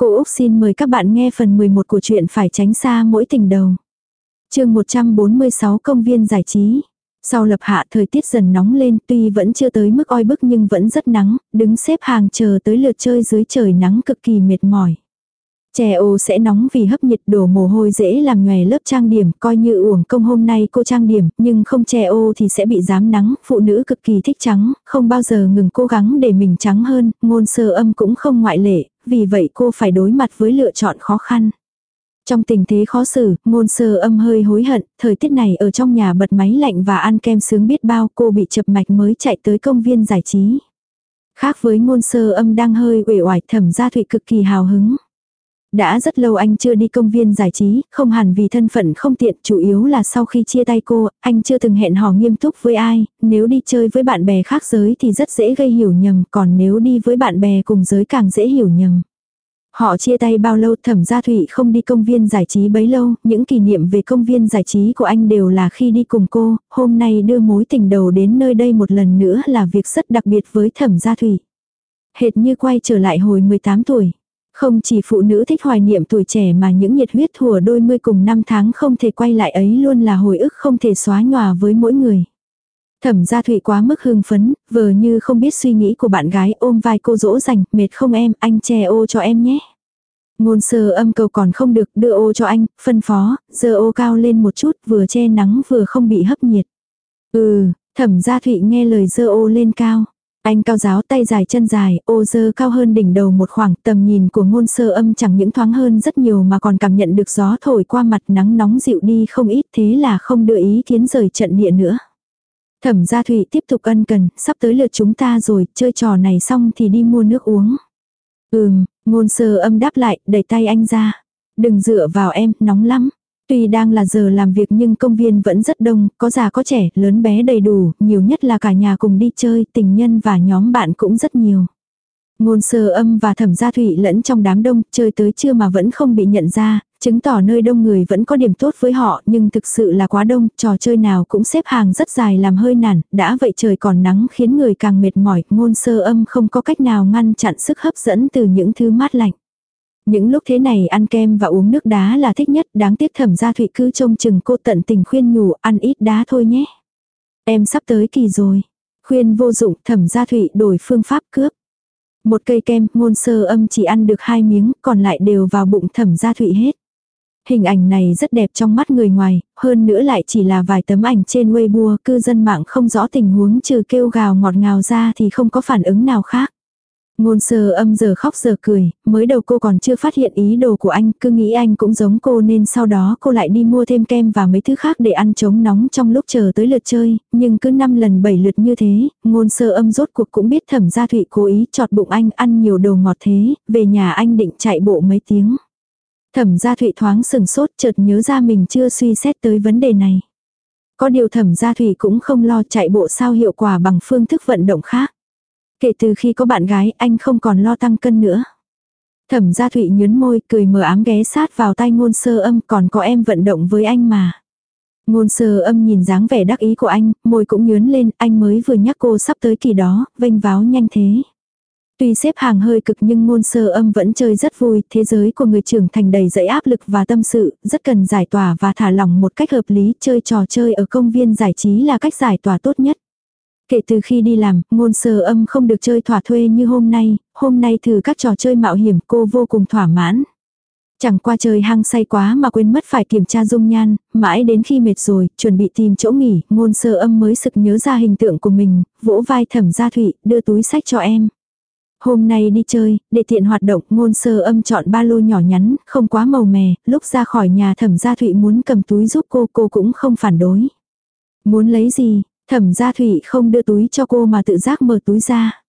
Cô Úc xin mời các bạn nghe phần 11 của chuyện phải tránh xa mỗi tình đầu. chương 146 công viên giải trí. Sau lập hạ thời tiết dần nóng lên tuy vẫn chưa tới mức oi bức nhưng vẫn rất nắng, đứng xếp hàng chờ tới lượt chơi dưới trời nắng cực kỳ mệt mỏi. Chè ô sẽ nóng vì hấp nhiệt đổ mồ hôi dễ làm nhòe lớp trang điểm, coi như uổng công hôm nay cô trang điểm, nhưng không chè ô thì sẽ bị dám nắng, phụ nữ cực kỳ thích trắng, không bao giờ ngừng cố gắng để mình trắng hơn, ngôn sơ âm cũng không ngoại lệ, vì vậy cô phải đối mặt với lựa chọn khó khăn. Trong tình thế khó xử, ngôn sơ âm hơi hối hận, thời tiết này ở trong nhà bật máy lạnh và ăn kem sướng biết bao cô bị chập mạch mới chạy tới công viên giải trí. Khác với ngôn sơ âm đang hơi uể oải thẩm gia thụy cực kỳ hào hứng. Đã rất lâu anh chưa đi công viên giải trí, không hẳn vì thân phận không tiện, chủ yếu là sau khi chia tay cô, anh chưa từng hẹn hò nghiêm túc với ai, nếu đi chơi với bạn bè khác giới thì rất dễ gây hiểu nhầm, còn nếu đi với bạn bè cùng giới càng dễ hiểu nhầm. Họ chia tay bao lâu thẩm gia thụy không đi công viên giải trí bấy lâu, những kỷ niệm về công viên giải trí của anh đều là khi đi cùng cô, hôm nay đưa mối tình đầu đến nơi đây một lần nữa là việc rất đặc biệt với thẩm gia thụy. Hệt như quay trở lại hồi 18 tuổi. Không chỉ phụ nữ thích hoài niệm tuổi trẻ mà những nhiệt huyết thùa đôi mươi cùng năm tháng không thể quay lại ấy luôn là hồi ức không thể xóa nhòa với mỗi người. Thẩm gia thụy quá mức hưng phấn, vờ như không biết suy nghĩ của bạn gái ôm vai cô dỗ dành, mệt không em, anh che ô cho em nhé. Ngôn sơ âm cầu còn không được, đưa ô cho anh, phân phó, giờ ô cao lên một chút, vừa che nắng vừa không bị hấp nhiệt. Ừ, thẩm gia thụy nghe lời dơ ô lên cao. Anh cao giáo tay dài chân dài, ô dơ cao hơn đỉnh đầu một khoảng tầm nhìn của ngôn sơ âm chẳng những thoáng hơn rất nhiều mà còn cảm nhận được gió thổi qua mặt nắng nóng dịu đi không ít thế là không đưa ý kiến rời trận địa nữa. Thẩm gia thủy tiếp tục ân cần, sắp tới lượt chúng ta rồi, chơi trò này xong thì đi mua nước uống. Ừm, ngôn sơ âm đáp lại, đẩy tay anh ra. Đừng dựa vào em, nóng lắm. Tuy đang là giờ làm việc nhưng công viên vẫn rất đông, có già có trẻ, lớn bé đầy đủ, nhiều nhất là cả nhà cùng đi chơi, tình nhân và nhóm bạn cũng rất nhiều. Ngôn sơ âm và thẩm gia thủy lẫn trong đám đông, chơi tới trưa mà vẫn không bị nhận ra, chứng tỏ nơi đông người vẫn có điểm tốt với họ, nhưng thực sự là quá đông, trò chơi nào cũng xếp hàng rất dài làm hơi nản, đã vậy trời còn nắng khiến người càng mệt mỏi, ngôn sơ âm không có cách nào ngăn chặn sức hấp dẫn từ những thứ mát lạnh. Những lúc thế này ăn kem và uống nước đá là thích nhất, đáng tiếc thẩm gia thụy cứ trông chừng cô tận tình khuyên nhủ, ăn ít đá thôi nhé. Em sắp tới kỳ rồi. Khuyên vô dụng, thẩm gia thụy đổi phương pháp cướp. Một cây kem, ngôn sơ âm chỉ ăn được hai miếng, còn lại đều vào bụng thẩm gia thụy hết. Hình ảnh này rất đẹp trong mắt người ngoài, hơn nữa lại chỉ là vài tấm ảnh trên Weibo, cư dân mạng không rõ tình huống trừ kêu gào ngọt ngào ra thì không có phản ứng nào khác. Ngôn sơ âm giờ khóc giờ cười, mới đầu cô còn chưa phát hiện ý đồ của anh, cứ nghĩ anh cũng giống cô nên sau đó cô lại đi mua thêm kem và mấy thứ khác để ăn chống nóng trong lúc chờ tới lượt chơi, nhưng cứ 5 lần 7 lượt như thế, ngôn sơ âm rốt cuộc cũng biết thẩm gia thụy cố ý chọt bụng anh ăn nhiều đồ ngọt thế, về nhà anh định chạy bộ mấy tiếng. Thẩm gia thụy thoáng sừng sốt chợt nhớ ra mình chưa suy xét tới vấn đề này. Có điều thẩm gia thụy cũng không lo chạy bộ sao hiệu quả bằng phương thức vận động khác. Kể từ khi có bạn gái anh không còn lo tăng cân nữa. Thẩm gia thụy nhớn môi cười mờ ám ghé sát vào tay ngôn sơ âm còn có em vận động với anh mà. Ngôn sơ âm nhìn dáng vẻ đắc ý của anh, môi cũng nhớn lên, anh mới vừa nhắc cô sắp tới kỳ đó, vênh váo nhanh thế. Tuy xếp hàng hơi cực nhưng ngôn sơ âm vẫn chơi rất vui, thế giới của người trưởng thành đầy dẫy áp lực và tâm sự, rất cần giải tỏa và thả lỏng một cách hợp lý, chơi trò chơi ở công viên giải trí là cách giải tỏa tốt nhất. Kể từ khi đi làm, ngôn sơ âm không được chơi thỏa thuê như hôm nay, hôm nay thử các trò chơi mạo hiểm cô vô cùng thỏa mãn. Chẳng qua trời hăng say quá mà quên mất phải kiểm tra dung nhan, mãi đến khi mệt rồi, chuẩn bị tìm chỗ nghỉ, ngôn sơ âm mới sực nhớ ra hình tượng của mình, vỗ vai thẩm gia thụy, đưa túi sách cho em. Hôm nay đi chơi, để tiện hoạt động, ngôn sơ âm chọn ba lô nhỏ nhắn, không quá màu mè, lúc ra khỏi nhà thẩm gia thụy muốn cầm túi giúp cô, cô cũng không phản đối. Muốn lấy gì, thẩm gia thủy không đưa túi cho cô mà tự giác mở túi ra.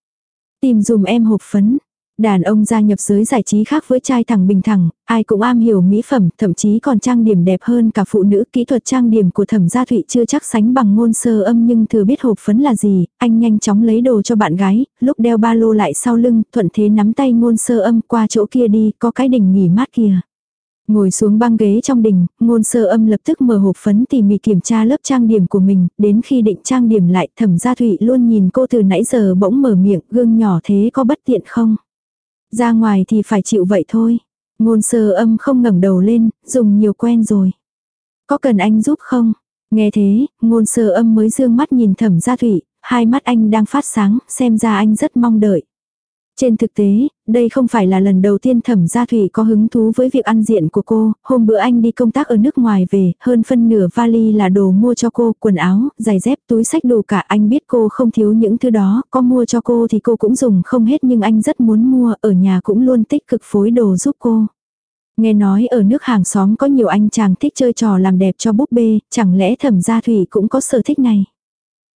Tìm dùm em hộp phấn, Đàn ông gia nhập giới giải trí khác với trai thẳng bình thẳng, ai cũng am hiểu mỹ phẩm, thậm chí còn trang điểm đẹp hơn cả phụ nữ. Kỹ thuật trang điểm của thẩm gia thụy chưa chắc sánh bằng ngôn sơ âm nhưng thừa biết hộp phấn là gì, anh nhanh chóng lấy đồ cho bạn gái, lúc đeo ba lô lại sau lưng, thuận thế nắm tay ngôn sơ âm qua chỗ kia đi, có cái đỉnh nghỉ mát kìa. Ngồi xuống băng ghế trong đình, ngôn sơ âm lập tức mở hộp phấn tỉ mỉ kiểm tra lớp trang điểm của mình, đến khi định trang điểm lại thẩm gia thụy luôn nhìn cô từ nãy giờ bỗng mở miệng, gương nhỏ thế có bất tiện không? Ra ngoài thì phải chịu vậy thôi. Ngôn sơ âm không ngẩng đầu lên, dùng nhiều quen rồi. Có cần anh giúp không? Nghe thế, ngôn sơ âm mới dương mắt nhìn thẩm gia thụy hai mắt anh đang phát sáng, xem ra anh rất mong đợi. Trên thực tế, đây không phải là lần đầu tiên thẩm gia thủy có hứng thú với việc ăn diện của cô, hôm bữa anh đi công tác ở nước ngoài về, hơn phân nửa vali là đồ mua cho cô, quần áo, giày dép, túi sách đồ cả, anh biết cô không thiếu những thứ đó, có mua cho cô thì cô cũng dùng không hết nhưng anh rất muốn mua, ở nhà cũng luôn tích cực phối đồ giúp cô. Nghe nói ở nước hàng xóm có nhiều anh chàng thích chơi trò làm đẹp cho búp bê, chẳng lẽ thẩm gia thủy cũng có sở thích này.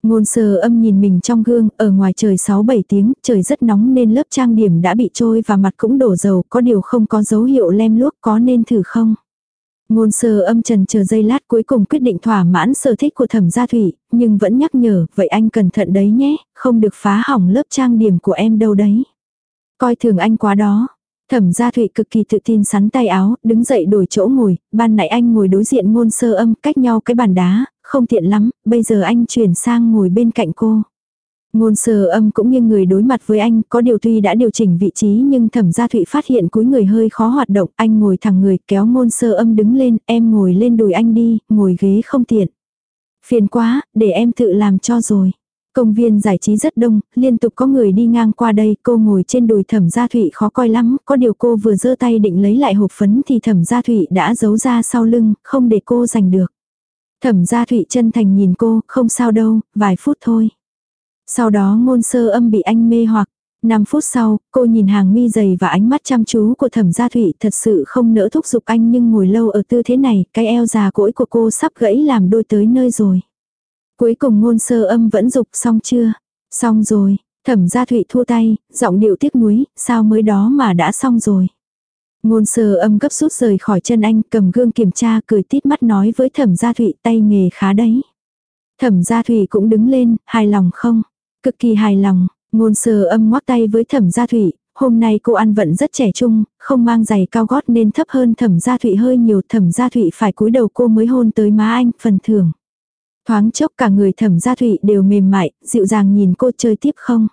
Ngôn sơ âm nhìn mình trong gương, ở ngoài trời 6-7 tiếng, trời rất nóng nên lớp trang điểm đã bị trôi và mặt cũng đổ dầu, có điều không có dấu hiệu lem luốc có nên thử không? Ngôn sơ âm trần chờ giây lát cuối cùng quyết định thỏa mãn sở thích của thẩm gia thủy, nhưng vẫn nhắc nhở, vậy anh cẩn thận đấy nhé, không được phá hỏng lớp trang điểm của em đâu đấy. Coi thường anh quá đó, Thẩm gia thụy cực kỳ tự tin sắn tay áo, đứng dậy đổi chỗ ngồi, ban nãy anh ngồi đối diện ngôn sơ âm cách nhau cái bàn đá, không tiện lắm, bây giờ anh chuyển sang ngồi bên cạnh cô. Ngôn sơ âm cũng như người đối mặt với anh, có điều tuy đã điều chỉnh vị trí nhưng thẩm gia thụy phát hiện cúi người hơi khó hoạt động, anh ngồi thẳng người kéo ngôn sơ âm đứng lên, em ngồi lên đùi anh đi, ngồi ghế không tiện. Phiền quá, để em tự làm cho rồi. Công viên giải trí rất đông, liên tục có người đi ngang qua đây, cô ngồi trên đùi thẩm gia thụy khó coi lắm, có điều cô vừa giơ tay định lấy lại hộp phấn thì thẩm gia thụy đã giấu ra sau lưng, không để cô giành được. Thẩm gia thụy chân thành nhìn cô, không sao đâu, vài phút thôi. Sau đó ngôn sơ âm bị anh mê hoặc. 5 phút sau, cô nhìn hàng mi dày và ánh mắt chăm chú của thẩm gia thụy thật sự không nỡ thúc giục anh nhưng ngồi lâu ở tư thế này, cái eo già cỗi của cô sắp gãy làm đôi tới nơi rồi. Cuối cùng ngôn sơ âm vẫn dục xong chưa? Xong rồi, thẩm gia thụy thua tay, giọng điệu tiếc nuối, sao mới đó mà đã xong rồi. Ngôn sơ âm gấp rút rời khỏi chân anh, cầm gương kiểm tra cười tít mắt nói với thẩm gia thụy tay nghề khá đấy. Thẩm gia thụy cũng đứng lên, hài lòng không? Cực kỳ hài lòng, ngôn sơ âm ngoắc tay với thẩm gia thụy, hôm nay cô ăn vận rất trẻ trung, không mang giày cao gót nên thấp hơn thẩm gia thụy hơi nhiều, thẩm gia thụy phải cúi đầu cô mới hôn tới má anh, phần thưởng. Thoáng chốc cả người thẩm gia thụy đều mềm mại, dịu dàng nhìn cô chơi tiếp không.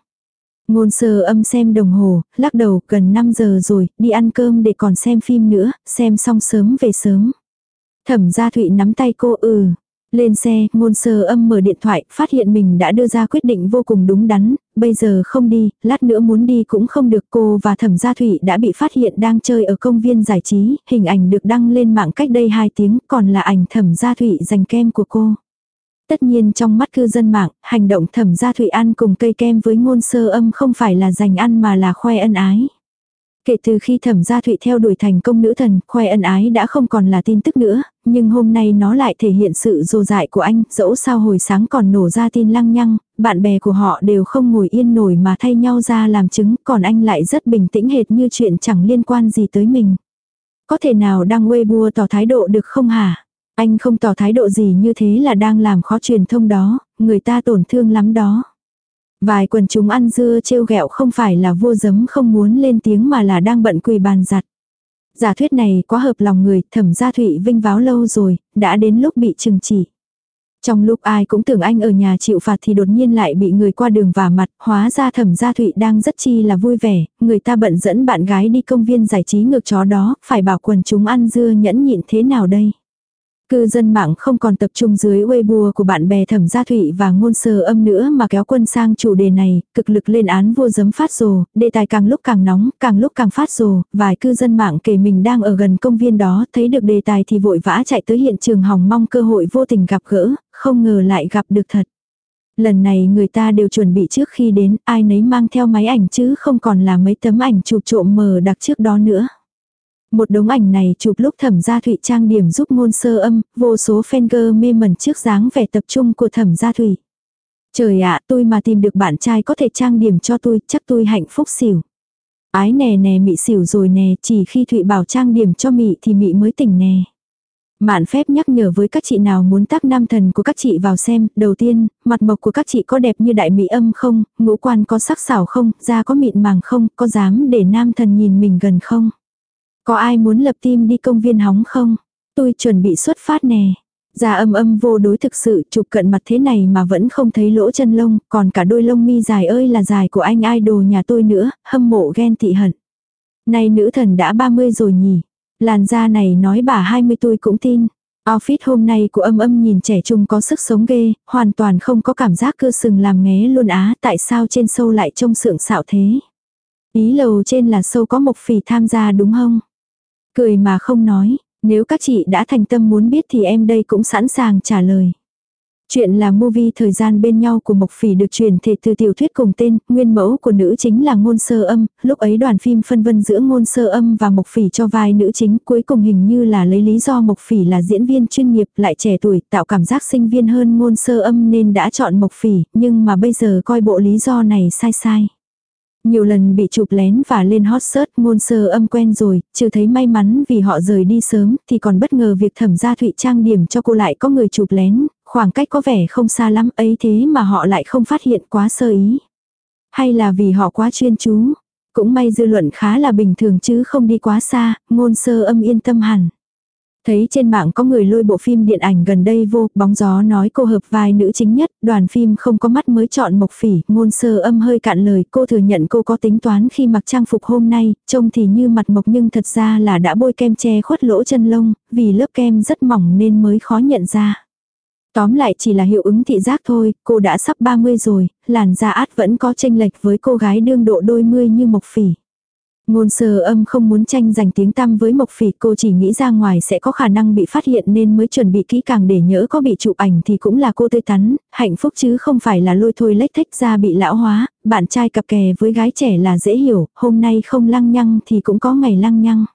Ngôn sơ âm xem đồng hồ, lắc đầu gần 5 giờ rồi, đi ăn cơm để còn xem phim nữa, xem xong sớm về sớm. Thẩm gia thụy nắm tay cô ừ. Lên xe, ngôn sơ âm mở điện thoại, phát hiện mình đã đưa ra quyết định vô cùng đúng đắn, bây giờ không đi, lát nữa muốn đi cũng không được cô và thẩm gia thụy đã bị phát hiện đang chơi ở công viên giải trí, hình ảnh được đăng lên mạng cách đây 2 tiếng, còn là ảnh thẩm gia thụy dành kem của cô. Tất nhiên trong mắt cư dân mạng, hành động thẩm gia Thụy An cùng cây kem với ngôn sơ âm không phải là dành ăn mà là khoe ân ái. Kể từ khi thẩm gia Thụy theo đuổi thành công nữ thần, khoe ân ái đã không còn là tin tức nữa, nhưng hôm nay nó lại thể hiện sự dồ dại của anh, dẫu sao hồi sáng còn nổ ra tin lăng nhăng, bạn bè của họ đều không ngồi yên nổi mà thay nhau ra làm chứng, còn anh lại rất bình tĩnh hệt như chuyện chẳng liên quan gì tới mình. Có thể nào đăng Weibo tỏ thái độ được không hả? Anh không tỏ thái độ gì như thế là đang làm khó truyền thông đó, người ta tổn thương lắm đó. Vài quần chúng ăn dưa trêu ghẹo không phải là vua giấm không muốn lên tiếng mà là đang bận quỳ bàn giặt. Giả thuyết này quá hợp lòng người, thẩm gia thụy vinh váo lâu rồi, đã đến lúc bị trừng chỉ. Trong lúc ai cũng tưởng anh ở nhà chịu phạt thì đột nhiên lại bị người qua đường vả mặt, hóa ra thẩm gia thụy đang rất chi là vui vẻ, người ta bận dẫn bạn gái đi công viên giải trí ngược chó đó, phải bảo quần chúng ăn dưa nhẫn nhịn thế nào đây. Cư dân mạng không còn tập trung dưới Weibo của bạn bè thẩm gia thụy và ngôn sơ âm nữa mà kéo quân sang chủ đề này, cực lực lên án vua giấm phát rồ, đề tài càng lúc càng nóng, càng lúc càng phát rồ, vài cư dân mạng kể mình đang ở gần công viên đó, thấy được đề tài thì vội vã chạy tới hiện trường hòng mong cơ hội vô tình gặp gỡ, không ngờ lại gặp được thật. Lần này người ta đều chuẩn bị trước khi đến, ai nấy mang theo máy ảnh chứ không còn là mấy tấm ảnh chụp trộm mờ đặc trước đó nữa. Một đống ảnh này chụp lúc thẩm gia thụy trang điểm giúp ngôn sơ âm, vô số fan mê mẩn trước dáng vẻ tập trung của thẩm gia thụy. Trời ạ, tôi mà tìm được bạn trai có thể trang điểm cho tôi, chắc tôi hạnh phúc xỉu. Ái nè nè mị xỉu rồi nè, chỉ khi Thụy bảo trang điểm cho mị thì mị mới tỉnh nè. Mạn phép nhắc nhở với các chị nào muốn tác nam thần của các chị vào xem, đầu tiên, mặt mộc của các chị có đẹp như đại mỹ âm không, ngũ quan có sắc sảo không, da có mịn màng không, có dám để nam thần nhìn mình gần không. Có ai muốn lập tim đi công viên hóng không? Tôi chuẩn bị xuất phát nè. Già âm âm vô đối thực sự chụp cận mặt thế này mà vẫn không thấy lỗ chân lông, còn cả đôi lông mi dài ơi là dài của anh idol nhà tôi nữa, hâm mộ ghen tị hận. Nay nữ thần đã 30 rồi nhỉ. Làn da này nói bà 20 tôi cũng tin. Outfit hôm nay của âm âm nhìn trẻ trung có sức sống ghê, hoàn toàn không có cảm giác cơ sừng làm nghé luôn á, tại sao trên sâu lại trông sượng xạo thế. Ý lầu trên là sâu có mộc phỉ tham gia đúng không? Cười mà không nói, nếu các chị đã thành tâm muốn biết thì em đây cũng sẵn sàng trả lời. Chuyện là movie thời gian bên nhau của Mộc Phỉ được truyền thể từ tiểu thuyết cùng tên, nguyên mẫu của nữ chính là ngôn sơ âm, lúc ấy đoàn phim phân vân giữa ngôn sơ âm và Mộc Phỉ cho vai nữ chính cuối cùng hình như là lấy lý do Mộc Phỉ là diễn viên chuyên nghiệp lại trẻ tuổi tạo cảm giác sinh viên hơn ngôn sơ âm nên đã chọn Mộc Phỉ, nhưng mà bây giờ coi bộ lý do này sai sai. Nhiều lần bị chụp lén và lên hot search ngôn sơ âm quen rồi, trừ thấy may mắn vì họ rời đi sớm thì còn bất ngờ việc thẩm gia thụy trang điểm cho cô lại có người chụp lén, khoảng cách có vẻ không xa lắm ấy thế mà họ lại không phát hiện quá sơ ý. Hay là vì họ quá chuyên chú, cũng may dư luận khá là bình thường chứ không đi quá xa, ngôn sơ âm yên tâm hẳn. Thấy trên mạng có người lôi bộ phim điện ảnh gần đây vô, bóng gió nói cô hợp vai nữ chính nhất, đoàn phim không có mắt mới chọn mộc phỉ, ngôn sơ âm hơi cạn lời, cô thừa nhận cô có tính toán khi mặc trang phục hôm nay, trông thì như mặt mộc nhưng thật ra là đã bôi kem che khuất lỗ chân lông, vì lớp kem rất mỏng nên mới khó nhận ra. Tóm lại chỉ là hiệu ứng thị giác thôi, cô đã sắp 30 rồi, làn da át vẫn có tranh lệch với cô gái đương độ đôi mươi như mộc phỉ. Ngôn sơ âm không muốn tranh giành tiếng tăm với Mộc Phỉ cô chỉ nghĩ ra ngoài sẽ có khả năng bị phát hiện nên mới chuẩn bị kỹ càng để nhỡ có bị chụp ảnh thì cũng là cô tươi tắn, hạnh phúc chứ không phải là lôi thôi lách thách ra bị lão hóa, bạn trai cặp kè với gái trẻ là dễ hiểu, hôm nay không lăng nhăng thì cũng có ngày lăng nhăng.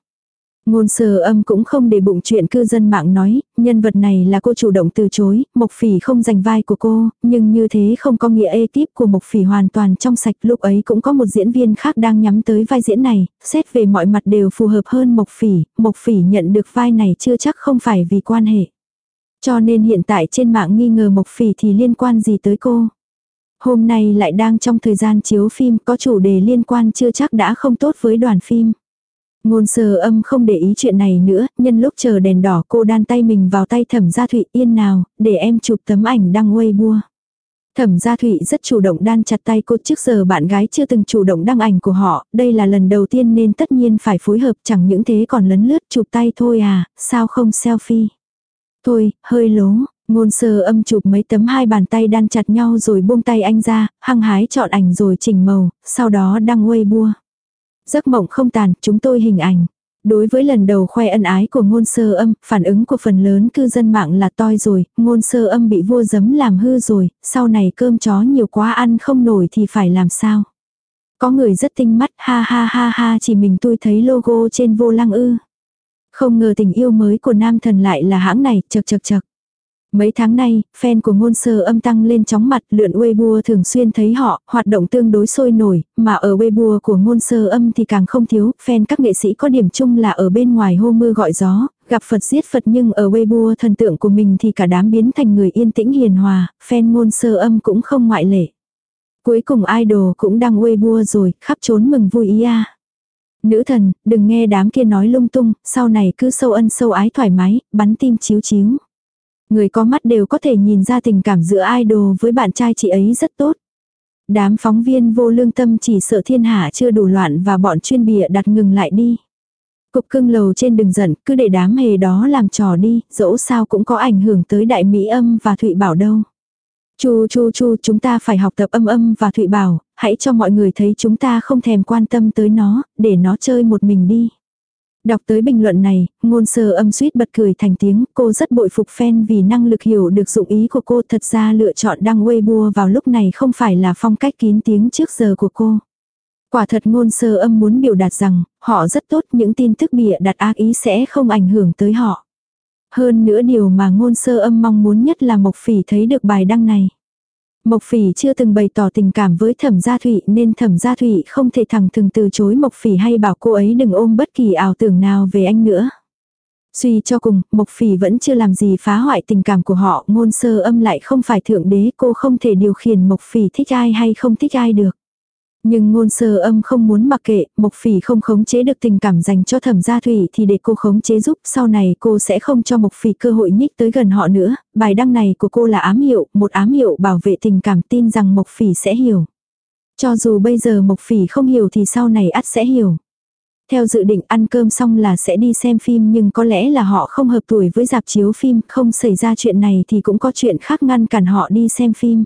Ngôn sơ âm cũng không để bụng chuyện cư dân mạng nói, nhân vật này là cô chủ động từ chối, Mộc Phỉ không giành vai của cô, nhưng như thế không có nghĩa ekip của Mộc Phỉ hoàn toàn trong sạch. Lúc ấy cũng có một diễn viên khác đang nhắm tới vai diễn này, xét về mọi mặt đều phù hợp hơn Mộc Phỉ, Mộc Phỉ nhận được vai này chưa chắc không phải vì quan hệ. Cho nên hiện tại trên mạng nghi ngờ Mộc Phỉ thì liên quan gì tới cô. Hôm nay lại đang trong thời gian chiếu phim có chủ đề liên quan chưa chắc đã không tốt với đoàn phim. Ngôn sơ âm không để ý chuyện này nữa, nhân lúc chờ đèn đỏ cô đan tay mình vào tay thẩm gia thụy yên nào, để em chụp tấm ảnh đăng Weibo. Thẩm gia thụy rất chủ động đan chặt tay cô trước giờ bạn gái chưa từng chủ động đăng ảnh của họ, đây là lần đầu tiên nên tất nhiên phải phối hợp chẳng những thế còn lấn lướt chụp tay thôi à, sao không selfie. Thôi, hơi lố, ngôn sơ âm chụp mấy tấm hai bàn tay đan chặt nhau rồi buông tay anh ra, hăng hái chọn ảnh rồi chỉnh màu, sau đó đăng Weibo. Giấc mộng không tàn, chúng tôi hình ảnh. Đối với lần đầu khoe ân ái của ngôn sơ âm, phản ứng của phần lớn cư dân mạng là toi rồi, ngôn sơ âm bị vua giấm làm hư rồi, sau này cơm chó nhiều quá ăn không nổi thì phải làm sao. Có người rất tinh mắt, ha ha ha ha chỉ mình tôi thấy logo trên vô lăng ư. Không ngờ tình yêu mới của nam thần lại là hãng này, chật chật chật. Mấy tháng nay, fan của ngôn sơ âm tăng lên chóng mặt lượn Weibo thường xuyên thấy họ, hoạt động tương đối sôi nổi, mà ở Weibo của ngôn sơ âm thì càng không thiếu, fan các nghệ sĩ có điểm chung là ở bên ngoài hô mưa gọi gió, gặp Phật giết Phật nhưng ở Weibo thần tượng của mình thì cả đám biến thành người yên tĩnh hiền hòa, fan ngôn sơ âm cũng không ngoại lệ. Cuối cùng idol cũng đăng Weibo rồi, khắp trốn mừng vui ý à. Nữ thần, đừng nghe đám kia nói lung tung, sau này cứ sâu ân sâu ái thoải mái, bắn tim chiếu chiếu. Người có mắt đều có thể nhìn ra tình cảm giữa idol với bạn trai chị ấy rất tốt. Đám phóng viên vô lương tâm chỉ sợ thiên hạ chưa đủ loạn và bọn chuyên bịa đặt ngừng lại đi. Cục cưng lầu trên đừng giận, cứ để đám hề đó làm trò đi, dẫu sao cũng có ảnh hưởng tới đại mỹ âm và thụy bảo đâu. Chu chu chu chúng ta phải học tập âm âm và thụy bảo, hãy cho mọi người thấy chúng ta không thèm quan tâm tới nó, để nó chơi một mình đi. Đọc tới bình luận này, ngôn sơ âm suýt bật cười thành tiếng, cô rất bội phục fan vì năng lực hiểu được dụng ý của cô thật ra lựa chọn đăng Weibo vào lúc này không phải là phong cách kín tiếng trước giờ của cô. Quả thật ngôn sơ âm muốn biểu đạt rằng, họ rất tốt những tin tức bịa đặt ác ý sẽ không ảnh hưởng tới họ. Hơn nữa điều mà ngôn sơ âm mong muốn nhất là Mộc Phỉ thấy được bài đăng này. Mộc Phỉ chưa từng bày tỏ tình cảm với Thẩm Gia Thụy nên Thẩm Gia Thụy không thể thẳng thừng từ chối Mộc Phỉ hay bảo cô ấy đừng ôm bất kỳ ảo tưởng nào về anh nữa. Suy cho cùng, Mộc Phỉ vẫn chưa làm gì phá hoại tình cảm của họ, ngôn sơ âm lại không phải thượng đế, cô không thể điều khiển Mộc Phỉ thích ai hay không thích ai được. Nhưng ngôn sơ âm không muốn mặc kệ, Mộc Phỉ không khống chế được tình cảm dành cho thẩm gia thủy thì để cô khống chế giúp, sau này cô sẽ không cho Mộc Phỉ cơ hội nhích tới gần họ nữa, bài đăng này của cô là ám hiệu, một ám hiệu bảo vệ tình cảm tin rằng Mộc Phỉ sẽ hiểu. Cho dù bây giờ Mộc Phỉ không hiểu thì sau này ắt sẽ hiểu. theo dự định ăn cơm xong là sẽ đi xem phim nhưng có lẽ là họ không hợp tuổi với dạp chiếu phim, không xảy ra chuyện này thì cũng có chuyện khác ngăn cản họ đi xem phim.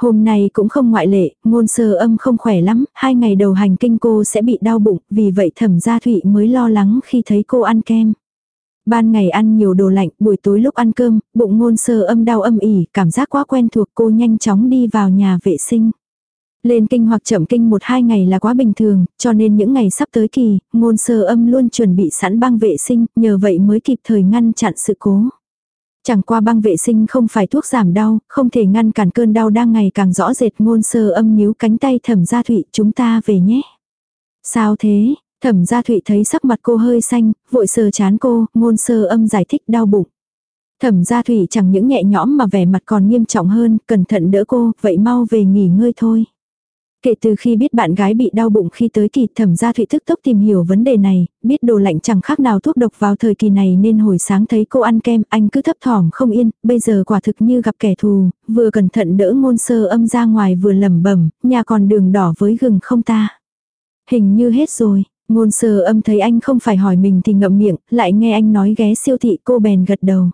Hôm nay cũng không ngoại lệ, ngôn sơ âm không khỏe lắm, hai ngày đầu hành kinh cô sẽ bị đau bụng, vì vậy thẩm gia thụy mới lo lắng khi thấy cô ăn kem. Ban ngày ăn nhiều đồ lạnh, buổi tối lúc ăn cơm, bụng ngôn sơ âm đau âm ỉ, cảm giác quá quen thuộc cô nhanh chóng đi vào nhà vệ sinh. Lên kinh hoặc chậm kinh một hai ngày là quá bình thường, cho nên những ngày sắp tới kỳ, ngôn sơ âm luôn chuẩn bị sẵn băng vệ sinh, nhờ vậy mới kịp thời ngăn chặn sự cố. Chẳng qua băng vệ sinh không phải thuốc giảm đau, không thể ngăn cản cơn đau đang ngày càng rõ rệt ngôn sơ âm nhíu cánh tay thẩm gia thụy chúng ta về nhé. Sao thế, thẩm gia thụy thấy sắc mặt cô hơi xanh, vội sờ chán cô, ngôn sơ âm giải thích đau bụng. Thẩm gia thụy chẳng những nhẹ nhõm mà vẻ mặt còn nghiêm trọng hơn, cẩn thận đỡ cô, vậy mau về nghỉ ngơi thôi. Kể từ khi biết bạn gái bị đau bụng khi tới kỳ thẩm gia thụy thức tốc tìm hiểu vấn đề này, biết đồ lạnh chẳng khác nào thuốc độc vào thời kỳ này nên hồi sáng thấy cô ăn kem, anh cứ thấp thỏm không yên, bây giờ quả thực như gặp kẻ thù, vừa cẩn thận đỡ ngôn sơ âm ra ngoài vừa lẩm bẩm, nhà còn đường đỏ với gừng không ta. Hình như hết rồi, ngôn sơ âm thấy anh không phải hỏi mình thì ngậm miệng, lại nghe anh nói ghé siêu thị cô bèn gật đầu.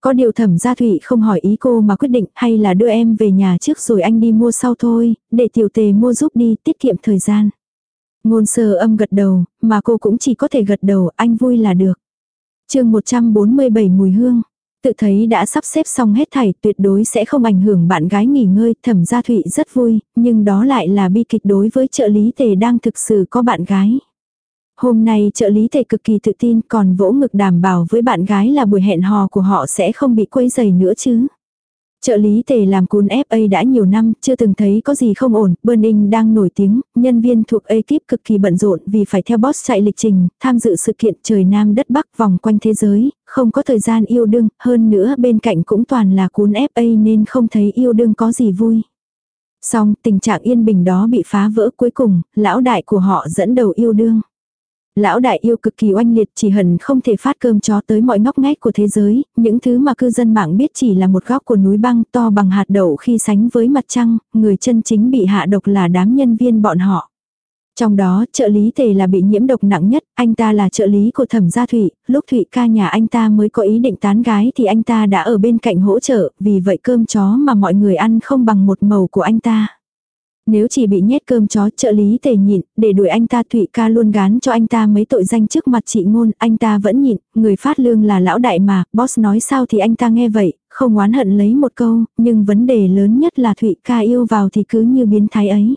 Có điều thẩm gia thụy không hỏi ý cô mà quyết định hay là đưa em về nhà trước rồi anh đi mua sau thôi, để tiểu tề mua giúp đi tiết kiệm thời gian. Ngôn sơ âm gật đầu, mà cô cũng chỉ có thể gật đầu anh vui là được. chương 147 mùi hương. Tự thấy đã sắp xếp xong hết thảy tuyệt đối sẽ không ảnh hưởng bạn gái nghỉ ngơi, thẩm gia thụy rất vui, nhưng đó lại là bi kịch đối với trợ lý tề đang thực sự có bạn gái. Hôm nay trợ lý tề cực kỳ tự tin còn vỗ ngực đảm bảo với bạn gái là buổi hẹn hò của họ sẽ không bị quấy dày nữa chứ. Trợ lý tề làm cún FA đã nhiều năm, chưa từng thấy có gì không ổn, Burning đang nổi tiếng, nhân viên thuộc ekip cực kỳ bận rộn vì phải theo boss chạy lịch trình, tham dự sự kiện trời Nam đất Bắc vòng quanh thế giới, không có thời gian yêu đương, hơn nữa bên cạnh cũng toàn là cún FA nên không thấy yêu đương có gì vui. Xong, tình trạng yên bình đó bị phá vỡ cuối cùng, lão đại của họ dẫn đầu yêu đương. Lão đại yêu cực kỳ oanh liệt chỉ hận không thể phát cơm chó tới mọi ngóc ngách của thế giới, những thứ mà cư dân mạng biết chỉ là một góc của núi băng to bằng hạt đậu khi sánh với mặt trăng, người chân chính bị hạ độc là đám nhân viên bọn họ. Trong đó, trợ lý tề là bị nhiễm độc nặng nhất, anh ta là trợ lý của thẩm gia Thụy, lúc Thụy ca nhà anh ta mới có ý định tán gái thì anh ta đã ở bên cạnh hỗ trợ, vì vậy cơm chó mà mọi người ăn không bằng một màu của anh ta. Nếu chỉ bị nhét cơm chó trợ lý tề nhịn, để đuổi anh ta Thụy ca luôn gán cho anh ta mấy tội danh trước mặt chị ngôn, anh ta vẫn nhịn, người phát lương là lão đại mà, boss nói sao thì anh ta nghe vậy, không oán hận lấy một câu, nhưng vấn đề lớn nhất là Thụy ca yêu vào thì cứ như biến thái ấy.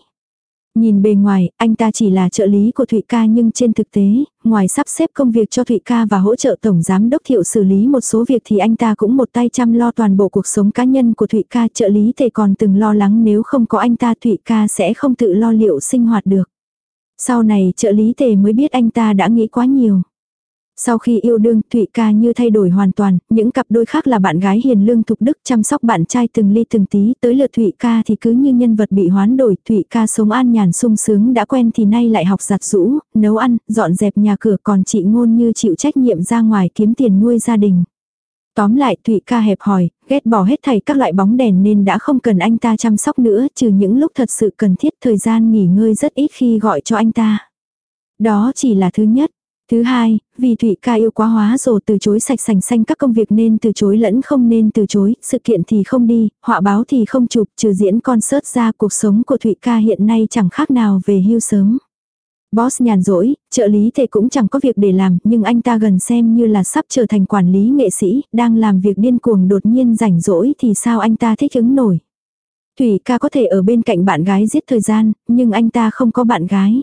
Nhìn bề ngoài, anh ta chỉ là trợ lý của Thụy ca nhưng trên thực tế, ngoài sắp xếp công việc cho Thụy ca và hỗ trợ Tổng Giám Đốc Thiệu xử lý một số việc thì anh ta cũng một tay chăm lo toàn bộ cuộc sống cá nhân của Thụy ca. Trợ lý thì còn từng lo lắng nếu không có anh ta Thụy ca sẽ không tự lo liệu sinh hoạt được. Sau này trợ lý tề mới biết anh ta đã nghĩ quá nhiều. Sau khi yêu đương, Thụy ca như thay đổi hoàn toàn, những cặp đôi khác là bạn gái hiền lương thục đức chăm sóc bạn trai từng ly từng tí, tới lượt Thụy ca thì cứ như nhân vật bị hoán đổi, Thụy ca sống an nhàn sung sướng đã quen thì nay lại học giặt rũ, nấu ăn, dọn dẹp nhà cửa còn chị ngôn như chịu trách nhiệm ra ngoài kiếm tiền nuôi gia đình. Tóm lại Thụy ca hẹp hòi ghét bỏ hết thảy các loại bóng đèn nên đã không cần anh ta chăm sóc nữa, trừ những lúc thật sự cần thiết thời gian nghỉ ngơi rất ít khi gọi cho anh ta. Đó chỉ là thứ nhất. Thứ hai, vì Thụy ca yêu quá hóa rồi từ chối sạch sành xanh các công việc nên từ chối lẫn không nên từ chối, sự kiện thì không đi, họa báo thì không chụp, trừ diễn concert ra cuộc sống của Thụy ca hiện nay chẳng khác nào về hưu sớm. Boss nhàn rỗi, trợ lý thề cũng chẳng có việc để làm, nhưng anh ta gần xem như là sắp trở thành quản lý nghệ sĩ, đang làm việc điên cuồng đột nhiên rảnh rỗi thì sao anh ta thích ứng nổi. Thủy ca có thể ở bên cạnh bạn gái giết thời gian, nhưng anh ta không có bạn gái.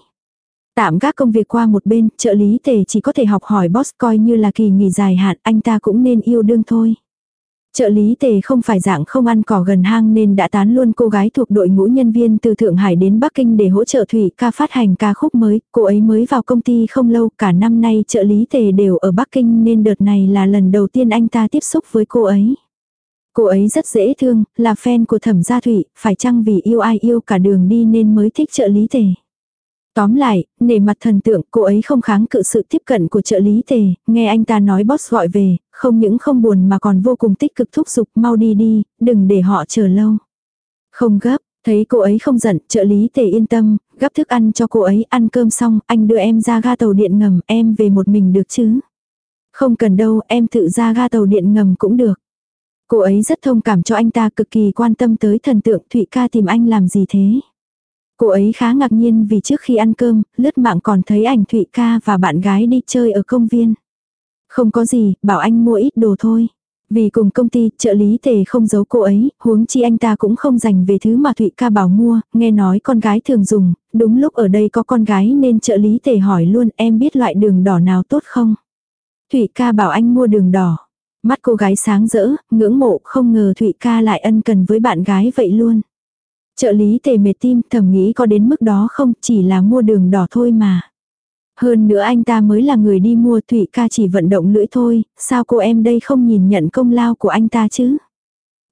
Tạm gác công việc qua một bên, trợ lý tề chỉ có thể học hỏi boss coi như là kỳ nghỉ dài hạn, anh ta cũng nên yêu đương thôi. Trợ lý tề không phải dạng không ăn cỏ gần hang nên đã tán luôn cô gái thuộc đội ngũ nhân viên từ Thượng Hải đến Bắc Kinh để hỗ trợ Thủy ca phát hành ca khúc mới. Cô ấy mới vào công ty không lâu, cả năm nay trợ lý tề đều ở Bắc Kinh nên đợt này là lần đầu tiên anh ta tiếp xúc với cô ấy. Cô ấy rất dễ thương, là fan của thẩm gia Thủy, phải chăng vì yêu ai yêu cả đường đi nên mới thích trợ lý tề. Tóm lại, nể mặt thần tượng cô ấy không kháng cự sự tiếp cận của trợ lý tề, nghe anh ta nói boss gọi về, không những không buồn mà còn vô cùng tích cực thúc giục mau đi đi, đừng để họ chờ lâu. Không gấp, thấy cô ấy không giận, trợ lý tề yên tâm, gắp thức ăn cho cô ấy, ăn cơm xong, anh đưa em ra ga tàu điện ngầm, em về một mình được chứ. Không cần đâu, em tự ra ga tàu điện ngầm cũng được. Cô ấy rất thông cảm cho anh ta cực kỳ quan tâm tới thần tượng Thụy ca tìm anh làm gì thế. Cô ấy khá ngạc nhiên vì trước khi ăn cơm, lướt mạng còn thấy ảnh Thụy ca và bạn gái đi chơi ở công viên. Không có gì, bảo anh mua ít đồ thôi. Vì cùng công ty, trợ lý tề không giấu cô ấy, huống chi anh ta cũng không dành về thứ mà Thụy ca bảo mua, nghe nói con gái thường dùng, đúng lúc ở đây có con gái nên trợ lý tề hỏi luôn em biết loại đường đỏ nào tốt không? Thụy ca bảo anh mua đường đỏ. Mắt cô gái sáng rỡ, ngưỡng mộ không ngờ Thụy ca lại ân cần với bạn gái vậy luôn. Trợ lý tề mệt tim thầm nghĩ có đến mức đó không chỉ là mua đường đỏ thôi mà. Hơn nữa anh ta mới là người đi mua Thụy ca chỉ vận động lưỡi thôi, sao cô em đây không nhìn nhận công lao của anh ta chứ?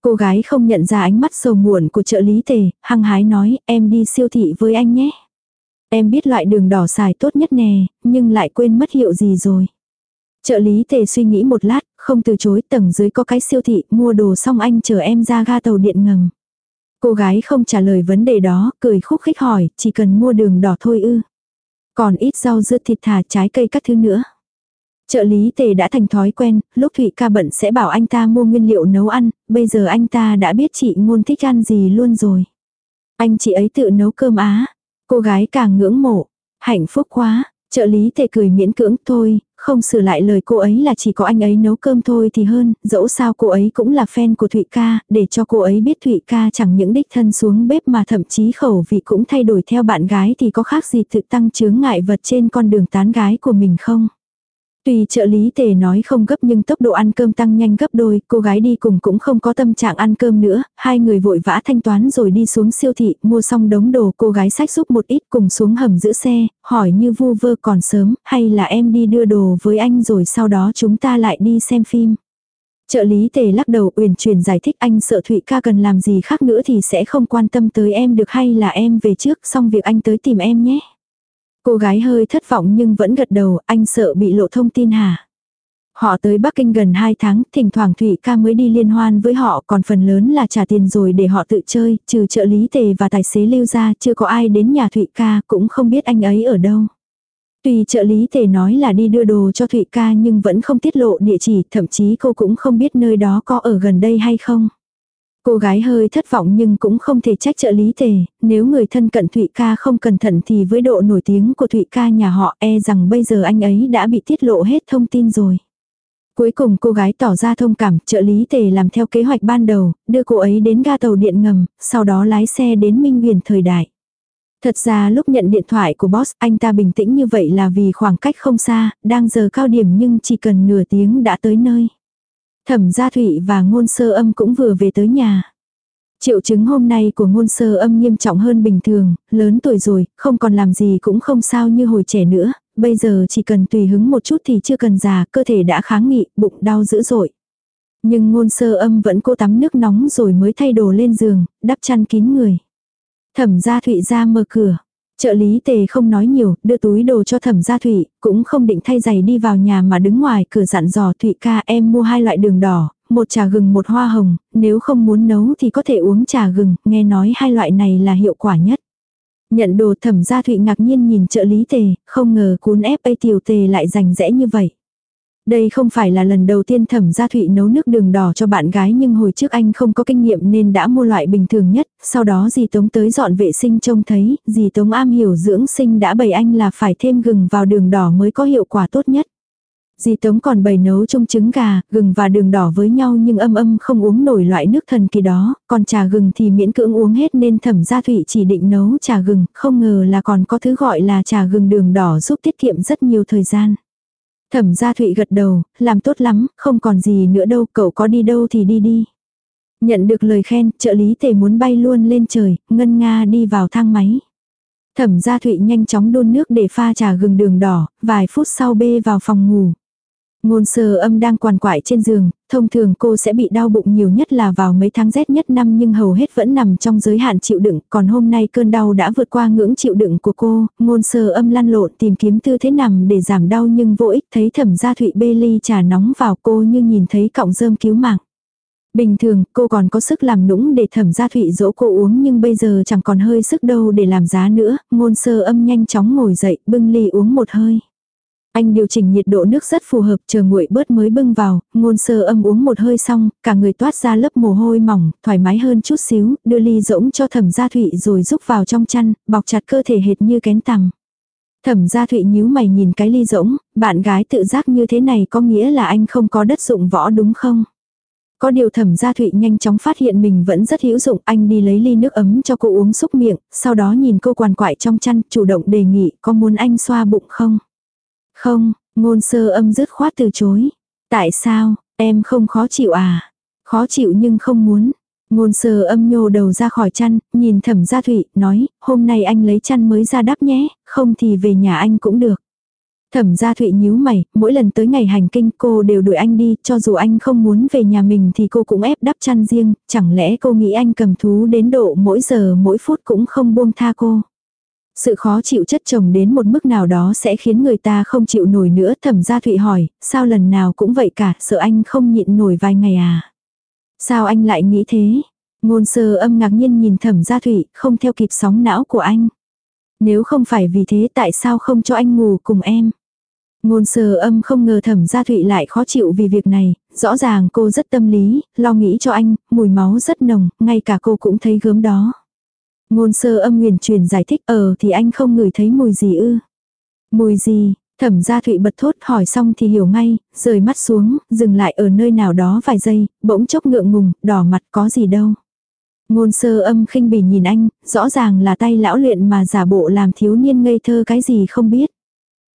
Cô gái không nhận ra ánh mắt sầu muộn của trợ lý tề, hăng hái nói em đi siêu thị với anh nhé. Em biết loại đường đỏ xài tốt nhất nè, nhưng lại quên mất hiệu gì rồi. Trợ lý tề suy nghĩ một lát, không từ chối tầng dưới có cái siêu thị, mua đồ xong anh chờ em ra ga tàu điện ngầm. Cô gái không trả lời vấn đề đó, cười khúc khích hỏi, chỉ cần mua đường đỏ thôi ư. Còn ít rau dưa thịt thà trái cây các thứ nữa. Trợ lý tề đã thành thói quen, lúc Thụy ca bận sẽ bảo anh ta mua nguyên liệu nấu ăn, bây giờ anh ta đã biết chị ngôn thích ăn gì luôn rồi. Anh chị ấy tự nấu cơm á. Cô gái càng ngưỡng mộ. Hạnh phúc quá, trợ lý tề cười miễn cưỡng thôi, không sửa lại lời cô ấy là chỉ có anh ấy nấu cơm thôi thì hơn, dẫu sao cô ấy cũng là fan của Thụy ca, để cho cô ấy biết Thụy ca chẳng những đích thân xuống bếp mà thậm chí khẩu vị cũng thay đổi theo bạn gái thì có khác gì tự tăng chướng ngại vật trên con đường tán gái của mình không. Tuy trợ lý tề nói không gấp nhưng tốc độ ăn cơm tăng nhanh gấp đôi, cô gái đi cùng cũng không có tâm trạng ăn cơm nữa, hai người vội vã thanh toán rồi đi xuống siêu thị, mua xong đống đồ cô gái sách giúp một ít cùng xuống hầm giữ xe, hỏi như vu vơ còn sớm, hay là em đi đưa đồ với anh rồi sau đó chúng ta lại đi xem phim. Trợ lý tề lắc đầu uyển chuyển giải thích anh sợ Thụy ca cần làm gì khác nữa thì sẽ không quan tâm tới em được hay là em về trước xong việc anh tới tìm em nhé. Cô gái hơi thất vọng nhưng vẫn gật đầu, anh sợ bị lộ thông tin hả? Họ tới Bắc Kinh gần 2 tháng, thỉnh thoảng Thủy ca mới đi liên hoan với họ, còn phần lớn là trả tiền rồi để họ tự chơi, trừ trợ lý tề và tài xế lưu ra, chưa có ai đến nhà Thụy ca, cũng không biết anh ấy ở đâu. Tuy trợ lý tề nói là đi đưa đồ cho Thụy ca nhưng vẫn không tiết lộ địa chỉ, thậm chí cô cũng không biết nơi đó có ở gần đây hay không. Cô gái hơi thất vọng nhưng cũng không thể trách trợ lý tề, nếu người thân cận Thụy ca không cẩn thận thì với độ nổi tiếng của Thụy ca nhà họ e rằng bây giờ anh ấy đã bị tiết lộ hết thông tin rồi. Cuối cùng cô gái tỏ ra thông cảm, trợ lý tề làm theo kế hoạch ban đầu, đưa cô ấy đến ga tàu điện ngầm, sau đó lái xe đến Minh Huyền thời đại. Thật ra lúc nhận điện thoại của boss, anh ta bình tĩnh như vậy là vì khoảng cách không xa, đang giờ cao điểm nhưng chỉ cần nửa tiếng đã tới nơi. Thẩm gia thụy và ngôn sơ âm cũng vừa về tới nhà. Triệu chứng hôm nay của ngôn sơ âm nghiêm trọng hơn bình thường, lớn tuổi rồi, không còn làm gì cũng không sao như hồi trẻ nữa, bây giờ chỉ cần tùy hứng một chút thì chưa cần già, cơ thể đã kháng nghị, bụng đau dữ dội. Nhưng ngôn sơ âm vẫn cố tắm nước nóng rồi mới thay đồ lên giường, đắp chăn kín người. Thẩm gia thụy ra mở cửa. Trợ lý tề không nói nhiều, đưa túi đồ cho thẩm gia thụy cũng không định thay giày đi vào nhà mà đứng ngoài cửa dặn dò thụy ca em mua hai loại đường đỏ, một trà gừng một hoa hồng, nếu không muốn nấu thì có thể uống trà gừng, nghe nói hai loại này là hiệu quả nhất. Nhận đồ thẩm gia thụy ngạc nhiên nhìn trợ lý tề, không ngờ cuốn ép FA tiểu tề lại rành rẽ như vậy. Đây không phải là lần đầu tiên thẩm gia thụy nấu nước đường đỏ cho bạn gái nhưng hồi trước anh không có kinh nghiệm nên đã mua loại bình thường nhất, sau đó dì Tống tới dọn vệ sinh trông thấy, dì Tống am hiểu dưỡng sinh đã bày anh là phải thêm gừng vào đường đỏ mới có hiệu quả tốt nhất. Dì Tống còn bày nấu trong trứng gà, gừng và đường đỏ với nhau nhưng âm âm không uống nổi loại nước thần kỳ đó, còn trà gừng thì miễn cưỡng uống hết nên thẩm gia thụy chỉ định nấu trà gừng, không ngờ là còn có thứ gọi là trà gừng đường đỏ giúp tiết kiệm rất nhiều thời gian. Thẩm gia Thụy gật đầu, làm tốt lắm, không còn gì nữa đâu, cậu có đi đâu thì đi đi. Nhận được lời khen, trợ lý tề muốn bay luôn lên trời, ngân nga đi vào thang máy. Thẩm gia Thụy nhanh chóng đun nước để pha trà gừng đường đỏ, vài phút sau bê vào phòng ngủ. Ngôn sơ âm đang quằn quại trên giường, thông thường cô sẽ bị đau bụng nhiều nhất là vào mấy tháng rét nhất năm nhưng hầu hết vẫn nằm trong giới hạn chịu đựng, còn hôm nay cơn đau đã vượt qua ngưỡng chịu đựng của cô, ngôn sơ âm lăn lộn tìm kiếm tư thế nằm để giảm đau nhưng vô ích thấy thẩm gia thụy bê ly trà nóng vào cô như nhìn thấy cọng rơm cứu mạng. Bình thường, cô còn có sức làm nũng để thẩm gia thụy dỗ cô uống nhưng bây giờ chẳng còn hơi sức đâu để làm giá nữa, ngôn sơ âm nhanh chóng ngồi dậy, bưng ly uống một hơi. Anh điều chỉnh nhiệt độ nước rất phù hợp, chờ nguội bớt mới bưng vào, ngôn sơ âm uống một hơi xong, cả người toát ra lớp mồ hôi mỏng, thoải mái hơn chút xíu, đưa ly rỗng cho thẩm gia thụy rồi rúc vào trong chăn, bọc chặt cơ thể hệt như kén tằm. Thẩm gia thụy nhíu mày nhìn cái ly rỗng, bạn gái tự giác như thế này có nghĩa là anh không có đất dụng võ đúng không? Có điều thẩm gia thụy nhanh chóng phát hiện mình vẫn rất hữu dụng, anh đi lấy ly nước ấm cho cô uống xúc miệng, sau đó nhìn cô quằn quại trong chăn, chủ động đề nghị có muốn anh xoa bụng không? Không, ngôn sơ âm dứt khoát từ chối. Tại sao, em không khó chịu à? Khó chịu nhưng không muốn. Ngôn sơ âm nhô đầu ra khỏi chăn, nhìn thẩm gia thụy, nói, hôm nay anh lấy chăn mới ra đắp nhé, không thì về nhà anh cũng được. Thẩm gia thụy nhíu mày, mỗi lần tới ngày hành kinh cô đều đuổi anh đi, cho dù anh không muốn về nhà mình thì cô cũng ép đắp chăn riêng, chẳng lẽ cô nghĩ anh cầm thú đến độ mỗi giờ mỗi phút cũng không buông tha cô. Sự khó chịu chất chồng đến một mức nào đó sẽ khiến người ta không chịu nổi nữa. Thẩm gia Thụy hỏi, sao lần nào cũng vậy cả, sợ anh không nhịn nổi vài ngày à? Sao anh lại nghĩ thế? Ngôn sơ âm ngạc nhiên nhìn thẩm gia Thụy, không theo kịp sóng não của anh. Nếu không phải vì thế tại sao không cho anh ngủ cùng em? Ngôn sơ âm không ngờ thẩm gia thụy lại khó chịu vì việc này, rõ ràng cô rất tâm lý, lo nghĩ cho anh, mùi máu rất nồng, ngay cả cô cũng thấy gớm đó. Ngôn sơ âm nguyền truyền giải thích ờ thì anh không ngửi thấy mùi gì ư. Mùi gì, thẩm gia thụy bật thốt hỏi xong thì hiểu ngay, rời mắt xuống, dừng lại ở nơi nào đó vài giây, bỗng chốc ngượng ngùng, đỏ mặt có gì đâu. Ngôn sơ âm khinh bỉ nhìn anh, rõ ràng là tay lão luyện mà giả bộ làm thiếu niên ngây thơ cái gì không biết.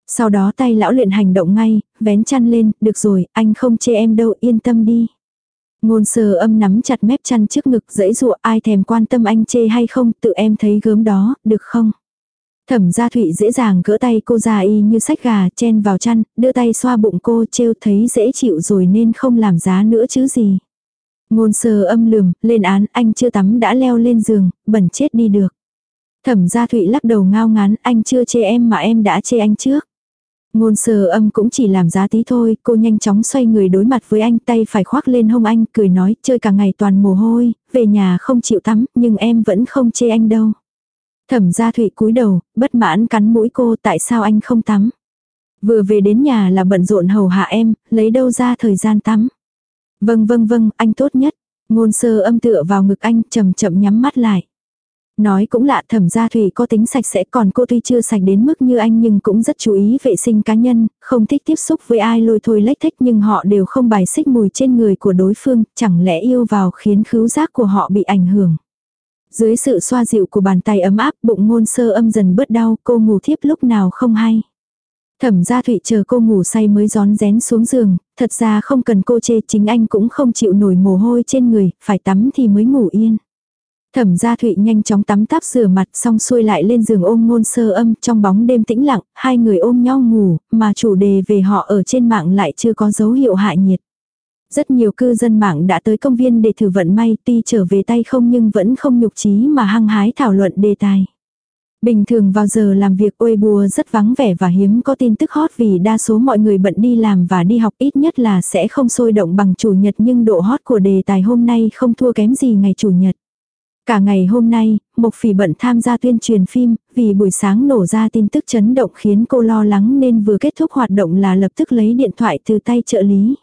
Sau đó tay lão luyện hành động ngay, vén chăn lên, được rồi, anh không chê em đâu, yên tâm đi. Ngôn sơ âm nắm chặt mép chăn trước ngực dẫy dụa ai thèm quan tâm anh chê hay không, tự em thấy gớm đó, được không? Thẩm gia thụy dễ dàng gỡ tay cô ra y như sách gà chen vào chăn, đưa tay xoa bụng cô trêu thấy dễ chịu rồi nên không làm giá nữa chứ gì. Ngôn sơ âm lườm, lên án anh chưa tắm đã leo lên giường, bẩn chết đi được. Thẩm gia thụy lắc đầu ngao ngán anh chưa chê em mà em đã chê anh trước. Ngôn sơ âm cũng chỉ làm giá tí thôi, cô nhanh chóng xoay người đối mặt với anh tay phải khoác lên hông anh, cười nói, chơi cả ngày toàn mồ hôi, về nhà không chịu tắm, nhưng em vẫn không chê anh đâu. Thẩm gia thụy cúi đầu, bất mãn cắn mũi cô, tại sao anh không tắm? Vừa về đến nhà là bận rộn hầu hạ em, lấy đâu ra thời gian tắm? Vâng vâng vâng, anh tốt nhất. Ngôn sơ âm tựa vào ngực anh, chậm chậm nhắm mắt lại. Nói cũng lạ thẩm gia thủy có tính sạch sẽ còn cô tuy chưa sạch đến mức như anh nhưng cũng rất chú ý vệ sinh cá nhân, không thích tiếp xúc với ai lôi thôi lách thích nhưng họ đều không bài xích mùi trên người của đối phương, chẳng lẽ yêu vào khiến khứu giác của họ bị ảnh hưởng. Dưới sự xoa dịu của bàn tay ấm áp bụng ngôn sơ âm dần bớt đau cô ngủ thiếp lúc nào không hay. Thẩm gia thụy chờ cô ngủ say mới gión rén xuống giường, thật ra không cần cô chê chính anh cũng không chịu nổi mồ hôi trên người, phải tắm thì mới ngủ yên. Thẩm gia Thụy nhanh chóng tắm táp rửa mặt xong xuôi lại lên giường ôm ngôn sơ âm trong bóng đêm tĩnh lặng, hai người ôm nhau ngủ, mà chủ đề về họ ở trên mạng lại chưa có dấu hiệu hại nhiệt. Rất nhiều cư dân mạng đã tới công viên để thử vận may tuy trở về tay không nhưng vẫn không nhục trí mà hăng hái thảo luận đề tài. Bình thường vào giờ làm việc ôi bùa rất vắng vẻ và hiếm có tin tức hot vì đa số mọi người bận đi làm và đi học ít nhất là sẽ không sôi động bằng chủ nhật nhưng độ hot của đề tài hôm nay không thua kém gì ngày chủ nhật. Cả ngày hôm nay, Mộc Phỉ bận tham gia tuyên truyền phim, vì buổi sáng nổ ra tin tức chấn động khiến cô lo lắng nên vừa kết thúc hoạt động là lập tức lấy điện thoại từ tay trợ lý.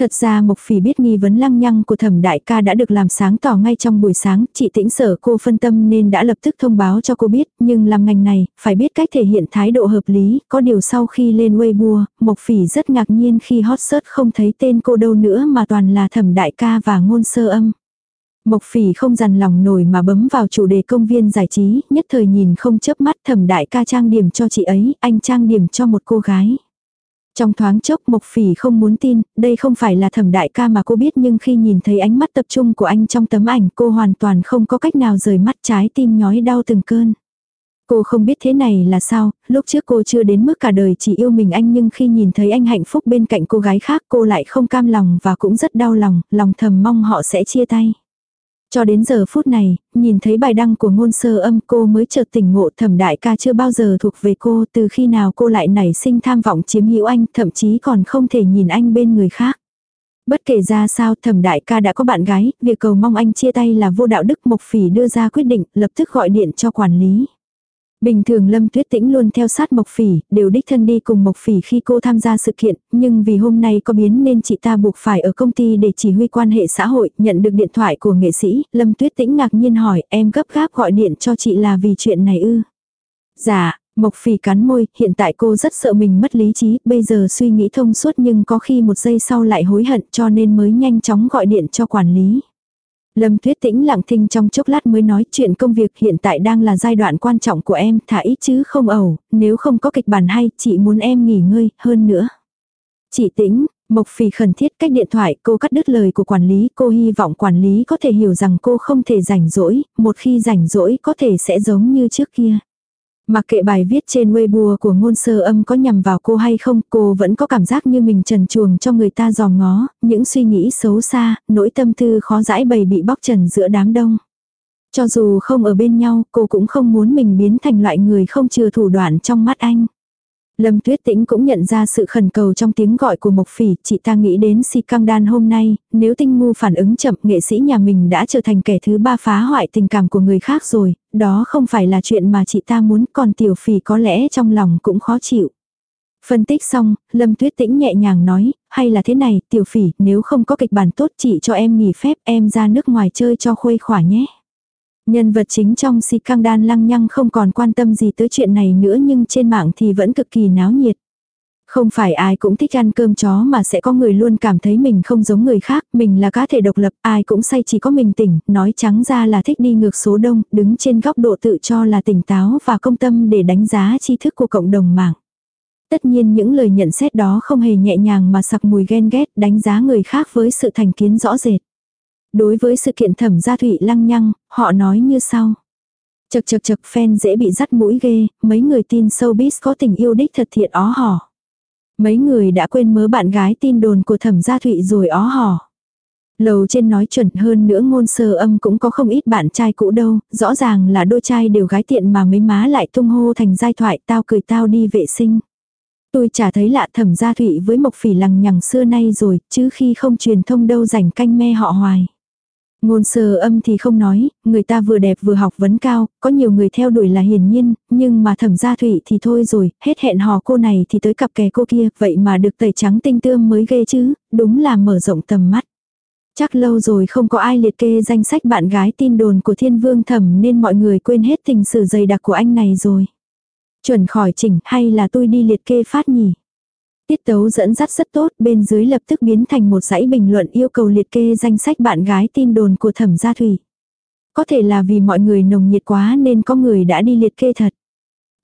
Thật ra Mộc Phỉ biết nghi vấn lăng nhăng của thẩm đại ca đã được làm sáng tỏ ngay trong buổi sáng, chị tĩnh sở cô phân tâm nên đã lập tức thông báo cho cô biết, nhưng làm ngành này, phải biết cách thể hiện thái độ hợp lý, có điều sau khi lên Weibo, Mộc Phỉ rất ngạc nhiên khi hot search không thấy tên cô đâu nữa mà toàn là thẩm đại ca và ngôn sơ âm. Mộc phỉ không dằn lòng nổi mà bấm vào chủ đề công viên giải trí, nhất thời nhìn không chớp mắt thẩm đại ca trang điểm cho chị ấy, anh trang điểm cho một cô gái. Trong thoáng chốc Mộc Phỉ không muốn tin, đây không phải là thẩm đại ca mà cô biết nhưng khi nhìn thấy ánh mắt tập trung của anh trong tấm ảnh cô hoàn toàn không có cách nào rời mắt trái tim nhói đau từng cơn. Cô không biết thế này là sao, lúc trước cô chưa đến mức cả đời chỉ yêu mình anh nhưng khi nhìn thấy anh hạnh phúc bên cạnh cô gái khác cô lại không cam lòng và cũng rất đau lòng, lòng thầm mong họ sẽ chia tay. Cho đến giờ phút này, nhìn thấy bài đăng của ngôn sơ âm cô mới chợt tỉnh ngộ thẩm đại ca chưa bao giờ thuộc về cô từ khi nào cô lại nảy sinh tham vọng chiếm hữu anh thậm chí còn không thể nhìn anh bên người khác. Bất kể ra sao thẩm đại ca đã có bạn gái, việc cầu mong anh chia tay là vô đạo đức Mộc Phỉ đưa ra quyết định, lập tức gọi điện cho quản lý. Bình thường Lâm Tuyết Tĩnh luôn theo sát Mộc Phỉ, đều đích thân đi cùng Mộc Phỉ khi cô tham gia sự kiện, nhưng vì hôm nay có biến nên chị ta buộc phải ở công ty để chỉ huy quan hệ xã hội, nhận được điện thoại của nghệ sĩ, Lâm Tuyết Tĩnh ngạc nhiên hỏi, em gấp gáp gọi điện cho chị là vì chuyện này ư. Dạ, Mộc Phỉ cắn môi, hiện tại cô rất sợ mình mất lý trí, bây giờ suy nghĩ thông suốt nhưng có khi một giây sau lại hối hận cho nên mới nhanh chóng gọi điện cho quản lý. Lâm Tuyết Tĩnh lặng thinh trong chốc lát mới nói chuyện công việc hiện tại đang là giai đoạn quan trọng của em, thả ít chứ không ẩu, nếu không có kịch bản hay, chị muốn em nghỉ ngơi, hơn nữa. Chị Tĩnh, Mộc Phì khẩn thiết cách điện thoại, cô cắt đứt lời của quản lý, cô hy vọng quản lý có thể hiểu rằng cô không thể rảnh rỗi, một khi rảnh rỗi có thể sẽ giống như trước kia. Mặc kệ bài viết trên Weibo của ngôn sơ âm có nhằm vào cô hay không, cô vẫn có cảm giác như mình trần chuồng cho người ta dòm ngó, những suy nghĩ xấu xa, nỗi tâm tư khó giải bày bị bóc trần giữa đám đông. Cho dù không ở bên nhau, cô cũng không muốn mình biến thành loại người không chừa thủ đoạn trong mắt anh. Lâm Tuyết Tĩnh cũng nhận ra sự khẩn cầu trong tiếng gọi của Mộc Phỉ, chị ta nghĩ đến si căng đan hôm nay, nếu tinh ngu phản ứng chậm nghệ sĩ nhà mình đã trở thành kẻ thứ ba phá hoại tình cảm của người khác rồi, đó không phải là chuyện mà chị ta muốn, còn tiểu phỉ có lẽ trong lòng cũng khó chịu. Phân tích xong, Lâm Tuyết Tĩnh nhẹ nhàng nói, hay là thế này, tiểu phỉ, nếu không có kịch bản tốt chị cho em nghỉ phép em ra nước ngoài chơi cho khuây khỏa nhé. Nhân vật chính trong si căng đan lăng nhăng không còn quan tâm gì tới chuyện này nữa nhưng trên mạng thì vẫn cực kỳ náo nhiệt. Không phải ai cũng thích ăn cơm chó mà sẽ có người luôn cảm thấy mình không giống người khác, mình là cá thể độc lập, ai cũng say chỉ có mình tỉnh, nói trắng ra là thích đi ngược số đông, đứng trên góc độ tự cho là tỉnh táo và công tâm để đánh giá tri thức của cộng đồng mạng. Tất nhiên những lời nhận xét đó không hề nhẹ nhàng mà sặc mùi ghen ghét đánh giá người khác với sự thành kiến rõ rệt. Đối với sự kiện thẩm gia thủy lăng nhăng, họ nói như sau. Chật chật chật fan dễ bị dắt mũi ghê, mấy người tin showbiz có tình yêu đích thật thiệt ó hò. Mấy người đã quên mớ bạn gái tin đồn của thẩm gia thụy rồi ó hò. Lầu trên nói chuẩn hơn nữa ngôn sơ âm cũng có không ít bạn trai cũ đâu, rõ ràng là đôi trai đều gái tiện mà mấy má lại tung hô thành giai thoại tao cười tao đi vệ sinh. Tôi chả thấy lạ thẩm gia thụy với mộc phỉ lằng nhằng xưa nay rồi, chứ khi không truyền thông đâu rảnh canh me họ hoài. Ngôn sơ âm thì không nói, người ta vừa đẹp vừa học vấn cao, có nhiều người theo đuổi là hiển nhiên, nhưng mà thẩm gia thủy thì thôi rồi, hết hẹn hò cô này thì tới cặp kè cô kia, vậy mà được tẩy trắng tinh tươm mới ghê chứ, đúng là mở rộng tầm mắt. Chắc lâu rồi không có ai liệt kê danh sách bạn gái tin đồn của thiên vương thẩm nên mọi người quên hết tình sử dày đặc của anh này rồi. Chuẩn khỏi chỉnh hay là tôi đi liệt kê phát nhỉ? Tiết tấu dẫn dắt rất tốt, bên dưới lập tức biến thành một dãy bình luận yêu cầu liệt kê danh sách bạn gái tin đồn của thẩm gia thủy. Có thể là vì mọi người nồng nhiệt quá nên có người đã đi liệt kê thật.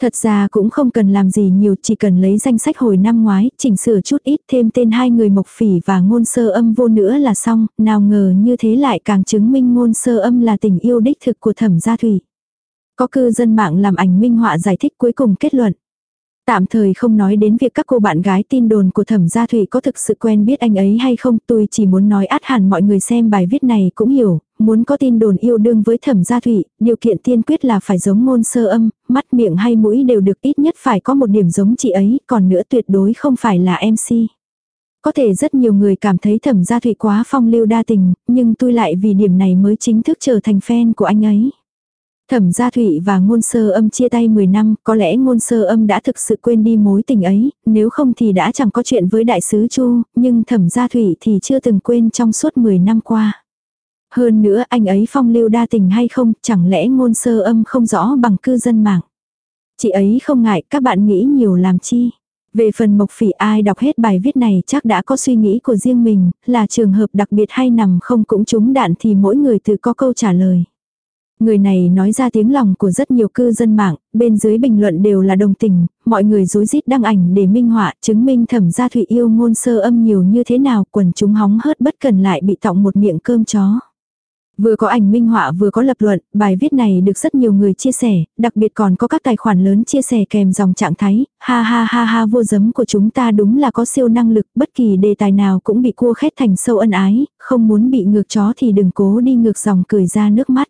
Thật ra cũng không cần làm gì nhiều, chỉ cần lấy danh sách hồi năm ngoái, chỉnh sửa chút ít thêm tên hai người mộc phỉ và ngôn sơ âm vô nữa là xong, nào ngờ như thế lại càng chứng minh ngôn sơ âm là tình yêu đích thực của thẩm gia thủy. Có cư dân mạng làm ảnh minh họa giải thích cuối cùng kết luận. Tạm thời không nói đến việc các cô bạn gái tin đồn của thẩm gia thủy có thực sự quen biết anh ấy hay không, tôi chỉ muốn nói át hẳn mọi người xem bài viết này cũng hiểu, muốn có tin đồn yêu đương với thẩm gia thủy, điều kiện tiên quyết là phải giống ngôn sơ âm, mắt miệng hay mũi đều được ít nhất phải có một điểm giống chị ấy, còn nữa tuyệt đối không phải là MC. Có thể rất nhiều người cảm thấy thẩm gia thủy quá phong lưu đa tình, nhưng tôi lại vì điểm này mới chính thức trở thành fan của anh ấy. Thẩm gia thụy và ngôn sơ âm chia tay 10 năm, có lẽ ngôn sơ âm đã thực sự quên đi mối tình ấy, nếu không thì đã chẳng có chuyện với đại sứ Chu, nhưng thẩm gia thụy thì chưa từng quên trong suốt 10 năm qua. Hơn nữa anh ấy phong lưu đa tình hay không, chẳng lẽ ngôn sơ âm không rõ bằng cư dân mạng. Chị ấy không ngại, các bạn nghĩ nhiều làm chi. Về phần mộc phỉ ai đọc hết bài viết này chắc đã có suy nghĩ của riêng mình, là trường hợp đặc biệt hay nằm không cũng trúng đạn thì mỗi người tự có câu trả lời. Người này nói ra tiếng lòng của rất nhiều cư dân mạng, bên dưới bình luận đều là đồng tình, mọi người rối rít đăng ảnh để minh họa chứng minh thẩm gia thụy yêu ngôn sơ âm nhiều như thế nào quần chúng hóng hớt bất cần lại bị tọng một miệng cơm chó. Vừa có ảnh minh họa vừa có lập luận, bài viết này được rất nhiều người chia sẻ, đặc biệt còn có các tài khoản lớn chia sẻ kèm dòng trạng thái, ha ha ha ha vô giấm của chúng ta đúng là có siêu năng lực, bất kỳ đề tài nào cũng bị cua khét thành sâu ân ái, không muốn bị ngược chó thì đừng cố đi ngược dòng cười ra nước mắt.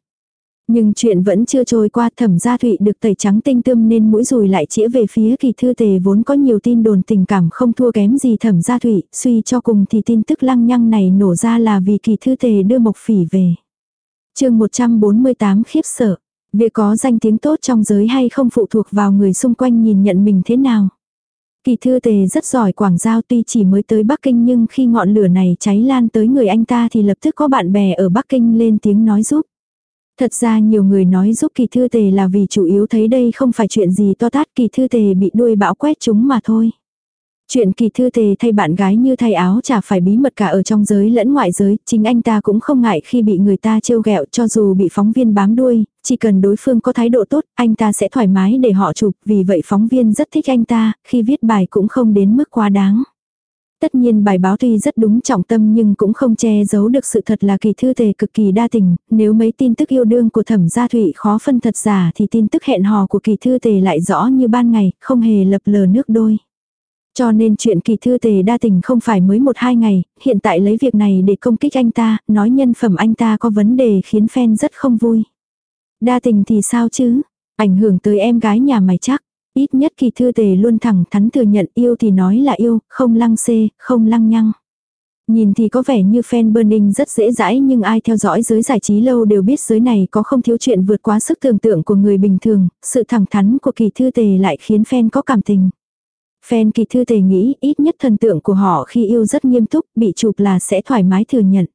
Nhưng chuyện vẫn chưa trôi qua thẩm gia thụy được tẩy trắng tinh tươm nên mũi rùi lại chĩa về phía kỳ thư tề vốn có nhiều tin đồn tình cảm không thua kém gì thẩm gia thụy, suy cho cùng thì tin tức lăng nhăng này nổ ra là vì kỳ thư tề đưa mộc phỉ về. chương 148 khiếp sợ, việc có danh tiếng tốt trong giới hay không phụ thuộc vào người xung quanh nhìn nhận mình thế nào. Kỳ thư tề rất giỏi quảng giao tuy chỉ mới tới Bắc Kinh nhưng khi ngọn lửa này cháy lan tới người anh ta thì lập tức có bạn bè ở Bắc Kinh lên tiếng nói giúp. Thật ra nhiều người nói giúp kỳ thư tề là vì chủ yếu thấy đây không phải chuyện gì to tát kỳ thư tề bị đuôi bão quét chúng mà thôi. Chuyện kỳ thư tề thay bạn gái như thay áo chả phải bí mật cả ở trong giới lẫn ngoại giới, chính anh ta cũng không ngại khi bị người ta trêu ghẹo cho dù bị phóng viên bám đuôi, chỉ cần đối phương có thái độ tốt, anh ta sẽ thoải mái để họ chụp, vì vậy phóng viên rất thích anh ta, khi viết bài cũng không đến mức quá đáng. Tất nhiên bài báo tuy rất đúng trọng tâm nhưng cũng không che giấu được sự thật là kỳ thư tề cực kỳ đa tình, nếu mấy tin tức yêu đương của thẩm gia thụy khó phân thật giả thì tin tức hẹn hò của kỳ thư tề lại rõ như ban ngày, không hề lập lờ nước đôi. Cho nên chuyện kỳ thư tề đa tình không phải mới một hai ngày, hiện tại lấy việc này để công kích anh ta, nói nhân phẩm anh ta có vấn đề khiến fan rất không vui. Đa tình thì sao chứ? Ảnh hưởng tới em gái nhà mày chắc. Ít nhất kỳ thư tề luôn thẳng thắn thừa nhận yêu thì nói là yêu, không lăng xê, không lăng nhăng. Nhìn thì có vẻ như fan burning rất dễ dãi nhưng ai theo dõi giới giải trí lâu đều biết giới này có không thiếu chuyện vượt quá sức tưởng tượng của người bình thường, sự thẳng thắn của kỳ thư tề lại khiến fan có cảm tình. Fan kỳ thư tề nghĩ ít nhất thần tượng của họ khi yêu rất nghiêm túc, bị chụp là sẽ thoải mái thừa nhận.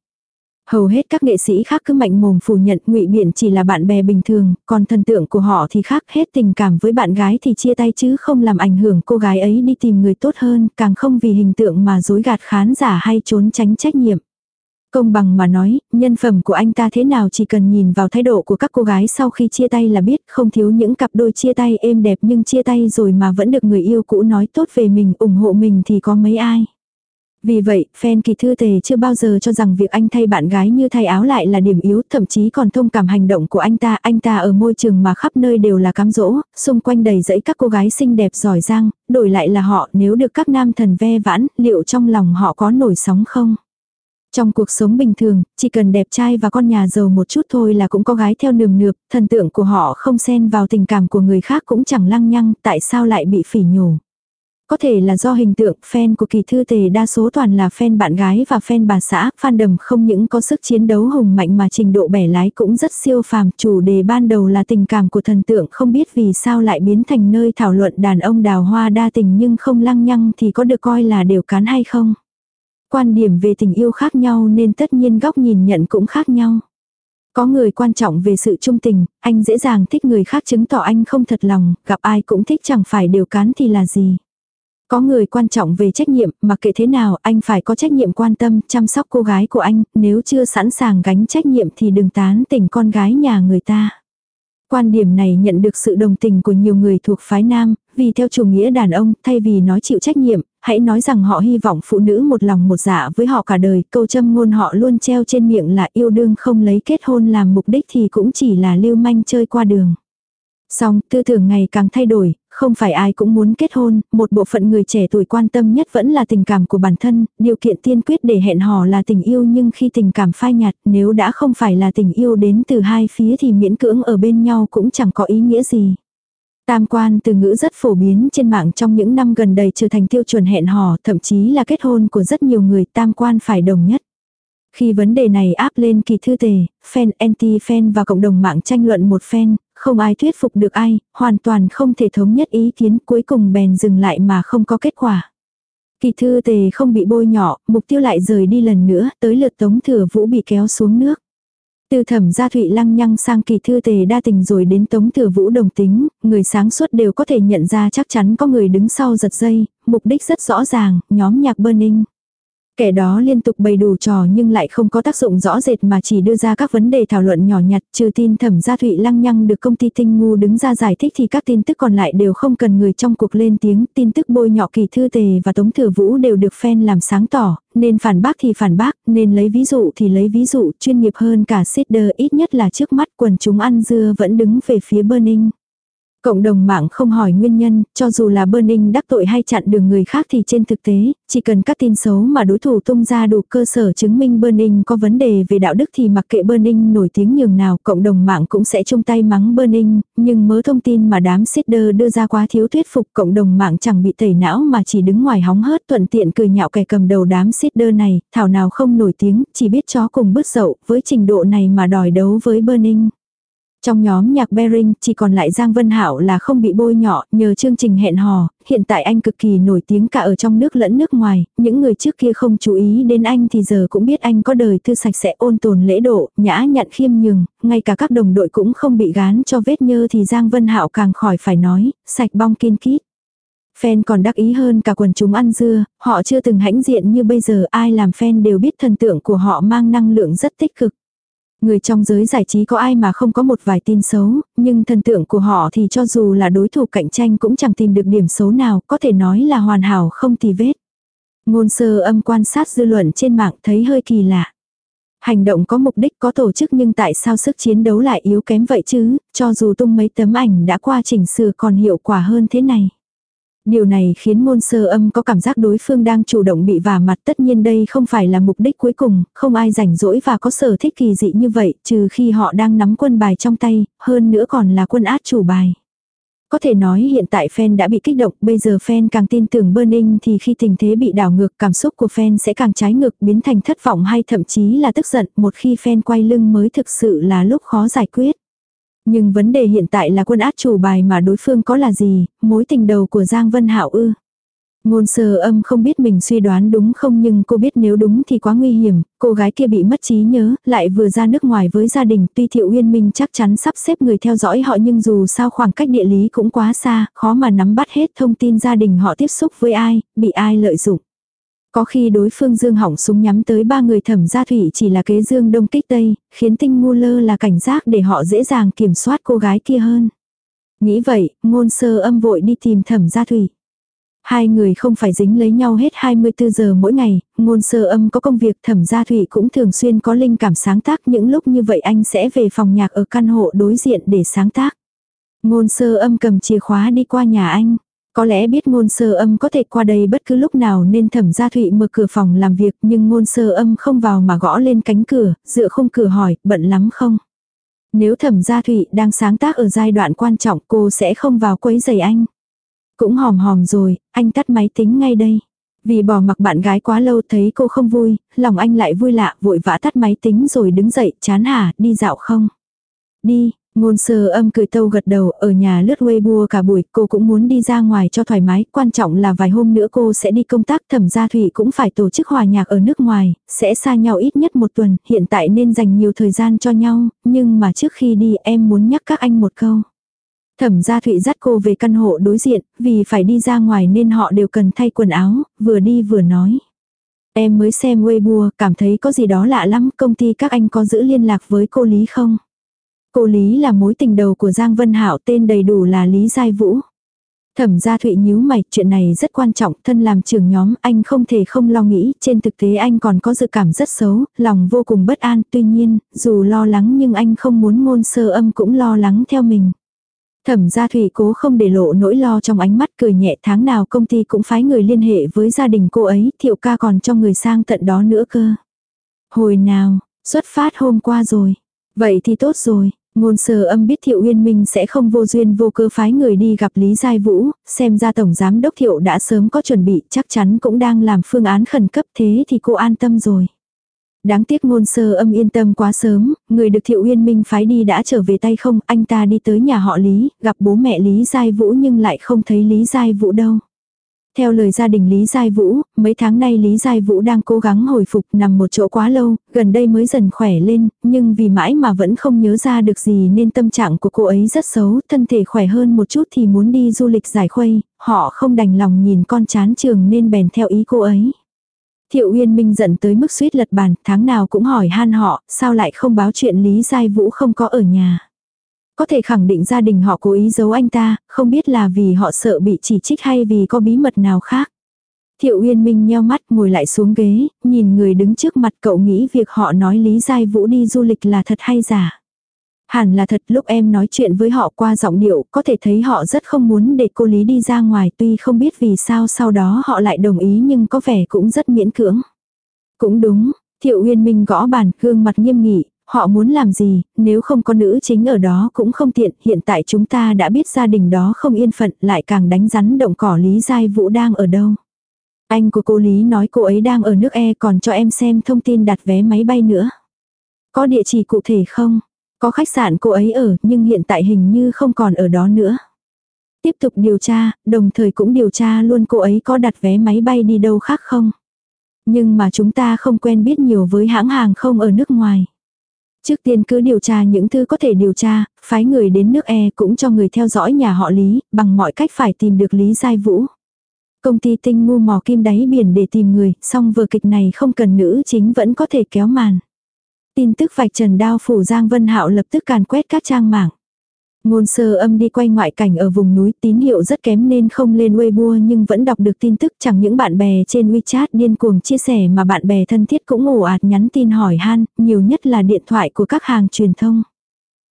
Hầu hết các nghệ sĩ khác cứ mạnh mồm phủ nhận ngụy biện chỉ là bạn bè bình thường, còn thần tượng của họ thì khác hết tình cảm với bạn gái thì chia tay chứ không làm ảnh hưởng cô gái ấy đi tìm người tốt hơn, càng không vì hình tượng mà dối gạt khán giả hay trốn tránh trách nhiệm. Công bằng mà nói, nhân phẩm của anh ta thế nào chỉ cần nhìn vào thái độ của các cô gái sau khi chia tay là biết không thiếu những cặp đôi chia tay êm đẹp nhưng chia tay rồi mà vẫn được người yêu cũ nói tốt về mình ủng hộ mình thì có mấy ai. Vì vậy, fan kỳ thư tề chưa bao giờ cho rằng việc anh thay bạn gái như thay áo lại là điểm yếu, thậm chí còn thông cảm hành động của anh ta. Anh ta ở môi trường mà khắp nơi đều là cám dỗ, xung quanh đầy dẫy các cô gái xinh đẹp giỏi giang, đổi lại là họ nếu được các nam thần ve vãn, liệu trong lòng họ có nổi sóng không? Trong cuộc sống bình thường, chỉ cần đẹp trai và con nhà giàu một chút thôi là cũng có gái theo nườm nượp, thần tượng của họ không xen vào tình cảm của người khác cũng chẳng lăng nhăng, tại sao lại bị phỉ nhổ. Có thể là do hình tượng, fan của kỳ thư tề đa số toàn là fan bạn gái và fan bà xã, fandom không những có sức chiến đấu hùng mạnh mà trình độ bẻ lái cũng rất siêu phàm. Chủ đề ban đầu là tình cảm của thần tượng không biết vì sao lại biến thành nơi thảo luận đàn ông đào hoa đa tình nhưng không lăng nhăng thì có được coi là đều cán hay không. Quan điểm về tình yêu khác nhau nên tất nhiên góc nhìn nhận cũng khác nhau. Có người quan trọng về sự trung tình, anh dễ dàng thích người khác chứng tỏ anh không thật lòng, gặp ai cũng thích chẳng phải đều cán thì là gì. Có người quan trọng về trách nhiệm, mặc kệ thế nào anh phải có trách nhiệm quan tâm, chăm sóc cô gái của anh, nếu chưa sẵn sàng gánh trách nhiệm thì đừng tán tỉnh con gái nhà người ta. Quan điểm này nhận được sự đồng tình của nhiều người thuộc phái nam, vì theo chủ nghĩa đàn ông, thay vì nói chịu trách nhiệm, hãy nói rằng họ hy vọng phụ nữ một lòng một dạ với họ cả đời, câu châm ngôn họ luôn treo trên miệng là yêu đương không lấy kết hôn làm mục đích thì cũng chỉ là lưu manh chơi qua đường. Song, tư tưởng ngày càng thay đổi, không phải ai cũng muốn kết hôn, một bộ phận người trẻ tuổi quan tâm nhất vẫn là tình cảm của bản thân, điều kiện tiên quyết để hẹn hò là tình yêu nhưng khi tình cảm phai nhạt, nếu đã không phải là tình yêu đến từ hai phía thì miễn cưỡng ở bên nhau cũng chẳng có ý nghĩa gì. Tam quan từ ngữ rất phổ biến trên mạng trong những năm gần đây trở thành tiêu chuẩn hẹn hò, thậm chí là kết hôn của rất nhiều người tam quan phải đồng nhất. Khi vấn đề này áp lên kỳ thư tề, fan anti-fan và cộng đồng mạng tranh luận một fan, không ai thuyết phục được ai, hoàn toàn không thể thống nhất ý kiến cuối cùng bèn dừng lại mà không có kết quả. Kỳ thư tề không bị bôi nhỏ, mục tiêu lại rời đi lần nữa, tới lượt tống thừa vũ bị kéo xuống nước. Từ thẩm gia thụy lăng nhăng sang kỳ thư tề đa tình rồi đến tống thừa vũ đồng tính, người sáng suốt đều có thể nhận ra chắc chắn có người đứng sau giật dây, mục đích rất rõ ràng, nhóm nhạc Burning. Kẻ đó liên tục bày đủ trò nhưng lại không có tác dụng rõ rệt mà chỉ đưa ra các vấn đề thảo luận nhỏ nhặt, trừ tin thẩm gia thụy lăng nhăng được công ty tinh ngu đứng ra giải thích thì các tin tức còn lại đều không cần người trong cuộc lên tiếng, tin tức bôi nhọ kỳ thư tề và tống thừa vũ đều được fan làm sáng tỏ, nên phản bác thì phản bác, nên lấy ví dụ thì lấy ví dụ, chuyên nghiệp hơn cả Sider ít nhất là trước mắt quần chúng ăn dưa vẫn đứng về phía Burning. Cộng đồng mạng không hỏi nguyên nhân, cho dù là Burning đắc tội hay chặn đường người khác thì trên thực tế, chỉ cần các tin xấu mà đối thủ tung ra đủ cơ sở chứng minh Burning có vấn đề về đạo đức thì mặc kệ Burning nổi tiếng nhường nào, cộng đồng mạng cũng sẽ chung tay mắng Burning, nhưng mớ thông tin mà đám sitter đưa ra quá thiếu thuyết phục cộng đồng mạng chẳng bị tẩy não mà chỉ đứng ngoài hóng hớt thuận tiện cười nhạo kẻ cầm đầu đám sitter này, thảo nào không nổi tiếng, chỉ biết chó cùng bứt dậu, với trình độ này mà đòi đấu với Burning. Trong nhóm nhạc Bering chỉ còn lại Giang Vân Hạo là không bị bôi nhọ nhờ chương trình hẹn hò, hiện tại anh cực kỳ nổi tiếng cả ở trong nước lẫn nước ngoài, những người trước kia không chú ý đến anh thì giờ cũng biết anh có đời thư sạch sẽ ôn tồn lễ độ, nhã nhặn khiêm nhường, ngay cả các đồng đội cũng không bị gán cho vết nhơ thì Giang Vân Hạo càng khỏi phải nói, sạch bong kiên kít. Fan còn đắc ý hơn cả quần chúng ăn dưa, họ chưa từng hãnh diện như bây giờ ai làm fan đều biết thần tượng của họ mang năng lượng rất tích cực. Người trong giới giải trí có ai mà không có một vài tin xấu, nhưng thần tượng của họ thì cho dù là đối thủ cạnh tranh cũng chẳng tìm được điểm xấu nào, có thể nói là hoàn hảo không tì vết. Ngôn sơ âm quan sát dư luận trên mạng thấy hơi kỳ lạ. Hành động có mục đích có tổ chức nhưng tại sao sức chiến đấu lại yếu kém vậy chứ, cho dù tung mấy tấm ảnh đã qua chỉnh sửa còn hiệu quả hơn thế này. Điều này khiến môn sơ âm có cảm giác đối phương đang chủ động bị vả mặt tất nhiên đây không phải là mục đích cuối cùng, không ai rảnh rỗi và có sở thích kỳ dị như vậy, trừ khi họ đang nắm quân bài trong tay, hơn nữa còn là quân át chủ bài. Có thể nói hiện tại fan đã bị kích động, bây giờ fan càng tin tưởng Burning thì khi tình thế bị đảo ngược cảm xúc của fan sẽ càng trái ngược biến thành thất vọng hay thậm chí là tức giận, một khi fan quay lưng mới thực sự là lúc khó giải quyết. Nhưng vấn đề hiện tại là quân át chủ bài mà đối phương có là gì, mối tình đầu của Giang Vân Hạo ư. Ngôn sơ âm không biết mình suy đoán đúng không nhưng cô biết nếu đúng thì quá nguy hiểm, cô gái kia bị mất trí nhớ, lại vừa ra nước ngoài với gia đình, tuy Thiệu Uyên Minh chắc chắn sắp xếp người theo dõi họ nhưng dù sao khoảng cách địa lý cũng quá xa, khó mà nắm bắt hết thông tin gia đình họ tiếp xúc với ai, bị ai lợi dụng. Có khi đối phương dương hỏng súng nhắm tới ba người thẩm gia thủy chỉ là kế dương đông kích tây, khiến tinh ngu lơ là cảnh giác để họ dễ dàng kiểm soát cô gái kia hơn. Nghĩ vậy, ngôn sơ âm vội đi tìm thẩm gia thủy. Hai người không phải dính lấy nhau hết 24 giờ mỗi ngày, ngôn sơ âm có công việc thẩm gia thủy cũng thường xuyên có linh cảm sáng tác những lúc như vậy anh sẽ về phòng nhạc ở căn hộ đối diện để sáng tác. Ngôn sơ âm cầm chìa khóa đi qua nhà anh. Có lẽ biết ngôn sơ âm có thể qua đây bất cứ lúc nào nên thẩm gia thụy mở cửa phòng làm việc nhưng ngôn sơ âm không vào mà gõ lên cánh cửa, dựa không cửa hỏi, bận lắm không? Nếu thẩm gia thụy đang sáng tác ở giai đoạn quan trọng cô sẽ không vào quấy giày anh. Cũng hòm hòm rồi, anh tắt máy tính ngay đây. Vì bỏ mặc bạn gái quá lâu thấy cô không vui, lòng anh lại vui lạ vội vã tắt máy tính rồi đứng dậy chán hả, đi dạo không? Đi, Ngôn sơ âm cười tâu gật đầu, ở nhà lướt Weibo cả buổi, cô cũng muốn đi ra ngoài cho thoải mái, quan trọng là vài hôm nữa cô sẽ đi công tác, thẩm gia thủy cũng phải tổ chức hòa nhạc ở nước ngoài, sẽ xa nhau ít nhất một tuần, hiện tại nên dành nhiều thời gian cho nhau, nhưng mà trước khi đi em muốn nhắc các anh một câu. Thẩm gia thụy dắt cô về căn hộ đối diện, vì phải đi ra ngoài nên họ đều cần thay quần áo, vừa đi vừa nói. Em mới xem Weibo, cảm thấy có gì đó lạ lắm, công ty các anh có giữ liên lạc với cô Lý không? Cô Lý là mối tình đầu của Giang Vân Hạo tên đầy đủ là Lý Giai Vũ. Thẩm gia Thụy nhíu mày, chuyện này rất quan trọng, thân làm trưởng nhóm, anh không thể không lo nghĩ, trên thực tế anh còn có dự cảm rất xấu, lòng vô cùng bất an, tuy nhiên, dù lo lắng nhưng anh không muốn ngôn sơ âm cũng lo lắng theo mình. Thẩm gia Thụy cố không để lộ nỗi lo trong ánh mắt cười nhẹ tháng nào công ty cũng phái người liên hệ với gia đình cô ấy, thiệu ca còn cho người sang tận đó nữa cơ. Hồi nào, xuất phát hôm qua rồi. Vậy thì tốt rồi, Ngôn sơ âm biết Thiệu Uyên Minh sẽ không vô duyên vô cơ phái người đi gặp Lý Giai Vũ, xem ra Tổng Giám Đốc Thiệu đã sớm có chuẩn bị, chắc chắn cũng đang làm phương án khẩn cấp thế thì cô an tâm rồi. Đáng tiếc ngôn sơ âm yên tâm quá sớm, người được Thiệu Uyên Minh phái đi đã trở về tay không, anh ta đi tới nhà họ Lý, gặp bố mẹ Lý Giai Vũ nhưng lại không thấy Lý Giai Vũ đâu. Theo lời gia đình Lý Giai Vũ, mấy tháng nay Lý Giai Vũ đang cố gắng hồi phục nằm một chỗ quá lâu, gần đây mới dần khỏe lên, nhưng vì mãi mà vẫn không nhớ ra được gì nên tâm trạng của cô ấy rất xấu, thân thể khỏe hơn một chút thì muốn đi du lịch giải khuây, họ không đành lòng nhìn con chán trường nên bèn theo ý cô ấy. Thiệu Uyên Minh giận tới mức suýt lật bàn, tháng nào cũng hỏi han họ, sao lại không báo chuyện Lý Giai Vũ không có ở nhà. Có thể khẳng định gia đình họ cố ý giấu anh ta, không biết là vì họ sợ bị chỉ trích hay vì có bí mật nào khác. Thiệu Uyên Minh nheo mắt ngồi lại xuống ghế, nhìn người đứng trước mặt cậu nghĩ việc họ nói Lý Giai Vũ đi du lịch là thật hay giả. Hẳn là thật lúc em nói chuyện với họ qua giọng điệu, có thể thấy họ rất không muốn để cô Lý đi ra ngoài tuy không biết vì sao sau đó họ lại đồng ý nhưng có vẻ cũng rất miễn cưỡng. Cũng đúng, Thiệu Uyên Minh gõ bàn, gương mặt nghiêm nghị, họ muốn làm gì, nếu không có nữ chính ở đó cũng không tiện, hiện tại chúng ta đã biết gia đình đó không yên phận, lại càng đánh rắn động cỏ Lý Giai Vũ đang ở đâu. Anh của cô Lý nói cô ấy đang ở nước E còn cho em xem thông tin đặt vé máy bay nữa. Có địa chỉ cụ thể không? Có khách sạn cô ấy ở nhưng hiện tại hình như không còn ở đó nữa. Tiếp tục điều tra, đồng thời cũng điều tra luôn cô ấy có đặt vé máy bay đi đâu khác không. Nhưng mà chúng ta không quen biết nhiều với hãng hàng không ở nước ngoài. Trước tiên cứ điều tra những thứ có thể điều tra, phái người đến nước E cũng cho người theo dõi nhà họ Lý, bằng mọi cách phải tìm được Lý Giai Vũ. Công ty tinh ngu mò kim đáy biển để tìm người, song vừa kịch này không cần nữ chính vẫn có thể kéo màn. Tin tức vạch trần đao phủ Giang Vân Hạo lập tức càn quét các trang mạng. Ngôn sơ âm đi quay ngoại cảnh ở vùng núi tín hiệu rất kém nên không lên Weibo nhưng vẫn đọc được tin tức chẳng những bạn bè trên WeChat điên cuồng chia sẻ mà bạn bè thân thiết cũng ngủ ạt nhắn tin hỏi han, nhiều nhất là điện thoại của các hàng truyền thông.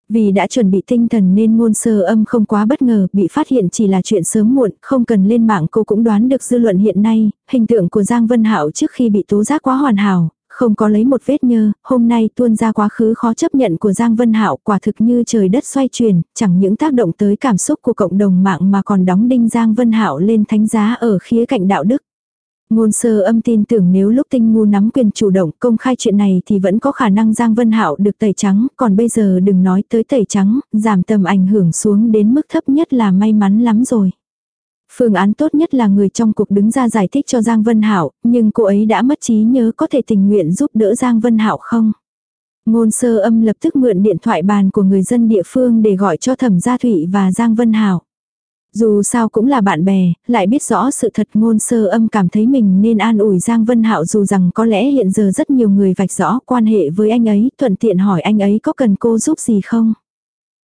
Vì đã chuẩn bị tinh thần nên ngôn sơ âm không quá bất ngờ, bị phát hiện chỉ là chuyện sớm muộn, không cần lên mạng cô cũng đoán được dư luận hiện nay, hình tượng của Giang Vân Hạo trước khi bị tố giác quá hoàn hảo, không có lấy một vết nhơ, hôm nay tuôn ra quá khứ khó chấp nhận của Giang Vân Hạo quả thực như trời đất xoay chuyển, chẳng những tác động tới cảm xúc của cộng đồng mạng mà còn đóng đinh Giang Vân Hạo lên thánh giá ở khía cạnh đạo đức. Ngôn sơ âm tin tưởng nếu lúc tinh ngu nắm quyền chủ động công khai chuyện này thì vẫn có khả năng Giang Vân Hạo được tẩy trắng, còn bây giờ đừng nói tới tẩy trắng, giảm tầm ảnh hưởng xuống đến mức thấp nhất là may mắn lắm rồi. Phương án tốt nhất là người trong cuộc đứng ra giải thích cho Giang Vân Hạo, nhưng cô ấy đã mất trí nhớ có thể tình nguyện giúp đỡ Giang Vân Hạo không? Ngôn sơ âm lập tức mượn điện thoại bàn của người dân địa phương để gọi cho Thẩm Gia Thụy và Giang Vân Hạo. Dù sao cũng là bạn bè, lại biết rõ sự thật ngôn sơ âm cảm thấy mình nên an ủi Giang Vân Hạo dù rằng có lẽ hiện giờ rất nhiều người vạch rõ quan hệ với anh ấy, thuận tiện hỏi anh ấy có cần cô giúp gì không.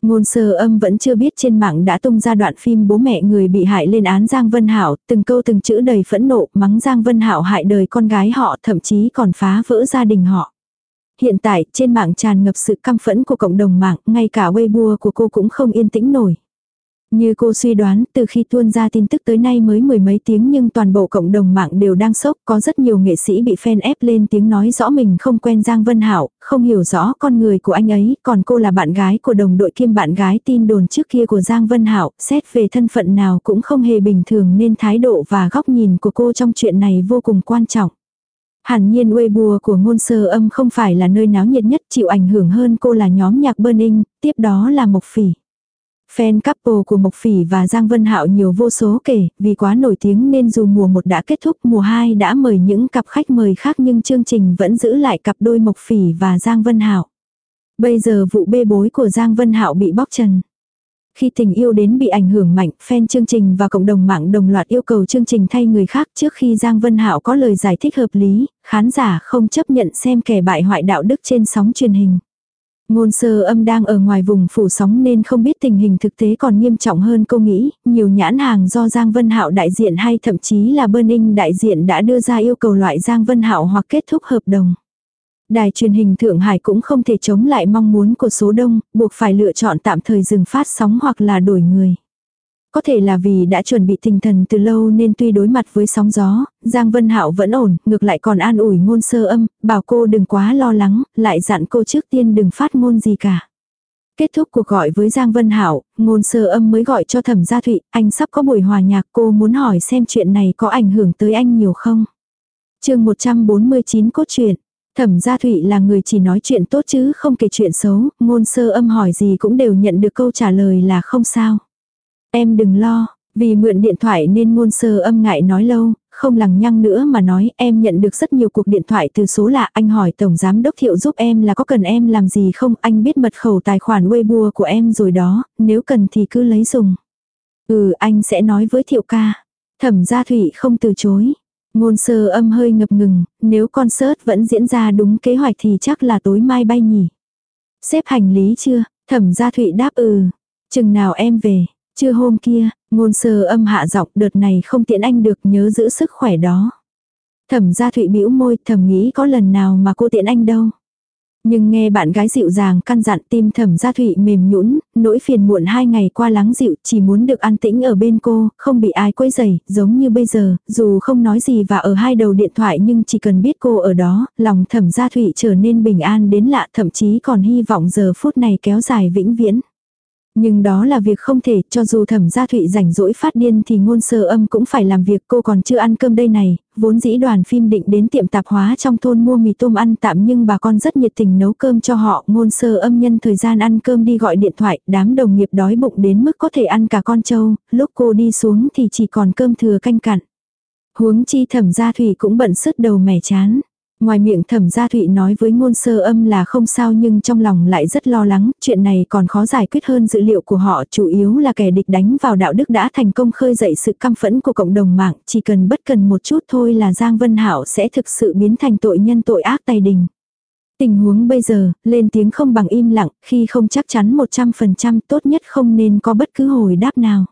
Ngôn sơ âm vẫn chưa biết trên mạng đã tung ra đoạn phim bố mẹ người bị hại lên án Giang Vân Hảo, từng câu từng chữ đầy phẫn nộ, mắng Giang Vân Hảo hại đời con gái họ, thậm chí còn phá vỡ gia đình họ. Hiện tại, trên mạng tràn ngập sự căm phẫn của cộng đồng mạng, ngay cả Weibo của cô cũng không yên tĩnh nổi. Như cô suy đoán, từ khi tuôn ra tin tức tới nay mới mười mấy tiếng nhưng toàn bộ cộng đồng mạng đều đang sốc, có rất nhiều nghệ sĩ bị fan ép lên tiếng nói rõ mình không quen Giang Vân Hảo, không hiểu rõ con người của anh ấy, còn cô là bạn gái của đồng đội kiêm bạn gái tin đồn trước kia của Giang Vân Hảo, xét về thân phận nào cũng không hề bình thường nên thái độ và góc nhìn của cô trong chuyện này vô cùng quan trọng. Hẳn nhiên Weibo của ngôn sơ âm không phải là nơi náo nhiệt nhất chịu ảnh hưởng hơn cô là nhóm nhạc Burning, tiếp đó là Mộc Phỉ. Fan couple của Mộc Phỉ và Giang Vân Hạo nhiều vô số kể, vì quá nổi tiếng nên dù mùa 1 đã kết thúc mùa 2 đã mời những cặp khách mời khác nhưng chương trình vẫn giữ lại cặp đôi Mộc Phỉ và Giang Vân Hạo. Bây giờ vụ bê bối của Giang Vân Hạo bị bóc trần. Khi tình yêu đến bị ảnh hưởng mạnh, fan chương trình và cộng đồng mạng đồng loạt yêu cầu chương trình thay người khác trước khi Giang Vân Hạo có lời giải thích hợp lý, khán giả không chấp nhận xem kẻ bại hoại đạo đức trên sóng truyền hình. Ngôn sơ âm đang ở ngoài vùng phủ sóng nên không biết tình hình thực tế còn nghiêm trọng hơn cô nghĩ, nhiều nhãn hàng do Giang Vân Hạo đại diện hay thậm chí là Burning đại diện đã đưa ra yêu cầu loại Giang Vân Hạo hoặc kết thúc hợp đồng. Đài truyền hình Thượng Hải cũng không thể chống lại mong muốn của số đông, buộc phải lựa chọn tạm thời dừng phát sóng hoặc là đổi người. Có thể là vì đã chuẩn bị tinh thần từ lâu nên tuy đối mặt với sóng gió, Giang Vân Hạo vẫn ổn, ngược lại còn an ủi ngôn sơ âm, bảo cô đừng quá lo lắng, lại dặn cô trước tiên đừng phát ngôn gì cả. Kết thúc cuộc gọi với Giang Vân Hảo, ngôn sơ âm mới gọi cho thẩm gia thụy, anh sắp có buổi hòa nhạc cô muốn hỏi xem chuyện này có ảnh hưởng tới anh nhiều không. chương 149 cốt truyện, thẩm gia thụy là người chỉ nói chuyện tốt chứ không kể chuyện xấu, ngôn sơ âm hỏi gì cũng đều nhận được câu trả lời là không sao. Em đừng lo, vì mượn điện thoại nên ngôn sơ âm ngại nói lâu, không lằng nhăng nữa mà nói em nhận được rất nhiều cuộc điện thoại từ số lạ anh hỏi tổng giám đốc thiệu giúp em là có cần em làm gì không anh biết mật khẩu tài khoản Weibo của em rồi đó, nếu cần thì cứ lấy dùng. Ừ anh sẽ nói với thiệu ca. Thẩm gia thủy không từ chối. Ngôn sơ âm hơi ngập ngừng, nếu concert vẫn diễn ra đúng kế hoạch thì chắc là tối mai bay nhỉ. Xếp hành lý chưa? Thẩm gia thụy đáp ừ. Chừng nào em về? Chưa hôm kia, ngôn sơ âm hạ giọng đợt này không tiện anh được nhớ giữ sức khỏe đó. Thẩm gia thụy bĩu môi thầm nghĩ có lần nào mà cô tiện anh đâu. Nhưng nghe bạn gái dịu dàng căn dặn tim thẩm gia thụy mềm nhũn nỗi phiền muộn hai ngày qua lắng dịu chỉ muốn được an tĩnh ở bên cô, không bị ai quấy rầy, giống như bây giờ, dù không nói gì và ở hai đầu điện thoại nhưng chỉ cần biết cô ở đó, lòng thẩm gia thụy trở nên bình an đến lạ thậm chí còn hy vọng giờ phút này kéo dài vĩnh viễn. Nhưng đó là việc không thể, cho dù thẩm gia thụy rảnh rỗi phát điên thì ngôn sơ âm cũng phải làm việc cô còn chưa ăn cơm đây này, vốn dĩ đoàn phim định đến tiệm tạp hóa trong thôn mua mì tôm ăn tạm nhưng bà con rất nhiệt tình nấu cơm cho họ, ngôn sơ âm nhân thời gian ăn cơm đi gọi điện thoại, đám đồng nghiệp đói bụng đến mức có thể ăn cả con trâu, lúc cô đi xuống thì chỉ còn cơm thừa canh cặn. Huống chi thẩm gia thủy cũng bận sứt đầu mẻ chán. Ngoài miệng thẩm gia thụy nói với ngôn sơ âm là không sao nhưng trong lòng lại rất lo lắng, chuyện này còn khó giải quyết hơn dữ liệu của họ, chủ yếu là kẻ địch đánh vào đạo đức đã thành công khơi dậy sự căm phẫn của cộng đồng mạng, chỉ cần bất cần một chút thôi là Giang Vân Hảo sẽ thực sự biến thành tội nhân tội ác tay đình. Tình huống bây giờ, lên tiếng không bằng im lặng, khi không chắc chắn 100% tốt nhất không nên có bất cứ hồi đáp nào.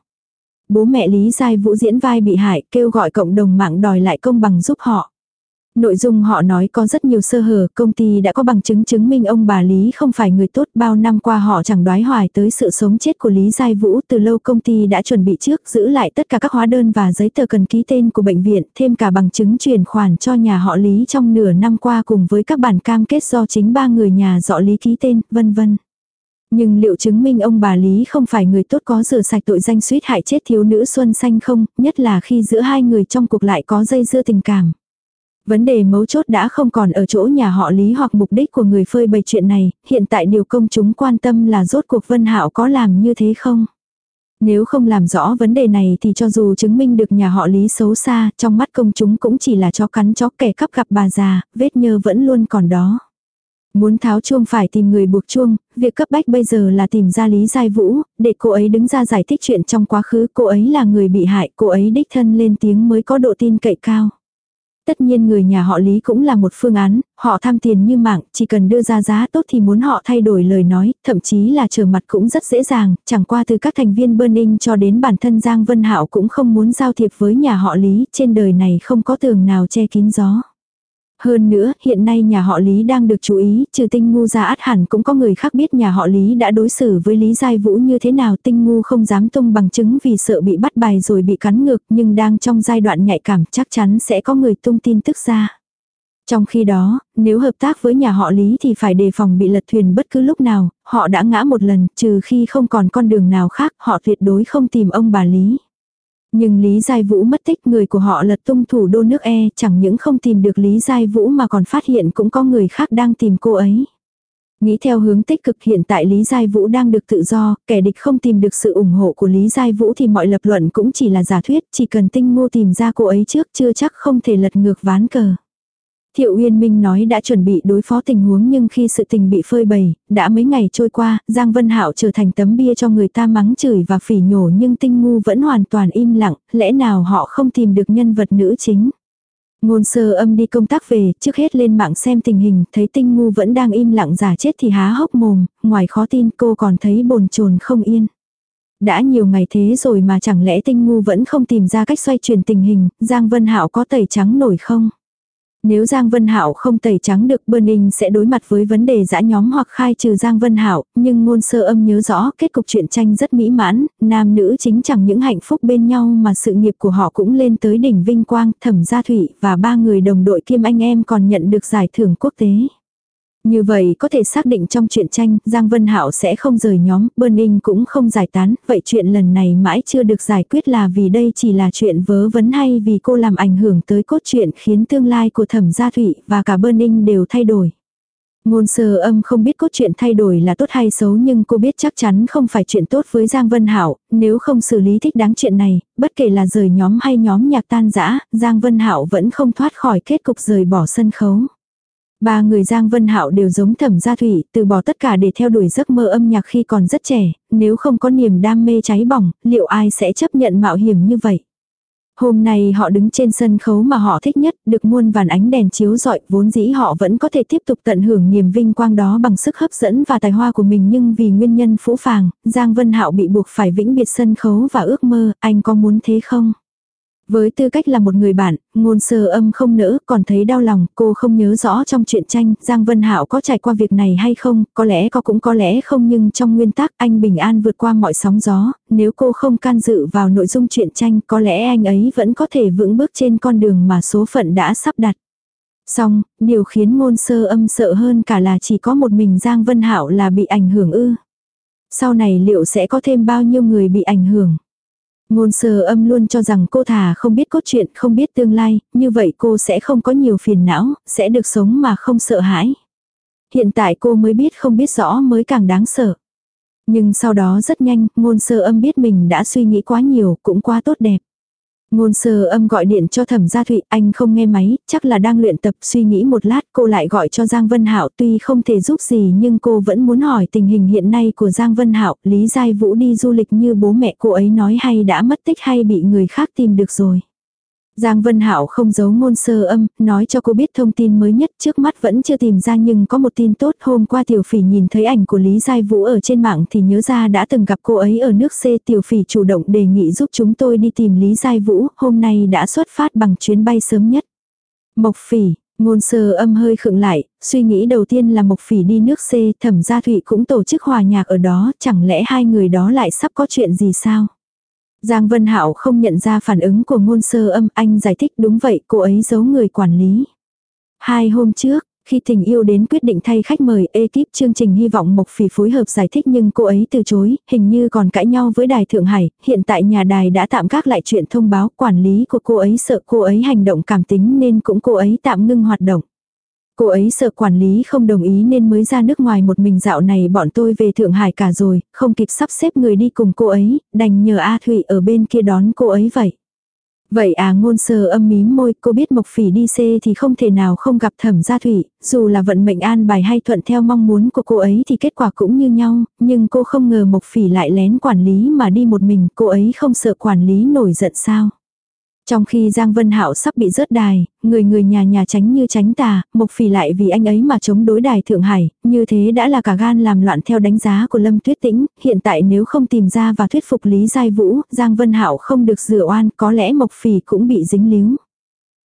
Bố mẹ Lý Giai Vũ diễn vai bị hại kêu gọi cộng đồng mạng đòi lại công bằng giúp họ. Nội dung họ nói có rất nhiều sơ hở, công ty đã có bằng chứng chứng minh ông bà Lý không phải người tốt, bao năm qua họ chẳng đoái hoài tới sự sống chết của Lý Giai Vũ, từ lâu công ty đã chuẩn bị trước, giữ lại tất cả các hóa đơn và giấy tờ cần ký tên của bệnh viện, thêm cả bằng chứng chuyển khoản cho nhà họ Lý trong nửa năm qua cùng với các bản cam kết do chính ba người nhà dọ Lý ký tên, vân vân. Nhưng liệu chứng minh ông bà Lý không phải người tốt có rửa sạch tội danh suýt hại chết thiếu nữ Xuân Xanh không, nhất là khi giữa hai người trong cuộc lại có dây dưa tình cảm. Vấn đề mấu chốt đã không còn ở chỗ nhà họ Lý hoặc mục đích của người phơi bày chuyện này, hiện tại điều công chúng quan tâm là rốt cuộc Vân Hạo có làm như thế không? Nếu không làm rõ vấn đề này thì cho dù chứng minh được nhà họ Lý xấu xa, trong mắt công chúng cũng chỉ là chó cắn chó kẻ cắp gặp bà già, vết nhơ vẫn luôn còn đó. Muốn tháo chuông phải tìm người buộc chuông, việc cấp bách bây giờ là tìm ra Lý Giai Vũ, để cô ấy đứng ra giải thích chuyện trong quá khứ, cô ấy là người bị hại, cô ấy đích thân lên tiếng mới có độ tin cậy cao. Tất nhiên người nhà họ Lý cũng là một phương án, họ tham tiền như mạng, chỉ cần đưa ra giá tốt thì muốn họ thay đổi lời nói, thậm chí là trở mặt cũng rất dễ dàng, chẳng qua từ các thành viên Burning cho đến bản thân Giang Vân Hạo cũng không muốn giao thiệp với nhà họ Lý, trên đời này không có tường nào che kín gió. Hơn nữa, hiện nay nhà họ Lý đang được chú ý, trừ tinh ngu ra át hẳn cũng có người khác biết nhà họ Lý đã đối xử với Lý Giai Vũ như thế nào tinh ngu không dám tung bằng chứng vì sợ bị bắt bài rồi bị cắn ngược nhưng đang trong giai đoạn nhạy cảm chắc chắn sẽ có người tung tin tức ra. Trong khi đó, nếu hợp tác với nhà họ Lý thì phải đề phòng bị lật thuyền bất cứ lúc nào, họ đã ngã một lần, trừ khi không còn con đường nào khác, họ tuyệt đối không tìm ông bà Lý. Nhưng Lý Giai Vũ mất tích người của họ lật tung thủ đô nước E chẳng những không tìm được Lý Giai Vũ mà còn phát hiện cũng có người khác đang tìm cô ấy. Nghĩ theo hướng tích cực hiện tại Lý Giai Vũ đang được tự do, kẻ địch không tìm được sự ủng hộ của Lý Giai Vũ thì mọi lập luận cũng chỉ là giả thuyết, chỉ cần tinh ngô tìm ra cô ấy trước chưa chắc không thể lật ngược ván cờ. Thiệu Uyên Minh nói đã chuẩn bị đối phó tình huống nhưng khi sự tình bị phơi bày, đã mấy ngày trôi qua, Giang Vân Hạo trở thành tấm bia cho người ta mắng chửi và phỉ nhổ nhưng tinh ngu vẫn hoàn toàn im lặng, lẽ nào họ không tìm được nhân vật nữ chính. Ngôn sơ âm đi công tác về, trước hết lên mạng xem tình hình, thấy tinh ngu vẫn đang im lặng giả chết thì há hốc mồm, ngoài khó tin cô còn thấy bồn chồn không yên. Đã nhiều ngày thế rồi mà chẳng lẽ tinh ngu vẫn không tìm ra cách xoay chuyển tình hình, Giang Vân Hạo có tẩy trắng nổi không? Nếu Giang Vân Hạo không tẩy trắng được Burning sẽ đối mặt với vấn đề giã nhóm hoặc khai trừ Giang Vân Hạo, nhưng ngôn sơ âm nhớ rõ kết cục truyện tranh rất mỹ mãn, nam nữ chính chẳng những hạnh phúc bên nhau mà sự nghiệp của họ cũng lên tới đỉnh vinh quang, thẩm gia Thụy và ba người đồng đội kiêm anh em còn nhận được giải thưởng quốc tế. Như vậy có thể xác định trong truyện tranh, Giang Vân Hạo sẽ không rời nhóm, Burning cũng không giải tán, vậy chuyện lần này mãi chưa được giải quyết là vì đây chỉ là chuyện vớ vấn hay vì cô làm ảnh hưởng tới cốt truyện khiến tương lai của Thẩm Gia Thụy và cả Burning đều thay đổi. Ngôn sơ âm không biết cốt truyện thay đổi là tốt hay xấu nhưng cô biết chắc chắn không phải chuyện tốt với Giang Vân Hảo, nếu không xử lý thích đáng chuyện này, bất kể là rời nhóm hay nhóm nhạc tan rã, Giang Vân Hảo vẫn không thoát khỏi kết cục rời bỏ sân khấu. Ba người Giang Vân Hạo đều giống Thẩm Gia Thủy, từ bỏ tất cả để theo đuổi giấc mơ âm nhạc khi còn rất trẻ, nếu không có niềm đam mê cháy bỏng, liệu ai sẽ chấp nhận mạo hiểm như vậy? Hôm nay họ đứng trên sân khấu mà họ thích nhất, được muôn vàn ánh đèn chiếu rọi, vốn dĩ họ vẫn có thể tiếp tục tận hưởng niềm vinh quang đó bằng sức hấp dẫn và tài hoa của mình nhưng vì nguyên nhân phũ phàng, Giang Vân Hạo bị buộc phải vĩnh biệt sân khấu và ước mơ, anh có muốn thế không? Với tư cách là một người bạn, ngôn sơ âm không nỡ, còn thấy đau lòng, cô không nhớ rõ trong chuyện tranh, Giang Vân Hạo có trải qua việc này hay không, có lẽ có cũng có lẽ không nhưng trong nguyên tắc anh bình an vượt qua mọi sóng gió, nếu cô không can dự vào nội dung chuyện tranh, có lẽ anh ấy vẫn có thể vững bước trên con đường mà số phận đã sắp đặt. Xong, điều khiến ngôn sơ âm sợ hơn cả là chỉ có một mình Giang Vân Hạo là bị ảnh hưởng ư. Sau này liệu sẽ có thêm bao nhiêu người bị ảnh hưởng? Ngôn sơ âm luôn cho rằng cô thà không biết cốt truyện, không biết tương lai, như vậy cô sẽ không có nhiều phiền não, sẽ được sống mà không sợ hãi. Hiện tại cô mới biết không biết rõ mới càng đáng sợ. Nhưng sau đó rất nhanh, ngôn sơ âm biết mình đã suy nghĩ quá nhiều, cũng quá tốt đẹp. Ngôn sơ âm gọi điện cho thẩm gia thụy, anh không nghe máy, chắc là đang luyện tập suy nghĩ một lát cô lại gọi cho Giang Vân Hạo tuy không thể giúp gì nhưng cô vẫn muốn hỏi tình hình hiện nay của Giang Vân Hạo Lý Giai Vũ đi du lịch như bố mẹ cô ấy nói hay đã mất tích hay bị người khác tìm được rồi. Giang Vân Hạo không giấu ngôn sơ âm, nói cho cô biết thông tin mới nhất trước mắt vẫn chưa tìm ra nhưng có một tin tốt hôm qua tiểu phỉ nhìn thấy ảnh của Lý Giai Vũ ở trên mạng thì nhớ ra đã từng gặp cô ấy ở nước C tiểu phỉ chủ động đề nghị giúp chúng tôi đi tìm Lý Giai Vũ, hôm nay đã xuất phát bằng chuyến bay sớm nhất. Mộc phỉ, ngôn sơ âm hơi khựng lại, suy nghĩ đầu tiên là Mộc phỉ đi nước C thẩm gia thụy cũng tổ chức hòa nhạc ở đó, chẳng lẽ hai người đó lại sắp có chuyện gì sao? Giang Vân Hạo không nhận ra phản ứng của ngôn sơ âm, anh giải thích đúng vậy, cô ấy giấu người quản lý. Hai hôm trước, khi tình yêu đến quyết định thay khách mời, ekip chương trình hy vọng Mộc Phỉ phối hợp giải thích nhưng cô ấy từ chối, hình như còn cãi nhau với đài Thượng Hải, hiện tại nhà đài đã tạm gác lại chuyện thông báo, quản lý của cô ấy sợ cô ấy hành động cảm tính nên cũng cô ấy tạm ngưng hoạt động. Cô ấy sợ quản lý không đồng ý nên mới ra nước ngoài một mình dạo này bọn tôi về Thượng Hải cả rồi, không kịp sắp xếp người đi cùng cô ấy, đành nhờ A Thụy ở bên kia đón cô ấy vậy. Vậy à ngôn sờ âm mím môi, cô biết Mộc Phỉ đi xê thì không thể nào không gặp thẩm gia thủy, dù là vận mệnh an bài hay thuận theo mong muốn của cô ấy thì kết quả cũng như nhau, nhưng cô không ngờ Mộc Phỉ lại lén quản lý mà đi một mình, cô ấy không sợ quản lý nổi giận sao. Trong khi Giang Vân Hạo sắp bị rớt đài, người người nhà nhà tránh như tránh tà, Mộc Phỉ lại vì anh ấy mà chống đối đài Thượng Hải, như thế đã là cả gan làm loạn theo đánh giá của Lâm Tuyết Tĩnh, hiện tại nếu không tìm ra và thuyết phục Lý Giai Vũ, Giang Vân Hạo không được rửa oan, có lẽ Mộc Phỉ cũng bị dính líu.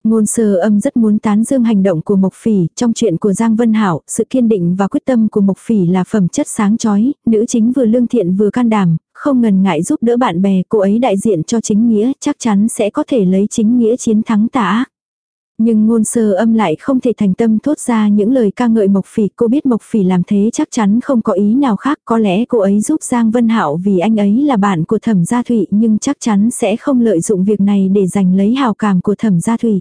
Ngôn sơ âm rất muốn tán dương hành động của Mộc Phỉ, trong chuyện của Giang Vân Hảo, sự kiên định và quyết tâm của Mộc Phỉ là phẩm chất sáng chói, nữ chính vừa lương thiện vừa can đảm, không ngần ngại giúp đỡ bạn bè, cô ấy đại diện cho chính nghĩa, chắc chắn sẽ có thể lấy chính nghĩa chiến thắng tà nhưng ngôn sơ âm lại không thể thành tâm thốt ra những lời ca ngợi Mộc Phỉ, cô biết Mộc Phỉ làm thế chắc chắn không có ý nào khác, có lẽ cô ấy giúp Giang Vân Hạo vì anh ấy là bạn của Thẩm Gia Thụy nhưng chắc chắn sẽ không lợi dụng việc này để giành lấy hào cảm của Thẩm Gia Thụy.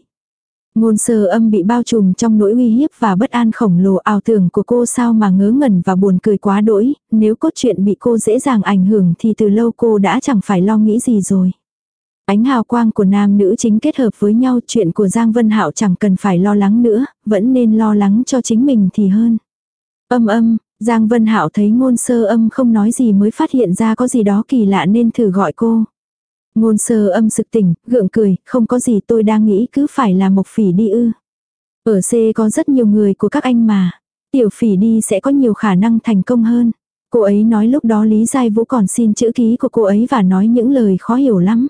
Ngôn sơ âm bị bao trùm trong nỗi uy hiếp và bất an khổng lồ ảo tưởng của cô sao mà ngớ ngẩn và buồn cười quá đỗi, nếu cốt truyện bị cô dễ dàng ảnh hưởng thì từ lâu cô đã chẳng phải lo nghĩ gì rồi. Ánh hào quang của nam nữ chính kết hợp với nhau chuyện của Giang Vân Hạo chẳng cần phải lo lắng nữa, vẫn nên lo lắng cho chính mình thì hơn. Âm âm, Giang Vân Hạo thấy ngôn sơ âm không nói gì mới phát hiện ra có gì đó kỳ lạ nên thử gọi cô. Ngôn sơ âm sực tỉnh, gượng cười, không có gì tôi đang nghĩ cứ phải là mộc phỉ đi ư. Ở C có rất nhiều người của các anh mà. Tiểu phỉ đi sẽ có nhiều khả năng thành công hơn. Cô ấy nói lúc đó Lý Giai Vũ còn xin chữ ký của cô ấy và nói những lời khó hiểu lắm.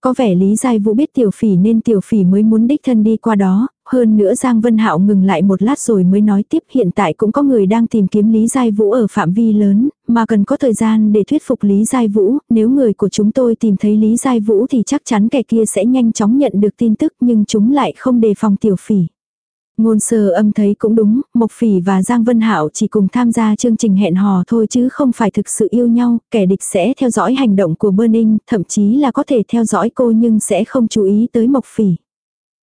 Có vẻ Lý Giai Vũ biết tiểu phỉ nên tiểu phỉ mới muốn đích thân đi qua đó, hơn nữa Giang Vân Hạo ngừng lại một lát rồi mới nói tiếp hiện tại cũng có người đang tìm kiếm Lý Giai Vũ ở phạm vi lớn, mà cần có thời gian để thuyết phục Lý Giai Vũ, nếu người của chúng tôi tìm thấy Lý Giai Vũ thì chắc chắn kẻ kia sẽ nhanh chóng nhận được tin tức nhưng chúng lại không đề phòng tiểu phỉ. Ngôn sơ âm thấy cũng đúng, Mộc Phỉ và Giang Vân Hạo chỉ cùng tham gia chương trình hẹn hò thôi chứ không phải thực sự yêu nhau, kẻ địch sẽ theo dõi hành động của Burning, thậm chí là có thể theo dõi cô nhưng sẽ không chú ý tới Mộc Phỉ.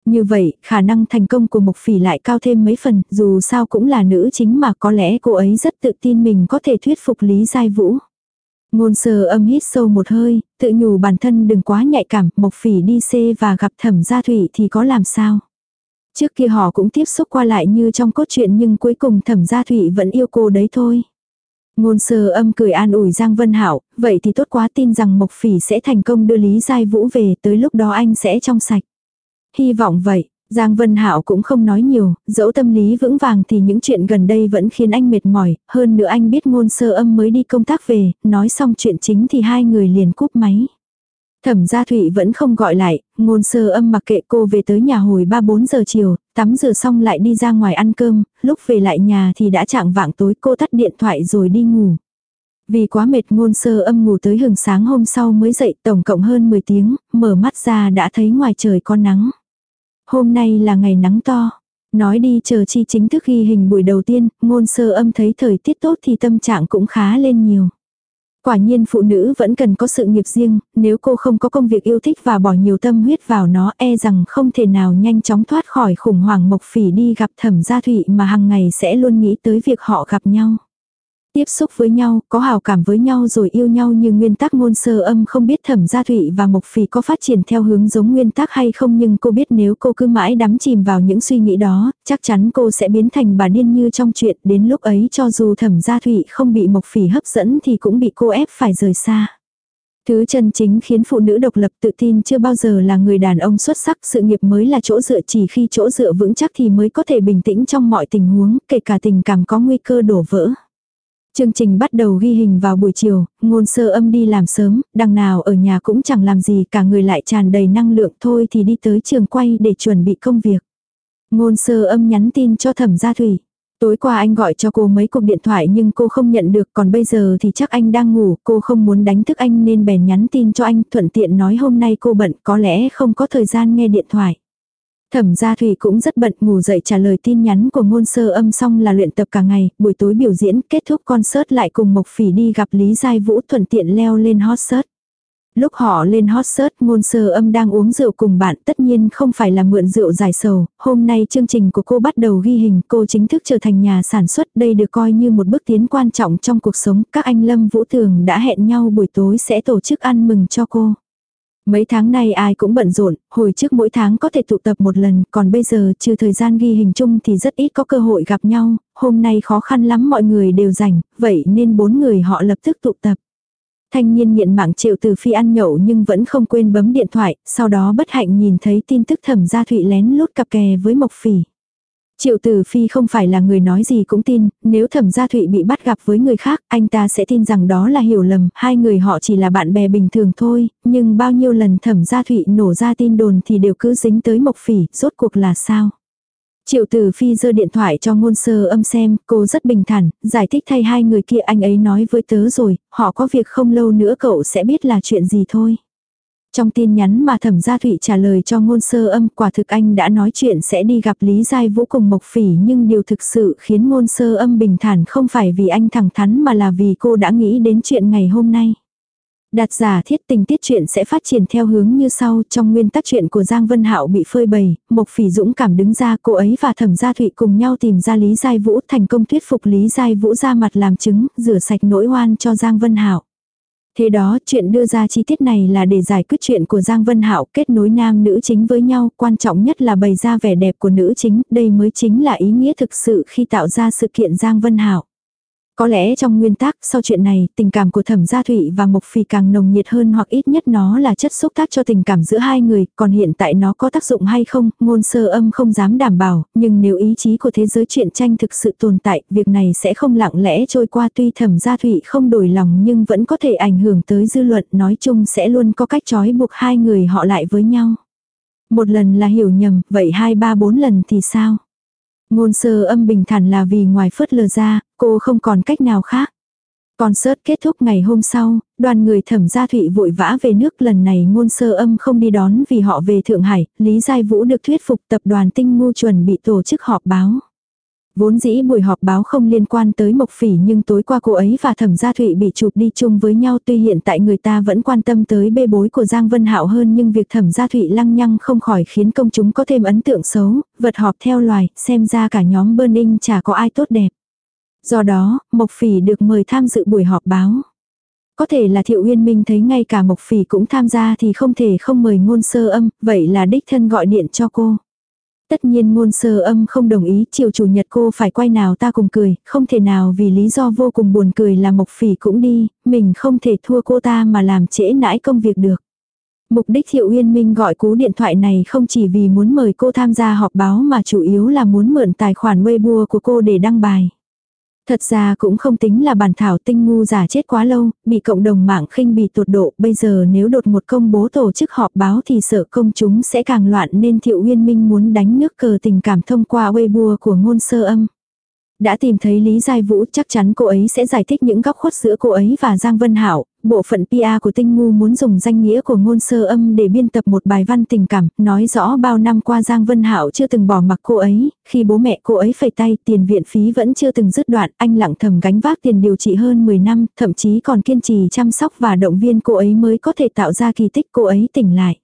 Như vậy, khả năng thành công của Mộc Phỉ lại cao thêm mấy phần, dù sao cũng là nữ chính mà có lẽ cô ấy rất tự tin mình có thể thuyết phục Lý Giai Vũ. Ngôn sơ âm hít sâu một hơi, tự nhủ bản thân đừng quá nhạy cảm, Mộc Phỉ đi xê và gặp thẩm gia thủy thì có làm sao. Trước kia họ cũng tiếp xúc qua lại như trong cốt truyện nhưng cuối cùng thẩm gia thụy vẫn yêu cô đấy thôi. Ngôn sơ âm cười an ủi Giang Vân Hảo, vậy thì tốt quá tin rằng Mộc Phỉ sẽ thành công đưa Lý Giai Vũ về tới lúc đó anh sẽ trong sạch. Hy vọng vậy, Giang Vân hảo cũng không nói nhiều, dẫu tâm lý vững vàng thì những chuyện gần đây vẫn khiến anh mệt mỏi, hơn nữa anh biết ngôn sơ âm mới đi công tác về, nói xong chuyện chính thì hai người liền cúp máy. Thẩm gia thụy vẫn không gọi lại, ngôn sơ âm mặc kệ cô về tới nhà hồi 3-4 giờ chiều, tắm rửa xong lại đi ra ngoài ăn cơm, lúc về lại nhà thì đã chạng vạng tối cô tắt điện thoại rồi đi ngủ. Vì quá mệt ngôn sơ âm ngủ tới hừng sáng hôm sau mới dậy tổng cộng hơn 10 tiếng, mở mắt ra đã thấy ngoài trời có nắng. Hôm nay là ngày nắng to. Nói đi chờ chi chính thức ghi hình buổi đầu tiên, ngôn sơ âm thấy thời tiết tốt thì tâm trạng cũng khá lên nhiều. Quả nhiên phụ nữ vẫn cần có sự nghiệp riêng, nếu cô không có công việc yêu thích và bỏ nhiều tâm huyết vào nó e rằng không thể nào nhanh chóng thoát khỏi khủng hoảng mộc phỉ đi gặp thẩm gia thụy mà hàng ngày sẽ luôn nghĩ tới việc họ gặp nhau. Tiếp xúc với nhau, có hào cảm với nhau rồi yêu nhau như nguyên tắc ngôn sơ âm không biết thẩm gia thụy và mộc phỉ có phát triển theo hướng giống nguyên tắc hay không nhưng cô biết nếu cô cứ mãi đắm chìm vào những suy nghĩ đó, chắc chắn cô sẽ biến thành bà điên như trong chuyện đến lúc ấy cho dù thẩm gia thụy không bị mộc phỉ hấp dẫn thì cũng bị cô ép phải rời xa. Thứ chân chính khiến phụ nữ độc lập tự tin chưa bao giờ là người đàn ông xuất sắc, sự nghiệp mới là chỗ dựa chỉ khi chỗ dựa vững chắc thì mới có thể bình tĩnh trong mọi tình huống, kể cả tình cảm có nguy cơ đổ vỡ. Chương trình bắt đầu ghi hình vào buổi chiều, ngôn sơ âm đi làm sớm, đằng nào ở nhà cũng chẳng làm gì cả người lại tràn đầy năng lượng thôi thì đi tới trường quay để chuẩn bị công việc. Ngôn sơ âm nhắn tin cho thẩm gia thủy. Tối qua anh gọi cho cô mấy cuộc điện thoại nhưng cô không nhận được còn bây giờ thì chắc anh đang ngủ, cô không muốn đánh thức anh nên bèn nhắn tin cho anh thuận tiện nói hôm nay cô bận có lẽ không có thời gian nghe điện thoại. Thẩm gia Thủy cũng rất bận ngủ dậy trả lời tin nhắn của ngôn sơ âm xong là luyện tập cả ngày, buổi tối biểu diễn kết thúc concert lại cùng Mộc Phỉ đi gặp Lý Giai Vũ thuận tiện leo lên hot search. Lúc họ lên hot search ngôn sơ âm đang uống rượu cùng bạn tất nhiên không phải là mượn rượu giải sầu, hôm nay chương trình của cô bắt đầu ghi hình cô chính thức trở thành nhà sản xuất đây được coi như một bước tiến quan trọng trong cuộc sống các anh Lâm Vũ Thường đã hẹn nhau buổi tối sẽ tổ chức ăn mừng cho cô. Mấy tháng nay ai cũng bận rộn, hồi trước mỗi tháng có thể tụ tập một lần, còn bây giờ trừ thời gian ghi hình chung thì rất ít có cơ hội gặp nhau, hôm nay khó khăn lắm mọi người đều rảnh, vậy nên bốn người họ lập tức tụ tập. Thanh niên nghiện mạng triệu từ phi ăn nhậu nhưng vẫn không quên bấm điện thoại, sau đó bất hạnh nhìn thấy tin tức thẩm gia thụy lén lút cặp kè với Mộc Phỉ. Triệu Tử Phi không phải là người nói gì cũng tin, nếu thẩm gia thụy bị bắt gặp với người khác, anh ta sẽ tin rằng đó là hiểu lầm, hai người họ chỉ là bạn bè bình thường thôi, nhưng bao nhiêu lần thẩm gia thụy nổ ra tin đồn thì đều cứ dính tới mộc phỉ, rốt cuộc là sao? Triệu Tử Phi giơ điện thoại cho ngôn sơ âm xem, cô rất bình thản, giải thích thay hai người kia anh ấy nói với tớ rồi, họ có việc không lâu nữa cậu sẽ biết là chuyện gì thôi. Trong tin nhắn mà thẩm gia thụy trả lời cho ngôn sơ âm quả thực anh đã nói chuyện sẽ đi gặp Lý Giai Vũ cùng Mộc Phỉ nhưng điều thực sự khiến ngôn sơ âm bình thản không phải vì anh thẳng thắn mà là vì cô đã nghĩ đến chuyện ngày hôm nay. Đặt giả thiết tình tiết chuyện sẽ phát triển theo hướng như sau, trong nguyên tắc chuyện của Giang Vân Hạo bị phơi bày, Mộc Phỉ Dũng cảm đứng ra, cô ấy và Thẩm Gia Thụy cùng nhau tìm ra Lý Giai Vũ, thành công thuyết phục Lý Giai Vũ ra mặt làm chứng, rửa sạch nỗi oan cho Giang Vân Hạo. Thế đó, chuyện đưa ra chi tiết này là để giải quyết chuyện của Giang Vân Hạo kết nối nam nữ chính với nhau, quan trọng nhất là bày ra vẻ đẹp của nữ chính, đây mới chính là ý nghĩa thực sự khi tạo ra sự kiện Giang Vân Hạo. Có lẽ trong nguyên tắc sau chuyện này, tình cảm của Thẩm Gia Thụy và Mộc Phi càng nồng nhiệt hơn hoặc ít nhất nó là chất xúc tác cho tình cảm giữa hai người, còn hiện tại nó có tác dụng hay không, ngôn sơ âm không dám đảm bảo, nhưng nếu ý chí của thế giới truyện tranh thực sự tồn tại, việc này sẽ không lặng lẽ trôi qua tuy Thẩm Gia Thụy không đổi lòng nhưng vẫn có thể ảnh hưởng tới dư luận nói chung sẽ luôn có cách trói buộc hai người họ lại với nhau. Một lần là hiểu nhầm, vậy hai ba bốn lần thì sao? Ngôn sơ âm bình thản là vì ngoài phớt lờ ra, cô không còn cách nào khác. Concert kết thúc ngày hôm sau, đoàn người thẩm gia thụy vội vã về nước lần này ngôn sơ âm không đi đón vì họ về Thượng Hải, Lý Giai Vũ được thuyết phục tập đoàn tinh ngu chuẩn bị tổ chức họp báo. Vốn dĩ buổi họp báo không liên quan tới Mộc Phỉ nhưng tối qua cô ấy và Thẩm Gia Thụy bị chụp đi chung với nhau tuy hiện tại người ta vẫn quan tâm tới bê bối của Giang Vân Hạo hơn nhưng việc Thẩm Gia Thụy lăng nhăng không khỏi khiến công chúng có thêm ấn tượng xấu, vật họp theo loài, xem ra cả nhóm Burning chả có ai tốt đẹp. Do đó, Mộc Phỉ được mời tham dự buổi họp báo. Có thể là Thiệu Uyên Minh thấy ngay cả Mộc Phỉ cũng tham gia thì không thể không mời ngôn sơ âm, vậy là đích thân gọi điện cho cô. Tất nhiên ngôn sơ âm không đồng ý, chiều chủ nhật cô phải quay nào ta cùng cười, không thể nào vì lý do vô cùng buồn cười là Mộc Phỉ cũng đi, mình không thể thua cô ta mà làm trễ nãi công việc được. Mục đích Thiệu Uyên Minh gọi cú điện thoại này không chỉ vì muốn mời cô tham gia họp báo mà chủ yếu là muốn mượn tài khoản Weibo của cô để đăng bài. Thật ra cũng không tính là bản thảo tinh ngu giả chết quá lâu, bị cộng đồng mạng khinh bị tột độ, bây giờ nếu đột một công bố tổ chức họp báo thì sợ công chúng sẽ càng loạn nên Thiệu Uyên Minh muốn đánh nước cờ tình cảm thông qua Weibo của ngôn sơ âm. Đã tìm thấy Lý Giai Vũ chắc chắn cô ấy sẽ giải thích những góc khuất giữa cô ấy và Giang Vân Hảo. Bộ phận PR của Tinh Ngu muốn dùng danh nghĩa của ngôn sơ âm để biên tập một bài văn tình cảm, nói rõ bao năm qua Giang Vân Hảo chưa từng bỏ mặc cô ấy, khi bố mẹ cô ấy phải tay tiền viện phí vẫn chưa từng dứt đoạn, anh lặng thầm gánh vác tiền điều trị hơn 10 năm, thậm chí còn kiên trì chăm sóc và động viên cô ấy mới có thể tạo ra kỳ tích cô ấy tỉnh lại.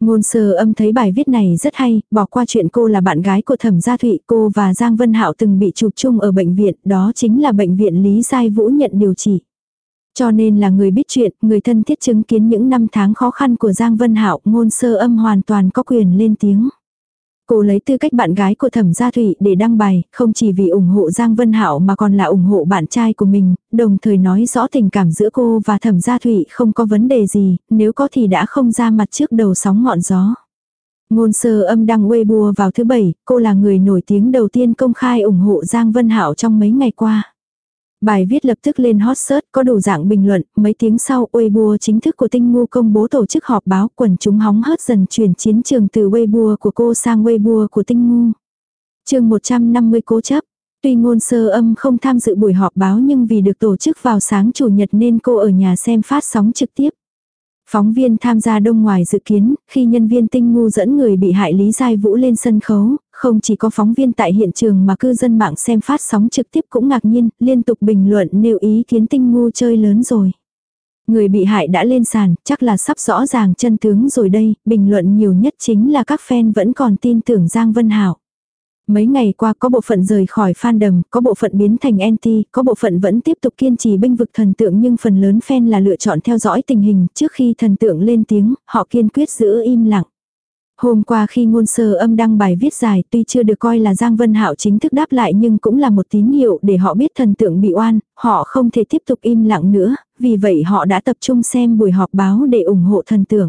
Ngôn sơ âm thấy bài viết này rất hay, bỏ qua chuyện cô là bạn gái của thẩm gia thụy, cô và Giang Vân Hạo từng bị chụp chung ở bệnh viện, đó chính là bệnh viện Lý Giai Vũ nhận điều trị. Cho nên là người biết chuyện, người thân thiết chứng kiến những năm tháng khó khăn của Giang Vân Hạo, ngôn sơ âm hoàn toàn có quyền lên tiếng. Cô lấy tư cách bạn gái của Thẩm Gia Thụy để đăng bài, không chỉ vì ủng hộ Giang Vân hảo mà còn là ủng hộ bạn trai của mình, đồng thời nói rõ tình cảm giữa cô và Thẩm Gia Thụy không có vấn đề gì, nếu có thì đã không ra mặt trước đầu sóng ngọn gió. Ngôn sơ âm đăng Weibo vào thứ bảy, cô là người nổi tiếng đầu tiên công khai ủng hộ Giang Vân hảo trong mấy ngày qua. Bài viết lập tức lên hot search có đủ dạng bình luận, mấy tiếng sau Weibo chính thức của Tinh Ngu công bố tổ chức họp báo quần chúng hóng hớt dần chuyển chiến trường từ Weibo của cô sang Weibo của Tinh Ngu. chương 150 cố chấp. Tuy ngôn sơ âm không tham dự buổi họp báo nhưng vì được tổ chức vào sáng chủ nhật nên cô ở nhà xem phát sóng trực tiếp. Phóng viên tham gia đông ngoài dự kiến, khi nhân viên tinh ngu dẫn người bị hại Lý Giai Vũ lên sân khấu, không chỉ có phóng viên tại hiện trường mà cư dân mạng xem phát sóng trực tiếp cũng ngạc nhiên, liên tục bình luận nêu ý kiến tinh ngu chơi lớn rồi. Người bị hại đã lên sàn, chắc là sắp rõ ràng chân tướng rồi đây, bình luận nhiều nhất chính là các fan vẫn còn tin tưởng Giang Vân Hảo. Mấy ngày qua có bộ phận rời khỏi fandom, có bộ phận biến thành anti, có bộ phận vẫn tiếp tục kiên trì bênh vực thần tượng nhưng phần lớn fan là lựa chọn theo dõi tình hình trước khi thần tượng lên tiếng, họ kiên quyết giữ im lặng. Hôm qua khi ngôn sơ âm đăng bài viết dài tuy chưa được coi là Giang Vân Hạo chính thức đáp lại nhưng cũng là một tín hiệu để họ biết thần tượng bị oan, họ không thể tiếp tục im lặng nữa, vì vậy họ đã tập trung xem buổi họp báo để ủng hộ thần tượng.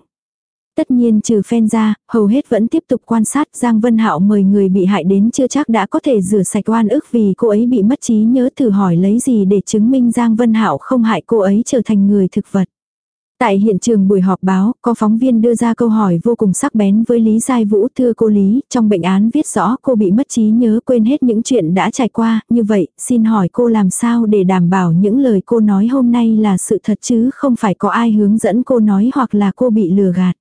Tất nhiên trừ fan ra, hầu hết vẫn tiếp tục quan sát Giang Vân Hạo mời người bị hại đến chưa chắc đã có thể rửa sạch oan ức vì cô ấy bị mất trí nhớ thử hỏi lấy gì để chứng minh Giang Vân Hạo không hại cô ấy trở thành người thực vật. Tại hiện trường buổi họp báo, có phóng viên đưa ra câu hỏi vô cùng sắc bén với Lý Giai Vũ thưa cô Lý, trong bệnh án viết rõ cô bị mất trí nhớ quên hết những chuyện đã trải qua, như vậy, xin hỏi cô làm sao để đảm bảo những lời cô nói hôm nay là sự thật chứ không phải có ai hướng dẫn cô nói hoặc là cô bị lừa gạt.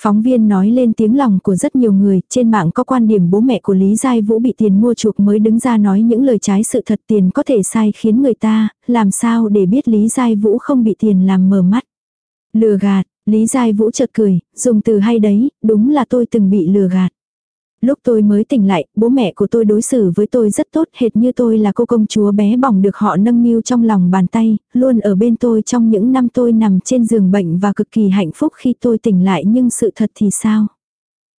Phóng viên nói lên tiếng lòng của rất nhiều người, trên mạng có quan điểm bố mẹ của Lý Giai Vũ bị tiền mua chuộc mới đứng ra nói những lời trái sự thật tiền có thể sai khiến người ta, làm sao để biết Lý Giai Vũ không bị tiền làm mờ mắt. Lừa gạt, Lý Giai Vũ chợt cười, dùng từ hay đấy, đúng là tôi từng bị lừa gạt. Lúc tôi mới tỉnh lại, bố mẹ của tôi đối xử với tôi rất tốt hệt như tôi là cô công chúa bé bỏng được họ nâng niu trong lòng bàn tay, luôn ở bên tôi trong những năm tôi nằm trên giường bệnh và cực kỳ hạnh phúc khi tôi tỉnh lại nhưng sự thật thì sao?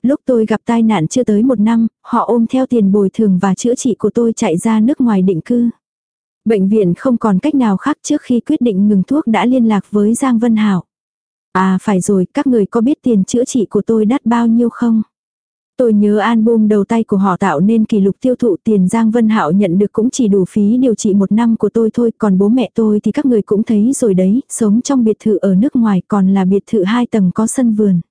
Lúc tôi gặp tai nạn chưa tới một năm, họ ôm theo tiền bồi thường và chữa trị của tôi chạy ra nước ngoài định cư. Bệnh viện không còn cách nào khác trước khi quyết định ngừng thuốc đã liên lạc với Giang Vân Hảo. À phải rồi, các người có biết tiền chữa trị của tôi đắt bao nhiêu không? Tôi nhớ album đầu tay của họ tạo nên kỷ lục tiêu thụ tiền Giang Vân Hạo nhận được cũng chỉ đủ phí điều trị một năm của tôi thôi, còn bố mẹ tôi thì các người cũng thấy rồi đấy, sống trong biệt thự ở nước ngoài còn là biệt thự hai tầng có sân vườn.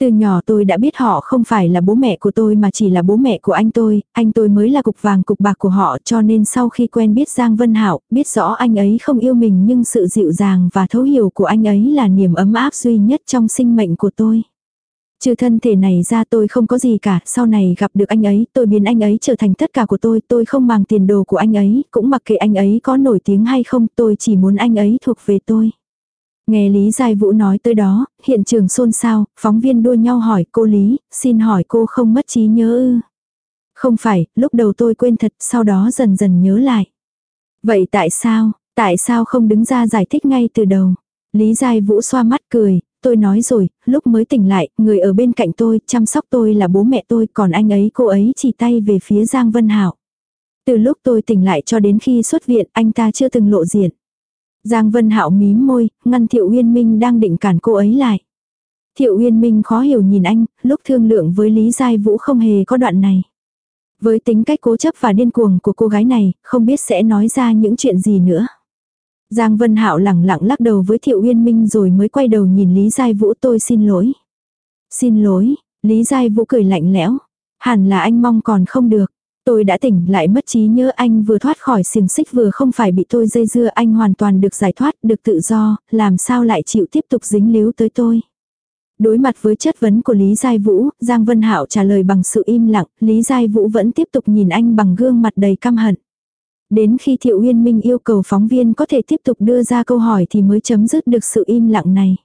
Từ nhỏ tôi đã biết họ không phải là bố mẹ của tôi mà chỉ là bố mẹ của anh tôi, anh tôi mới là cục vàng cục bạc của họ cho nên sau khi quen biết Giang Vân Hạo, biết rõ anh ấy không yêu mình nhưng sự dịu dàng và thấu hiểu của anh ấy là niềm ấm áp duy nhất trong sinh mệnh của tôi. Trừ thân thể này ra tôi không có gì cả, sau này gặp được anh ấy, tôi biến anh ấy trở thành tất cả của tôi, tôi không mang tiền đồ của anh ấy, cũng mặc kệ anh ấy có nổi tiếng hay không, tôi chỉ muốn anh ấy thuộc về tôi. Nghe Lý Giai Vũ nói tới đó, hiện trường xôn xao, phóng viên đua nhau hỏi cô Lý, xin hỏi cô không mất trí nhớ ư? Không phải, lúc đầu tôi quên thật, sau đó dần dần nhớ lại. Vậy tại sao, tại sao không đứng ra giải thích ngay từ đầu? Lý Giai Vũ xoa mắt cười, tôi nói rồi, lúc mới tỉnh lại, người ở bên cạnh tôi, chăm sóc tôi là bố mẹ tôi, còn anh ấy cô ấy chỉ tay về phía Giang Vân Hảo. Từ lúc tôi tỉnh lại cho đến khi xuất viện, anh ta chưa từng lộ diện. Giang Vân Hạo mím môi, ngăn Thiệu Uyên Minh đang định cản cô ấy lại. Thiệu Uyên Minh khó hiểu nhìn anh, lúc thương lượng với Lý Giai Vũ không hề có đoạn này. Với tính cách cố chấp và điên cuồng của cô gái này, không biết sẽ nói ra những chuyện gì nữa. Giang Vân Hạo lẳng lặng lắc đầu với Thiệu Uyên Minh rồi mới quay đầu nhìn Lý Giai Vũ tôi xin lỗi. Xin lỗi, Lý Giai Vũ cười lạnh lẽo. Hẳn là anh mong còn không được. Tôi đã tỉnh lại mất trí nhớ anh vừa thoát khỏi xiềng xích vừa không phải bị tôi dây dưa anh hoàn toàn được giải thoát, được tự do, làm sao lại chịu tiếp tục dính líu tới tôi. Đối mặt với chất vấn của Lý Giai Vũ, Giang Vân Hạo trả lời bằng sự im lặng, Lý Giai Vũ vẫn tiếp tục nhìn anh bằng gương mặt đầy căm hận. Đến khi Thiệu Uyên Minh yêu cầu phóng viên có thể tiếp tục đưa ra câu hỏi thì mới chấm dứt được sự im lặng này.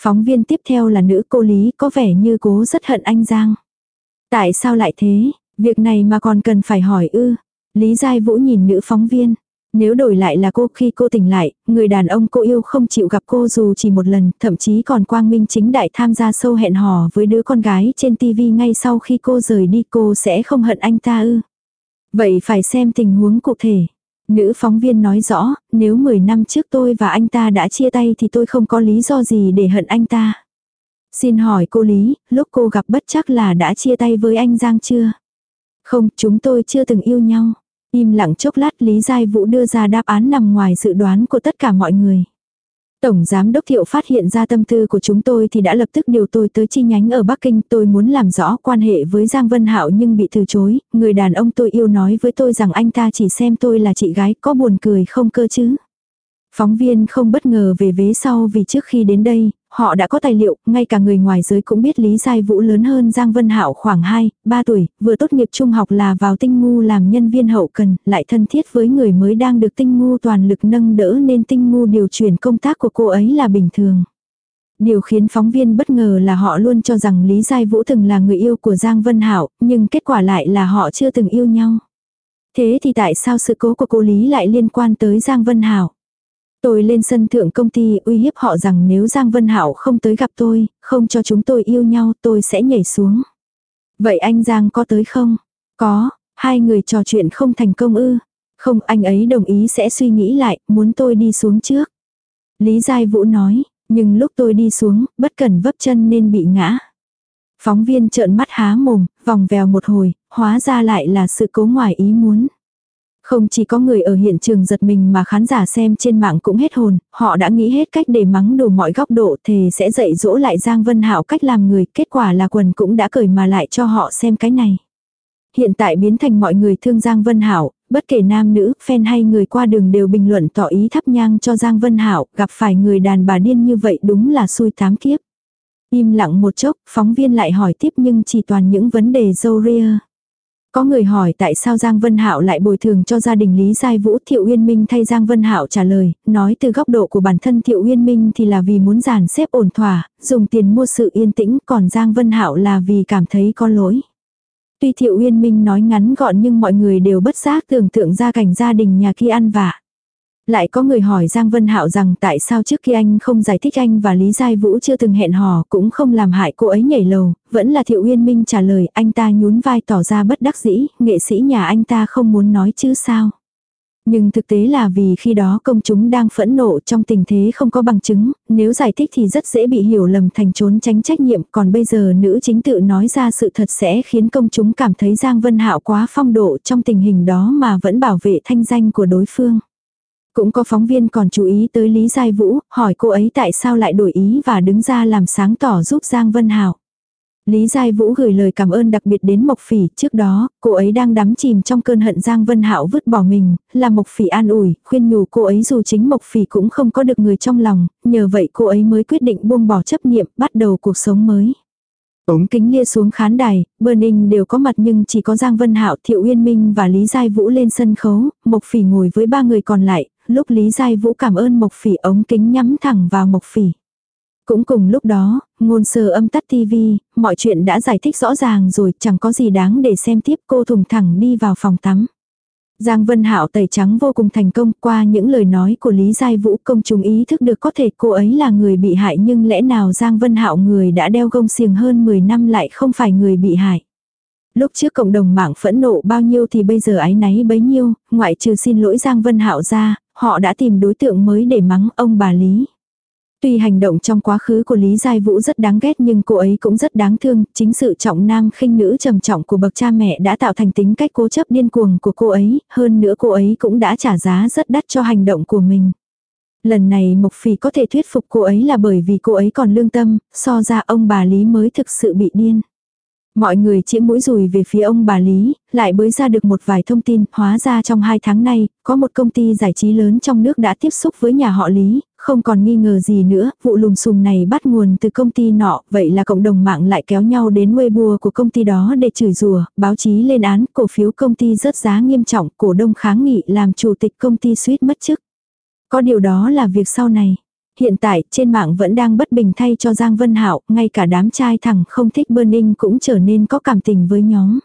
Phóng viên tiếp theo là nữ cô Lý có vẻ như cố rất hận anh Giang. Tại sao lại thế, việc này mà còn cần phải hỏi ư? Lý Giai Vũ nhìn nữ phóng viên. Nếu đổi lại là cô khi cô tỉnh lại, người đàn ông cô yêu không chịu gặp cô dù chỉ một lần, thậm chí còn quang minh chính đại tham gia sâu hẹn hò với đứa con gái trên tivi ngay sau khi cô rời đi cô sẽ không hận anh ta ư. Vậy phải xem tình huống cụ thể. Nữ phóng viên nói rõ, nếu 10 năm trước tôi và anh ta đã chia tay thì tôi không có lý do gì để hận anh ta. Xin hỏi cô Lý, lúc cô gặp bất chắc là đã chia tay với anh Giang chưa? Không, chúng tôi chưa từng yêu nhau. Im lặng chốc lát Lý Giai Vũ đưa ra đáp án nằm ngoài dự đoán của tất cả mọi người. Tổng Giám Đốc Thiệu phát hiện ra tâm tư của chúng tôi thì đã lập tức điều tôi tới chi nhánh ở Bắc Kinh. Tôi muốn làm rõ quan hệ với Giang Vân Hạo nhưng bị từ chối. Người đàn ông tôi yêu nói với tôi rằng anh ta chỉ xem tôi là chị gái có buồn cười không cơ chứ. Phóng viên không bất ngờ về vế sau vì trước khi đến đây, họ đã có tài liệu, ngay cả người ngoài giới cũng biết Lý Giai Vũ lớn hơn Giang Vân hảo khoảng 2, 3 tuổi, vừa tốt nghiệp trung học là vào tinh ngu làm nhân viên hậu cần, lại thân thiết với người mới đang được tinh ngu toàn lực nâng đỡ nên tinh ngu điều chuyển công tác của cô ấy là bình thường. Điều khiến phóng viên bất ngờ là họ luôn cho rằng Lý Giai Vũ từng là người yêu của Giang Vân hảo nhưng kết quả lại là họ chưa từng yêu nhau. Thế thì tại sao sự cố của cô Lý lại liên quan tới Giang Vân Hảo? Tôi lên sân thượng công ty uy hiếp họ rằng nếu Giang Vân Hảo không tới gặp tôi, không cho chúng tôi yêu nhau tôi sẽ nhảy xuống. Vậy anh Giang có tới không? Có, hai người trò chuyện không thành công ư. Không anh ấy đồng ý sẽ suy nghĩ lại, muốn tôi đi xuống trước. Lý Giai Vũ nói, nhưng lúc tôi đi xuống, bất cần vấp chân nên bị ngã. Phóng viên trợn mắt há mồm, vòng vèo một hồi, hóa ra lại là sự cố ngoài ý muốn. Không chỉ có người ở hiện trường giật mình mà khán giả xem trên mạng cũng hết hồn, họ đã nghĩ hết cách để mắng đủ mọi góc độ thề sẽ dạy dỗ lại Giang Vân Hạo cách làm người, kết quả là quần cũng đã cởi mà lại cho họ xem cái này. Hiện tại biến thành mọi người thương Giang Vân Hảo, bất kể nam nữ, fan hay người qua đường đều bình luận tỏ ý thắp nhang cho Giang Vân Hảo, gặp phải người đàn bà điên như vậy đúng là xui tám kiếp. Im lặng một chốc, phóng viên lại hỏi tiếp nhưng chỉ toàn những vấn đề dâu ria. Có người hỏi tại sao Giang Vân Hạo lại bồi thường cho gia đình Lý Giai Vũ Thiệu Uyên Minh thay Giang Vân Hạo trả lời, nói từ góc độ của bản thân Thiệu Uyên Minh thì là vì muốn giàn xếp ổn thỏa, dùng tiền mua sự yên tĩnh, còn Giang Vân Hạo là vì cảm thấy có lỗi. Tuy Thiệu Uyên Minh nói ngắn gọn nhưng mọi người đều bất giác tưởng tượng ra cảnh gia đình nhà kia ăn vạ. Lại có người hỏi Giang Vân Hạo rằng tại sao trước khi anh không giải thích anh và Lý Giai Vũ chưa từng hẹn hò cũng không làm hại cô ấy nhảy lầu, vẫn là Thiệu Uyên Minh trả lời anh ta nhún vai tỏ ra bất đắc dĩ, nghệ sĩ nhà anh ta không muốn nói chứ sao. Nhưng thực tế là vì khi đó công chúng đang phẫn nộ trong tình thế không có bằng chứng, nếu giải thích thì rất dễ bị hiểu lầm thành trốn tránh trách nhiệm, còn bây giờ nữ chính tự nói ra sự thật sẽ khiến công chúng cảm thấy Giang Vân Hạo quá phong độ trong tình hình đó mà vẫn bảo vệ thanh danh của đối phương. Cũng có phóng viên còn chú ý tới Lý Giai Vũ, hỏi cô ấy tại sao lại đổi ý và đứng ra làm sáng tỏ giúp Giang Vân Hảo. Lý Giai Vũ gửi lời cảm ơn đặc biệt đến Mộc Phỉ, trước đó, cô ấy đang đắm chìm trong cơn hận Giang Vân Hạo vứt bỏ mình, là Mộc Phỉ an ủi, khuyên nhủ cô ấy dù chính Mộc Phỉ cũng không có được người trong lòng, nhờ vậy cô ấy mới quyết định buông bỏ chấp niệm, bắt đầu cuộc sống mới. Ống kính lia xuống khán đài, Burning đều có mặt nhưng chỉ có Giang Vân Hạo, Thiệu Uyên Minh và Lý Giai Vũ lên sân khấu, Mộc Phỉ ngồi với ba người còn lại, lúc Lý Giai Vũ cảm ơn Mộc Phỉ ống kính nhắm thẳng vào Mộc Phỉ. Cũng cùng lúc đó, ngôn sơ âm tắt tivi, mọi chuyện đã giải thích rõ ràng rồi, chẳng có gì đáng để xem tiếp cô thùng thẳng đi vào phòng tắm. Giang Vân Hạo tẩy trắng vô cùng thành công qua những lời nói của Lý Giai Vũ công chúng ý thức được có thể cô ấy là người bị hại nhưng lẽ nào Giang Vân Hạo người đã đeo gông xiềng hơn 10 năm lại không phải người bị hại. Lúc trước cộng đồng mạng phẫn nộ bao nhiêu thì bây giờ ái náy bấy nhiêu, ngoại trừ xin lỗi Giang Vân Hạo ra, họ đã tìm đối tượng mới để mắng ông bà Lý. Tuy hành động trong quá khứ của Lý Giai Vũ rất đáng ghét nhưng cô ấy cũng rất đáng thương, chính sự trọng nam khinh nữ trầm trọng của bậc cha mẹ đã tạo thành tính cách cố chấp điên cuồng của cô ấy, hơn nữa cô ấy cũng đã trả giá rất đắt cho hành động của mình. Lần này Mộc Phỉ có thể thuyết phục cô ấy là bởi vì cô ấy còn lương tâm, so ra ông bà Lý mới thực sự bị điên. Mọi người chĩa mũi rùi về phía ông bà Lý, lại bới ra được một vài thông tin, hóa ra trong hai tháng nay, có một công ty giải trí lớn trong nước đã tiếp xúc với nhà họ Lý, không còn nghi ngờ gì nữa, vụ lùm xùm này bắt nguồn từ công ty nọ, vậy là cộng đồng mạng lại kéo nhau đến Weibo của công ty đó để chửi rủa, báo chí lên án, cổ phiếu công ty rớt giá nghiêm trọng, cổ đông kháng nghị làm chủ tịch công ty suýt mất chức. Có điều đó là việc sau này. Hiện tại, trên mạng vẫn đang bất bình thay cho Giang Vân Hạo, ngay cả đám trai thẳng không thích Burning cũng trở nên có cảm tình với nhóm.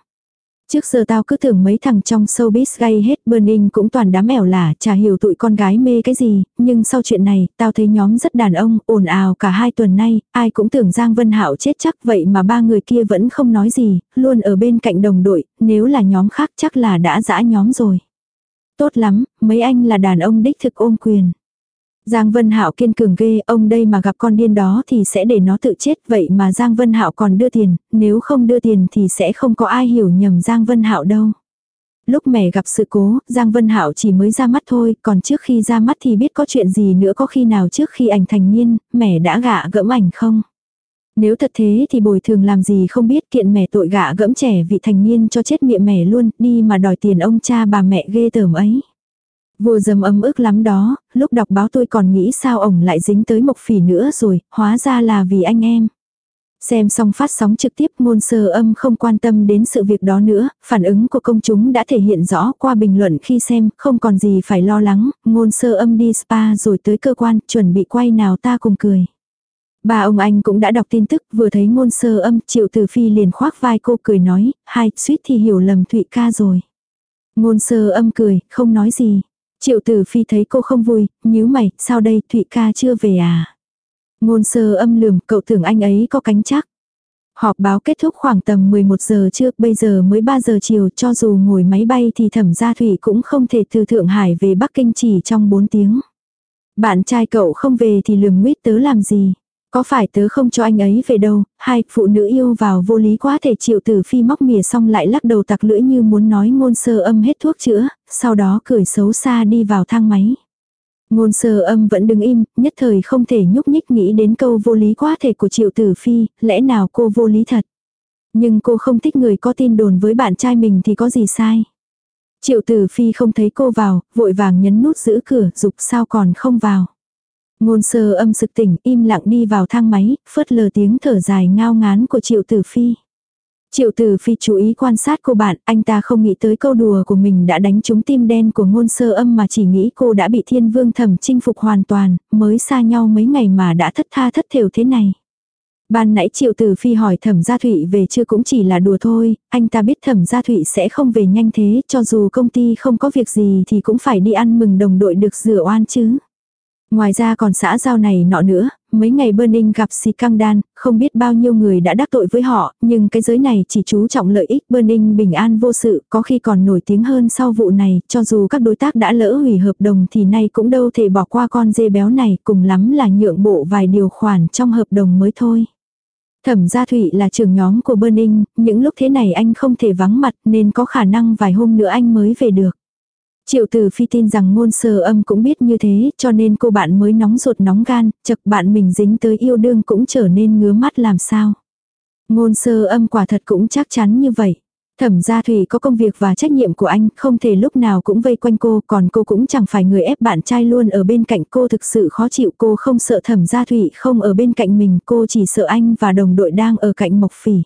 Trước giờ tao cứ tưởng mấy thằng trong showbiz gay hết Burning cũng toàn đám ẻo lả, chả hiểu tụi con gái mê cái gì, nhưng sau chuyện này, tao thấy nhóm rất đàn ông, ồn ào cả hai tuần nay, ai cũng tưởng Giang Vân Hạo chết chắc vậy mà ba người kia vẫn không nói gì, luôn ở bên cạnh đồng đội, nếu là nhóm khác chắc là đã dã nhóm rồi. Tốt lắm, mấy anh là đàn ông đích thực ôm quyền. Giang Vân Hạo kiên cường ghê, ông đây mà gặp con điên đó thì sẽ để nó tự chết, vậy mà Giang Vân Hạo còn đưa tiền, nếu không đưa tiền thì sẽ không có ai hiểu nhầm Giang Vân Hạo đâu. Lúc mẹ gặp sự cố, Giang Vân Hạo chỉ mới ra mắt thôi, còn trước khi ra mắt thì biết có chuyện gì nữa có khi nào trước khi ảnh thành niên, mẹ đã gạ gẫm ảnh không? Nếu thật thế thì bồi thường làm gì không biết kiện mẹ tội gạ gẫm trẻ vị thành niên cho chết miệng mẹ luôn, đi mà đòi tiền ông cha bà mẹ ghê tởm ấy. Vua dâm ấm ức lắm đó, lúc đọc báo tôi còn nghĩ sao ổng lại dính tới mộc phỉ nữa rồi, hóa ra là vì anh em. Xem xong phát sóng trực tiếp ngôn sơ âm không quan tâm đến sự việc đó nữa, phản ứng của công chúng đã thể hiện rõ qua bình luận khi xem, không còn gì phải lo lắng, ngôn sơ âm đi spa rồi tới cơ quan, chuẩn bị quay nào ta cùng cười. Bà ông anh cũng đã đọc tin tức, vừa thấy ngôn sơ âm, triệu từ phi liền khoác vai cô cười nói, hai, suýt thì hiểu lầm Thụy ca rồi. Ngôn sơ âm cười, không nói gì. Triệu tử phi thấy cô không vui, nhíu mày, sao đây, Thụy ca chưa về à? Ngôn sơ âm lườm, cậu tưởng anh ấy có cánh chắc. Họp báo kết thúc khoảng tầm 11 giờ trước, bây giờ mới 3 giờ chiều, cho dù ngồi máy bay thì thẩm gia Thụy cũng không thể từ Thượng Hải về Bắc Kinh chỉ trong 4 tiếng. Bạn trai cậu không về thì lườm nguyết tớ làm gì? Có phải tớ không cho anh ấy về đâu, hai phụ nữ yêu vào vô lý quá thể chịu tử phi móc mìa xong lại lắc đầu tặc lưỡi như muốn nói ngôn sơ âm hết thuốc chữa, sau đó cười xấu xa đi vào thang máy. Ngôn sơ âm vẫn đứng im, nhất thời không thể nhúc nhích nghĩ đến câu vô lý quá thể của triệu tử phi, lẽ nào cô vô lý thật. Nhưng cô không thích người có tin đồn với bạn trai mình thì có gì sai. Triệu tử phi không thấy cô vào, vội vàng nhấn nút giữ cửa, dục sao còn không vào. Ngôn sơ âm sực tỉnh, im lặng đi vào thang máy, phớt lờ tiếng thở dài ngao ngán của triệu tử phi. Triệu tử phi chú ý quan sát cô bạn, anh ta không nghĩ tới câu đùa của mình đã đánh trúng tim đen của ngôn sơ âm mà chỉ nghĩ cô đã bị thiên vương thẩm chinh phục hoàn toàn, mới xa nhau mấy ngày mà đã thất tha thất thểu thế này. Ban nãy triệu tử phi hỏi thẩm gia thụy về chưa cũng chỉ là đùa thôi, anh ta biết thẩm gia thụy sẽ không về nhanh thế, cho dù công ty không có việc gì thì cũng phải đi ăn mừng đồng đội được rửa oan chứ. Ngoài ra còn xã giao này nọ nữa, mấy ngày Burning gặp Si Căng Đan, không biết bao nhiêu người đã đắc tội với họ, nhưng cái giới này chỉ chú trọng lợi ích Burning bình an vô sự, có khi còn nổi tiếng hơn sau vụ này, cho dù các đối tác đã lỡ hủy hợp đồng thì nay cũng đâu thể bỏ qua con dê béo này, cùng lắm là nhượng bộ vài điều khoản trong hợp đồng mới thôi. Thẩm Gia Thụy là trưởng nhóm của Burning, những lúc thế này anh không thể vắng mặt nên có khả năng vài hôm nữa anh mới về được. Triệu tử phi tin rằng ngôn sơ âm cũng biết như thế cho nên cô bạn mới nóng ruột nóng gan, chật bạn mình dính tới yêu đương cũng trở nên ngứa mắt làm sao. Ngôn sơ âm quả thật cũng chắc chắn như vậy. Thẩm gia thủy có công việc và trách nhiệm của anh, không thể lúc nào cũng vây quanh cô, còn cô cũng chẳng phải người ép bạn trai luôn ở bên cạnh cô thực sự khó chịu cô không sợ thẩm gia thủy không ở bên cạnh mình, cô chỉ sợ anh và đồng đội đang ở cạnh mộc phỉ.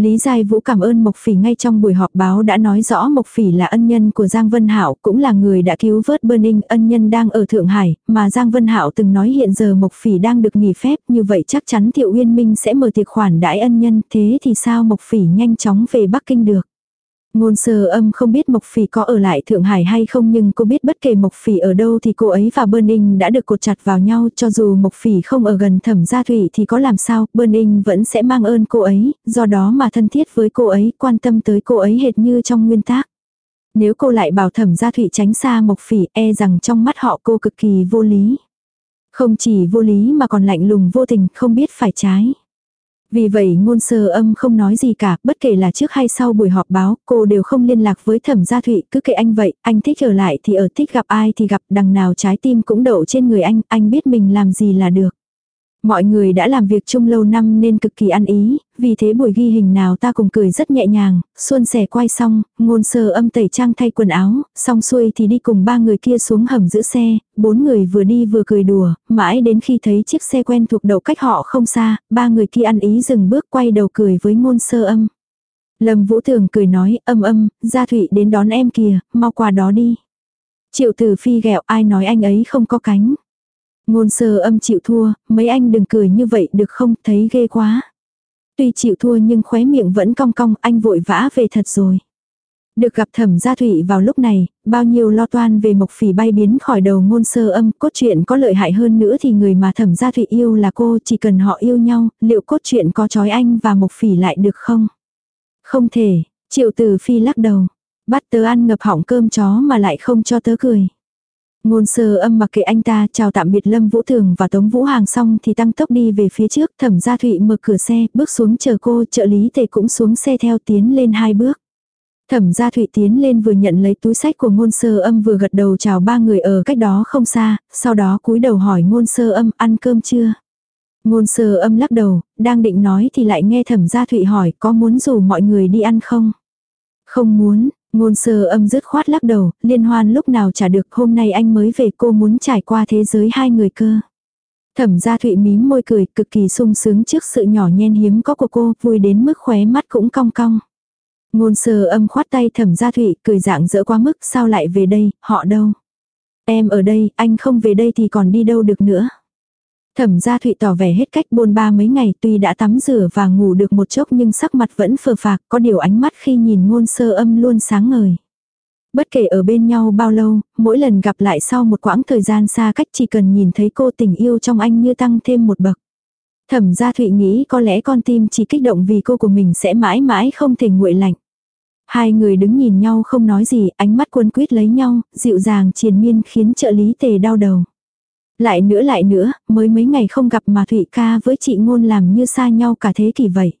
Lý Giai Vũ cảm ơn Mộc Phỉ ngay trong buổi họp báo đã nói rõ Mộc Phỉ là ân nhân của Giang Vân hảo cũng là người đã cứu vớt Burning, ân nhân đang ở Thượng Hải, mà Giang Vân hảo từng nói hiện giờ Mộc Phỉ đang được nghỉ phép, như vậy chắc chắn Thiệu Uyên Minh sẽ mở tiệc khoản đãi ân nhân, thế thì sao Mộc Phỉ nhanh chóng về Bắc Kinh được. Ngôn sơ âm không biết Mộc Phỉ có ở lại Thượng Hải hay không nhưng cô biết bất kể Mộc Phỉ ở đâu thì cô ấy và Burning đã được cột chặt vào nhau cho dù Mộc Phỉ không ở gần thẩm gia thủy thì có làm sao, Burning vẫn sẽ mang ơn cô ấy, do đó mà thân thiết với cô ấy, quan tâm tới cô ấy hệt như trong nguyên tác. Nếu cô lại bảo thẩm gia thủy tránh xa Mộc Phỉ e rằng trong mắt họ cô cực kỳ vô lý. Không chỉ vô lý mà còn lạnh lùng vô tình, không biết phải trái. Vì vậy ngôn sơ âm không nói gì cả, bất kể là trước hay sau buổi họp báo, cô đều không liên lạc với thẩm gia thụy, cứ kệ anh vậy, anh thích ở lại thì ở thích gặp ai thì gặp, đằng nào trái tim cũng đậu trên người anh, anh biết mình làm gì là được. Mọi người đã làm việc chung lâu năm nên cực kỳ ăn ý, vì thế buổi ghi hình nào ta cùng cười rất nhẹ nhàng, xuân sẻ quay xong, ngôn sơ âm tẩy trang thay quần áo, xong xuôi thì đi cùng ba người kia xuống hầm giữ xe, bốn người vừa đi vừa cười đùa, mãi đến khi thấy chiếc xe quen thuộc đậu cách họ không xa, ba người kia ăn ý dừng bước quay đầu cười với ngôn sơ âm. Lâm Vũ Thường cười nói, âm âm, gia thụy đến đón em kìa, mau qua đó đi. Triệu tử phi ghẹo ai nói anh ấy không có cánh. Ngôn sơ âm chịu thua, mấy anh đừng cười như vậy được không, thấy ghê quá. Tuy chịu thua nhưng khóe miệng vẫn cong cong, anh vội vã về thật rồi. Được gặp thẩm gia thủy vào lúc này, bao nhiêu lo toan về mộc phỉ bay biến khỏi đầu ngôn sơ âm, cốt truyện có lợi hại hơn nữa thì người mà thẩm gia thủy yêu là cô, chỉ cần họ yêu nhau, liệu cốt truyện có trói anh và mộc phỉ lại được không? Không thể, triệu tử phi lắc đầu, bắt tớ ăn ngập hỏng cơm chó mà lại không cho tớ cười. Ngôn sơ âm mặc kệ anh ta chào tạm biệt Lâm Vũ Thường và Tống Vũ Hàng xong thì tăng tốc đi về phía trước thẩm gia thụy mở cửa xe bước xuống chờ cô trợ lý tề cũng xuống xe theo tiến lên hai bước. Thẩm gia thụy tiến lên vừa nhận lấy túi sách của ngôn sơ âm vừa gật đầu chào ba người ở cách đó không xa, sau đó cúi đầu hỏi ngôn sơ âm ăn cơm chưa. Ngôn sơ âm lắc đầu, đang định nói thì lại nghe thẩm gia thụy hỏi có muốn rủ mọi người đi ăn không. Không muốn, Ngôn sơ âm dứt khoát lắc đầu, liên hoan lúc nào trả được hôm nay anh mới về cô muốn trải qua thế giới hai người cơ. Thẩm gia thụy mím môi cười cực kỳ sung sướng trước sự nhỏ nhen hiếm có của cô, vui đến mức khóe mắt cũng cong cong. Ngôn sơ âm khoát tay thẩm gia thụy cười dạng dỡ quá mức sao lại về đây, họ đâu. Em ở đây, anh không về đây thì còn đi đâu được nữa. Thẩm gia thụy tỏ vẻ hết cách bôn ba mấy ngày tuy đã tắm rửa và ngủ được một chốc nhưng sắc mặt vẫn phờ phạc, có điều ánh mắt khi nhìn ngôn sơ âm luôn sáng ngời. Bất kể ở bên nhau bao lâu, mỗi lần gặp lại sau một quãng thời gian xa cách chỉ cần nhìn thấy cô tình yêu trong anh như tăng thêm một bậc. Thẩm gia thụy nghĩ có lẽ con tim chỉ kích động vì cô của mình sẽ mãi mãi không thể nguội lạnh. Hai người đứng nhìn nhau không nói gì, ánh mắt cuốn quýt lấy nhau, dịu dàng triền miên khiến trợ lý tề đau đầu. Lại nữa lại nữa, mới mấy ngày không gặp mà Thụy ca với chị ngôn làm như xa nhau cả thế kỷ vậy.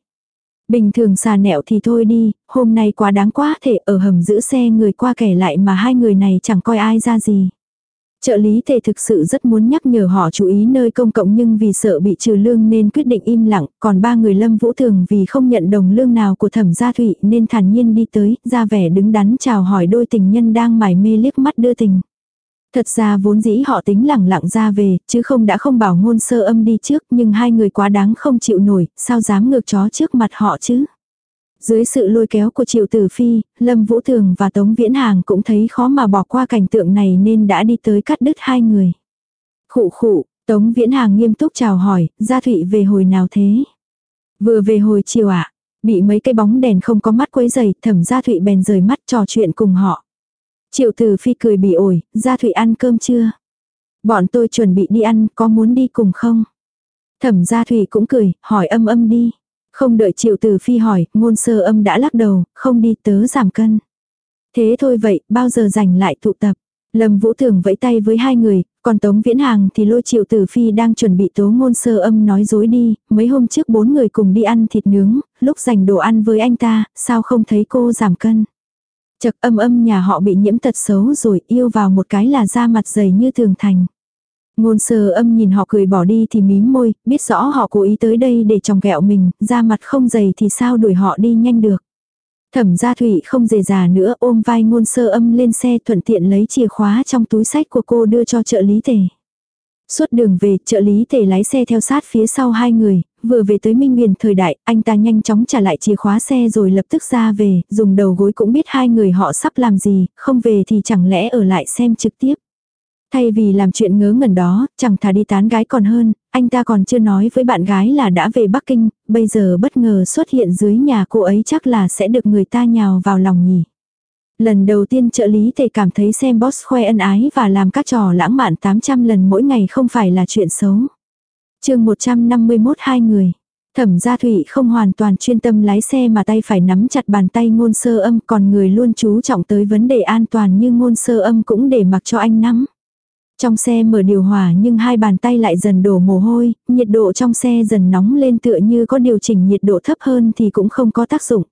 Bình thường xà nẹo thì thôi đi, hôm nay quá đáng quá thể ở hầm giữ xe người qua kẻ lại mà hai người này chẳng coi ai ra gì. Trợ lý tề thực sự rất muốn nhắc nhở họ chú ý nơi công cộng nhưng vì sợ bị trừ lương nên quyết định im lặng, còn ba người lâm vũ thường vì không nhận đồng lương nào của thẩm gia thụy nên thản nhiên đi tới, ra vẻ đứng đắn chào hỏi đôi tình nhân đang mải mê liếc mắt đưa tình. Thật ra vốn dĩ họ tính lẳng lặng ra về, chứ không đã không bảo ngôn sơ âm đi trước, nhưng hai người quá đáng không chịu nổi, sao dám ngược chó trước mặt họ chứ. Dưới sự lôi kéo của Triệu Tử Phi, Lâm Vũ Thường và Tống Viễn Hàng cũng thấy khó mà bỏ qua cảnh tượng này nên đã đi tới cắt đứt hai người. Khụ khụ, Tống Viễn Hàng nghiêm túc chào hỏi, Gia Thụy về hồi nào thế? Vừa về hồi chiều ạ, bị mấy cây bóng đèn không có mắt quấy dày, thẩm Gia Thụy bèn rời mắt trò chuyện cùng họ. Triệu Tử Phi cười bị ổi, Gia Thụy ăn cơm chưa? Bọn tôi chuẩn bị đi ăn, có muốn đi cùng không? Thẩm Gia Thụy cũng cười, hỏi âm âm đi. Không đợi Triệu Tử Phi hỏi, ngôn sơ âm đã lắc đầu, không đi tớ giảm cân. Thế thôi vậy, bao giờ rảnh lại tụ tập. Lâm Vũ Thường vẫy tay với hai người, còn Tống Viễn Hàng thì lôi Triệu Tử Phi đang chuẩn bị tố ngôn sơ âm nói dối đi, mấy hôm trước bốn người cùng đi ăn thịt nướng, lúc dành đồ ăn với anh ta, sao không thấy cô giảm cân. Chật âm âm nhà họ bị nhiễm tật xấu rồi yêu vào một cái là da mặt dày như thường thành. Ngôn sơ âm nhìn họ cười bỏ đi thì mím môi, biết rõ họ cố ý tới đây để chồng ghẹo mình, da mặt không dày thì sao đuổi họ đi nhanh được. Thẩm gia thủy không dề già nữa ôm vai ngôn sơ âm lên xe thuận tiện lấy chìa khóa trong túi sách của cô đưa cho trợ lý tề. Suốt đường về, trợ lý tề lái xe theo sát phía sau hai người, vừa về tới Minh Nguyền thời đại, anh ta nhanh chóng trả lại chìa khóa xe rồi lập tức ra về, dùng đầu gối cũng biết hai người họ sắp làm gì, không về thì chẳng lẽ ở lại xem trực tiếp. Thay vì làm chuyện ngớ ngẩn đó, chẳng thà đi tán gái còn hơn, anh ta còn chưa nói với bạn gái là đã về Bắc Kinh, bây giờ bất ngờ xuất hiện dưới nhà cô ấy chắc là sẽ được người ta nhào vào lòng nhỉ. Lần đầu tiên trợ lý tề cảm thấy xem boss khoe ân ái và làm các trò lãng mạn 800 lần mỗi ngày không phải là chuyện xấu chương 151 hai người. Thẩm gia thủy không hoàn toàn chuyên tâm lái xe mà tay phải nắm chặt bàn tay ngôn sơ âm còn người luôn chú trọng tới vấn đề an toàn như ngôn sơ âm cũng để mặc cho anh nắm. Trong xe mở điều hòa nhưng hai bàn tay lại dần đổ mồ hôi, nhiệt độ trong xe dần nóng lên tựa như có điều chỉnh nhiệt độ thấp hơn thì cũng không có tác dụng.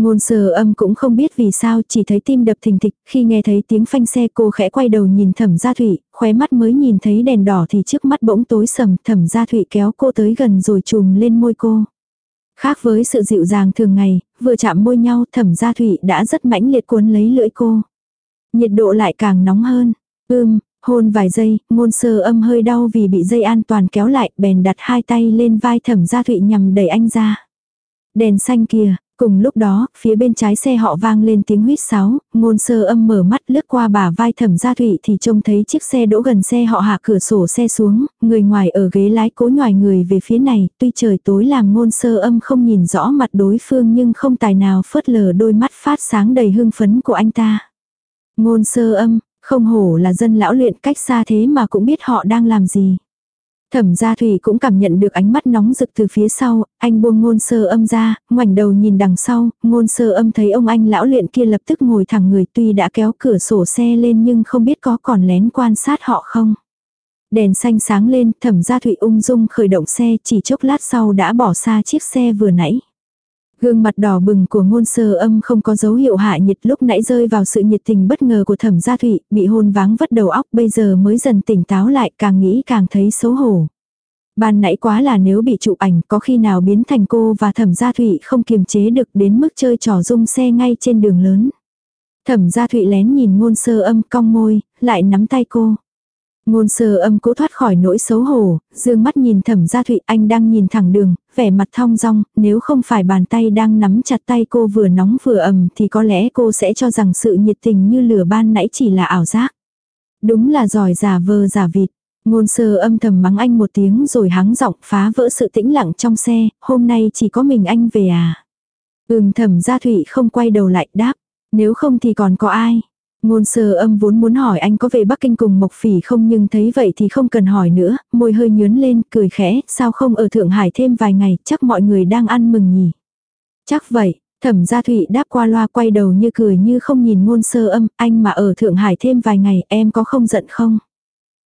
Ngôn sờ âm cũng không biết vì sao chỉ thấy tim đập thình thịch, khi nghe thấy tiếng phanh xe cô khẽ quay đầu nhìn thẩm gia thụy, khóe mắt mới nhìn thấy đèn đỏ thì trước mắt bỗng tối sầm thẩm gia thụy kéo cô tới gần rồi chùm lên môi cô. Khác với sự dịu dàng thường ngày, vừa chạm môi nhau thẩm gia thụy đã rất mãnh liệt cuốn lấy lưỡi cô. Nhiệt độ lại càng nóng hơn. Ưm, hôn vài giây, ngôn sơ âm hơi đau vì bị dây an toàn kéo lại, bèn đặt hai tay lên vai thẩm gia thụy nhằm đẩy anh ra. Đèn xanh kìa, Cùng lúc đó, phía bên trái xe họ vang lên tiếng huýt sáo, ngôn sơ âm mở mắt lướt qua bà vai thẩm gia thụy thì trông thấy chiếc xe đỗ gần xe họ hạ cửa sổ xe xuống, người ngoài ở ghế lái cố nhòi người về phía này, tuy trời tối làm ngôn sơ âm không nhìn rõ mặt đối phương nhưng không tài nào phớt lờ đôi mắt phát sáng đầy hưng phấn của anh ta. Ngôn sơ âm, không hổ là dân lão luyện cách xa thế mà cũng biết họ đang làm gì. Thẩm gia thủy cũng cảm nhận được ánh mắt nóng rực từ phía sau, anh buông ngôn sơ âm ra, ngoảnh đầu nhìn đằng sau, ngôn sơ âm thấy ông anh lão luyện kia lập tức ngồi thẳng người tuy đã kéo cửa sổ xe lên nhưng không biết có còn lén quan sát họ không. Đèn xanh sáng lên, thẩm gia thủy ung dung khởi động xe chỉ chốc lát sau đã bỏ xa chiếc xe vừa nãy. Gương mặt đỏ bừng của ngôn sơ âm không có dấu hiệu hạ nhiệt lúc nãy rơi vào sự nhiệt tình bất ngờ của thẩm gia thụy, bị hôn váng vất đầu óc bây giờ mới dần tỉnh táo lại càng nghĩ càng thấy xấu hổ. Ban nãy quá là nếu bị chụp ảnh có khi nào biến thành cô và thẩm gia thụy không kiềm chế được đến mức chơi trò rung xe ngay trên đường lớn. Thẩm gia thụy lén nhìn ngôn sơ âm cong môi, lại nắm tay cô. Ngôn sơ âm cố thoát khỏi nỗi xấu hổ, dương mắt nhìn thẩm gia thụy anh đang nhìn thẳng đường, vẻ mặt thong dong, nếu không phải bàn tay đang nắm chặt tay cô vừa nóng vừa ẩm thì có lẽ cô sẽ cho rằng sự nhiệt tình như lửa ban nãy chỉ là ảo giác. Đúng là giỏi giả vờ giả vịt. Ngôn sơ âm thầm mắng anh một tiếng rồi hắng giọng phá vỡ sự tĩnh lặng trong xe, hôm nay chỉ có mình anh về à. Ừm thẩm gia thụy không quay đầu lại đáp, nếu không thì còn có ai. Ngôn sơ âm vốn muốn hỏi anh có về Bắc Kinh cùng Mộc Phỉ không nhưng thấy vậy thì không cần hỏi nữa, môi hơi nhướn lên, cười khẽ, sao không ở Thượng Hải thêm vài ngày, chắc mọi người đang ăn mừng nhỉ. Chắc vậy, thẩm gia thụy đáp qua loa quay đầu như cười như không nhìn ngôn sơ âm, anh mà ở Thượng Hải thêm vài ngày em có không giận không?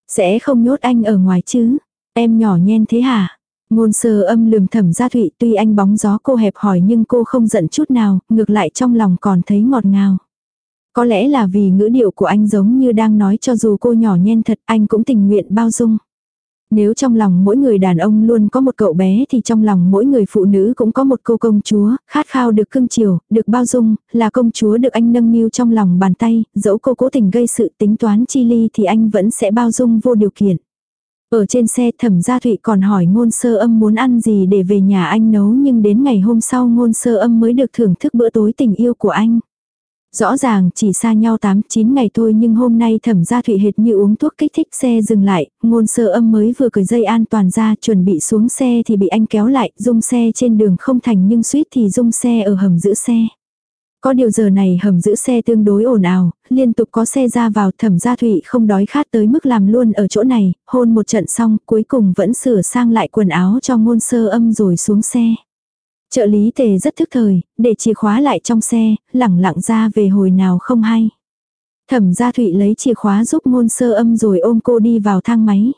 Sẽ không nhốt anh ở ngoài chứ? Em nhỏ nhen thế hả? Ngôn sơ âm lườm thẩm gia thụy tuy anh bóng gió cô hẹp hỏi nhưng cô không giận chút nào, ngược lại trong lòng còn thấy ngọt ngào. Có lẽ là vì ngữ điệu của anh giống như đang nói cho dù cô nhỏ nhen thật anh cũng tình nguyện bao dung. Nếu trong lòng mỗi người đàn ông luôn có một cậu bé thì trong lòng mỗi người phụ nữ cũng có một cô công chúa, khát khao được cưng chiều, được bao dung, là công chúa được anh nâng niu trong lòng bàn tay, dẫu cô cố tình gây sự tính toán chi ly thì anh vẫn sẽ bao dung vô điều kiện. Ở trên xe thẩm gia thụy còn hỏi ngôn sơ âm muốn ăn gì để về nhà anh nấu nhưng đến ngày hôm sau ngôn sơ âm mới được thưởng thức bữa tối tình yêu của anh. Rõ ràng chỉ xa nhau 8-9 ngày thôi nhưng hôm nay thẩm gia thụy hệt như uống thuốc kích thích xe dừng lại, ngôn sơ âm mới vừa cởi dây an toàn ra chuẩn bị xuống xe thì bị anh kéo lại, dung xe trên đường không thành nhưng suýt thì dung xe ở hầm giữ xe. Có điều giờ này hầm giữ xe tương đối ồn ào, liên tục có xe ra vào thẩm gia thụy không đói khát tới mức làm luôn ở chỗ này, hôn một trận xong cuối cùng vẫn sửa sang lại quần áo cho ngôn sơ âm rồi xuống xe. Trợ lý tề rất thức thời, để chìa khóa lại trong xe, lẳng lặng ra về hồi nào không hay. Thẩm gia thụy lấy chìa khóa giúp ngôn sơ âm rồi ôm cô đi vào thang máy.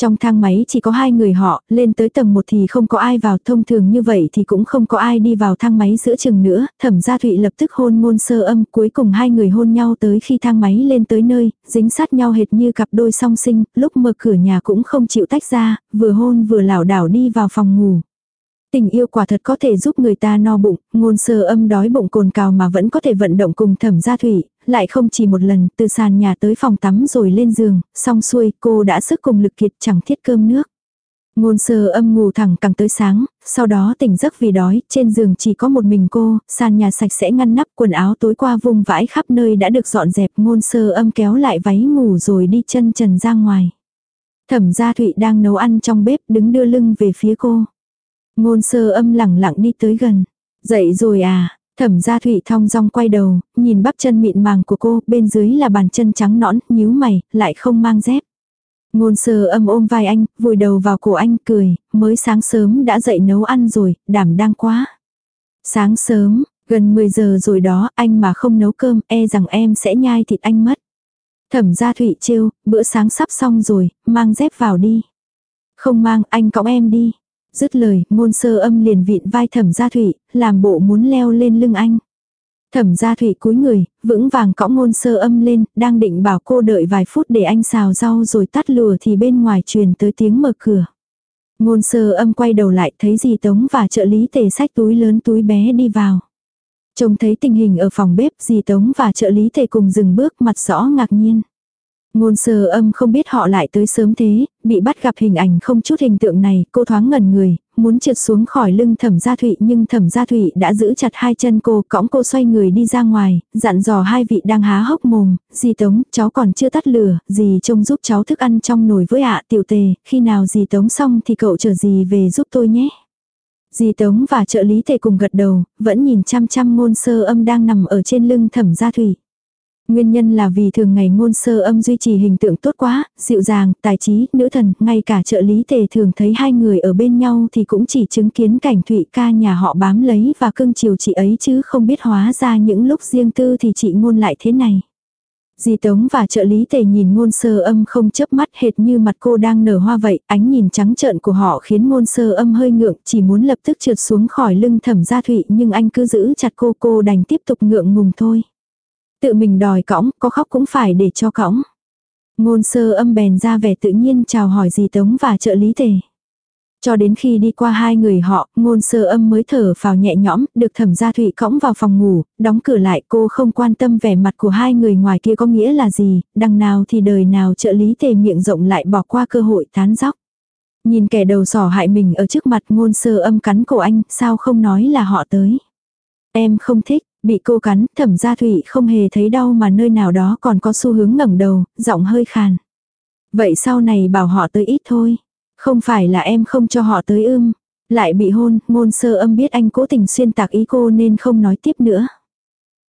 Trong thang máy chỉ có hai người họ, lên tới tầng một thì không có ai vào, thông thường như vậy thì cũng không có ai đi vào thang máy giữa chừng nữa, thẩm gia thụy lập tức hôn ngôn sơ âm, cuối cùng hai người hôn nhau tới khi thang máy lên tới nơi, dính sát nhau hệt như cặp đôi song sinh, lúc mở cửa nhà cũng không chịu tách ra, vừa hôn vừa lảo đảo đi vào phòng ngủ. Tình yêu quả thật có thể giúp người ta no bụng, ngôn sơ âm đói bụng cồn cào mà vẫn có thể vận động cùng thẩm gia thủy, lại không chỉ một lần, từ sàn nhà tới phòng tắm rồi lên giường, xong xuôi cô đã sức cùng lực kiệt chẳng thiết cơm nước. Ngôn sơ âm ngủ thẳng càng tới sáng, sau đó tỉnh giấc vì đói, trên giường chỉ có một mình cô, sàn nhà sạch sẽ ngăn nắp quần áo tối qua vùng vãi khắp nơi đã được dọn dẹp ngôn sơ âm kéo lại váy ngủ rồi đi chân trần ra ngoài. Thẩm gia thụy đang nấu ăn trong bếp đứng đưa lưng về phía cô. Ngôn sơ âm lẳng lặng đi tới gần. Dậy rồi à, thẩm gia thụy thong dong quay đầu, nhìn bắp chân mịn màng của cô, bên dưới là bàn chân trắng nõn, nhíu mày, lại không mang dép. Ngôn sơ âm ôm vai anh, vùi đầu vào cổ anh, cười, mới sáng sớm đã dậy nấu ăn rồi, đảm đang quá. Sáng sớm, gần 10 giờ rồi đó, anh mà không nấu cơm, e rằng em sẽ nhai thịt anh mất. Thẩm gia thụy trêu, bữa sáng sắp xong rồi, mang dép vào đi. Không mang, anh cõng em đi. Dứt lời, ngôn sơ âm liền vịn vai thẩm gia thủy làm bộ muốn leo lên lưng anh. Thẩm gia thủy cúi người, vững vàng cõng ngôn sơ âm lên, đang định bảo cô đợi vài phút để anh xào rau rồi tắt lửa thì bên ngoài truyền tới tiếng mở cửa. Ngôn sơ âm quay đầu lại thấy dì Tống và trợ lý tề sách túi lớn túi bé đi vào. Trông thấy tình hình ở phòng bếp dì Tống và trợ lý tề cùng dừng bước mặt rõ ngạc nhiên. Ngôn sơ âm không biết họ lại tới sớm thế, bị bắt gặp hình ảnh không chút hình tượng này, cô thoáng ngẩn người, muốn trượt xuống khỏi lưng thẩm gia thụy nhưng thẩm gia thụy đã giữ chặt hai chân cô, cõng cô xoay người đi ra ngoài, dặn dò hai vị đang há hốc mồm, dì tống, cháu còn chưa tắt lửa, dì trông giúp cháu thức ăn trong nồi với ạ tiểu tề, khi nào dì tống xong thì cậu chờ dì về giúp tôi nhé. Dì Tống và trợ lý tề cùng gật đầu, vẫn nhìn chăm chăm ngôn sơ âm đang nằm ở trên lưng thẩm gia thụy. Nguyên nhân là vì thường ngày ngôn sơ âm duy trì hình tượng tốt quá, dịu dàng, tài trí, nữ thần, ngay cả trợ lý tề thường thấy hai người ở bên nhau thì cũng chỉ chứng kiến cảnh thụy ca nhà họ bám lấy và cưng chiều chị ấy chứ không biết hóa ra những lúc riêng tư thì chị ngôn lại thế này. Dì Tống và trợ lý tề nhìn ngôn sơ âm không chớp mắt hệt như mặt cô đang nở hoa vậy, ánh nhìn trắng trợn của họ khiến ngôn sơ âm hơi ngượng, chỉ muốn lập tức trượt xuống khỏi lưng thẩm gia thụy nhưng anh cứ giữ chặt cô cô đành tiếp tục ngượng ngùng thôi. Tự mình đòi cõng, có khóc cũng phải để cho cõng. Ngôn sơ âm bèn ra vẻ tự nhiên chào hỏi dì Tống và trợ lý tề. Cho đến khi đi qua hai người họ, ngôn sơ âm mới thở vào nhẹ nhõm, được thẩm gia thụy cõng vào phòng ngủ, đóng cửa lại cô không quan tâm vẻ mặt của hai người ngoài kia có nghĩa là gì, đằng nào thì đời nào trợ lý tề miệng rộng lại bỏ qua cơ hội tán dóc. Nhìn kẻ đầu sỏ hại mình ở trước mặt ngôn sơ âm cắn cổ anh, sao không nói là họ tới. Em không thích, bị cô cắn, thẩm gia thụy không hề thấy đau mà nơi nào đó còn có xu hướng ngẩng đầu, giọng hơi khàn. Vậy sau này bảo họ tới ít thôi. Không phải là em không cho họ tới ưm. Lại bị hôn, ngôn sơ âm biết anh cố tình xuyên tạc ý cô nên không nói tiếp nữa.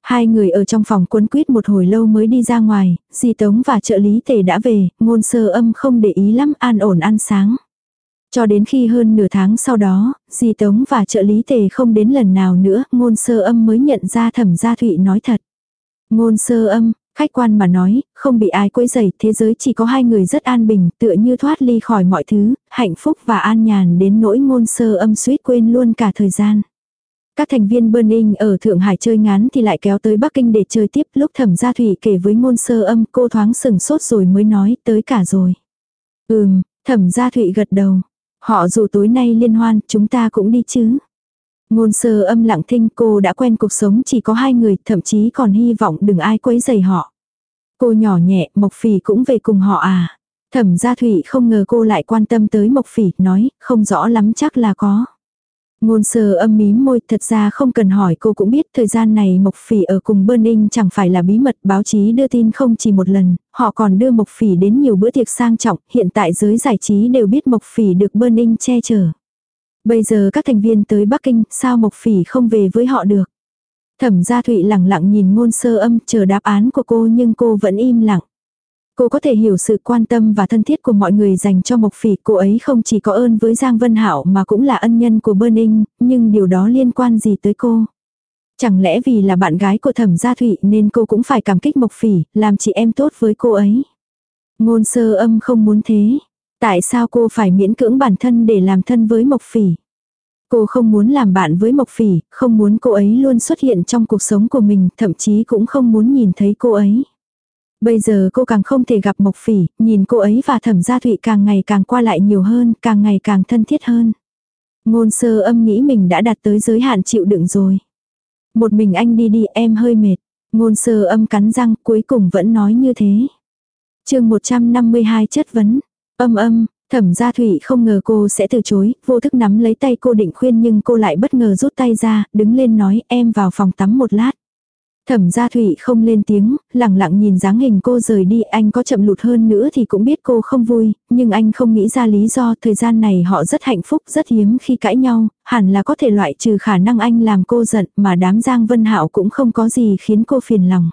Hai người ở trong phòng quấn quýt một hồi lâu mới đi ra ngoài, di tống và trợ lý tề đã về, ngôn sơ âm không để ý lắm an ổn ăn sáng. Cho đến khi hơn nửa tháng sau đó, di tống và trợ lý tề không đến lần nào nữa, ngôn sơ âm mới nhận ra thẩm gia thụy nói thật. Ngôn sơ âm, Khách quan mà nói, không bị ai quấy rầy, thế giới chỉ có hai người rất an bình, tựa như thoát ly khỏi mọi thứ, hạnh phúc và an nhàn đến nỗi ngôn sơ âm suýt quên luôn cả thời gian. Các thành viên Burning ở Thượng Hải chơi ngán thì lại kéo tới Bắc Kinh để chơi tiếp lúc thẩm gia thủy kể với ngôn sơ âm cô thoáng sừng sốt rồi mới nói tới cả rồi. Ừm, thẩm gia thụy gật đầu. Họ dù tối nay liên hoan chúng ta cũng đi chứ. Ngôn sơ âm lặng thinh cô đã quen cuộc sống chỉ có hai người, thậm chí còn hy vọng đừng ai quấy rầy họ. Cô nhỏ nhẹ, Mộc Phỉ cũng về cùng họ à. Thẩm gia thủy không ngờ cô lại quan tâm tới Mộc Phỉ, nói, không rõ lắm chắc là có. Ngôn sơ âm mím môi, thật ra không cần hỏi cô cũng biết thời gian này Mộc Phỉ ở cùng Burning chẳng phải là bí mật, báo chí đưa tin không chỉ một lần, họ còn đưa Mộc Phỉ đến nhiều bữa tiệc sang trọng, hiện tại giới giải trí đều biết Mộc Phỉ được Burning che chở. Bây giờ các thành viên tới Bắc Kinh, sao Mộc Phỉ không về với họ được? Thẩm gia Thụy lặng lặng nhìn ngôn sơ âm chờ đáp án của cô nhưng cô vẫn im lặng. Cô có thể hiểu sự quan tâm và thân thiết của mọi người dành cho Mộc Phỉ, cô ấy không chỉ có ơn với Giang Vân hảo mà cũng là ân nhân của Burning, nhưng điều đó liên quan gì tới cô? Chẳng lẽ vì là bạn gái của Thẩm Gia Thụy nên cô cũng phải cảm kích Mộc Phỉ, làm chị em tốt với cô ấy? Ngôn sơ âm không muốn thế. Tại sao cô phải miễn cưỡng bản thân để làm thân với Mộc Phỉ? Cô không muốn làm bạn với Mộc Phỉ, không muốn cô ấy luôn xuất hiện trong cuộc sống của mình, thậm chí cũng không muốn nhìn thấy cô ấy. Bây giờ cô càng không thể gặp Mộc Phỉ, nhìn cô ấy và Thẩm Gia Thụy càng ngày càng qua lại nhiều hơn, càng ngày càng thân thiết hơn. Ngôn sơ âm nghĩ mình đã đạt tới giới hạn chịu đựng rồi. Một mình anh đi đi em hơi mệt. Ngôn sơ âm cắn răng cuối cùng vẫn nói như thế. chương 152 chất vấn. Âm âm, thẩm gia thủy không ngờ cô sẽ từ chối, vô thức nắm lấy tay cô định khuyên nhưng cô lại bất ngờ rút tay ra, đứng lên nói em vào phòng tắm một lát. Thẩm gia thủy không lên tiếng, lặng lặng nhìn dáng hình cô rời đi, anh có chậm lụt hơn nữa thì cũng biết cô không vui, nhưng anh không nghĩ ra lý do thời gian này họ rất hạnh phúc, rất hiếm khi cãi nhau, hẳn là có thể loại trừ khả năng anh làm cô giận mà đám Giang Vân Hạo cũng không có gì khiến cô phiền lòng.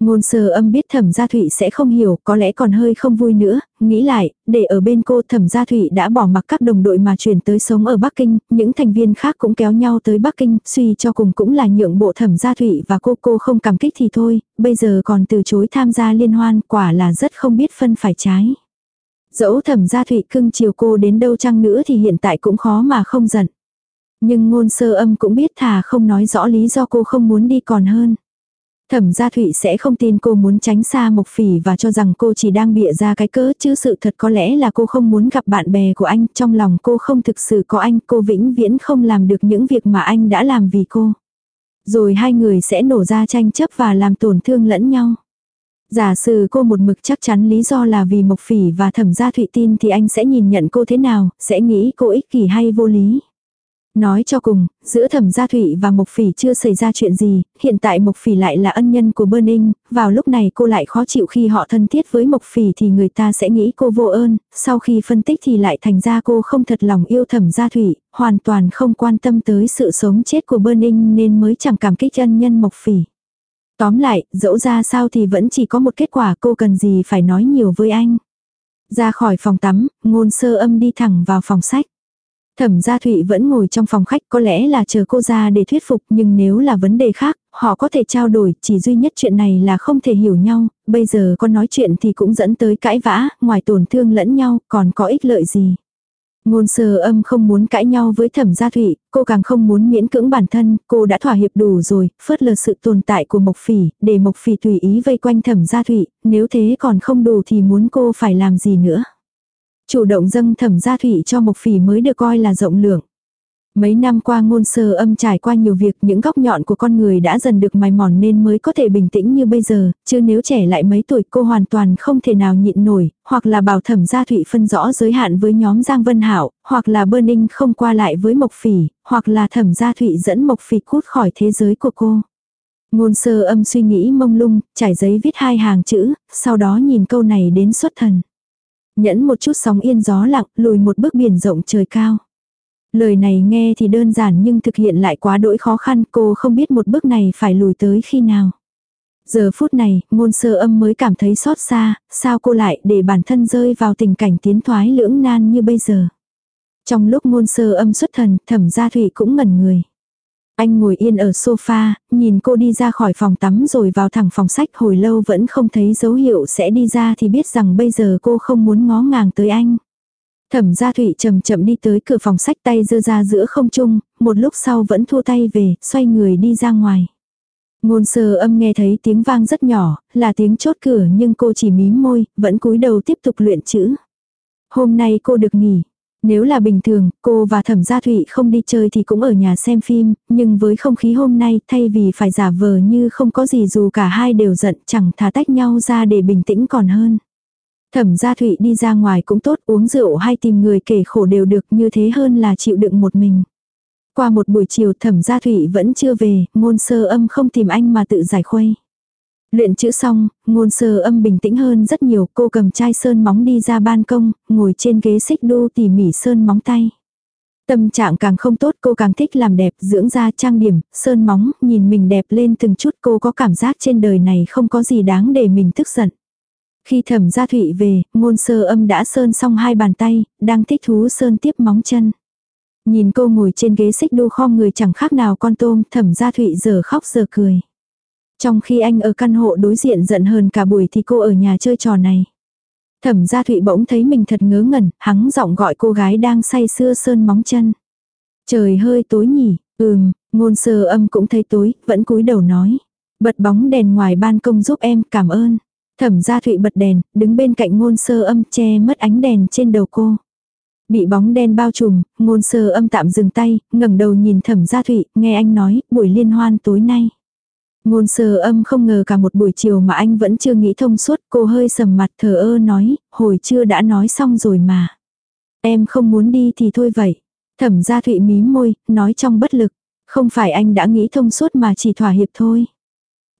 Ngôn sơ âm biết thẩm gia thụy sẽ không hiểu, có lẽ còn hơi không vui nữa, nghĩ lại, để ở bên cô thẩm gia thụy đã bỏ mặc các đồng đội mà chuyển tới sống ở Bắc Kinh, những thành viên khác cũng kéo nhau tới Bắc Kinh, suy cho cùng cũng là nhượng bộ thẩm gia thụy và cô cô không cảm kích thì thôi, bây giờ còn từ chối tham gia liên hoan quả là rất không biết phân phải trái. Dẫu thẩm gia thụy cưng chiều cô đến đâu chăng nữa thì hiện tại cũng khó mà không giận. Nhưng ngôn sơ âm cũng biết thà không nói rõ lý do cô không muốn đi còn hơn. Thẩm gia Thụy sẽ không tin cô muốn tránh xa Mộc Phỉ và cho rằng cô chỉ đang bịa ra cái cớ chứ sự thật có lẽ là cô không muốn gặp bạn bè của anh, trong lòng cô không thực sự có anh, cô vĩnh viễn không làm được những việc mà anh đã làm vì cô. Rồi hai người sẽ nổ ra tranh chấp và làm tổn thương lẫn nhau. Giả sử cô một mực chắc chắn lý do là vì Mộc Phỉ và Thẩm gia Thụy tin thì anh sẽ nhìn nhận cô thế nào, sẽ nghĩ cô ích kỷ hay vô lý. Nói cho cùng, giữa thẩm gia thụy và Mộc Phỉ chưa xảy ra chuyện gì, hiện tại Mộc Phỉ lại là ân nhân của Burning, vào lúc này cô lại khó chịu khi họ thân thiết với Mộc Phỉ thì người ta sẽ nghĩ cô vô ơn, sau khi phân tích thì lại thành ra cô không thật lòng yêu thẩm gia thụy, hoàn toàn không quan tâm tới sự sống chết của Burning nên mới chẳng cảm kích ân nhân Mộc Phỉ. Tóm lại, dẫu ra sao thì vẫn chỉ có một kết quả cô cần gì phải nói nhiều với anh. Ra khỏi phòng tắm, ngôn sơ âm đi thẳng vào phòng sách. Thẩm gia Thụy vẫn ngồi trong phòng khách có lẽ là chờ cô ra để thuyết phục nhưng nếu là vấn đề khác, họ có thể trao đổi, chỉ duy nhất chuyện này là không thể hiểu nhau, bây giờ con nói chuyện thì cũng dẫn tới cãi vã, ngoài tổn thương lẫn nhau, còn có ích lợi gì. Ngôn sơ âm không muốn cãi nhau với thẩm gia thụy, cô càng không muốn miễn cưỡng bản thân, cô đã thỏa hiệp đủ rồi, phớt lờ sự tồn tại của Mộc Phỉ, để Mộc Phỉ tùy ý vây quanh thẩm gia thụy, nếu thế còn không đủ thì muốn cô phải làm gì nữa chủ động dâng thẩm gia thủy cho Mộc Phỉ mới được coi là rộng lượng. Mấy năm qua ngôn sơ âm trải qua nhiều việc những góc nhọn của con người đã dần được mài mòn nên mới có thể bình tĩnh như bây giờ, chứ nếu trẻ lại mấy tuổi cô hoàn toàn không thể nào nhịn nổi, hoặc là bảo thẩm gia thụy phân rõ giới hạn với nhóm Giang Vân Hảo, hoặc là bơ ninh không qua lại với Mộc Phỉ, hoặc là thẩm gia thụy dẫn Mộc Phỉ cút khỏi thế giới của cô. Ngôn sơ âm suy nghĩ mông lung, trải giấy viết hai hàng chữ, sau đó nhìn câu này đến xuất thần. Nhẫn một chút sóng yên gió lặng, lùi một bước biển rộng trời cao. Lời này nghe thì đơn giản nhưng thực hiện lại quá đỗi khó khăn, cô không biết một bước này phải lùi tới khi nào. Giờ phút này, ngôn sơ âm mới cảm thấy xót xa, sao cô lại để bản thân rơi vào tình cảnh tiến thoái lưỡng nan như bây giờ. Trong lúc ngôn sơ âm xuất thần, thẩm gia thủy cũng ngẩn người. Anh ngồi yên ở sofa, nhìn cô đi ra khỏi phòng tắm rồi vào thẳng phòng sách hồi lâu vẫn không thấy dấu hiệu sẽ đi ra thì biết rằng bây giờ cô không muốn ngó ngàng tới anh. Thẩm gia thủy chậm chậm đi tới cửa phòng sách tay dơ ra giữa không trung, một lúc sau vẫn thua tay về, xoay người đi ra ngoài. Ngôn sơ âm nghe thấy tiếng vang rất nhỏ, là tiếng chốt cửa nhưng cô chỉ mím môi, vẫn cúi đầu tiếp tục luyện chữ. Hôm nay cô được nghỉ, nếu là bình thường, cô và thẩm gia thụy không đi chơi thì cũng ở nhà xem phim, nhưng với không khí hôm nay thay vì phải giả vờ như không có gì dù cả hai đều giận chẳng thả tách nhau ra để bình tĩnh còn hơn. Thẩm gia thụy đi ra ngoài cũng tốt uống rượu hay tìm người kể khổ đều được như thế hơn là chịu đựng một mình. Qua một buổi chiều thẩm gia thụy vẫn chưa về, ngôn sơ âm không tìm anh mà tự giải khuây. Luyện chữ xong, ngôn sơ âm bình tĩnh hơn rất nhiều, cô cầm chai sơn móng đi ra ban công, ngồi trên ghế xích đu tỉ mỉ sơn móng tay. Tâm trạng càng không tốt cô càng thích làm đẹp, dưỡng da trang điểm, sơn móng, nhìn mình đẹp lên từng chút cô có cảm giác trên đời này không có gì đáng để mình tức giận. Khi thẩm gia thụy về, ngôn sơ âm đã sơn xong hai bàn tay, đang thích thú sơn tiếp móng chân. Nhìn cô ngồi trên ghế xích đu khom người chẳng khác nào con tôm, thẩm gia thụy giờ khóc giờ cười. Trong khi anh ở căn hộ đối diện giận hờn cả buổi thì cô ở nhà chơi trò này. Thẩm gia thụy bỗng thấy mình thật ngớ ngẩn, hắng giọng gọi cô gái đang say sưa sơn móng chân. Trời hơi tối nhỉ, ừm, ngôn sơ âm cũng thấy tối, vẫn cúi đầu nói. Bật bóng đèn ngoài ban công giúp em, cảm ơn. Thẩm gia thụy bật đèn, đứng bên cạnh ngôn sơ âm che mất ánh đèn trên đầu cô. Bị bóng đen bao trùm, ngôn sơ âm tạm dừng tay, ngẩng đầu nhìn thẩm gia thụy, nghe anh nói, buổi liên hoan tối nay. Ngôn sơ âm không ngờ cả một buổi chiều mà anh vẫn chưa nghĩ thông suốt, cô hơi sầm mặt thờ ơ nói, hồi chưa đã nói xong rồi mà. Em không muốn đi thì thôi vậy. Thẩm gia thụy mím môi, nói trong bất lực. Không phải anh đã nghĩ thông suốt mà chỉ thỏa hiệp thôi.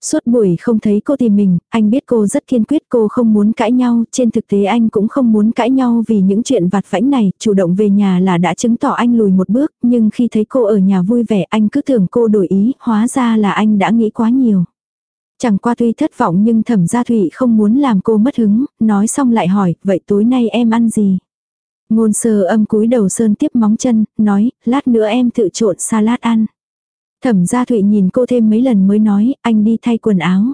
Suốt buổi không thấy cô tìm mình, anh biết cô rất kiên quyết cô không muốn cãi nhau, trên thực tế anh cũng không muốn cãi nhau vì những chuyện vặt vãnh này, chủ động về nhà là đã chứng tỏ anh lùi một bước, nhưng khi thấy cô ở nhà vui vẻ anh cứ tưởng cô đổi ý, hóa ra là anh đã nghĩ quá nhiều. Chẳng qua tuy thất vọng nhưng thẩm gia thụy không muốn làm cô mất hứng, nói xong lại hỏi, vậy tối nay em ăn gì? Ngôn sơ âm cúi đầu sơn tiếp móng chân, nói, lát nữa em tự trộn salad ăn. Thẩm gia thụy nhìn cô thêm mấy lần mới nói, anh đi thay quần áo.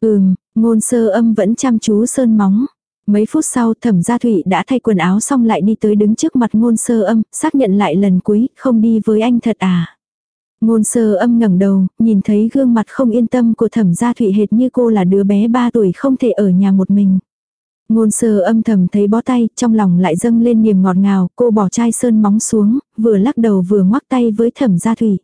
Ừm, ngôn sơ âm vẫn chăm chú sơn móng. Mấy phút sau thẩm gia thụy đã thay quần áo xong lại đi tới đứng trước mặt ngôn sơ âm, xác nhận lại lần cuối, không đi với anh thật à. Ngôn sơ âm ngẩng đầu, nhìn thấy gương mặt không yên tâm của thẩm gia thụy hệt như cô là đứa bé 3 tuổi không thể ở nhà một mình. Ngôn sơ âm thầm thấy bó tay, trong lòng lại dâng lên niềm ngọt ngào, cô bỏ chai sơn móng xuống, vừa lắc đầu vừa ngoắc tay với thẩm gia thụy.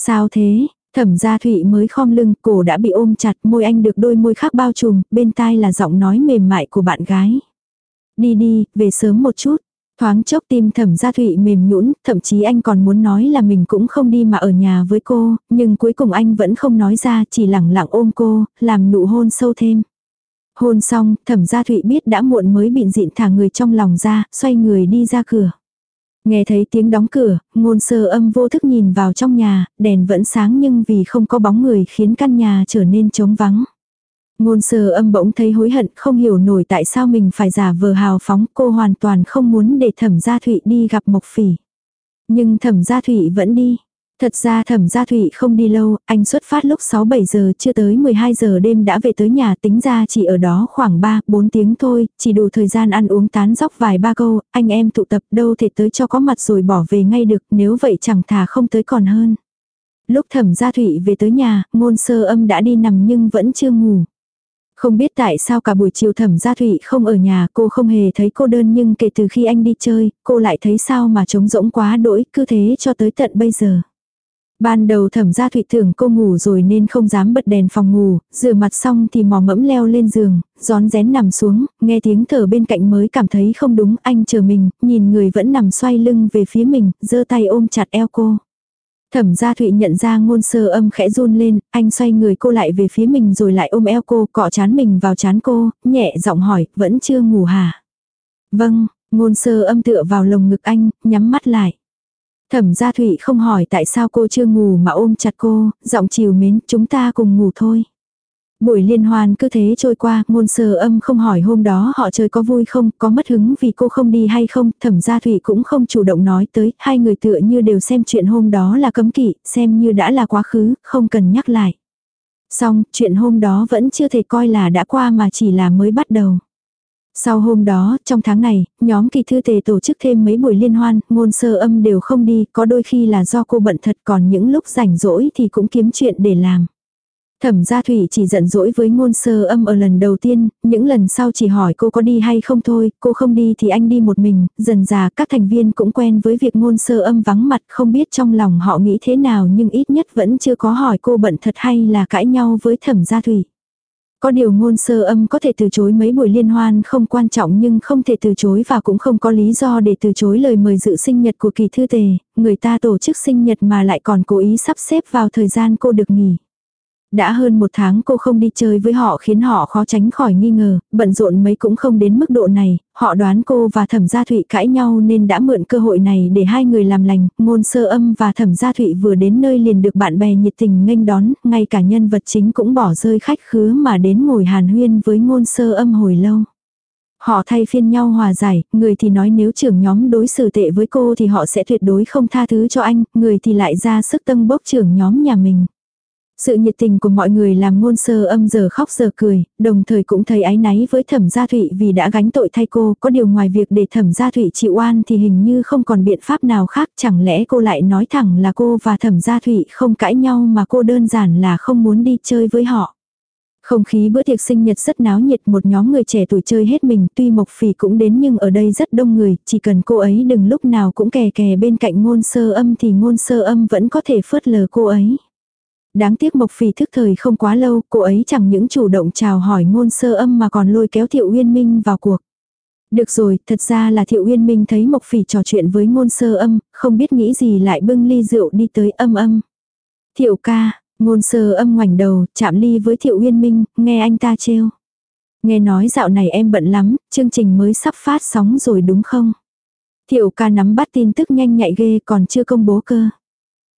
Sao thế? Thẩm gia thụy mới khom lưng, cổ đã bị ôm chặt, môi anh được đôi môi khác bao trùm, bên tai là giọng nói mềm mại của bạn gái. Đi đi, về sớm một chút. Thoáng chốc tim thẩm gia thụy mềm nhũn, thậm chí anh còn muốn nói là mình cũng không đi mà ở nhà với cô, nhưng cuối cùng anh vẫn không nói ra, chỉ lẳng lặng ôm cô, làm nụ hôn sâu thêm. Hôn xong, thẩm gia thụy biết đã muộn mới bịn dịn thả người trong lòng ra, xoay người đi ra cửa. Nghe thấy tiếng đóng cửa, ngôn sơ âm vô thức nhìn vào trong nhà, đèn vẫn sáng nhưng vì không có bóng người khiến căn nhà trở nên trống vắng. Ngôn sơ âm bỗng thấy hối hận không hiểu nổi tại sao mình phải giả vờ hào phóng cô hoàn toàn không muốn để thẩm gia thụy đi gặp mộc phỉ. Nhưng thẩm gia thụy vẫn đi. Thật ra thẩm gia thụy không đi lâu, anh xuất phát lúc 6-7 giờ chưa tới 12 giờ đêm đã về tới nhà tính ra chỉ ở đó khoảng 3-4 tiếng thôi, chỉ đủ thời gian ăn uống tán dóc vài ba câu, anh em tụ tập đâu thể tới cho có mặt rồi bỏ về ngay được nếu vậy chẳng thà không tới còn hơn. Lúc thẩm gia thụy về tới nhà, ngôn sơ âm đã đi nằm nhưng vẫn chưa ngủ. Không biết tại sao cả buổi chiều thẩm gia thụy không ở nhà cô không hề thấy cô đơn nhưng kể từ khi anh đi chơi, cô lại thấy sao mà trống rỗng quá đỗi cứ thế cho tới tận bây giờ. Ban đầu thẩm gia thụy tưởng cô ngủ rồi nên không dám bật đèn phòng ngủ, rửa mặt xong thì mò mẫm leo lên giường, gión rén nằm xuống, nghe tiếng thở bên cạnh mới cảm thấy không đúng, anh chờ mình, nhìn người vẫn nằm xoay lưng về phía mình, giơ tay ôm chặt eo cô. Thẩm gia thụy nhận ra ngôn sơ âm khẽ run lên, anh xoay người cô lại về phía mình rồi lại ôm eo cô, cọ chán mình vào chán cô, nhẹ giọng hỏi, vẫn chưa ngủ hả? Vâng, ngôn sơ âm tựa vào lồng ngực anh, nhắm mắt lại. Thẩm gia thụy không hỏi tại sao cô chưa ngủ mà ôm chặt cô, giọng chiều mến, chúng ta cùng ngủ thôi. Buổi liên hoan cứ thế trôi qua, ngôn sơ âm không hỏi hôm đó họ chơi có vui không, có mất hứng vì cô không đi hay không, thẩm gia Thụy cũng không chủ động nói tới, hai người tựa như đều xem chuyện hôm đó là cấm kỵ, xem như đã là quá khứ, không cần nhắc lại. Xong, chuyện hôm đó vẫn chưa thể coi là đã qua mà chỉ là mới bắt đầu. Sau hôm đó, trong tháng này, nhóm kỳ thư tề tổ chức thêm mấy buổi liên hoan, ngôn sơ âm đều không đi, có đôi khi là do cô bận thật còn những lúc rảnh rỗi thì cũng kiếm chuyện để làm. Thẩm gia thủy chỉ giận dỗi với ngôn sơ âm ở lần đầu tiên, những lần sau chỉ hỏi cô có đi hay không thôi, cô không đi thì anh đi một mình, dần già các thành viên cũng quen với việc ngôn sơ âm vắng mặt không biết trong lòng họ nghĩ thế nào nhưng ít nhất vẫn chưa có hỏi cô bận thật hay là cãi nhau với thẩm gia thủy. Có điều ngôn sơ âm có thể từ chối mấy buổi liên hoan không quan trọng nhưng không thể từ chối và cũng không có lý do để từ chối lời mời dự sinh nhật của kỳ thư tề, người ta tổ chức sinh nhật mà lại còn cố ý sắp xếp vào thời gian cô được nghỉ. Đã hơn một tháng cô không đi chơi với họ khiến họ khó tránh khỏi nghi ngờ, bận rộn mấy cũng không đến mức độ này, họ đoán cô và thẩm gia thụy cãi nhau nên đã mượn cơ hội này để hai người làm lành, ngôn sơ âm và thẩm gia thụy vừa đến nơi liền được bạn bè nhiệt tình nghênh đón, ngay cả nhân vật chính cũng bỏ rơi khách khứa mà đến ngồi hàn huyên với ngôn sơ âm hồi lâu. Họ thay phiên nhau hòa giải, người thì nói nếu trưởng nhóm đối xử tệ với cô thì họ sẽ tuyệt đối không tha thứ cho anh, người thì lại ra sức tân bốc trưởng nhóm nhà mình. Sự nhiệt tình của mọi người làm ngôn sơ âm giờ khóc giờ cười, đồng thời cũng thấy áy náy với thẩm gia thụy vì đã gánh tội thay cô, có điều ngoài việc để thẩm gia thụy chịu oan thì hình như không còn biện pháp nào khác, chẳng lẽ cô lại nói thẳng là cô và thẩm gia thụy không cãi nhau mà cô đơn giản là không muốn đi chơi với họ. Không khí bữa tiệc sinh nhật rất náo nhiệt một nhóm người trẻ tuổi chơi hết mình tuy Mộc Phỉ cũng đến nhưng ở đây rất đông người, chỉ cần cô ấy đừng lúc nào cũng kè kè bên cạnh ngôn sơ âm thì ngôn sơ âm vẫn có thể phớt lờ cô ấy. Đáng tiếc Mộc Phỉ thức thời không quá lâu, cô ấy chẳng những chủ động chào hỏi ngôn sơ âm mà còn lôi kéo Thiệu Uyên Minh vào cuộc. Được rồi, thật ra là Thiệu Uyên Minh thấy Mộc Phỉ trò chuyện với ngôn sơ âm, không biết nghĩ gì lại bưng ly rượu đi tới âm âm. Thiệu ca, ngôn sơ âm ngoảnh đầu, chạm ly với Thiệu Uyên Minh, nghe anh ta trêu. Nghe nói dạo này em bận lắm, chương trình mới sắp phát sóng rồi đúng không? Thiệu ca nắm bắt tin tức nhanh nhạy ghê còn chưa công bố cơ.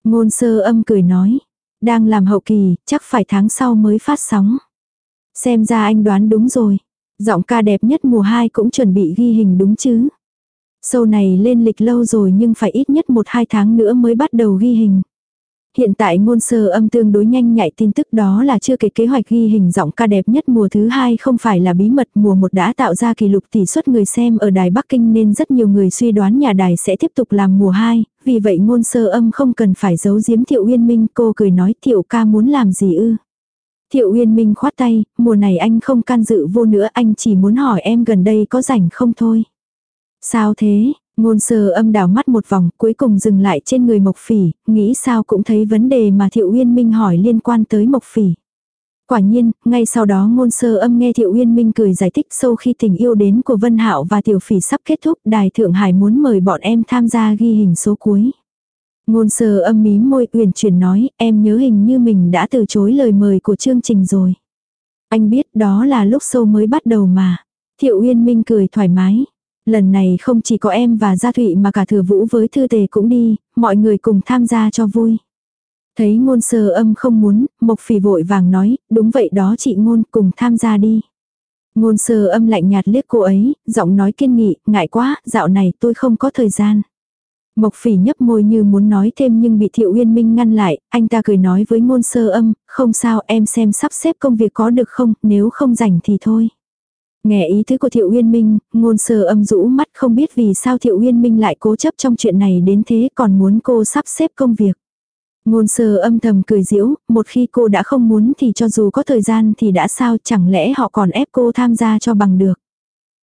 Ngôn sơ âm cười nói, đang làm hậu kỳ, chắc phải tháng sau mới phát sóng. Xem ra anh đoán đúng rồi. Giọng ca đẹp nhất mùa 2 cũng chuẩn bị ghi hình đúng chứ. Sâu này lên lịch lâu rồi nhưng phải ít nhất 1-2 tháng nữa mới bắt đầu ghi hình. Hiện tại ngôn sơ âm tương đối nhanh nhạy tin tức đó là chưa kể kế hoạch ghi hình giọng ca đẹp nhất mùa thứ hai không phải là bí mật mùa một đã tạo ra kỷ lục tỷ suất người xem ở đài Bắc Kinh nên rất nhiều người suy đoán nhà đài sẽ tiếp tục làm mùa hai vì vậy ngôn sơ âm không cần phải giấu giếm Thiệu Uyên Minh cô cười nói Thiệu ca muốn làm gì ư. Thiệu Uyên Minh khoát tay, mùa này anh không can dự vô nữa anh chỉ muốn hỏi em gần đây có rảnh không thôi. Sao thế, ngôn sơ âm đảo mắt một vòng cuối cùng dừng lại trên người Mộc Phỉ, nghĩ sao cũng thấy vấn đề mà Thiệu Uyên Minh hỏi liên quan tới Mộc Phỉ. Quả nhiên, ngay sau đó ngôn sơ âm nghe Thiệu Uyên Minh cười giải thích sau khi tình yêu đến của Vân Hạo và Tiểu Phỉ sắp kết thúc Đài Thượng Hải muốn mời bọn em tham gia ghi hình số cuối. Ngôn sơ âm mí môi uyển chuyển nói em nhớ hình như mình đã từ chối lời mời của chương trình rồi. Anh biết đó là lúc sâu mới bắt đầu mà. Thiệu Uyên Minh cười thoải mái. Lần này không chỉ có em và Gia Thụy mà cả thừa vũ với thư tề cũng đi, mọi người cùng tham gia cho vui. Thấy ngôn sơ âm không muốn, Mộc Phỉ vội vàng nói, đúng vậy đó chị ngôn cùng tham gia đi. Ngôn sơ âm lạnh nhạt liếc cô ấy, giọng nói kiên nghị, ngại quá, dạo này tôi không có thời gian. Mộc phỉ nhấp môi như muốn nói thêm nhưng bị Thiệu Uyên Minh ngăn lại, anh ta cười nói với ngôn sơ âm, không sao em xem sắp xếp công việc có được không, nếu không rảnh thì thôi. Nghe ý thứ của Thiệu Uyên Minh, ngôn sơ âm rũ mắt không biết vì sao Thiệu Uyên Minh lại cố chấp trong chuyện này đến thế còn muốn cô sắp xếp công việc. Ngôn sơ âm thầm cười diễu, một khi cô đã không muốn thì cho dù có thời gian thì đã sao chẳng lẽ họ còn ép cô tham gia cho bằng được.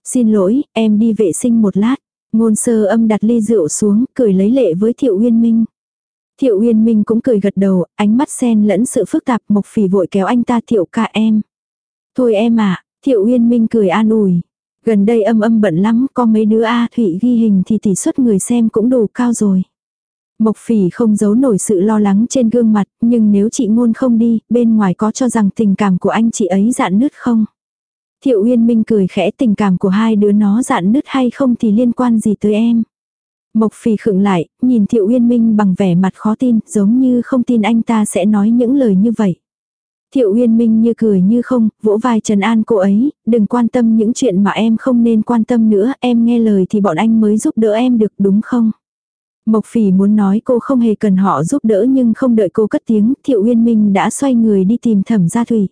Xin lỗi, em đi vệ sinh một lát. Ngôn sơ âm đặt ly rượu xuống, cười lấy lệ với Thiệu Uyên Minh. Thiệu Uyên Minh cũng cười gật đầu, ánh mắt xen lẫn sự phức tạp, Mộc Phỉ vội kéo anh ta Thiệu ca em. Thôi em à, Thiệu Uyên Minh cười an ủi. Gần đây âm âm bận lắm, có mấy đứa A Thụy ghi hình thì tỷ suất người xem cũng đủ cao rồi. Mộc Phỉ không giấu nổi sự lo lắng trên gương mặt, nhưng nếu chị ngôn không đi, bên ngoài có cho rằng tình cảm của anh chị ấy dạn nứt không? Thiệu Uyên Minh cười khẽ tình cảm của hai đứa nó dạn nứt hay không thì liên quan gì tới em. Mộc Phỉ khựng lại, nhìn Thiệu Uyên Minh bằng vẻ mặt khó tin, giống như không tin anh ta sẽ nói những lời như vậy. Thiệu Uyên Minh như cười như không, vỗ vai Trần An cô ấy, đừng quan tâm những chuyện mà em không nên quan tâm nữa, em nghe lời thì bọn anh mới giúp đỡ em được đúng không? Mộc Phỉ muốn nói cô không hề cần họ giúp đỡ nhưng không đợi cô cất tiếng, Thiệu Uyên Minh đã xoay người đi tìm Thẩm Gia Thủy.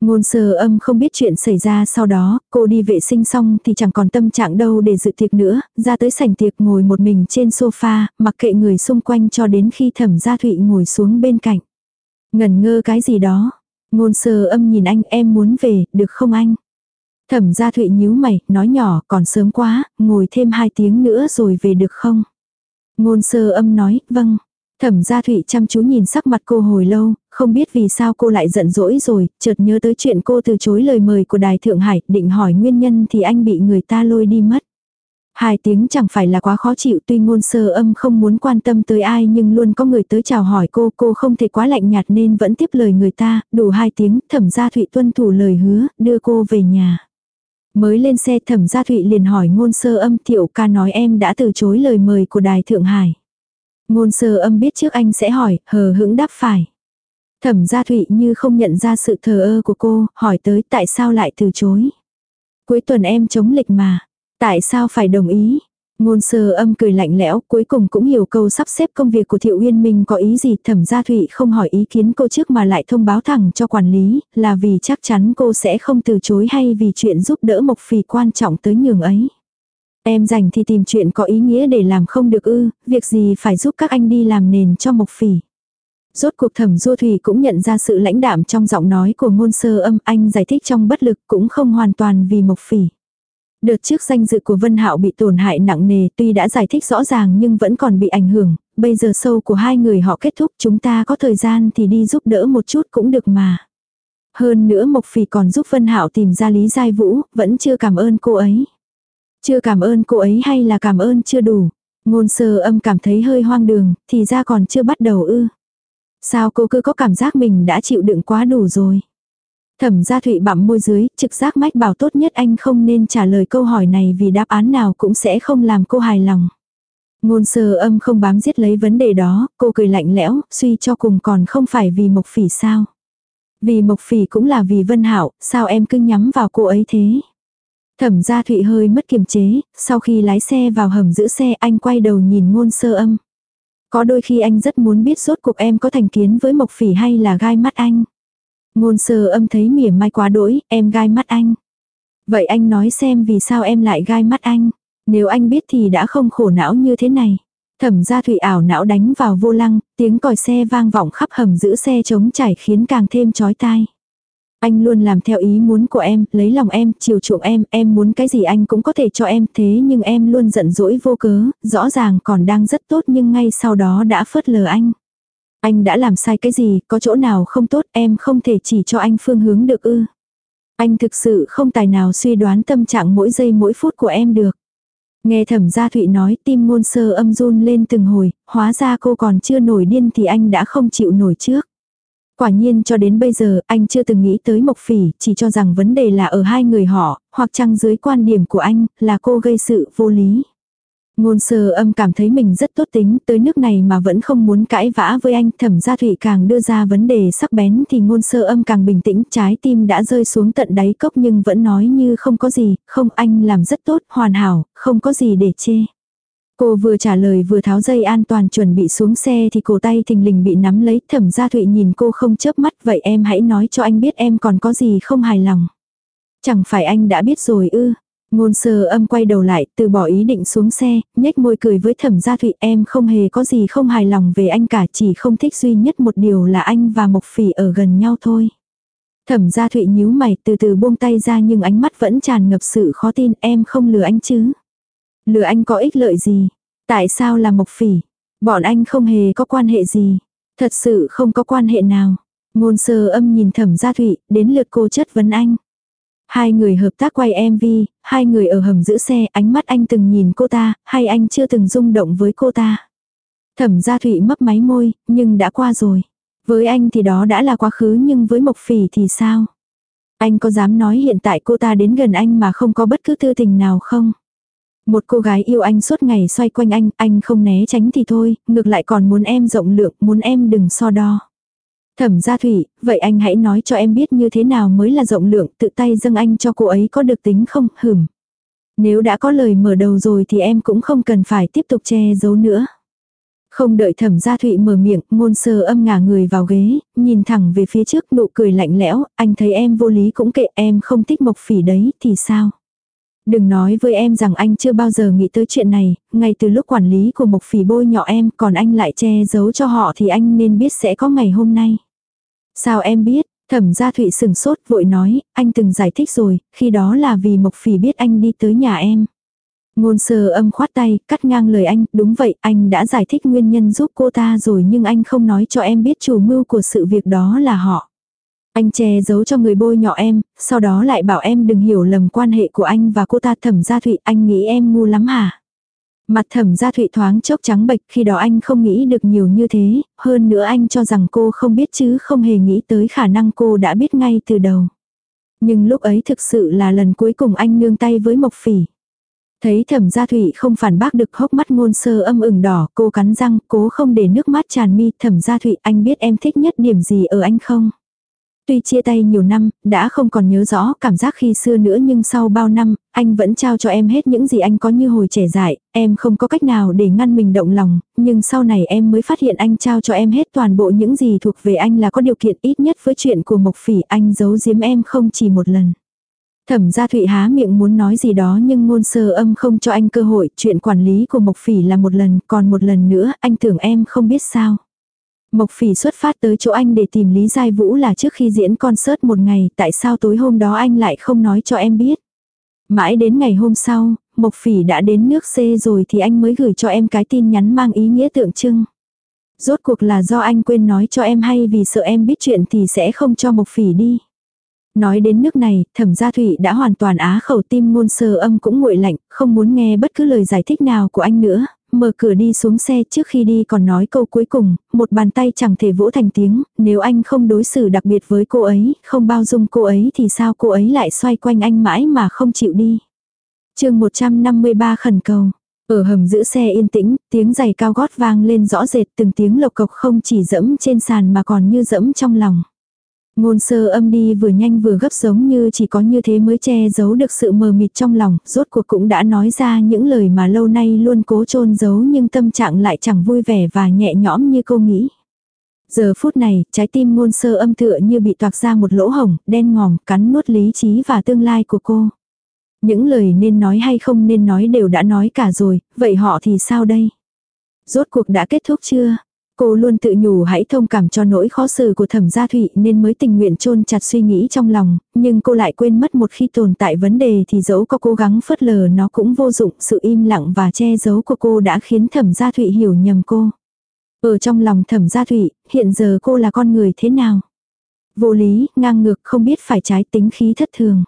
Ngôn sơ âm không biết chuyện xảy ra sau đó, cô đi vệ sinh xong thì chẳng còn tâm trạng đâu để dự tiệc nữa, ra tới sảnh tiệc ngồi một mình trên sofa, mặc kệ người xung quanh cho đến khi thẩm gia thụy ngồi xuống bên cạnh. Ngẩn ngơ cái gì đó. Ngôn sơ âm nhìn anh em muốn về, được không anh? Thẩm gia thụy nhíu mày, nói nhỏ, còn sớm quá, ngồi thêm hai tiếng nữa rồi về được không? Ngôn sơ âm nói, vâng. Thẩm gia thụy chăm chú nhìn sắc mặt cô hồi lâu, không biết vì sao cô lại giận dỗi rồi, chợt nhớ tới chuyện cô từ chối lời mời của Đài Thượng Hải, định hỏi nguyên nhân thì anh bị người ta lôi đi mất. Hai tiếng chẳng phải là quá khó chịu tuy ngôn sơ âm không muốn quan tâm tới ai nhưng luôn có người tới chào hỏi cô, cô không thể quá lạnh nhạt nên vẫn tiếp lời người ta, đủ hai tiếng, thẩm gia thụy tuân thủ lời hứa, đưa cô về nhà. Mới lên xe thẩm gia thụy liền hỏi ngôn sơ âm thiệu ca nói em đã từ chối lời mời của đài Thượng Hải. Ngôn sơ âm biết trước anh sẽ hỏi, hờ hững đáp phải. Thẩm gia thụy như không nhận ra sự thờ ơ của cô, hỏi tới tại sao lại từ chối. Cuối tuần em chống lịch mà. Tại sao phải đồng ý? Ngôn sơ âm cười lạnh lẽo, cuối cùng cũng hiểu câu sắp xếp công việc của Thiệu Uyên Minh có ý gì. Thẩm gia thụy không hỏi ý kiến cô trước mà lại thông báo thẳng cho quản lý, là vì chắc chắn cô sẽ không từ chối hay vì chuyện giúp đỡ Mộc Phì quan trọng tới nhường ấy. Em rảnh thì tìm chuyện có ý nghĩa để làm không được ư, việc gì phải giúp các anh đi làm nền cho Mộc Phỉ. Rốt cuộc thẩm du thủy cũng nhận ra sự lãnh đạm trong giọng nói của ngôn sơ âm anh giải thích trong bất lực cũng không hoàn toàn vì Mộc Phỉ. Đợt trước danh dự của Vân Hạo bị tổn hại nặng nề tuy đã giải thích rõ ràng nhưng vẫn còn bị ảnh hưởng, bây giờ sâu của hai người họ kết thúc chúng ta có thời gian thì đi giúp đỡ một chút cũng được mà. Hơn nữa Mộc Phỉ còn giúp Vân Hạo tìm ra Lý Giai Vũ, vẫn chưa cảm ơn cô ấy. Chưa cảm ơn cô ấy hay là cảm ơn chưa đủ. Ngôn sơ âm cảm thấy hơi hoang đường, thì ra còn chưa bắt đầu ư. Sao cô cứ có cảm giác mình đã chịu đựng quá đủ rồi. Thẩm gia thụy bặm môi dưới, trực giác mách bảo tốt nhất anh không nên trả lời câu hỏi này vì đáp án nào cũng sẽ không làm cô hài lòng. Ngôn sơ âm không bám giết lấy vấn đề đó, cô cười lạnh lẽo, suy cho cùng còn không phải vì mộc phỉ sao. Vì mộc phỉ cũng là vì vân hảo, sao em cứ nhắm vào cô ấy thế. Thẩm gia thụy hơi mất kiềm chế, sau khi lái xe vào hầm giữ xe anh quay đầu nhìn ngôn sơ âm. Có đôi khi anh rất muốn biết rốt cuộc em có thành kiến với mộc phỉ hay là gai mắt anh. Ngôn sơ âm thấy mỉa mai quá đỗi, em gai mắt anh. Vậy anh nói xem vì sao em lại gai mắt anh. Nếu anh biết thì đã không khổ não như thế này. Thẩm gia thủy ảo não đánh vào vô lăng, tiếng còi xe vang vọng khắp hầm giữ xe chống chảy khiến càng thêm chói tai. Anh luôn làm theo ý muốn của em, lấy lòng em, chiều chuộng em, em muốn cái gì anh cũng có thể cho em thế nhưng em luôn giận dỗi vô cớ, rõ ràng còn đang rất tốt nhưng ngay sau đó đã phớt lờ anh. Anh đã làm sai cái gì, có chỗ nào không tốt em không thể chỉ cho anh phương hướng được ư. Anh thực sự không tài nào suy đoán tâm trạng mỗi giây mỗi phút của em được. Nghe thẩm gia thụy nói tim ngôn sơ âm run lên từng hồi, hóa ra cô còn chưa nổi điên thì anh đã không chịu nổi trước. Quả nhiên cho đến bây giờ anh chưa từng nghĩ tới Mộc Phỉ, chỉ cho rằng vấn đề là ở hai người họ, hoặc chăng dưới quan điểm của anh, là cô gây sự vô lý. Ngôn sơ âm cảm thấy mình rất tốt tính, tới nước này mà vẫn không muốn cãi vã với anh, thẩm gia thủy càng đưa ra vấn đề sắc bén thì ngôn sơ âm càng bình tĩnh, trái tim đã rơi xuống tận đáy cốc nhưng vẫn nói như không có gì, không anh làm rất tốt, hoàn hảo, không có gì để chê. Cô vừa trả lời vừa tháo dây an toàn chuẩn bị xuống xe thì cổ tay thình lình bị nắm lấy thẩm gia thụy nhìn cô không chớp mắt vậy em hãy nói cho anh biết em còn có gì không hài lòng. Chẳng phải anh đã biết rồi ư. Ngôn sơ âm quay đầu lại từ bỏ ý định xuống xe, nhếch môi cười với thẩm gia thụy em không hề có gì không hài lòng về anh cả chỉ không thích duy nhất một điều là anh và Mộc Phỉ ở gần nhau thôi. Thẩm gia thụy nhíu mày từ từ buông tay ra nhưng ánh mắt vẫn tràn ngập sự khó tin em không lừa anh chứ. Lừa anh có ích lợi gì? Tại sao là mộc phỉ? Bọn anh không hề có quan hệ gì. Thật sự không có quan hệ nào. Ngôn sơ âm nhìn thẩm gia thụy, đến lượt cô chất vấn anh. Hai người hợp tác quay MV, hai người ở hầm giữ xe, ánh mắt anh từng nhìn cô ta, hay anh chưa từng rung động với cô ta. Thẩm gia thụy mấp máy môi, nhưng đã qua rồi. Với anh thì đó đã là quá khứ nhưng với Mộc Phỉ thì sao? Anh có dám nói hiện tại cô ta đến gần anh mà không có bất cứ tư tình nào không? Một cô gái yêu anh suốt ngày xoay quanh anh, anh không né tránh thì thôi, ngược lại còn muốn em rộng lượng, muốn em đừng so đo. Thẩm gia thủy, vậy anh hãy nói cho em biết như thế nào mới là rộng lượng, tự tay dâng anh cho cô ấy có được tính không, hửm. Nếu đã có lời mở đầu rồi thì em cũng không cần phải tiếp tục che giấu nữa. Không đợi thẩm gia thụy mở miệng, ngôn sơ âm ngả người vào ghế, nhìn thẳng về phía trước nụ cười lạnh lẽo, anh thấy em vô lý cũng kệ em không thích mộc phỉ đấy, thì sao? Đừng nói với em rằng anh chưa bao giờ nghĩ tới chuyện này, ngay từ lúc quản lý của Mộc Phỉ bôi nhọ em còn anh lại che giấu cho họ thì anh nên biết sẽ có ngày hôm nay. Sao em biết? Thẩm gia Thụy sừng sốt vội nói, anh từng giải thích rồi, khi đó là vì Mộc Phỉ biết anh đi tới nhà em. Ngôn sơ âm khoát tay, cắt ngang lời anh, đúng vậy, anh đã giải thích nguyên nhân giúp cô ta rồi nhưng anh không nói cho em biết chủ mưu của sự việc đó là họ. Anh che giấu cho người bôi nhọ em, sau đó lại bảo em đừng hiểu lầm quan hệ của anh và cô ta thẩm gia thụy, anh nghĩ em ngu lắm hả? Mặt thẩm gia thụy thoáng chốc trắng bệch khi đó anh không nghĩ được nhiều như thế, hơn nữa anh cho rằng cô không biết chứ không hề nghĩ tới khả năng cô đã biết ngay từ đầu. Nhưng lúc ấy thực sự là lần cuối cùng anh nương tay với Mộc Phỉ. Thấy thẩm gia thụy không phản bác được hốc mắt ngôn sơ âm ửng đỏ, cô cắn răng, cố không để nước mắt tràn mi, thẩm gia thụy anh biết em thích nhất điểm gì ở anh không? Tuy chia tay nhiều năm, đã không còn nhớ rõ cảm giác khi xưa nữa nhưng sau bao năm, anh vẫn trao cho em hết những gì anh có như hồi trẻ dại, em không có cách nào để ngăn mình động lòng, nhưng sau này em mới phát hiện anh trao cho em hết toàn bộ những gì thuộc về anh là có điều kiện ít nhất với chuyện của Mộc Phỉ anh giấu giếm em không chỉ một lần. Thẩm gia Thụy há miệng muốn nói gì đó nhưng ngôn sơ âm không cho anh cơ hội, chuyện quản lý của Mộc Phỉ là một lần, còn một lần nữa, anh tưởng em không biết sao. Mộc Phỉ xuất phát tới chỗ anh để tìm Lý Giai Vũ là trước khi diễn concert một ngày, tại sao tối hôm đó anh lại không nói cho em biết. Mãi đến ngày hôm sau, Mộc Phỉ đã đến nước C rồi thì anh mới gửi cho em cái tin nhắn mang ý nghĩa tượng trưng. Rốt cuộc là do anh quên nói cho em hay vì sợ em biết chuyện thì sẽ không cho Mộc Phỉ đi. Nói đến nước này, thẩm gia thủy đã hoàn toàn á khẩu tim ngôn sơ âm cũng nguội lạnh, không muốn nghe bất cứ lời giải thích nào của anh nữa, mở cửa đi xuống xe trước khi đi còn nói câu cuối cùng, một bàn tay chẳng thể vỗ thành tiếng, nếu anh không đối xử đặc biệt với cô ấy, không bao dung cô ấy thì sao cô ấy lại xoay quanh anh mãi mà không chịu đi. chương 153 khẩn cầu. Ở hầm giữ xe yên tĩnh, tiếng giày cao gót vang lên rõ rệt từng tiếng lộc cộc không chỉ dẫm trên sàn mà còn như dẫm trong lòng. Ngôn sơ âm đi vừa nhanh vừa gấp giống như chỉ có như thế mới che giấu được sự mờ mịt trong lòng, rốt cuộc cũng đã nói ra những lời mà lâu nay luôn cố chôn giấu nhưng tâm trạng lại chẳng vui vẻ và nhẹ nhõm như cô nghĩ. Giờ phút này, trái tim ngôn sơ âm tựa như bị toạc ra một lỗ hồng, đen ngòm, cắn nuốt lý trí và tương lai của cô. Những lời nên nói hay không nên nói đều đã nói cả rồi, vậy họ thì sao đây? Rốt cuộc đã kết thúc chưa? Cô luôn tự nhủ hãy thông cảm cho nỗi khó xử của thẩm gia thụy nên mới tình nguyện chôn chặt suy nghĩ trong lòng, nhưng cô lại quên mất một khi tồn tại vấn đề thì dẫu có cố gắng phớt lờ nó cũng vô dụng, sự im lặng và che giấu của cô đã khiến thẩm gia thụy hiểu nhầm cô. Ở trong lòng thẩm gia thụy, hiện giờ cô là con người thế nào? Vô lý, ngang ngược, không biết phải trái tính khí thất thường.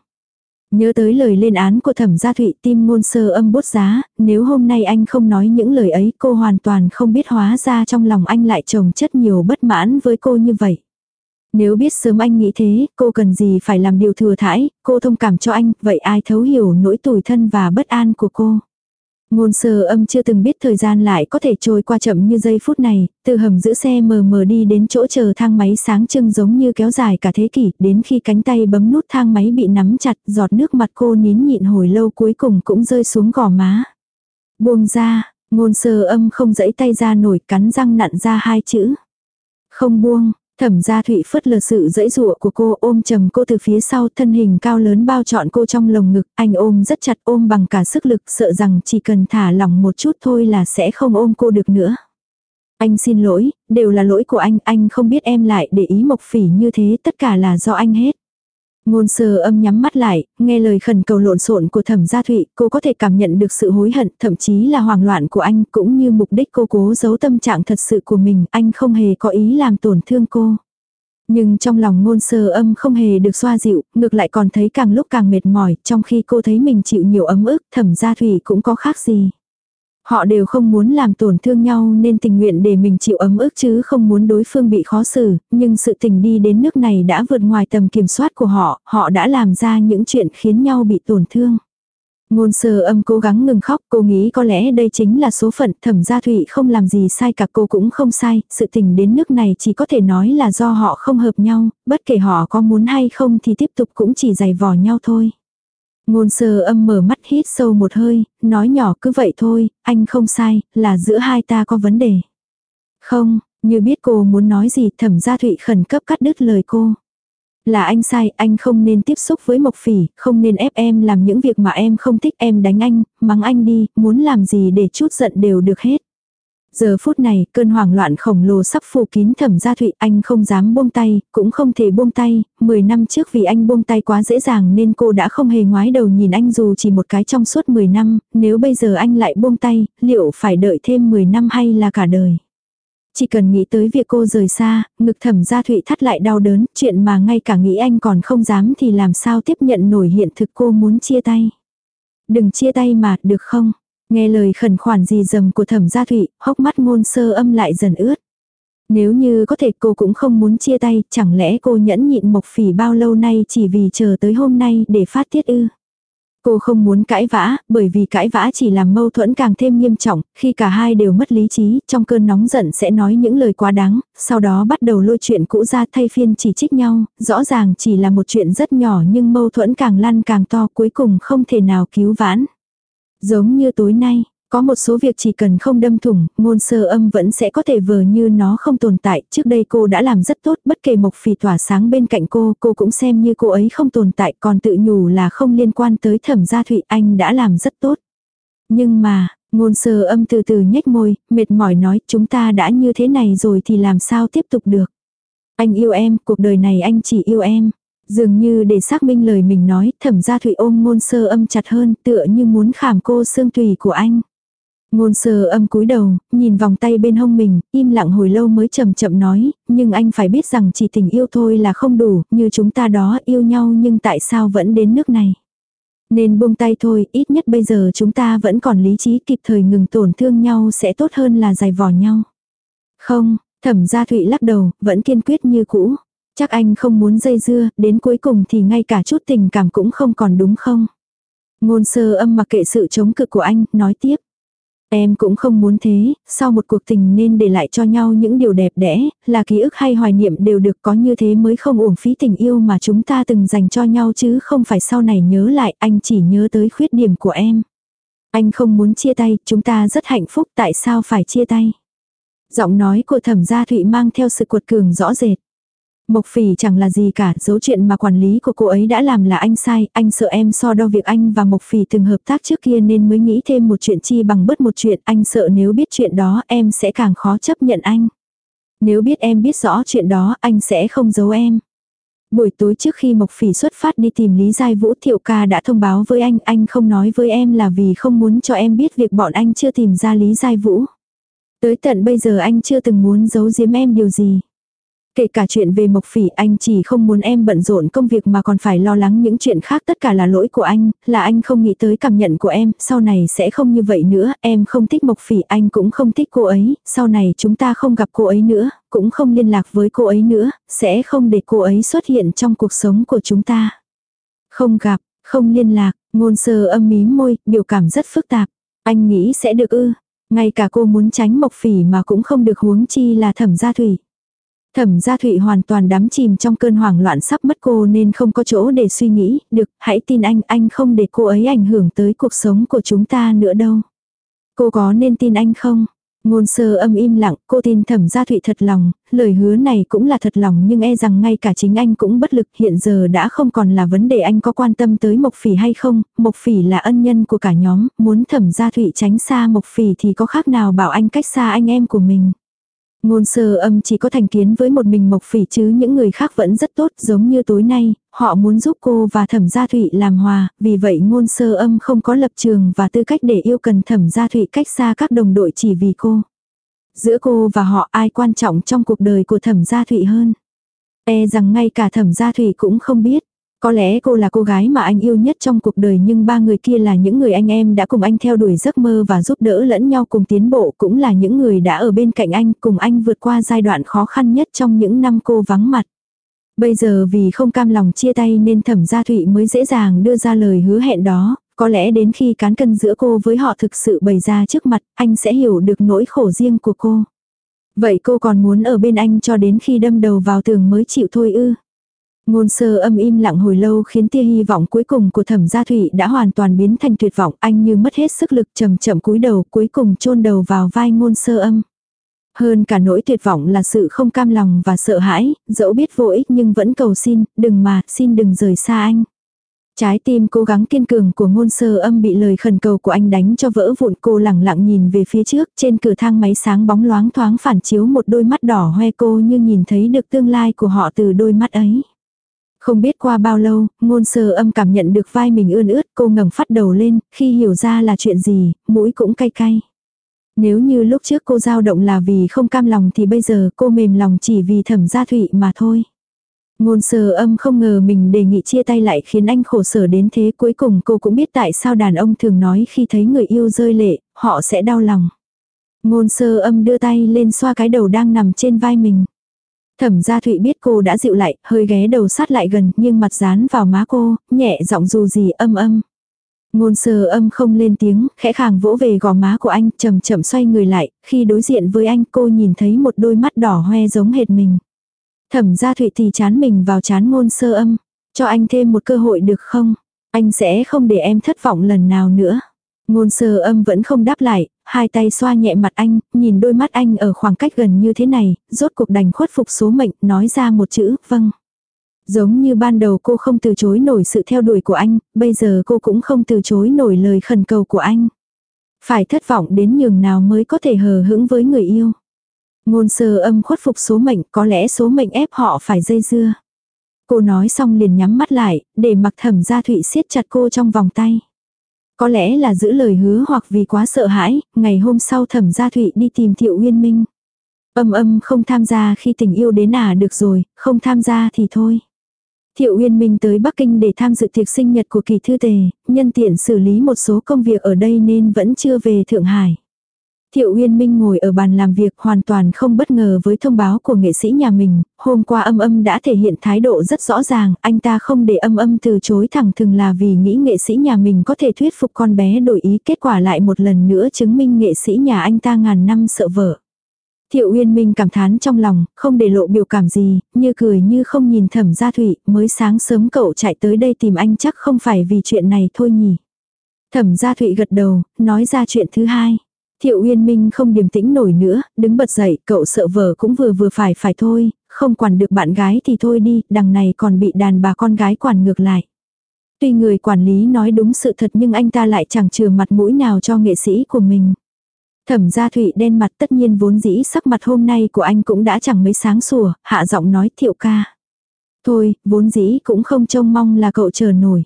Nhớ tới lời lên án của thẩm gia thụy tim ngôn sơ âm bút giá, nếu hôm nay anh không nói những lời ấy cô hoàn toàn không biết hóa ra trong lòng anh lại trồng chất nhiều bất mãn với cô như vậy. Nếu biết sớm anh nghĩ thế, cô cần gì phải làm điều thừa thãi, cô thông cảm cho anh, vậy ai thấu hiểu nỗi tủi thân và bất an của cô. Ngôn sơ âm chưa từng biết thời gian lại có thể trôi qua chậm như giây phút này, từ hầm giữ xe mờ mờ đi đến chỗ chờ thang máy sáng trưng giống như kéo dài cả thế kỷ, đến khi cánh tay bấm nút thang máy bị nắm chặt, giọt nước mặt cô nín nhịn hồi lâu cuối cùng cũng rơi xuống gò má. Buông ra, ngôn sơ âm không dẫy tay ra nổi cắn răng nặn ra hai chữ. Không buông, Thẩm gia thụy phất lờ sự dẫy dụa của cô ôm chầm cô từ phía sau thân hình cao lớn bao trọn cô trong lồng ngực. Anh ôm rất chặt ôm bằng cả sức lực sợ rằng chỉ cần thả lỏng một chút thôi là sẽ không ôm cô được nữa. Anh xin lỗi, đều là lỗi của anh, anh không biết em lại để ý mộc phỉ như thế, tất cả là do anh hết. Ngôn sơ âm nhắm mắt lại, nghe lời khẩn cầu lộn xộn của thẩm gia thụy, cô có thể cảm nhận được sự hối hận, thậm chí là hoảng loạn của anh, cũng như mục đích cô cố giấu tâm trạng thật sự của mình, anh không hề có ý làm tổn thương cô. Nhưng trong lòng ngôn sơ âm không hề được xoa dịu, ngược lại còn thấy càng lúc càng mệt mỏi, trong khi cô thấy mình chịu nhiều ấm ức, thẩm gia thủy cũng có khác gì. Họ đều không muốn làm tổn thương nhau nên tình nguyện để mình chịu ấm ức chứ không muốn đối phương bị khó xử, nhưng sự tình đi đến nước này đã vượt ngoài tầm kiểm soát của họ, họ đã làm ra những chuyện khiến nhau bị tổn thương. Ngôn sơ âm cố gắng ngừng khóc, cô nghĩ có lẽ đây chính là số phận, thẩm gia thụy không làm gì sai cả cô cũng không sai, sự tình đến nước này chỉ có thể nói là do họ không hợp nhau, bất kể họ có muốn hay không thì tiếp tục cũng chỉ giày vò nhau thôi. Ngôn sơ âm mở mắt hít sâu một hơi, nói nhỏ cứ vậy thôi, anh không sai, là giữa hai ta có vấn đề. Không, như biết cô muốn nói gì thẩm gia thụy khẩn cấp cắt đứt lời cô. Là anh sai, anh không nên tiếp xúc với Mộc Phỉ, không nên ép em làm những việc mà em không thích em đánh anh, mắng anh đi, muốn làm gì để chút giận đều được hết. Giờ phút này, cơn hoảng loạn khổng lồ sắp phủ kín thẩm gia thụy, anh không dám buông tay, cũng không thể buông tay, 10 năm trước vì anh buông tay quá dễ dàng nên cô đã không hề ngoái đầu nhìn anh dù chỉ một cái trong suốt 10 năm, nếu bây giờ anh lại buông tay, liệu phải đợi thêm 10 năm hay là cả đời. Chỉ cần nghĩ tới việc cô rời xa, ngực thẩm gia thụy thắt lại đau đớn, chuyện mà ngay cả nghĩ anh còn không dám thì làm sao tiếp nhận nổi hiện thực cô muốn chia tay. Đừng chia tay mà, được không? Nghe lời khẩn khoản gì dầm của thẩm gia thụy, hốc mắt ngôn sơ âm lại dần ướt. Nếu như có thể cô cũng không muốn chia tay, chẳng lẽ cô nhẫn nhịn mộc phỉ bao lâu nay chỉ vì chờ tới hôm nay để phát tiết ư? Cô không muốn cãi vã, bởi vì cãi vã chỉ làm mâu thuẫn càng thêm nghiêm trọng, khi cả hai đều mất lý trí, trong cơn nóng giận sẽ nói những lời quá đáng, sau đó bắt đầu lôi chuyện cũ ra thay phiên chỉ trích nhau, rõ ràng chỉ là một chuyện rất nhỏ nhưng mâu thuẫn càng lăn càng to cuối cùng không thể nào cứu vãn. Giống như tối nay, có một số việc chỉ cần không đâm thủng, ngôn sơ âm vẫn sẽ có thể vờ như nó không tồn tại. Trước đây cô đã làm rất tốt, bất kể mộc phì tỏa sáng bên cạnh cô, cô cũng xem như cô ấy không tồn tại, còn tự nhủ là không liên quan tới thẩm gia thụy anh đã làm rất tốt. Nhưng mà, ngôn sơ âm từ từ nhếch môi, mệt mỏi nói chúng ta đã như thế này rồi thì làm sao tiếp tục được. Anh yêu em, cuộc đời này anh chỉ yêu em. Dường như để xác minh lời mình nói, thẩm gia thụy ôm ngôn sơ âm chặt hơn tựa như muốn khảm cô xương tùy của anh. Ngôn sơ âm cúi đầu, nhìn vòng tay bên hông mình, im lặng hồi lâu mới chậm chậm nói, nhưng anh phải biết rằng chỉ tình yêu thôi là không đủ, như chúng ta đó yêu nhau nhưng tại sao vẫn đến nước này. Nên buông tay thôi, ít nhất bây giờ chúng ta vẫn còn lý trí kịp thời ngừng tổn thương nhau sẽ tốt hơn là dài vò nhau. Không, thẩm gia thụy lắc đầu, vẫn kiên quyết như cũ. Chắc anh không muốn dây dưa, đến cuối cùng thì ngay cả chút tình cảm cũng không còn đúng không? Ngôn sơ âm mặc kệ sự chống cự của anh, nói tiếp. Em cũng không muốn thế, sau một cuộc tình nên để lại cho nhau những điều đẹp đẽ, là ký ức hay hoài niệm đều được có như thế mới không uổng phí tình yêu mà chúng ta từng dành cho nhau chứ không phải sau này nhớ lại anh chỉ nhớ tới khuyết điểm của em. Anh không muốn chia tay, chúng ta rất hạnh phúc tại sao phải chia tay. Giọng nói của thẩm gia thụy mang theo sự cuột cường rõ rệt. Mộc phỉ chẳng là gì cả, dấu chuyện mà quản lý của cô ấy đã làm là anh sai, anh sợ em so đo việc anh và Mộc phỉ từng hợp tác trước kia nên mới nghĩ thêm một chuyện chi bằng bớt một chuyện, anh sợ nếu biết chuyện đó em sẽ càng khó chấp nhận anh. Nếu biết em biết rõ chuyện đó anh sẽ không giấu em. Buổi tối trước khi Mộc Phỉ xuất phát đi tìm Lý Giai Vũ Thiệu ca đã thông báo với anh, anh không nói với em là vì không muốn cho em biết việc bọn anh chưa tìm ra Lý Giai Vũ. Tới tận bây giờ anh chưa từng muốn giấu giếm em điều gì. Kể cả chuyện về Mộc Phỉ anh chỉ không muốn em bận rộn công việc mà còn phải lo lắng những chuyện khác tất cả là lỗi của anh, là anh không nghĩ tới cảm nhận của em, sau này sẽ không như vậy nữa, em không thích Mộc Phỉ anh cũng không thích cô ấy, sau này chúng ta không gặp cô ấy nữa, cũng không liên lạc với cô ấy nữa, sẽ không để cô ấy xuất hiện trong cuộc sống của chúng ta. Không gặp, không liên lạc, ngôn sơ âm mím môi, biểu cảm rất phức tạp. Anh nghĩ sẽ được ư, ngay cả cô muốn tránh Mộc Phỉ mà cũng không được huống chi là thẩm gia thủy. Thẩm gia thụy hoàn toàn đắm chìm trong cơn hoảng loạn sắp mất cô nên không có chỗ để suy nghĩ, được, hãy tin anh, anh không để cô ấy ảnh hưởng tới cuộc sống của chúng ta nữa đâu. Cô có nên tin anh không? Ngôn sơ âm im lặng, cô tin thẩm gia thụy thật lòng, lời hứa này cũng là thật lòng nhưng e rằng ngay cả chính anh cũng bất lực hiện giờ đã không còn là vấn đề anh có quan tâm tới Mộc Phỉ hay không, Mộc Phỉ là ân nhân của cả nhóm, muốn thẩm gia thụy tránh xa Mộc Phỉ thì có khác nào bảo anh cách xa anh em của mình. Ngôn sơ âm chỉ có thành kiến với một mình Mộc Phỉ chứ những người khác vẫn rất tốt giống như tối nay, họ muốn giúp cô và thẩm gia thụy làm hòa, vì vậy ngôn sơ âm không có lập trường và tư cách để yêu cần thẩm gia thụy cách xa các đồng đội chỉ vì cô. Giữa cô và họ ai quan trọng trong cuộc đời của thẩm gia thụy hơn. E rằng ngay cả thẩm gia thụy cũng không biết. Có lẽ cô là cô gái mà anh yêu nhất trong cuộc đời nhưng ba người kia là những người anh em đã cùng anh theo đuổi giấc mơ và giúp đỡ lẫn nhau cùng tiến bộ cũng là những người đã ở bên cạnh anh cùng anh vượt qua giai đoạn khó khăn nhất trong những năm cô vắng mặt. Bây giờ vì không cam lòng chia tay nên thẩm gia thụy mới dễ dàng đưa ra lời hứa hẹn đó, có lẽ đến khi cán cân giữa cô với họ thực sự bày ra trước mặt, anh sẽ hiểu được nỗi khổ riêng của cô. Vậy cô còn muốn ở bên anh cho đến khi đâm đầu vào tường mới chịu thôi ư? Ngôn sơ âm im lặng hồi lâu khiến tia hy vọng cuối cùng của thẩm gia thủy đã hoàn toàn biến thành tuyệt vọng anh như mất hết sức lực chậm chậm cúi đầu cuối cùng chôn đầu vào vai ngôn sơ âm. Hơn cả nỗi tuyệt vọng là sự không cam lòng và sợ hãi, dẫu biết vô ích nhưng vẫn cầu xin, đừng mà, xin đừng rời xa anh. Trái tim cố gắng kiên cường của ngôn sơ âm bị lời khẩn cầu của anh đánh cho vỡ vụn cô lẳng lặng nhìn về phía trước trên cửa thang máy sáng bóng loáng thoáng phản chiếu một đôi mắt đỏ hoe cô như nhìn thấy được tương lai của họ từ đôi mắt ấy. Không biết qua bao lâu, ngôn sơ âm cảm nhận được vai mình ươn ướt, cô ngẩng phát đầu lên, khi hiểu ra là chuyện gì, mũi cũng cay cay. Nếu như lúc trước cô dao động là vì không cam lòng thì bây giờ cô mềm lòng chỉ vì thẩm gia thụy mà thôi. Ngôn sơ âm không ngờ mình đề nghị chia tay lại khiến anh khổ sở đến thế cuối cùng cô cũng biết tại sao đàn ông thường nói khi thấy người yêu rơi lệ, họ sẽ đau lòng. Ngôn sơ âm đưa tay lên xoa cái đầu đang nằm trên vai mình. Thẩm gia Thụy biết cô đã dịu lại, hơi ghé đầu sát lại gần, nhưng mặt dán vào má cô, nhẹ giọng dù gì âm âm. Ngôn sơ âm không lên tiếng, khẽ khàng vỗ về gò má của anh, chậm chậm xoay người lại, khi đối diện với anh cô nhìn thấy một đôi mắt đỏ hoe giống hệt mình. Thẩm gia Thụy thì chán mình vào chán ngôn sơ âm, cho anh thêm một cơ hội được không? Anh sẽ không để em thất vọng lần nào nữa. Ngôn sơ âm vẫn không đáp lại, hai tay xoa nhẹ mặt anh, nhìn đôi mắt anh ở khoảng cách gần như thế này, rốt cuộc đành khuất phục số mệnh, nói ra một chữ, vâng. Giống như ban đầu cô không từ chối nổi sự theo đuổi của anh, bây giờ cô cũng không từ chối nổi lời khẩn cầu của anh. Phải thất vọng đến nhường nào mới có thể hờ hững với người yêu. Ngôn sơ âm khuất phục số mệnh, có lẽ số mệnh ép họ phải dây dưa. Cô nói xong liền nhắm mắt lại, để mặc thẩm gia thụy siết chặt cô trong vòng tay. Có lẽ là giữ lời hứa hoặc vì quá sợ hãi, ngày hôm sau thẩm gia thụy đi tìm thiệu uyên minh. Âm âm không tham gia khi tình yêu đến à được rồi, không tham gia thì thôi. Thiệu Uyên Minh tới Bắc Kinh để tham dự tiệc sinh nhật của kỳ thư tề, nhân tiện xử lý một số công việc ở đây nên vẫn chưa về Thượng Hải. Thiệu Uyên Minh ngồi ở bàn làm việc hoàn toàn không bất ngờ với thông báo của nghệ sĩ nhà mình, hôm qua âm âm đã thể hiện thái độ rất rõ ràng, anh ta không để âm âm từ chối thẳng thừng là vì nghĩ nghệ sĩ nhà mình có thể thuyết phục con bé đổi ý kết quả lại một lần nữa chứng minh nghệ sĩ nhà anh ta ngàn năm sợ vợ. Thiệu Uyên Minh cảm thán trong lòng, không để lộ biểu cảm gì, như cười như không nhìn thẩm gia thụy, mới sáng sớm cậu chạy tới đây tìm anh chắc không phải vì chuyện này thôi nhỉ. Thẩm gia thụy gật đầu, nói ra chuyện thứ hai. Thiệu Uyên Minh không điềm tĩnh nổi nữa, đứng bật dậy, cậu sợ vợ cũng vừa vừa phải phải thôi, không quản được bạn gái thì thôi đi, đằng này còn bị đàn bà con gái quản ngược lại. Tuy người quản lý nói đúng sự thật nhưng anh ta lại chẳng chừa mặt mũi nào cho nghệ sĩ của mình. Thẩm gia thụy đen mặt tất nhiên vốn dĩ sắc mặt hôm nay của anh cũng đã chẳng mấy sáng sủa, hạ giọng nói thiệu ca. Thôi, vốn dĩ cũng không trông mong là cậu chờ nổi.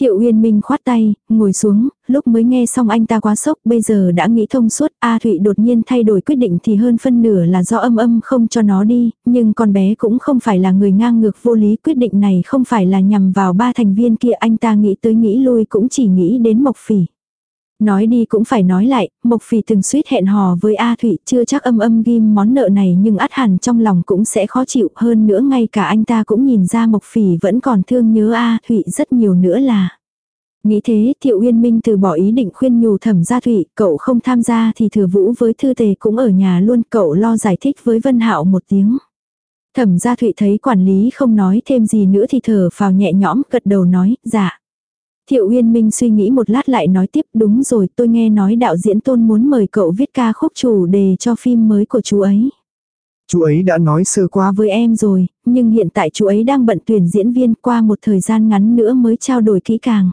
Thiệu Uyên Minh khoát tay, ngồi xuống, lúc mới nghe xong anh ta quá sốc, bây giờ đã nghĩ thông suốt, A Thụy đột nhiên thay đổi quyết định thì hơn phân nửa là do âm âm không cho nó đi, nhưng con bé cũng không phải là người ngang ngược vô lý, quyết định này không phải là nhằm vào ba thành viên kia, anh ta nghĩ tới nghĩ lui cũng chỉ nghĩ đến Mộc Phỉ. Nói đi cũng phải nói lại, Mộc Phỉ từng suýt hẹn hò với A Thụy, chưa chắc âm âm ghim món nợ này nhưng át hẳn trong lòng cũng sẽ khó chịu hơn nữa ngay cả anh ta cũng nhìn ra Mộc Phỉ vẫn còn thương nhớ A Thụy rất nhiều nữa là. Nghĩ thế, Thiệu Uyên Minh từ bỏ ý định khuyên nhủ thẩm gia Thụy, cậu không tham gia thì thừa vũ với thư tề cũng ở nhà luôn, cậu lo giải thích với Vân Hạo một tiếng. Thẩm gia Thụy thấy quản lý không nói thêm gì nữa thì thở phào nhẹ nhõm, gật đầu nói, dạ. Thiệu Uyên Minh suy nghĩ một lát lại nói tiếp đúng rồi tôi nghe nói đạo diễn tôn muốn mời cậu viết ca khúc chủ đề cho phim mới của chú ấy. Chú ấy đã nói sơ qua với em rồi, nhưng hiện tại chú ấy đang bận tuyển diễn viên qua một thời gian ngắn nữa mới trao đổi kỹ càng.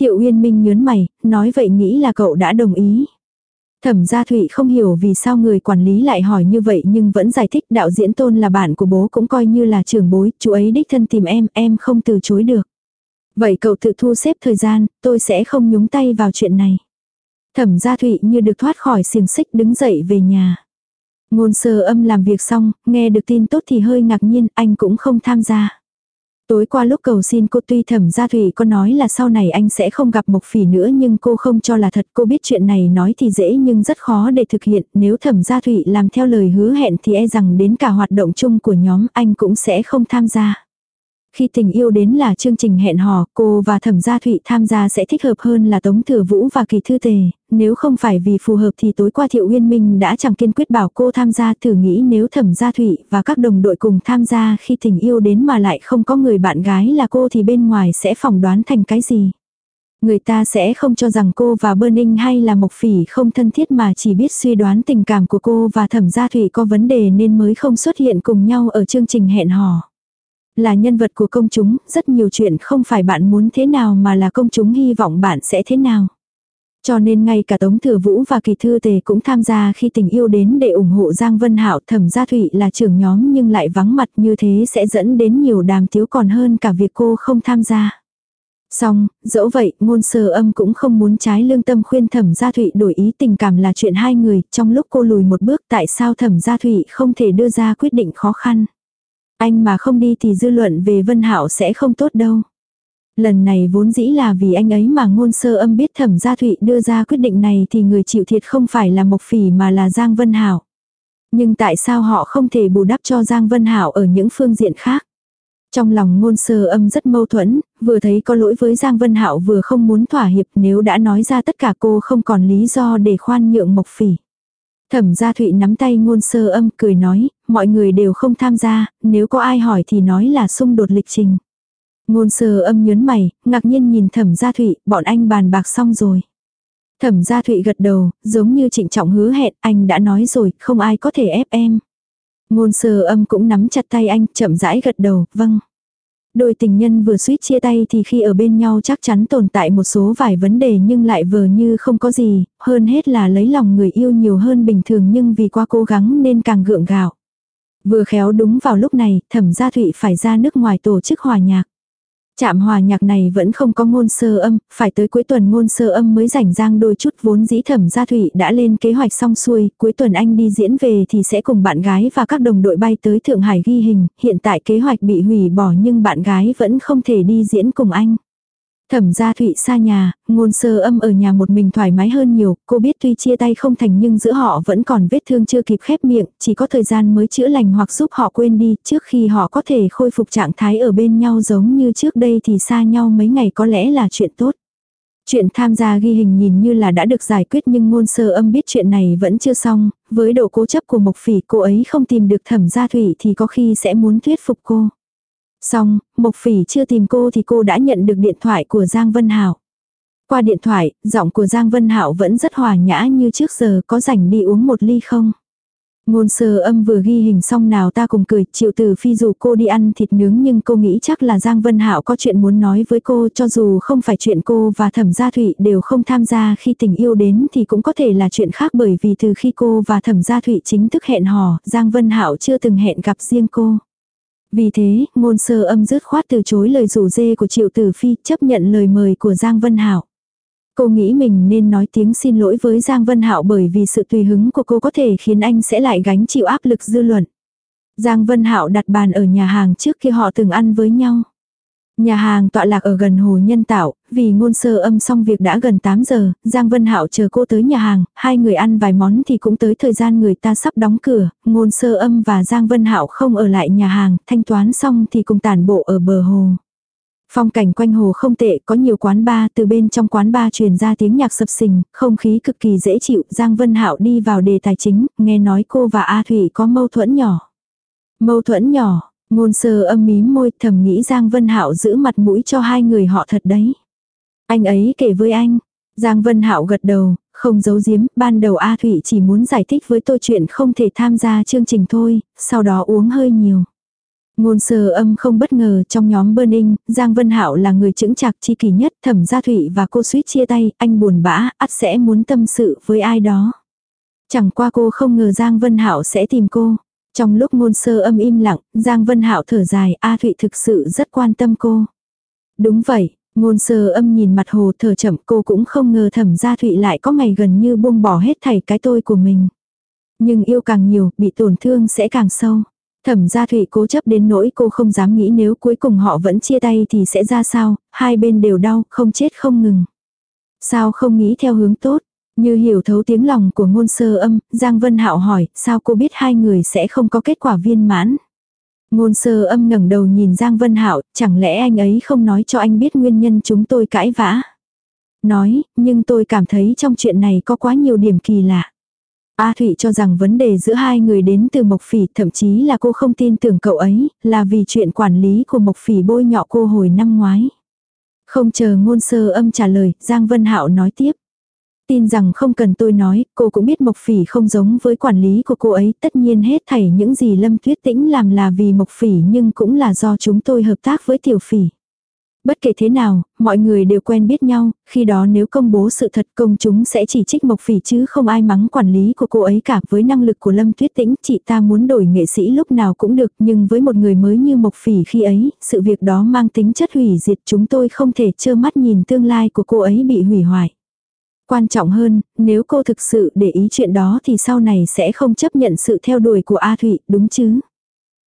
Thiệu Uyên Minh nhớn mày, nói vậy nghĩ là cậu đã đồng ý. Thẩm gia Thụy không hiểu vì sao người quản lý lại hỏi như vậy nhưng vẫn giải thích đạo diễn tôn là bạn của bố cũng coi như là trưởng bối, chú ấy đích thân tìm em, em không từ chối được. Vậy cậu tự thu xếp thời gian, tôi sẽ không nhúng tay vào chuyện này. Thẩm gia Thụy như được thoát khỏi xiềng xích đứng dậy về nhà. Ngôn sơ âm làm việc xong, nghe được tin tốt thì hơi ngạc nhiên, anh cũng không tham gia. Tối qua lúc cầu xin cô tuy thẩm gia thủy có nói là sau này anh sẽ không gặp Mộc Phỉ nữa nhưng cô không cho là thật cô biết chuyện này nói thì dễ nhưng rất khó để thực hiện nếu thẩm gia thủy làm theo lời hứa hẹn thì e rằng đến cả hoạt động chung của nhóm anh cũng sẽ không tham gia. Khi tình yêu đến là chương trình hẹn hò, cô và Thẩm Gia Thụy tham gia sẽ thích hợp hơn là Tống Thừa Vũ và Kỳ Thư Tề, nếu không phải vì phù hợp thì tối qua Thiệu Uyên Minh đã chẳng kiên quyết bảo cô tham gia thử nghĩ nếu Thẩm Gia Thụy và các đồng đội cùng tham gia khi tình yêu đến mà lại không có người bạn gái là cô thì bên ngoài sẽ phỏng đoán thành cái gì. Người ta sẽ không cho rằng cô và Burning hay là Mộc Phỉ không thân thiết mà chỉ biết suy đoán tình cảm của cô và Thẩm Gia Thụy có vấn đề nên mới không xuất hiện cùng nhau ở chương trình hẹn hò. Là nhân vật của công chúng, rất nhiều chuyện không phải bạn muốn thế nào mà là công chúng hy vọng bạn sẽ thế nào. Cho nên ngay cả Tống Thừa Vũ và Kỳ Thư Tề cũng tham gia khi tình yêu đến để ủng hộ Giang Vân Hạo thẩm gia thụy là trưởng nhóm nhưng lại vắng mặt như thế sẽ dẫn đến nhiều đàm tiếu còn hơn cả việc cô không tham gia. Xong, dẫu vậy, ngôn sơ âm cũng không muốn trái lương tâm khuyên thẩm gia thụy đổi ý tình cảm là chuyện hai người, trong lúc cô lùi một bước tại sao thẩm gia thụy không thể đưa ra quyết định khó khăn. Anh mà không đi thì dư luận về Vân Hạo sẽ không tốt đâu. Lần này vốn dĩ là vì anh ấy mà ngôn sơ âm biết thẩm gia thụy đưa ra quyết định này thì người chịu thiệt không phải là Mộc Phỉ mà là Giang Vân Hảo. Nhưng tại sao họ không thể bù đắp cho Giang Vân Hảo ở những phương diện khác? Trong lòng ngôn sơ âm rất mâu thuẫn, vừa thấy có lỗi với Giang Vân Hạo vừa không muốn thỏa hiệp nếu đã nói ra tất cả cô không còn lý do để khoan nhượng Mộc Phỉ. Thẩm gia Thụy nắm tay ngôn sơ âm cười nói, mọi người đều không tham gia, nếu có ai hỏi thì nói là xung đột lịch trình. Ngôn sơ âm nhớn mày, ngạc nhiên nhìn thẩm gia Thụy, bọn anh bàn bạc xong rồi. Thẩm gia Thụy gật đầu, giống như trịnh trọng hứa hẹn, anh đã nói rồi, không ai có thể ép em. Ngôn sơ âm cũng nắm chặt tay anh, chậm rãi gật đầu, vâng. Đôi tình nhân vừa suýt chia tay thì khi ở bên nhau chắc chắn tồn tại một số vài vấn đề nhưng lại vờ như không có gì, hơn hết là lấy lòng người yêu nhiều hơn bình thường nhưng vì quá cố gắng nên càng gượng gạo. Vừa khéo đúng vào lúc này, thẩm gia thụy phải ra nước ngoài tổ chức hòa nhạc. Chạm hòa nhạc này vẫn không có ngôn sơ âm, phải tới cuối tuần ngôn sơ âm mới rảnh rang đôi chút vốn dĩ thẩm gia thụy đã lên kế hoạch xong xuôi, cuối tuần anh đi diễn về thì sẽ cùng bạn gái và các đồng đội bay tới Thượng Hải ghi hình, hiện tại kế hoạch bị hủy bỏ nhưng bạn gái vẫn không thể đi diễn cùng anh. Thẩm gia thụy xa nhà, ngôn sơ âm ở nhà một mình thoải mái hơn nhiều, cô biết tuy chia tay không thành nhưng giữa họ vẫn còn vết thương chưa kịp khép miệng, chỉ có thời gian mới chữa lành hoặc giúp họ quên đi, trước khi họ có thể khôi phục trạng thái ở bên nhau giống như trước đây thì xa nhau mấy ngày có lẽ là chuyện tốt. Chuyện tham gia ghi hình nhìn như là đã được giải quyết nhưng ngôn sơ âm biết chuyện này vẫn chưa xong, với độ cố chấp của Mộc Phỉ cô ấy không tìm được thẩm gia thủy thì có khi sẽ muốn thuyết phục cô. Xong, Mộc Phỉ chưa tìm cô thì cô đã nhận được điện thoại của Giang Vân Hảo. Qua điện thoại, giọng của Giang Vân Hảo vẫn rất hòa nhã như trước giờ có rảnh đi uống một ly không? Ngôn sơ âm vừa ghi hình xong nào ta cùng cười, triệu tử phi dù cô đi ăn thịt nướng nhưng cô nghĩ chắc là Giang Vân Hạo có chuyện muốn nói với cô cho dù không phải chuyện cô và thẩm gia thụy đều không tham gia khi tình yêu đến thì cũng có thể là chuyện khác bởi vì từ khi cô và thẩm gia thụy chính thức hẹn hò, Giang Vân Hạo chưa từng hẹn gặp riêng cô. Vì thế, ngôn sơ âm dứt khoát từ chối lời rủ dê của triệu tử phi chấp nhận lời mời của Giang Vân hảo Cô nghĩ mình nên nói tiếng xin lỗi với Giang Vân Hạo bởi vì sự tùy hứng của cô có thể khiến anh sẽ lại gánh chịu áp lực dư luận. Giang Vân Hạo đặt bàn ở nhà hàng trước khi họ từng ăn với nhau. Nhà hàng tọa lạc ở gần hồ nhân tạo, vì ngôn sơ âm xong việc đã gần 8 giờ, Giang Vân Hạo chờ cô tới nhà hàng, hai người ăn vài món thì cũng tới thời gian người ta sắp đóng cửa, ngôn sơ âm và Giang Vân Hạo không ở lại nhà hàng, thanh toán xong thì cùng tản bộ ở bờ hồ. Phong cảnh quanh hồ không tệ, có nhiều quán bar, từ bên trong quán bar truyền ra tiếng nhạc sập sình, không khí cực kỳ dễ chịu, Giang Vân Hạo đi vào đề tài chính, nghe nói cô và A Thủy có mâu thuẫn nhỏ. Mâu thuẫn nhỏ, ngôn sơ âm mím môi, thầm nghĩ Giang Vân Hạo giữ mặt mũi cho hai người họ thật đấy. Anh ấy kể với anh, Giang Vân Hạo gật đầu, không giấu giếm, ban đầu A Thủy chỉ muốn giải thích với tôi chuyện không thể tham gia chương trình thôi, sau đó uống hơi nhiều. Ngôn sơ âm không bất ngờ trong nhóm Burning, Giang Vân Hạo là người chững chạc chi kỳ nhất, thẩm gia thủy và cô suýt chia tay, anh buồn bã, ắt sẽ muốn tâm sự với ai đó. Chẳng qua cô không ngờ Giang Vân Hạo sẽ tìm cô. Trong lúc ngôn sơ âm im lặng, Giang Vân Hạo thở dài, A Thụy thực sự rất quan tâm cô. Đúng vậy, ngôn sơ âm nhìn mặt hồ thở chậm cô cũng không ngờ thẩm gia Thụy lại có ngày gần như buông bỏ hết thảy cái tôi của mình. Nhưng yêu càng nhiều, bị tổn thương sẽ càng sâu. Thẩm gia thụy cố chấp đến nỗi cô không dám nghĩ nếu cuối cùng họ vẫn chia tay thì sẽ ra sao, hai bên đều đau, không chết không ngừng. Sao không nghĩ theo hướng tốt? Như hiểu thấu tiếng lòng của ngôn sơ âm, Giang Vân Hạo hỏi, sao cô biết hai người sẽ không có kết quả viên mãn? Ngôn sơ âm ngẩng đầu nhìn Giang Vân Hạo, chẳng lẽ anh ấy không nói cho anh biết nguyên nhân chúng tôi cãi vã? Nói, nhưng tôi cảm thấy trong chuyện này có quá nhiều điểm kỳ lạ. A Thụy cho rằng vấn đề giữa hai người đến từ Mộc Phỉ, thậm chí là cô không tin tưởng cậu ấy, là vì chuyện quản lý của Mộc Phỉ bôi nhọ cô hồi năm ngoái. Không chờ ngôn sơ âm trả lời, Giang Vân Hạo nói tiếp. Tin rằng không cần tôi nói, cô cũng biết Mộc Phỉ không giống với quản lý của cô ấy, tất nhiên hết thảy những gì Lâm Tuyết Tĩnh làm là vì Mộc Phỉ nhưng cũng là do chúng tôi hợp tác với Tiểu Phỉ. Bất kể thế nào, mọi người đều quen biết nhau, khi đó nếu công bố sự thật công chúng sẽ chỉ trích Mộc Phỉ chứ không ai mắng quản lý của cô ấy cả. Với năng lực của Lâm Tuyết Tĩnh, chị ta muốn đổi nghệ sĩ lúc nào cũng được, nhưng với một người mới như Mộc Phỉ khi ấy, sự việc đó mang tính chất hủy diệt chúng tôi không thể trơ mắt nhìn tương lai của cô ấy bị hủy hoại. Quan trọng hơn, nếu cô thực sự để ý chuyện đó thì sau này sẽ không chấp nhận sự theo đuổi của A Thụy, đúng chứ?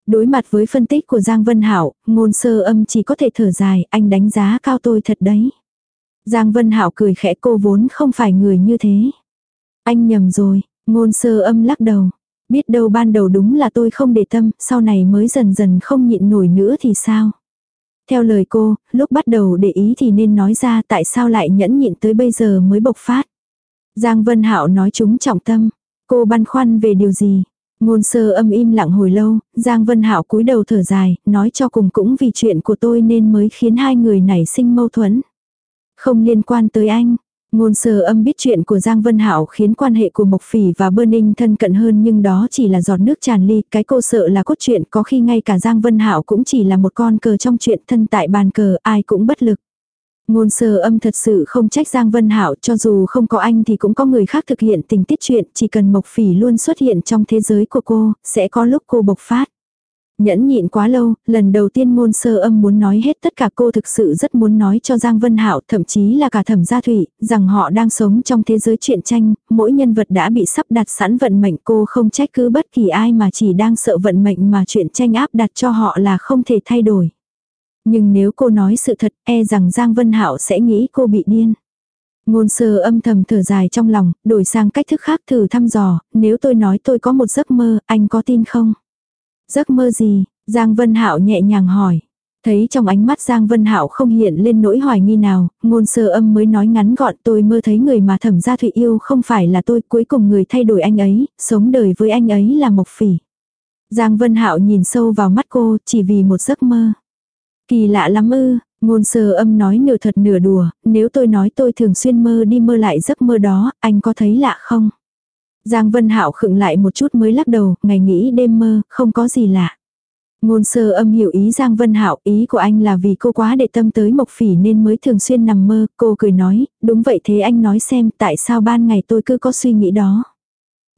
Đối mặt với phân tích của Giang Vân Hảo, ngôn sơ âm chỉ có thể thở dài, anh đánh giá cao tôi thật đấy. Giang Vân Hảo cười khẽ cô vốn không phải người như thế. Anh nhầm rồi, ngôn sơ âm lắc đầu. Biết đâu ban đầu đúng là tôi không để tâm, sau này mới dần dần không nhịn nổi nữa thì sao? Theo lời cô, lúc bắt đầu để ý thì nên nói ra tại sao lại nhẫn nhịn tới bây giờ mới bộc phát. Giang Vân Hạo nói chúng trọng tâm. Cô băn khoăn về điều gì? Ngôn sơ âm im lặng hồi lâu, Giang Vân Hạo cúi đầu thở dài, nói cho cùng cũng vì chuyện của tôi nên mới khiến hai người nảy sinh mâu thuẫn. Không liên quan tới anh. Ngôn sơ âm biết chuyện của Giang Vân Hạo khiến quan hệ của Mộc Phỉ và Bơ Ninh thân cận hơn nhưng đó chỉ là giọt nước tràn ly, cái cô sợ là cốt truyện có khi ngay cả Giang Vân Hạo cũng chỉ là một con cờ trong chuyện thân tại bàn cờ, ai cũng bất lực. Ngôn sơ âm thật sự không trách Giang Vân Hạo cho dù không có anh thì cũng có người khác thực hiện tình tiết chuyện, chỉ cần Mộc Phỉ luôn xuất hiện trong thế giới của cô, sẽ có lúc cô bộc phát. Nhẫn nhịn quá lâu, lần đầu tiên ngôn sơ âm muốn nói hết tất cả cô thực sự rất muốn nói cho Giang Vân hảo thậm chí là cả thẩm gia thủy, rằng họ đang sống trong thế giới truyện tranh, mỗi nhân vật đã bị sắp đặt sẵn vận mệnh cô không trách cứ bất kỳ ai mà chỉ đang sợ vận mệnh mà truyện tranh áp đặt cho họ là không thể thay đổi. Nhưng nếu cô nói sự thật, e rằng Giang Vân hảo sẽ nghĩ cô bị điên. Ngôn sơ âm thầm thở dài trong lòng, đổi sang cách thức khác thử thăm dò, nếu tôi nói tôi có một giấc mơ, anh có tin không? Giấc mơ gì? Giang Vân Hạo nhẹ nhàng hỏi. Thấy trong ánh mắt Giang Vân Hạo không hiện lên nỗi hoài nghi nào, ngôn sơ âm mới nói ngắn gọn tôi mơ thấy người mà thẩm gia thụy yêu không phải là tôi, cuối cùng người thay đổi anh ấy, sống đời với anh ấy là Mộc Phỉ. Giang Vân Hạo nhìn sâu vào mắt cô, chỉ vì một giấc mơ. Kỳ lạ lắm ư, ngôn sơ âm nói nửa thật nửa đùa, nếu tôi nói tôi thường xuyên mơ đi mơ lại giấc mơ đó, anh có thấy lạ không? Giang Vân Hạo khựng lại một chút mới lắc đầu, ngày nghĩ đêm mơ, không có gì lạ. Ngôn sơ âm hiểu ý Giang Vân Hạo, ý của anh là vì cô quá để tâm tới Mộc Phỉ nên mới thường xuyên nằm mơ, cô cười nói, đúng vậy thế anh nói xem tại sao ban ngày tôi cứ có suy nghĩ đó.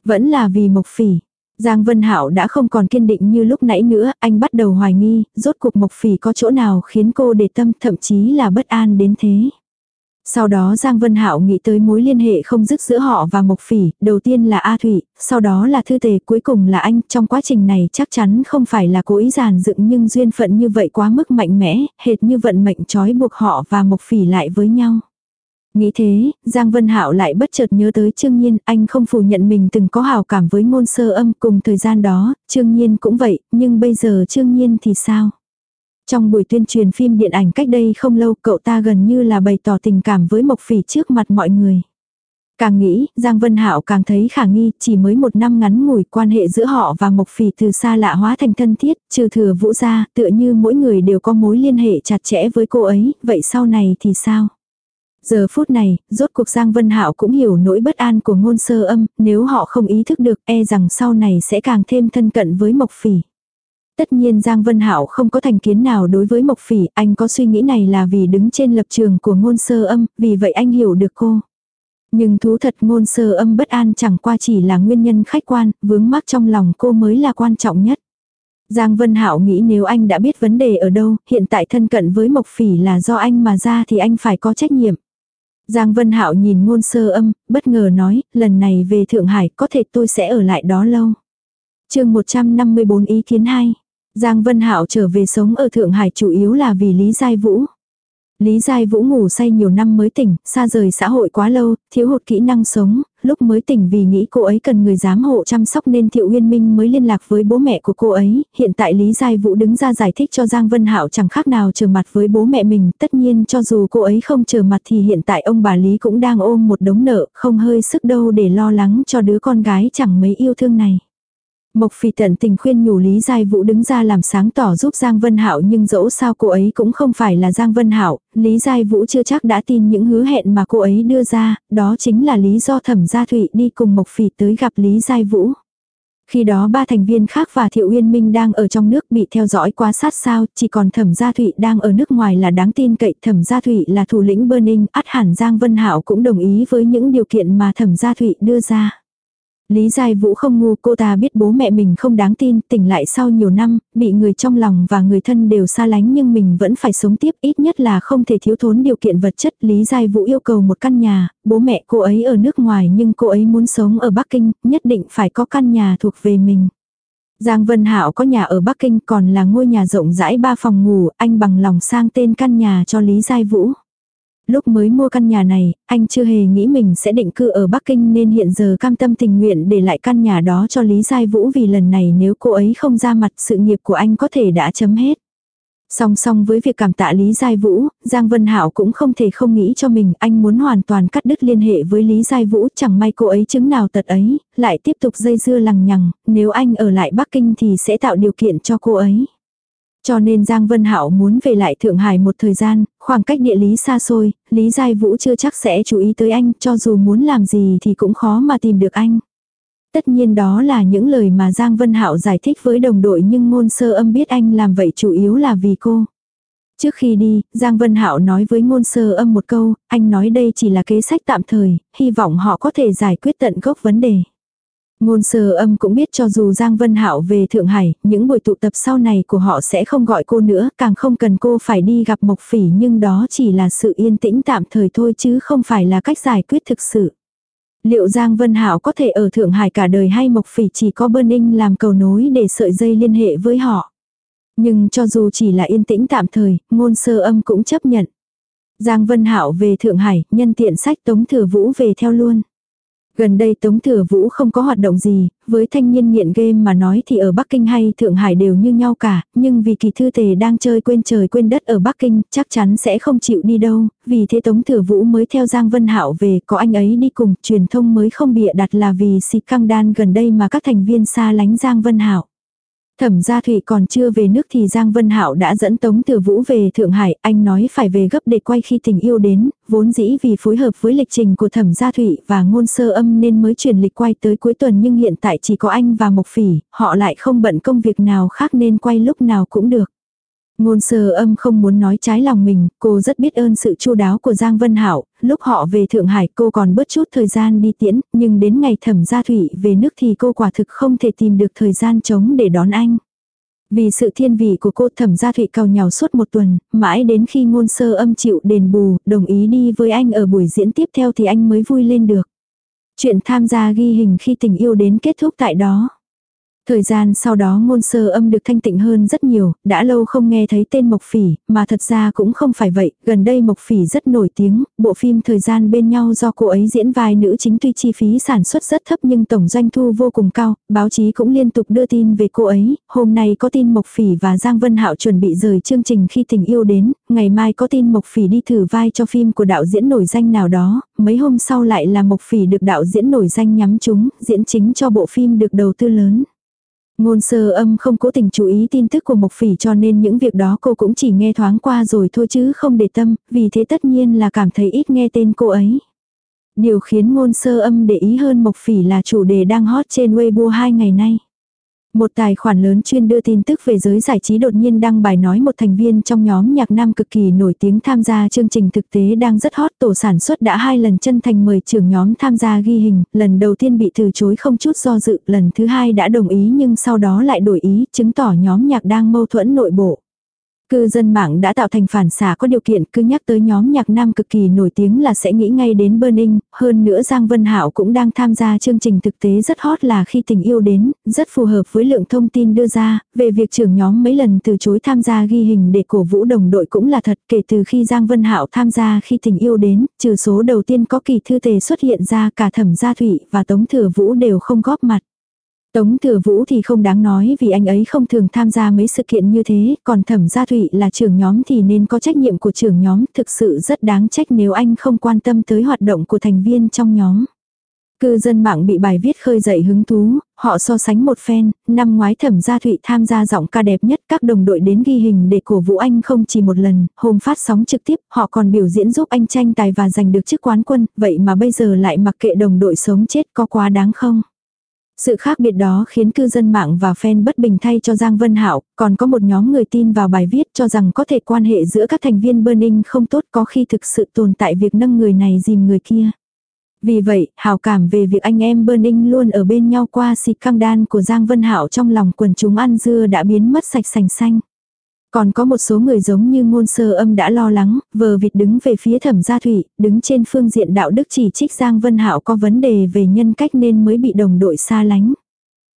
Vẫn là vì Mộc Phỉ. Giang Vân Hạo đã không còn kiên định như lúc nãy nữa, anh bắt đầu hoài nghi, rốt cuộc Mộc Phỉ có chỗ nào khiến cô để tâm thậm chí là bất an đến thế. Sau đó Giang Vân Hạo nghĩ tới mối liên hệ không dứt giữa họ và Mộc Phỉ, đầu tiên là A Thủy, sau đó là Thư Tề, cuối cùng là anh, trong quá trình này chắc chắn không phải là cố ý giàn dựng nhưng duyên phận như vậy quá mức mạnh mẽ, hệt như vận mệnh trói buộc họ và Mộc Phỉ lại với nhau. Nghĩ thế, Giang Vân Hạo lại bất chợt nhớ tới Trương Nhiên, anh không phủ nhận mình từng có hào cảm với ngôn sơ âm cùng thời gian đó, Trương Nhiên cũng vậy, nhưng bây giờ Trương Nhiên thì sao? Trong buổi tuyên truyền phim điện ảnh cách đây không lâu cậu ta gần như là bày tỏ tình cảm với Mộc Phỉ trước mặt mọi người. Càng nghĩ, Giang Vân Hạo càng thấy khả nghi, chỉ mới một năm ngắn ngủi quan hệ giữa họ và Mộc Phỉ từ xa lạ hóa thành thân thiết, trừ thừa vũ ra, tựa như mỗi người đều có mối liên hệ chặt chẽ với cô ấy, vậy sau này thì sao? Giờ phút này, rốt cuộc Giang Vân Hạo cũng hiểu nỗi bất an của ngôn sơ âm, nếu họ không ý thức được e rằng sau này sẽ càng thêm thân cận với Mộc Phỉ. Tất nhiên Giang Vân Hạo không có thành kiến nào đối với Mộc Phỉ, anh có suy nghĩ này là vì đứng trên lập trường của ngôn sơ âm, vì vậy anh hiểu được cô. Nhưng thú thật ngôn sơ âm bất an chẳng qua chỉ là nguyên nhân khách quan, vướng mắc trong lòng cô mới là quan trọng nhất. Giang Vân Hạo nghĩ nếu anh đã biết vấn đề ở đâu, hiện tại thân cận với Mộc Phỉ là do anh mà ra thì anh phải có trách nhiệm. Giang Vân Hạo nhìn ngôn sơ âm, bất ngờ nói, lần này về Thượng Hải có thể tôi sẽ ở lại đó lâu. chương 154 ý kiến 2. Giang Vân Hạo trở về sống ở Thượng Hải chủ yếu là vì Lý Giai Vũ. Lý Giai Vũ ngủ say nhiều năm mới tỉnh, xa rời xã hội quá lâu, thiếu hụt kỹ năng sống, lúc mới tỉnh vì nghĩ cô ấy cần người giám hộ chăm sóc nên Thiệu Uyên Minh mới liên lạc với bố mẹ của cô ấy. Hiện tại Lý Giai Vũ đứng ra giải thích cho Giang Vân Hạo chẳng khác nào trở mặt với bố mẹ mình. Tất nhiên cho dù cô ấy không trở mặt thì hiện tại ông bà Lý cũng đang ôm một đống nợ, không hơi sức đâu để lo lắng cho đứa con gái chẳng mấy yêu thương này. Mộc Phỉ tận tình khuyên nhủ Lý Giai Vũ đứng ra làm sáng tỏ giúp Giang Vân Hạo nhưng dẫu sao cô ấy cũng không phải là Giang Vân Hạo, Lý Giai Vũ chưa chắc đã tin những hứa hẹn mà cô ấy đưa ra, đó chính là lý do Thẩm Gia Thụy đi cùng Mộc Phỉ tới gặp Lý Giai Vũ. Khi đó ba thành viên khác và Thiệu Uyên Minh đang ở trong nước bị theo dõi quá sát sao, chỉ còn Thẩm Gia Thụy đang ở nước ngoài là đáng tin cậy. Thẩm Gia Thụy là thủ lĩnh Burning, át hẳn Giang Vân Hạo cũng đồng ý với những điều kiện mà Thẩm Gia Thụy đưa ra. Lý Giai Vũ không ngu cô ta biết bố mẹ mình không đáng tin, tỉnh lại sau nhiều năm, bị người trong lòng và người thân đều xa lánh nhưng mình vẫn phải sống tiếp ít nhất là không thể thiếu thốn điều kiện vật chất. Lý Giai Vũ yêu cầu một căn nhà, bố mẹ cô ấy ở nước ngoài nhưng cô ấy muốn sống ở Bắc Kinh, nhất định phải có căn nhà thuộc về mình. Giang Vân Hạo có nhà ở Bắc Kinh còn là ngôi nhà rộng rãi ba phòng ngủ, anh bằng lòng sang tên căn nhà cho Lý Giai Vũ. Lúc mới mua căn nhà này, anh chưa hề nghĩ mình sẽ định cư ở Bắc Kinh nên hiện giờ cam tâm tình nguyện để lại căn nhà đó cho Lý Giai Vũ vì lần này nếu cô ấy không ra mặt sự nghiệp của anh có thể đã chấm hết. Song song với việc cảm tạ Lý Giai Vũ, Giang Vân Hạo cũng không thể không nghĩ cho mình, anh muốn hoàn toàn cắt đứt liên hệ với Lý Giai Vũ, chẳng may cô ấy chứng nào tật ấy, lại tiếp tục dây dưa lằng nhằng, nếu anh ở lại Bắc Kinh thì sẽ tạo điều kiện cho cô ấy. Cho nên Giang Vân Hạo muốn về lại Thượng Hải một thời gian, khoảng cách địa lý xa xôi, Lý Giai Vũ chưa chắc sẽ chú ý tới anh, cho dù muốn làm gì thì cũng khó mà tìm được anh. Tất nhiên đó là những lời mà Giang Vân Hạo giải thích với đồng đội nhưng ngôn sơ âm biết anh làm vậy chủ yếu là vì cô. Trước khi đi, Giang Vân Hạo nói với ngôn sơ âm một câu, anh nói đây chỉ là kế sách tạm thời, hy vọng họ có thể giải quyết tận gốc vấn đề. Ngôn sơ âm cũng biết cho dù Giang Vân Hạo về Thượng Hải, những buổi tụ tập sau này của họ sẽ không gọi cô nữa, càng không cần cô phải đi gặp Mộc Phỉ nhưng đó chỉ là sự yên tĩnh tạm thời thôi chứ không phải là cách giải quyết thực sự. Liệu Giang Vân Hạo có thể ở Thượng Hải cả đời hay Mộc Phỉ chỉ có Bơn Ninh làm cầu nối để sợi dây liên hệ với họ? Nhưng cho dù chỉ là yên tĩnh tạm thời, ngôn sơ âm cũng chấp nhận. Giang Vân Hạo về Thượng Hải, nhân tiện sách Tống Thừa Vũ về theo luôn. Gần đây Tống Thừa Vũ không có hoạt động gì, với thanh niên nghiện game mà nói thì ở Bắc Kinh hay Thượng Hải đều như nhau cả, nhưng vì kỳ thư tề đang chơi quên trời quên đất ở Bắc Kinh, chắc chắn sẽ không chịu đi đâu, vì thế Tống Thừa Vũ mới theo Giang Vân Hạo về, có anh ấy đi cùng, truyền thông mới không bịa đặt là vì xịt căng đan gần đây mà các thành viên xa lánh Giang Vân Hạo. Thẩm gia Thụy còn chưa về nước thì Giang Vân Hạo đã dẫn Tống Tử Vũ về Thượng Hải, anh nói phải về gấp để quay khi tình yêu đến, vốn dĩ vì phối hợp với lịch trình của Thẩm gia Thụy và ngôn sơ âm nên mới chuyển lịch quay tới cuối tuần nhưng hiện tại chỉ có anh và Mộc Phỉ, họ lại không bận công việc nào khác nên quay lúc nào cũng được. Ngôn sơ âm không muốn nói trái lòng mình, cô rất biết ơn sự chu đáo của Giang Vân Hảo, lúc họ về Thượng Hải cô còn bớt chút thời gian đi tiễn, nhưng đến ngày thẩm gia thủy về nước thì cô quả thực không thể tìm được thời gian trống để đón anh. Vì sự thiên vị của cô thẩm gia thủy cầu nhào suốt một tuần, mãi đến khi ngôn sơ âm chịu đền bù, đồng ý đi với anh ở buổi diễn tiếp theo thì anh mới vui lên được. Chuyện tham gia ghi hình khi tình yêu đến kết thúc tại đó. Thời gian sau đó ngôn sơ âm được thanh tịnh hơn rất nhiều, đã lâu không nghe thấy tên Mộc Phỉ, mà thật ra cũng không phải vậy, gần đây Mộc Phỉ rất nổi tiếng, bộ phim thời gian bên nhau do cô ấy diễn vai nữ chính tuy chi phí sản xuất rất thấp nhưng tổng doanh thu vô cùng cao, báo chí cũng liên tục đưa tin về cô ấy, hôm nay có tin Mộc Phỉ và Giang Vân Hạo chuẩn bị rời chương trình khi tình yêu đến, ngày mai có tin Mộc Phỉ đi thử vai cho phim của đạo diễn nổi danh nào đó, mấy hôm sau lại là Mộc Phỉ được đạo diễn nổi danh nhắm chúng, diễn chính cho bộ phim được đầu tư lớn. Ngôn sơ âm không cố tình chú ý tin tức của Mộc Phỉ cho nên những việc đó cô cũng chỉ nghe thoáng qua rồi thôi chứ không để tâm, vì thế tất nhiên là cảm thấy ít nghe tên cô ấy. Điều khiến ngôn sơ âm để ý hơn Mộc Phỉ là chủ đề đang hot trên Weibo hai ngày nay. Một tài khoản lớn chuyên đưa tin tức về giới giải trí đột nhiên đăng bài nói một thành viên trong nhóm nhạc nam cực kỳ nổi tiếng tham gia chương trình thực tế đang rất hot. Tổ sản xuất đã hai lần chân thành mời trưởng nhóm tham gia ghi hình, lần đầu tiên bị từ chối không chút do dự, lần thứ hai đã đồng ý nhưng sau đó lại đổi ý, chứng tỏ nhóm nhạc đang mâu thuẫn nội bộ. Cư dân mạng đã tạo thành phản xả có điều kiện cứ nhắc tới nhóm nhạc nam cực kỳ nổi tiếng là sẽ nghĩ ngay đến Burning, hơn nữa Giang Vân Hạo cũng đang tham gia chương trình thực tế rất hot là khi tình yêu đến, rất phù hợp với lượng thông tin đưa ra, về việc trưởng nhóm mấy lần từ chối tham gia ghi hình để cổ vũ đồng đội cũng là thật. Kể từ khi Giang Vân Hạo tham gia khi tình yêu đến, trừ số đầu tiên có kỳ thư tề xuất hiện ra cả thẩm gia thủy và tống thừa vũ đều không góp mặt. Tống Thừa Vũ thì không đáng nói vì anh ấy không thường tham gia mấy sự kiện như thế, còn Thẩm Gia Thụy là trưởng nhóm thì nên có trách nhiệm của trưởng nhóm, thực sự rất đáng trách nếu anh không quan tâm tới hoạt động của thành viên trong nhóm. Cư dân mạng bị bài viết khơi dậy hứng thú, họ so sánh một phen, năm ngoái Thẩm Gia Thụy tham gia giọng ca đẹp nhất các đồng đội đến ghi hình để cổ vũ anh không chỉ một lần, hôm phát sóng trực tiếp, họ còn biểu diễn giúp anh tranh tài và giành được chức quán quân, vậy mà bây giờ lại mặc kệ đồng đội sống chết có quá đáng không? Sự khác biệt đó khiến cư dân mạng và fan bất bình thay cho Giang Vân Hạo, còn có một nhóm người tin vào bài viết cho rằng có thể quan hệ giữa các thành viên Burning không tốt có khi thực sự tồn tại việc nâng người này dìm người kia. Vì vậy, hào cảm về việc anh em Burning luôn ở bên nhau qua xịt căng đan của Giang Vân Hạo trong lòng quần chúng ăn dưa đã biến mất sạch sành xanh. Còn có một số người giống như ngôn sơ âm đã lo lắng, vờ vịt đứng về phía thẩm gia thủy, đứng trên phương diện đạo đức chỉ trích Giang Vân Hạo có vấn đề về nhân cách nên mới bị đồng đội xa lánh.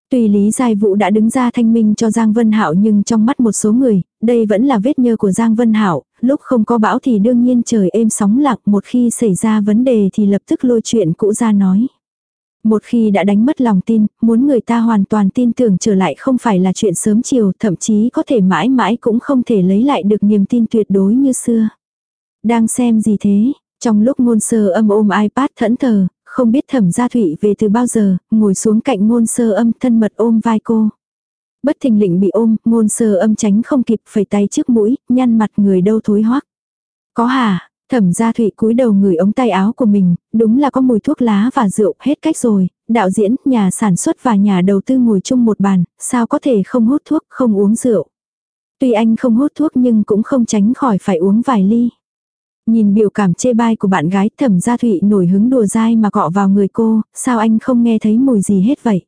Tuy Lý Giai Vũ đã đứng ra thanh minh cho Giang Vân Hạo nhưng trong mắt một số người, đây vẫn là vết nhơ của Giang Vân Hạo, lúc không có bão thì đương nhiên trời êm sóng lặng, một khi xảy ra vấn đề thì lập tức lôi chuyện cũ ra nói. Một khi đã đánh mất lòng tin, muốn người ta hoàn toàn tin tưởng trở lại không phải là chuyện sớm chiều, thậm chí có thể mãi mãi cũng không thể lấy lại được niềm tin tuyệt đối như xưa. Đang xem gì thế? Trong lúc ngôn sơ âm ôm iPad thẫn thờ, không biết thẩm gia thụy về từ bao giờ, ngồi xuống cạnh ngôn sơ âm thân mật ôm vai cô. Bất thình lình bị ôm, ngôn sơ âm tránh không kịp phẩy tay trước mũi, nhăn mặt người đâu thối hoắc. Có hả, Thẩm gia thụy cúi đầu người ống tay áo của mình, đúng là có mùi thuốc lá và rượu, hết cách rồi, đạo diễn, nhà sản xuất và nhà đầu tư ngồi chung một bàn, sao có thể không hút thuốc, không uống rượu. Tuy anh không hút thuốc nhưng cũng không tránh khỏi phải uống vài ly. Nhìn biểu cảm chê bai của bạn gái thẩm gia thụy nổi hứng đùa dai mà cọ vào người cô, sao anh không nghe thấy mùi gì hết vậy.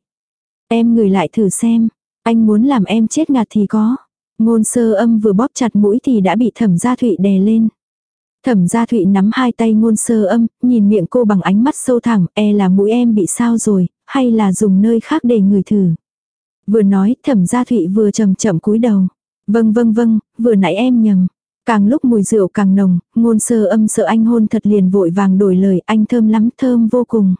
Em ngửi lại thử xem, anh muốn làm em chết ngạt thì có. Ngôn sơ âm vừa bóp chặt mũi thì đã bị thẩm gia thụy đè lên. Thẩm gia thụy nắm hai tay ngôn sơ âm, nhìn miệng cô bằng ánh mắt sâu thẳng, e là mũi em bị sao rồi, hay là dùng nơi khác để người thử. Vừa nói, thẩm gia thụy vừa chậm chậm cúi đầu. Vâng vâng vâng, vừa nãy em nhầm. Càng lúc mùi rượu càng nồng, ngôn sơ âm sợ anh hôn thật liền vội vàng đổi lời anh thơm lắm thơm vô cùng.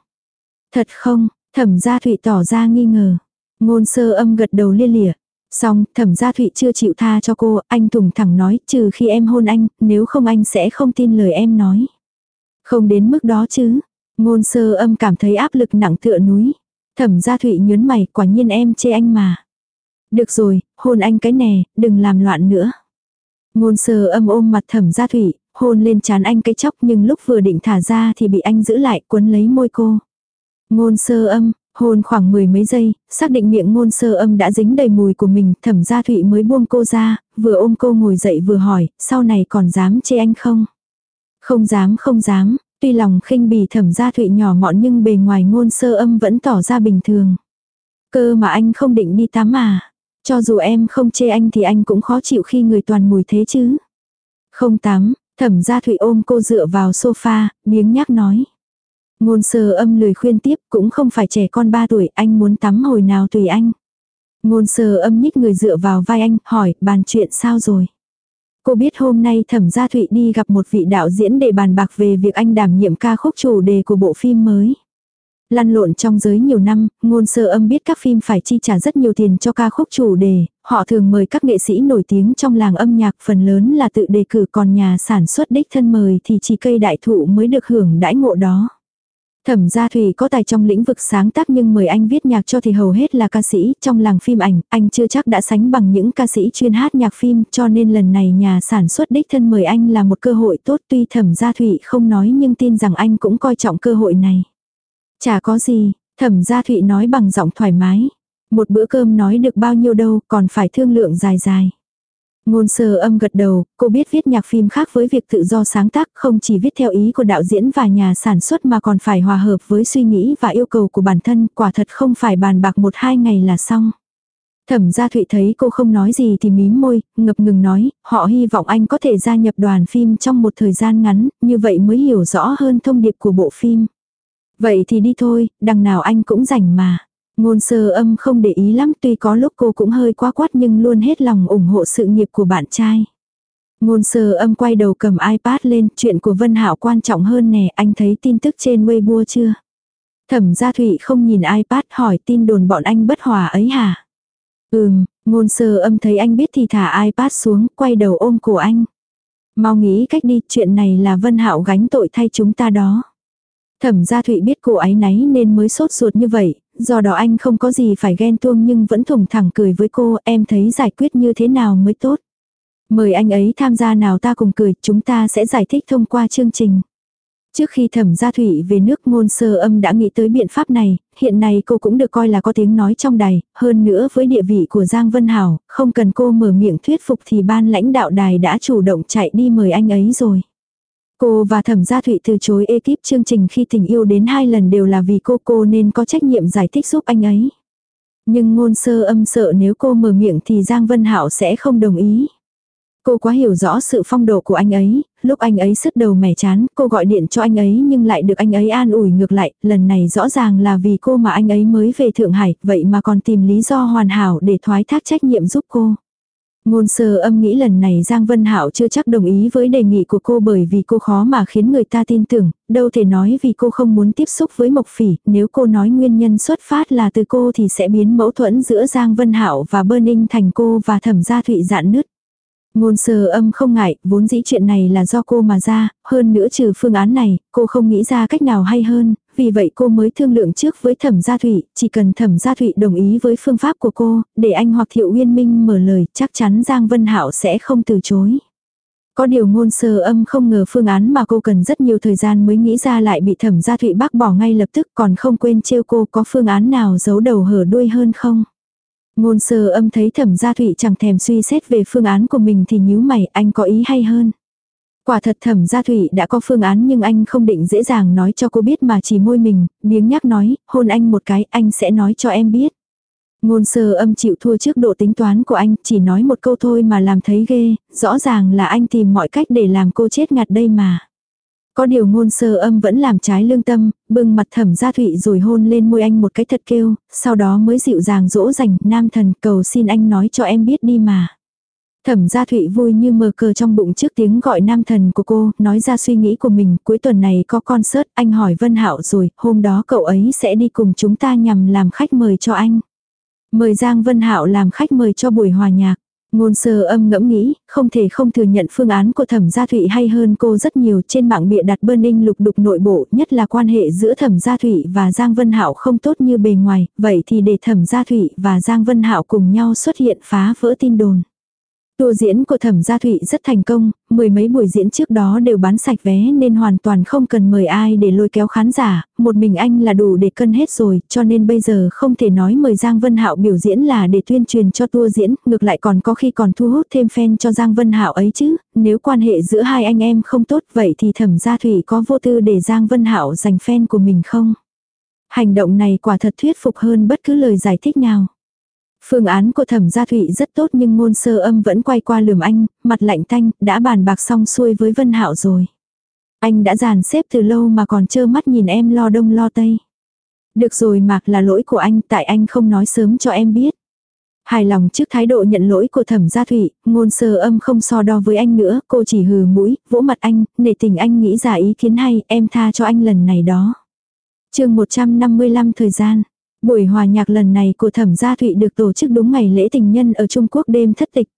Thật không, thẩm gia thụy tỏ ra nghi ngờ. Ngôn sơ âm gật đầu lia lịa. Xong, thẩm gia thụy chưa chịu tha cho cô, anh thùng thẳng nói, trừ khi em hôn anh, nếu không anh sẽ không tin lời em nói. Không đến mức đó chứ. Ngôn sơ âm cảm thấy áp lực nặng tựa núi. Thẩm gia thụy nhớn mày, quả nhiên em chê anh mà. Được rồi, hôn anh cái nè, đừng làm loạn nữa. Ngôn sơ âm ôm mặt thẩm gia thụy, hôn lên chán anh cái chóc nhưng lúc vừa định thả ra thì bị anh giữ lại quấn lấy môi cô. Ngôn sơ âm, hôn khoảng mười mấy giây, xác định miệng ngôn sơ âm đã dính đầy mùi của mình, thẩm gia thụy mới buông cô ra, vừa ôm cô ngồi dậy vừa hỏi, sau này còn dám chê anh không? Không dám không dám, tuy lòng khinh bì thẩm gia thụy nhỏ mọn nhưng bề ngoài ngôn sơ âm vẫn tỏ ra bình thường. Cơ mà anh không định đi tắm à? Cho dù em không chê anh thì anh cũng khó chịu khi người toàn mùi thế chứ. Không tắm, thẩm gia thụy ôm cô dựa vào sofa, biếng nhắc nói. Ngôn sơ âm lười khuyên tiếp cũng không phải trẻ con 3 tuổi, anh muốn tắm hồi nào tùy anh. Ngôn sơ âm nhích người dựa vào vai anh, hỏi, bàn chuyện sao rồi? Cô biết hôm nay thẩm gia thụy đi gặp một vị đạo diễn để bàn bạc về việc anh đảm nhiệm ca khúc chủ đề của bộ phim mới. Lăn lộn trong giới nhiều năm, ngôn sơ âm biết các phim phải chi trả rất nhiều tiền cho ca khúc chủ đề, họ thường mời các nghệ sĩ nổi tiếng trong làng âm nhạc phần lớn là tự đề cử còn nhà sản xuất đích thân mời thì chỉ cây đại thụ mới được hưởng đãi ngộ đó. Thẩm gia Thủy có tài trong lĩnh vực sáng tác nhưng mời anh viết nhạc cho thì hầu hết là ca sĩ, trong làng phim ảnh, anh chưa chắc đã sánh bằng những ca sĩ chuyên hát nhạc phim, cho nên lần này nhà sản xuất đích thân mời anh là một cơ hội tốt tuy thẩm gia Thủy không nói nhưng tin rằng anh cũng coi trọng cơ hội này. Chả có gì, thẩm gia Thủy nói bằng giọng thoải mái. Một bữa cơm nói được bao nhiêu đâu, còn phải thương lượng dài dài. Ngôn sơ âm gật đầu, cô biết viết nhạc phim khác với việc tự do sáng tác, không chỉ viết theo ý của đạo diễn và nhà sản xuất mà còn phải hòa hợp với suy nghĩ và yêu cầu của bản thân, quả thật không phải bàn bạc một hai ngày là xong. Thẩm gia Thụy thấy cô không nói gì thì mím môi, ngập ngừng nói, họ hy vọng anh có thể gia nhập đoàn phim trong một thời gian ngắn, như vậy mới hiểu rõ hơn thông điệp của bộ phim. Vậy thì đi thôi, đằng nào anh cũng rảnh mà. Ngôn sơ âm không để ý lắm tuy có lúc cô cũng hơi quá quát nhưng luôn hết lòng ủng hộ sự nghiệp của bạn trai. Ngôn sơ âm quay đầu cầm iPad lên, chuyện của Vân Hạo quan trọng hơn nè, anh thấy tin tức trên Weibo chưa? Thẩm gia Thụy không nhìn iPad hỏi tin đồn bọn anh bất hòa ấy hả? Ừm, ngôn sơ âm thấy anh biết thì thả iPad xuống, quay đầu ôm cổ anh. Mau nghĩ cách đi, chuyện này là Vân Hạo gánh tội thay chúng ta đó. Thẩm gia Thụy biết cô ấy náy nên mới sốt ruột như vậy, do đó anh không có gì phải ghen tuông nhưng vẫn thủng thẳng cười với cô, em thấy giải quyết như thế nào mới tốt. Mời anh ấy tham gia nào ta cùng cười, chúng ta sẽ giải thích thông qua chương trình. Trước khi thẩm gia thủy về nước ngôn sơ âm đã nghĩ tới biện pháp này, hiện nay cô cũng được coi là có tiếng nói trong đài, hơn nữa với địa vị của Giang Vân Hảo, không cần cô mở miệng thuyết phục thì ban lãnh đạo đài đã chủ động chạy đi mời anh ấy rồi. Cô và thẩm gia thụy từ chối ekip chương trình khi tình yêu đến hai lần đều là vì cô cô nên có trách nhiệm giải thích giúp anh ấy. Nhưng ngôn sơ âm sợ nếu cô mở miệng thì Giang Vân hảo sẽ không đồng ý. Cô quá hiểu rõ sự phong độ của anh ấy, lúc anh ấy sứt đầu mẻ chán, cô gọi điện cho anh ấy nhưng lại được anh ấy an ủi ngược lại, lần này rõ ràng là vì cô mà anh ấy mới về Thượng Hải, vậy mà còn tìm lý do hoàn hảo để thoái thác trách nhiệm giúp cô. Ngôn sơ âm nghĩ lần này Giang Vân Hạo chưa chắc đồng ý với đề nghị của cô bởi vì cô khó mà khiến người ta tin tưởng, đâu thể nói vì cô không muốn tiếp xúc với Mộc Phỉ, nếu cô nói nguyên nhân xuất phát là từ cô thì sẽ biến mâu thuẫn giữa Giang Vân Hạo và Bơ Ninh thành cô và Thẩm Gia Thụy dạn nứt. Ngôn sơ âm không ngại, vốn dĩ chuyện này là do cô mà ra, hơn nữa trừ phương án này, cô không nghĩ ra cách nào hay hơn, vì vậy cô mới thương lượng trước với thẩm gia thụy, chỉ cần thẩm gia thụy đồng ý với phương pháp của cô, để anh hoặc thiệu uyên minh mở lời, chắc chắn Giang Vân Hạo sẽ không từ chối. Có điều ngôn sơ âm không ngờ phương án mà cô cần rất nhiều thời gian mới nghĩ ra lại bị thẩm gia thụy bác bỏ ngay lập tức còn không quên trêu cô có phương án nào giấu đầu hở đuôi hơn không. Ngôn sơ âm thấy thẩm gia thụy chẳng thèm suy xét về phương án của mình thì nhíu mày anh có ý hay hơn. Quả thật thẩm gia thủy đã có phương án nhưng anh không định dễ dàng nói cho cô biết mà chỉ môi mình, biếng nhắc nói, hôn anh một cái anh sẽ nói cho em biết. Ngôn sơ âm chịu thua trước độ tính toán của anh, chỉ nói một câu thôi mà làm thấy ghê, rõ ràng là anh tìm mọi cách để làm cô chết ngạt đây mà. Có điều ngôn sơ âm vẫn làm trái lương tâm, bưng mặt thẩm gia thụy rồi hôn lên môi anh một cái thật kêu, sau đó mới dịu dàng dỗ dành nam thần cầu xin anh nói cho em biết đi mà. Thẩm gia thụy vui như mờ cờ trong bụng trước tiếng gọi nam thần của cô, nói ra suy nghĩ của mình, cuối tuần này có concert, anh hỏi Vân Hạo rồi, hôm đó cậu ấy sẽ đi cùng chúng ta nhằm làm khách mời cho anh. Mời Giang Vân Hạo làm khách mời cho buổi hòa nhạc. Ngôn sơ âm ngẫm nghĩ, không thể không thừa nhận phương án của thẩm gia thụy hay hơn cô rất nhiều trên mạng bịa đặt bơn ninh lục đục nội bộ, nhất là quan hệ giữa thẩm gia thụy và Giang Vân Hạo không tốt như bề ngoài, vậy thì để thẩm gia thụy và Giang Vân Hạo cùng nhau xuất hiện phá vỡ tin đồn. Tour diễn của Thẩm Gia Thụy rất thành công, mười mấy buổi diễn trước đó đều bán sạch vé nên hoàn toàn không cần mời ai để lôi kéo khán giả, một mình anh là đủ để cân hết rồi, cho nên bây giờ không thể nói mời Giang Vân Hạo biểu diễn là để tuyên truyền cho tour diễn, ngược lại còn có khi còn thu hút thêm fan cho Giang Vân Hạo ấy chứ, nếu quan hệ giữa hai anh em không tốt vậy thì Thẩm Gia Thụy có vô tư để Giang Vân Hạo giành fan của mình không? Hành động này quả thật thuyết phục hơn bất cứ lời giải thích nào. Phương án của thẩm gia thụy rất tốt nhưng ngôn sơ âm vẫn quay qua lườm anh, mặt lạnh thanh đã bàn bạc xong xuôi với Vân Hạo rồi. Anh đã dàn xếp từ lâu mà còn trơ mắt nhìn em lo đông lo tây. Được rồi mạc là lỗi của anh tại anh không nói sớm cho em biết. Hài lòng trước thái độ nhận lỗi của thẩm gia thụy, ngôn sơ âm không so đo với anh nữa, cô chỉ hừ mũi, vỗ mặt anh, nể tình anh nghĩ ra ý kiến hay, em tha cho anh lần này đó. chương 155 thời gian, Buổi hòa nhạc lần này của Thẩm Gia Thụy được tổ chức đúng ngày lễ tình nhân ở Trung Quốc đêm thất tịch.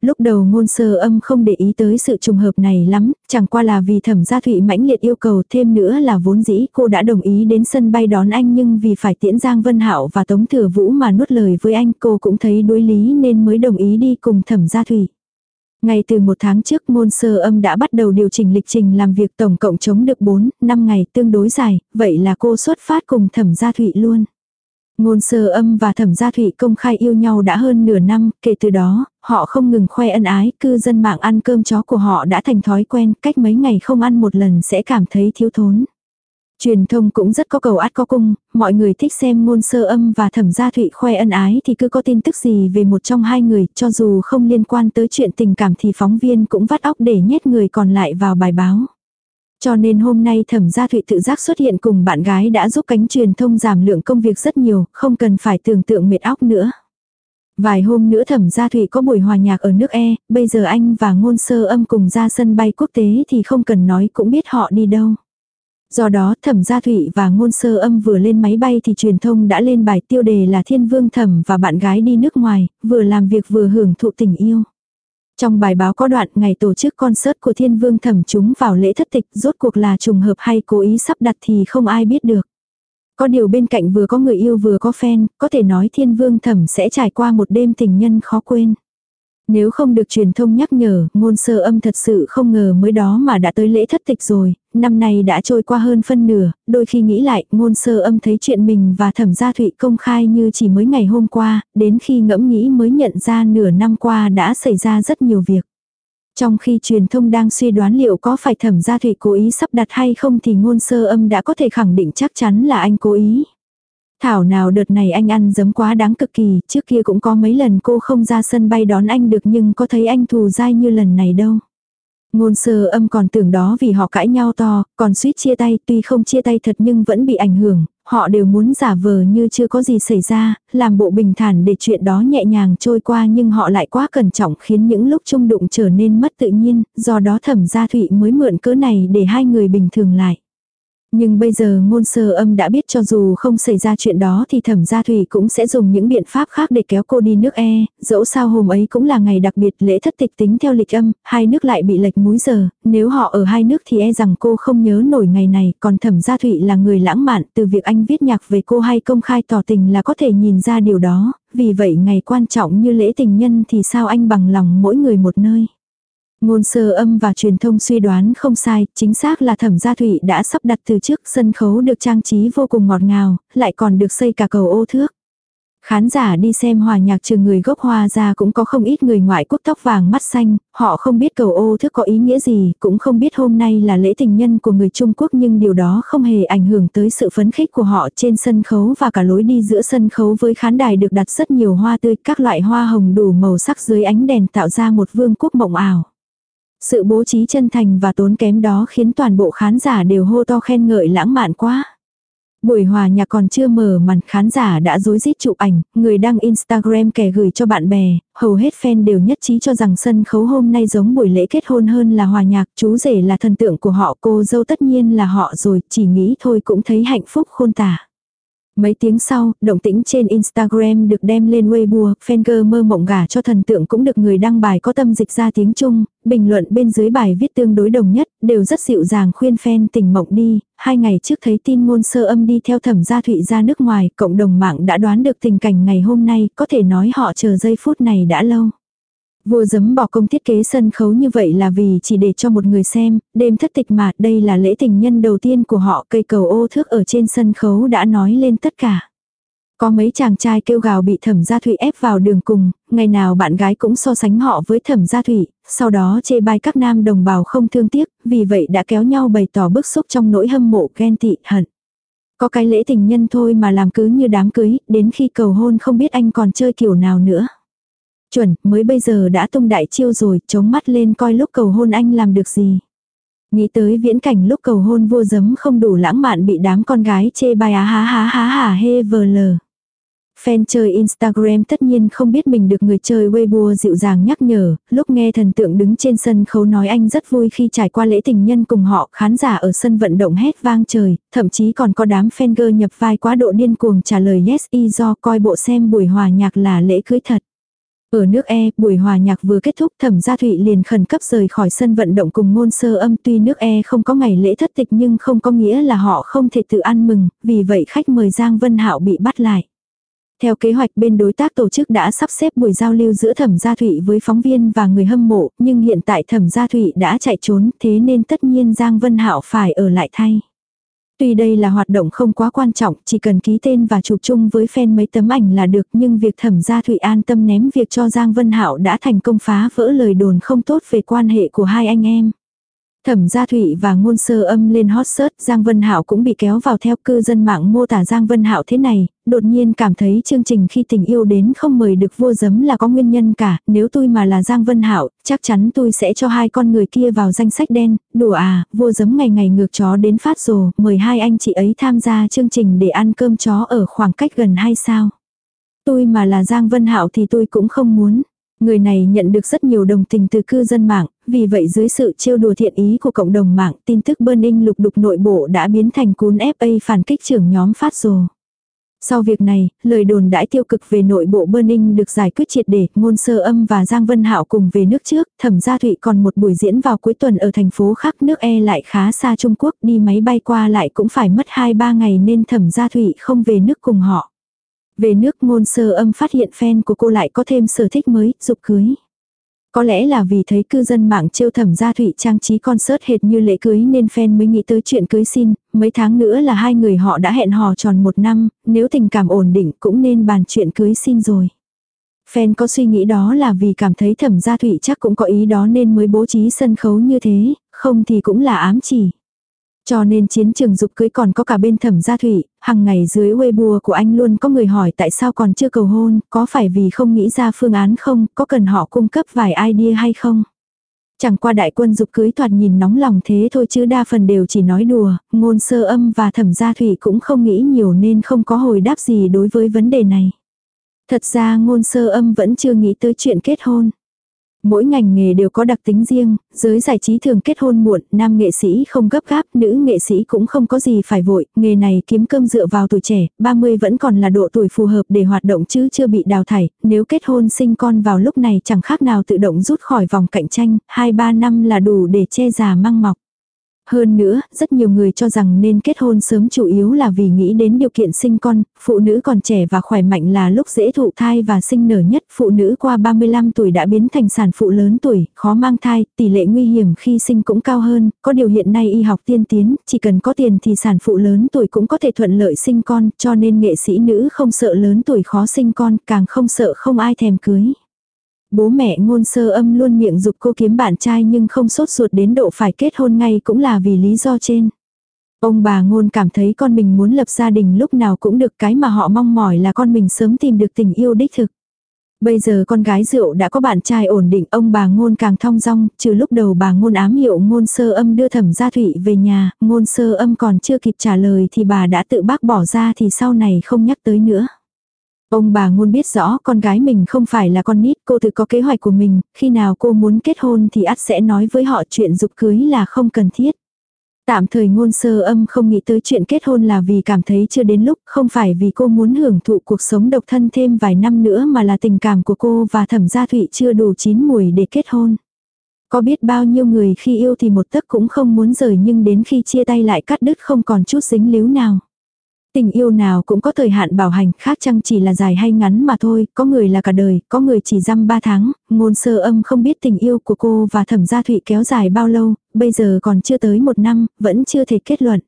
Lúc đầu ngôn sơ âm không để ý tới sự trùng hợp này lắm, chẳng qua là vì thẩm gia thụy mãnh liệt yêu cầu thêm nữa là vốn dĩ cô đã đồng ý đến sân bay đón anh nhưng vì phải tiễn Giang Vân Hạo và Tống Thừa Vũ mà nuốt lời với anh cô cũng thấy đối lý nên mới đồng ý đi cùng thẩm gia thụy. Ngay từ một tháng trước môn sơ âm đã bắt đầu điều chỉnh lịch trình làm việc tổng cộng chống được 4, 5 ngày tương đối dài, vậy là cô xuất phát cùng thẩm gia thụy luôn. Ngôn sơ âm và thẩm gia thụy công khai yêu nhau đã hơn nửa năm, kể từ đó, họ không ngừng khoe ân ái, cư dân mạng ăn cơm chó của họ đã thành thói quen, cách mấy ngày không ăn một lần sẽ cảm thấy thiếu thốn. Truyền thông cũng rất có cầu át có cung, mọi người thích xem ngôn sơ âm và thẩm gia thụy khoe ân ái thì cứ có tin tức gì về một trong hai người, cho dù không liên quan tới chuyện tình cảm thì phóng viên cũng vắt óc để nhét người còn lại vào bài báo. Cho nên hôm nay thẩm gia thụy tự giác xuất hiện cùng bạn gái đã giúp cánh truyền thông giảm lượng công việc rất nhiều, không cần phải tưởng tượng mệt óc nữa. Vài hôm nữa thẩm gia thụy có buổi hòa nhạc ở nước E, bây giờ anh và ngôn sơ âm cùng ra sân bay quốc tế thì không cần nói cũng biết họ đi đâu. Do đó thẩm gia thụy và ngôn sơ âm vừa lên máy bay thì truyền thông đã lên bài tiêu đề là thiên vương thẩm và bạn gái đi nước ngoài, vừa làm việc vừa hưởng thụ tình yêu. Trong bài báo có đoạn ngày tổ chức concert của thiên vương thẩm chúng vào lễ thất tịch rốt cuộc là trùng hợp hay cố ý sắp đặt thì không ai biết được. Có điều bên cạnh vừa có người yêu vừa có fan, có thể nói thiên vương thẩm sẽ trải qua một đêm tình nhân khó quên. Nếu không được truyền thông nhắc nhở, ngôn sơ âm thật sự không ngờ mới đó mà đã tới lễ thất tịch rồi, năm nay đã trôi qua hơn phân nửa, đôi khi nghĩ lại, ngôn sơ âm thấy chuyện mình và thẩm gia thụy công khai như chỉ mới ngày hôm qua, đến khi ngẫm nghĩ mới nhận ra nửa năm qua đã xảy ra rất nhiều việc. Trong khi truyền thông đang suy đoán liệu có phải thẩm gia thụy cố ý sắp đặt hay không thì ngôn sơ âm đã có thể khẳng định chắc chắn là anh cố ý. Thảo nào đợt này anh ăn giấm quá đáng cực kỳ, trước kia cũng có mấy lần cô không ra sân bay đón anh được nhưng có thấy anh thù dai như lần này đâu. Ngôn sơ âm còn tưởng đó vì họ cãi nhau to, còn suýt chia tay, tuy không chia tay thật nhưng vẫn bị ảnh hưởng, họ đều muốn giả vờ như chưa có gì xảy ra, làm bộ bình thản để chuyện đó nhẹ nhàng trôi qua nhưng họ lại quá cẩn trọng khiến những lúc chung đụng trở nên mất tự nhiên, do đó thẩm gia thụy mới mượn cỡ này để hai người bình thường lại. Nhưng bây giờ ngôn sơ âm đã biết cho dù không xảy ra chuyện đó thì thẩm gia thủy cũng sẽ dùng những biện pháp khác để kéo cô đi nước E, dẫu sao hôm ấy cũng là ngày đặc biệt lễ thất tịch tính theo lịch âm, hai nước lại bị lệch múi giờ, nếu họ ở hai nước thì e rằng cô không nhớ nổi ngày này, còn thẩm gia thủy là người lãng mạn, từ việc anh viết nhạc về cô hay công khai tỏ tình là có thể nhìn ra điều đó, vì vậy ngày quan trọng như lễ tình nhân thì sao anh bằng lòng mỗi người một nơi. Ngôn sơ âm và truyền thông suy đoán không sai, chính xác là thẩm gia thủy đã sắp đặt từ trước sân khấu được trang trí vô cùng ngọt ngào, lại còn được xây cả cầu ô thước. Khán giả đi xem hòa nhạc trừ người gốc hoa ra cũng có không ít người ngoại quốc tóc vàng mắt xanh, họ không biết cầu ô thước có ý nghĩa gì, cũng không biết hôm nay là lễ tình nhân của người Trung Quốc nhưng điều đó không hề ảnh hưởng tới sự phấn khích của họ trên sân khấu và cả lối đi giữa sân khấu với khán đài được đặt rất nhiều hoa tươi, các loại hoa hồng đủ màu sắc dưới ánh đèn tạo ra một vương quốc mộng ảo. Sự bố trí chân thành và tốn kém đó khiến toàn bộ khán giả đều hô to khen ngợi lãng mạn quá. Buổi hòa nhạc còn chưa mở màn khán giả đã rối rít chụp ảnh, người đăng Instagram kẻ gửi cho bạn bè, hầu hết fan đều nhất trí cho rằng sân khấu hôm nay giống buổi lễ kết hôn hơn là hòa nhạc, chú rể là thần tượng của họ, cô dâu tất nhiên là họ rồi, chỉ nghĩ thôi cũng thấy hạnh phúc khôn tả. Mấy tiếng sau, động tĩnh trên Instagram được đem lên Weibo, Fenger mơ mộng gả cho thần tượng cũng được người đăng bài có tâm dịch ra tiếng Trung, bình luận bên dưới bài viết tương đối đồng nhất, đều rất dịu dàng khuyên fan tỉnh mộng đi, hai ngày trước thấy tin ngôn sơ âm đi theo thẩm gia thụy ra nước ngoài, cộng đồng mạng đã đoán được tình cảnh ngày hôm nay, có thể nói họ chờ giây phút này đã lâu. Vua giấm bỏ công thiết kế sân khấu như vậy là vì chỉ để cho một người xem, đêm thất tịch mà đây là lễ tình nhân đầu tiên của họ cây cầu ô thước ở trên sân khấu đã nói lên tất cả. Có mấy chàng trai kêu gào bị thẩm gia thủy ép vào đường cùng, ngày nào bạn gái cũng so sánh họ với thẩm gia thủy, sau đó chê bai các nam đồng bào không thương tiếc, vì vậy đã kéo nhau bày tỏ bức xúc trong nỗi hâm mộ ghen tị hận. Có cái lễ tình nhân thôi mà làm cứ như đám cưới, đến khi cầu hôn không biết anh còn chơi kiểu nào nữa. Chuẩn, mới bây giờ đã tung đại chiêu rồi, chống mắt lên coi lúc cầu hôn anh làm được gì. Nghĩ tới viễn cảnh lúc cầu hôn vua giấm không đủ lãng mạn bị đám con gái chê bai á há há há há hê vờ lờ. Fan chơi Instagram tất nhiên không biết mình được người chơi Weibo dịu dàng nhắc nhở, lúc nghe thần tượng đứng trên sân khấu nói anh rất vui khi trải qua lễ tình nhân cùng họ, khán giả ở sân vận động hét vang trời, thậm chí còn có đám fan girl nhập vai quá độ điên cuồng trả lời yes y do coi bộ xem buổi hòa nhạc là lễ cưới thật. Ở nước E, buổi hòa nhạc vừa kết thúc thẩm gia thụy liền khẩn cấp rời khỏi sân vận động cùng ngôn sơ âm tuy nước E không có ngày lễ thất tịch nhưng không có nghĩa là họ không thể tự ăn mừng, vì vậy khách mời Giang Vân Hạo bị bắt lại. Theo kế hoạch bên đối tác tổ chức đã sắp xếp buổi giao lưu giữa thẩm gia thụy với phóng viên và người hâm mộ, nhưng hiện tại thẩm gia thụy đã chạy trốn thế nên tất nhiên Giang Vân Hạo phải ở lại thay. Tuy đây là hoạt động không quá quan trọng, chỉ cần ký tên và chụp chung với fan mấy tấm ảnh là được, nhưng việc thẩm gia Thụy an tâm ném việc cho Giang Vân Hạo đã thành công phá vỡ lời đồn không tốt về quan hệ của hai anh em. Thẩm Gia Thụy và ngôn sơ âm lên hot search, Giang Vân Hạo cũng bị kéo vào theo cư dân mạng mô tả Giang Vân Hạo thế này, đột nhiên cảm thấy chương trình khi tình yêu đến không mời được vua giấm là có nguyên nhân cả, nếu tôi mà là Giang Vân Hạo, chắc chắn tôi sẽ cho hai con người kia vào danh sách đen, đùa à, vua giấm ngày ngày ngược chó đến phát rồ, mời hai anh chị ấy tham gia chương trình để ăn cơm chó ở khoảng cách gần hay sao? Tôi mà là Giang Vân Hạo thì tôi cũng không muốn. Người này nhận được rất nhiều đồng tình từ cư dân mạng, vì vậy dưới sự trêu đùa thiện ý của cộng đồng mạng, tin tức burning lục đục nội bộ đã biến thành cún FA phản kích trưởng nhóm phát rồ. Sau việc này, lời đồn đãi tiêu cực về nội bộ Burning được giải quyết triệt để, ngôn sơ âm và Giang Vân Hạo cùng về nước trước, thẩm gia thụy còn một buổi diễn vào cuối tuần ở thành phố khác nước E lại khá xa Trung Quốc, đi máy bay qua lại cũng phải mất 2-3 ngày nên thẩm gia thụy không về nước cùng họ. Về nước ngôn sơ âm phát hiện fan của cô lại có thêm sở thích mới, dục cưới. Có lẽ là vì thấy cư dân mạng trêu thẩm gia thụy trang trí concert hệt như lễ cưới nên fan mới nghĩ tới chuyện cưới xin, mấy tháng nữa là hai người họ đã hẹn hò tròn một năm, nếu tình cảm ổn định cũng nên bàn chuyện cưới xin rồi. Fan có suy nghĩ đó là vì cảm thấy thẩm gia thụy chắc cũng có ý đó nên mới bố trí sân khấu như thế, không thì cũng là ám chỉ. Cho nên chiến trường dục cưới còn có cả bên thẩm gia thủy, hàng ngày dưới Weibo của anh luôn có người hỏi tại sao còn chưa cầu hôn, có phải vì không nghĩ ra phương án không, có cần họ cung cấp vài idea hay không. Chẳng qua đại quân dục cưới thoạt nhìn nóng lòng thế thôi chứ đa phần đều chỉ nói đùa, ngôn sơ âm và thẩm gia thủy cũng không nghĩ nhiều nên không có hồi đáp gì đối với vấn đề này. Thật ra ngôn sơ âm vẫn chưa nghĩ tới chuyện kết hôn. Mỗi ngành nghề đều có đặc tính riêng, giới giải trí thường kết hôn muộn, nam nghệ sĩ không gấp gáp, nữ nghệ sĩ cũng không có gì phải vội, nghề này kiếm cơm dựa vào tuổi trẻ, 30 vẫn còn là độ tuổi phù hợp để hoạt động chứ chưa bị đào thải, nếu kết hôn sinh con vào lúc này chẳng khác nào tự động rút khỏi vòng cạnh tranh, 2-3 năm là đủ để che già măng mọc. Hơn nữa, rất nhiều người cho rằng nên kết hôn sớm chủ yếu là vì nghĩ đến điều kiện sinh con, phụ nữ còn trẻ và khỏe mạnh là lúc dễ thụ thai và sinh nở nhất, phụ nữ qua 35 tuổi đã biến thành sản phụ lớn tuổi, khó mang thai, tỷ lệ nguy hiểm khi sinh cũng cao hơn, có điều hiện nay y học tiên tiến, chỉ cần có tiền thì sản phụ lớn tuổi cũng có thể thuận lợi sinh con, cho nên nghệ sĩ nữ không sợ lớn tuổi khó sinh con, càng không sợ không ai thèm cưới. Bố mẹ ngôn sơ âm luôn miệng dục cô kiếm bạn trai nhưng không sốt ruột đến độ phải kết hôn ngay cũng là vì lý do trên. Ông bà ngôn cảm thấy con mình muốn lập gia đình lúc nào cũng được cái mà họ mong mỏi là con mình sớm tìm được tình yêu đích thực. Bây giờ con gái rượu đã có bạn trai ổn định, ông bà ngôn càng thong dong, trừ lúc đầu bà ngôn ám hiệu ngôn sơ âm đưa thẩm gia thụy về nhà, ngôn sơ âm còn chưa kịp trả lời thì bà đã tự bác bỏ ra thì sau này không nhắc tới nữa. Ông bà ngôn biết rõ con gái mình không phải là con nít, cô tự có kế hoạch của mình, khi nào cô muốn kết hôn thì ắt sẽ nói với họ chuyện dục cưới là không cần thiết. Tạm thời ngôn sơ âm không nghĩ tới chuyện kết hôn là vì cảm thấy chưa đến lúc, không phải vì cô muốn hưởng thụ cuộc sống độc thân thêm vài năm nữa mà là tình cảm của cô và thẩm gia thụy chưa đủ chín mùi để kết hôn. Có biết bao nhiêu người khi yêu thì một tấc cũng không muốn rời nhưng đến khi chia tay lại cắt đứt không còn chút dính líu nào. Tình yêu nào cũng có thời hạn bảo hành, khác chăng chỉ là dài hay ngắn mà thôi, có người là cả đời, có người chỉ dăm ba tháng, ngôn sơ âm không biết tình yêu của cô và thẩm gia thụy kéo dài bao lâu, bây giờ còn chưa tới một năm, vẫn chưa thể kết luận.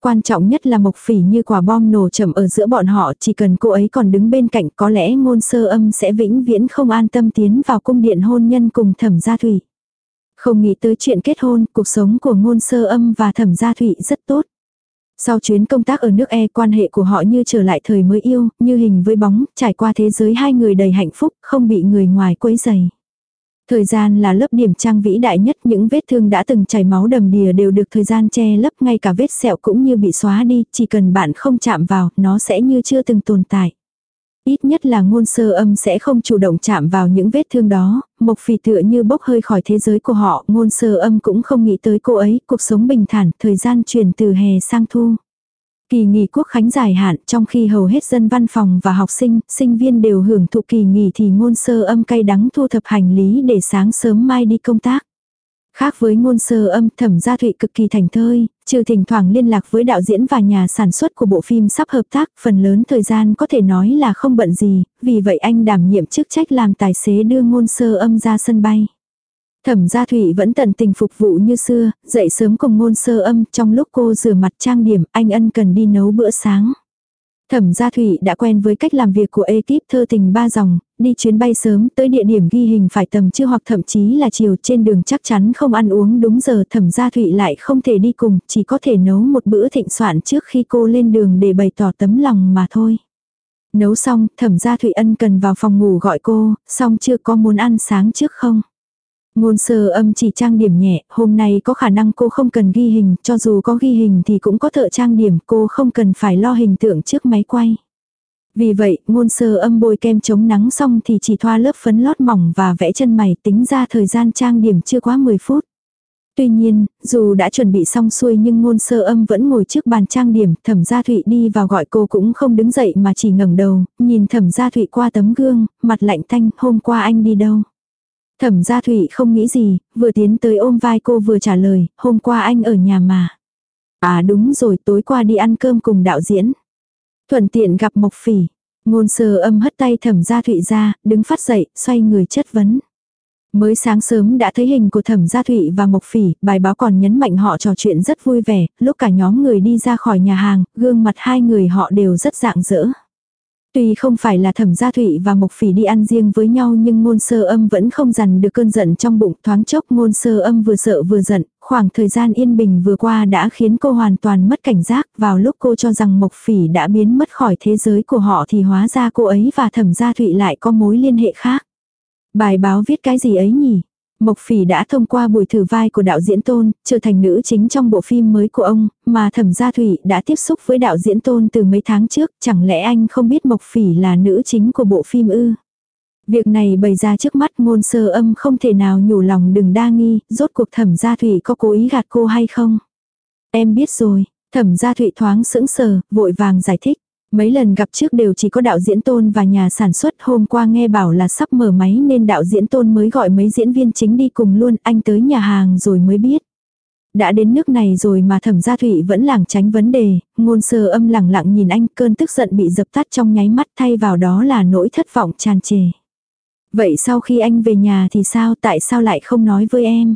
Quan trọng nhất là mộc phỉ như quả bom nổ chậm ở giữa bọn họ, chỉ cần cô ấy còn đứng bên cạnh có lẽ ngôn sơ âm sẽ vĩnh viễn không an tâm tiến vào cung điện hôn nhân cùng thẩm gia thụy. Không nghĩ tới chuyện kết hôn, cuộc sống của ngôn sơ âm và thẩm gia thụy rất tốt. Sau chuyến công tác ở nước E quan hệ của họ như trở lại thời mới yêu, như hình với bóng, trải qua thế giới hai người đầy hạnh phúc, không bị người ngoài quấy dày. Thời gian là lớp điểm trang vĩ đại nhất, những vết thương đã từng chảy máu đầm đìa đều được thời gian che lấp, ngay cả vết sẹo cũng như bị xóa đi, chỉ cần bạn không chạm vào, nó sẽ như chưa từng tồn tại. Ít nhất là ngôn sơ âm sẽ không chủ động chạm vào những vết thương đó, mộc Phỉ tựa như bốc hơi khỏi thế giới của họ, ngôn sơ âm cũng không nghĩ tới cô ấy, cuộc sống bình thản, thời gian chuyển từ hè sang thu. Kỳ nghỉ quốc khánh dài hạn trong khi hầu hết dân văn phòng và học sinh, sinh viên đều hưởng thụ kỳ nghỉ thì ngôn sơ âm cay đắng thu thập hành lý để sáng sớm mai đi công tác. Khác với ngôn sơ âm thẩm gia thụy cực kỳ thành thơi, trừ thỉnh thoảng liên lạc với đạo diễn và nhà sản xuất của bộ phim sắp hợp tác, phần lớn thời gian có thể nói là không bận gì, vì vậy anh đảm nhiệm chức trách làm tài xế đưa ngôn sơ âm ra sân bay. Thẩm gia thụy vẫn tận tình phục vụ như xưa, dậy sớm cùng ngôn sơ âm, trong lúc cô rửa mặt trang điểm, anh ân cần đi nấu bữa sáng. Thẩm gia thụy đã quen với cách làm việc của ekip thơ tình ba dòng, đi chuyến bay sớm tới địa điểm ghi hình phải tầm trưa hoặc thậm chí là chiều trên đường chắc chắn không ăn uống đúng giờ thẩm gia thụy lại không thể đi cùng, chỉ có thể nấu một bữa thịnh soạn trước khi cô lên đường để bày tỏ tấm lòng mà thôi. Nấu xong, thẩm gia thụy ân cần vào phòng ngủ gọi cô, xong chưa có muốn ăn sáng trước không? Ngôn sơ âm chỉ trang điểm nhẹ, hôm nay có khả năng cô không cần ghi hình, cho dù có ghi hình thì cũng có thợ trang điểm, cô không cần phải lo hình tượng trước máy quay. Vì vậy, ngôn sơ âm bôi kem chống nắng xong thì chỉ thoa lớp phấn lót mỏng và vẽ chân mày tính ra thời gian trang điểm chưa quá 10 phút. Tuy nhiên, dù đã chuẩn bị xong xuôi nhưng ngôn sơ âm vẫn ngồi trước bàn trang điểm, thẩm gia thụy đi vào gọi cô cũng không đứng dậy mà chỉ ngẩng đầu, nhìn thẩm gia thụy qua tấm gương, mặt lạnh thanh hôm qua anh đi đâu. Thẩm gia thụy không nghĩ gì, vừa tiến tới ôm vai cô vừa trả lời, hôm qua anh ở nhà mà. À đúng rồi, tối qua đi ăn cơm cùng đạo diễn. Thuận tiện gặp Mộc Phỉ. Ngôn sơ âm hất tay thẩm gia thụy ra, đứng phát dậy, xoay người chất vấn. Mới sáng sớm đã thấy hình của thẩm gia thụy và Mộc Phỉ, bài báo còn nhấn mạnh họ trò chuyện rất vui vẻ, lúc cả nhóm người đi ra khỏi nhà hàng, gương mặt hai người họ đều rất dạng dỡ. Tuy không phải là thẩm gia thụy và mộc phỉ đi ăn riêng với nhau nhưng ngôn sơ âm vẫn không dằn được cơn giận trong bụng thoáng chốc ngôn sơ âm vừa sợ vừa giận, khoảng thời gian yên bình vừa qua đã khiến cô hoàn toàn mất cảnh giác vào lúc cô cho rằng mộc phỉ đã biến mất khỏi thế giới của họ thì hóa ra cô ấy và thẩm gia thụy lại có mối liên hệ khác. Bài báo viết cái gì ấy nhỉ? Mộc Phỉ đã thông qua buổi thử vai của đạo diễn Tôn, trở thành nữ chính trong bộ phim mới của ông, mà Thẩm Gia Thủy đã tiếp xúc với đạo diễn Tôn từ mấy tháng trước, chẳng lẽ anh không biết Mộc Phỉ là nữ chính của bộ phim ư? Việc này bày ra trước mắt ngôn sơ âm không thể nào nhủ lòng đừng đa nghi, rốt cuộc Thẩm Gia Thủy có cố ý gạt cô hay không? Em biết rồi, Thẩm Gia Thụy thoáng sững sờ, vội vàng giải thích. Mấy lần gặp trước đều chỉ có đạo diễn tôn và nhà sản xuất hôm qua nghe bảo là sắp mở máy nên đạo diễn tôn mới gọi mấy diễn viên chính đi cùng luôn anh tới nhà hàng rồi mới biết. Đã đến nước này rồi mà thẩm gia thụy vẫn lảng tránh vấn đề, ngôn sơ âm lẳng lặng nhìn anh cơn tức giận bị dập tắt trong nháy mắt thay vào đó là nỗi thất vọng tràn trề. Vậy sau khi anh về nhà thì sao tại sao lại không nói với em?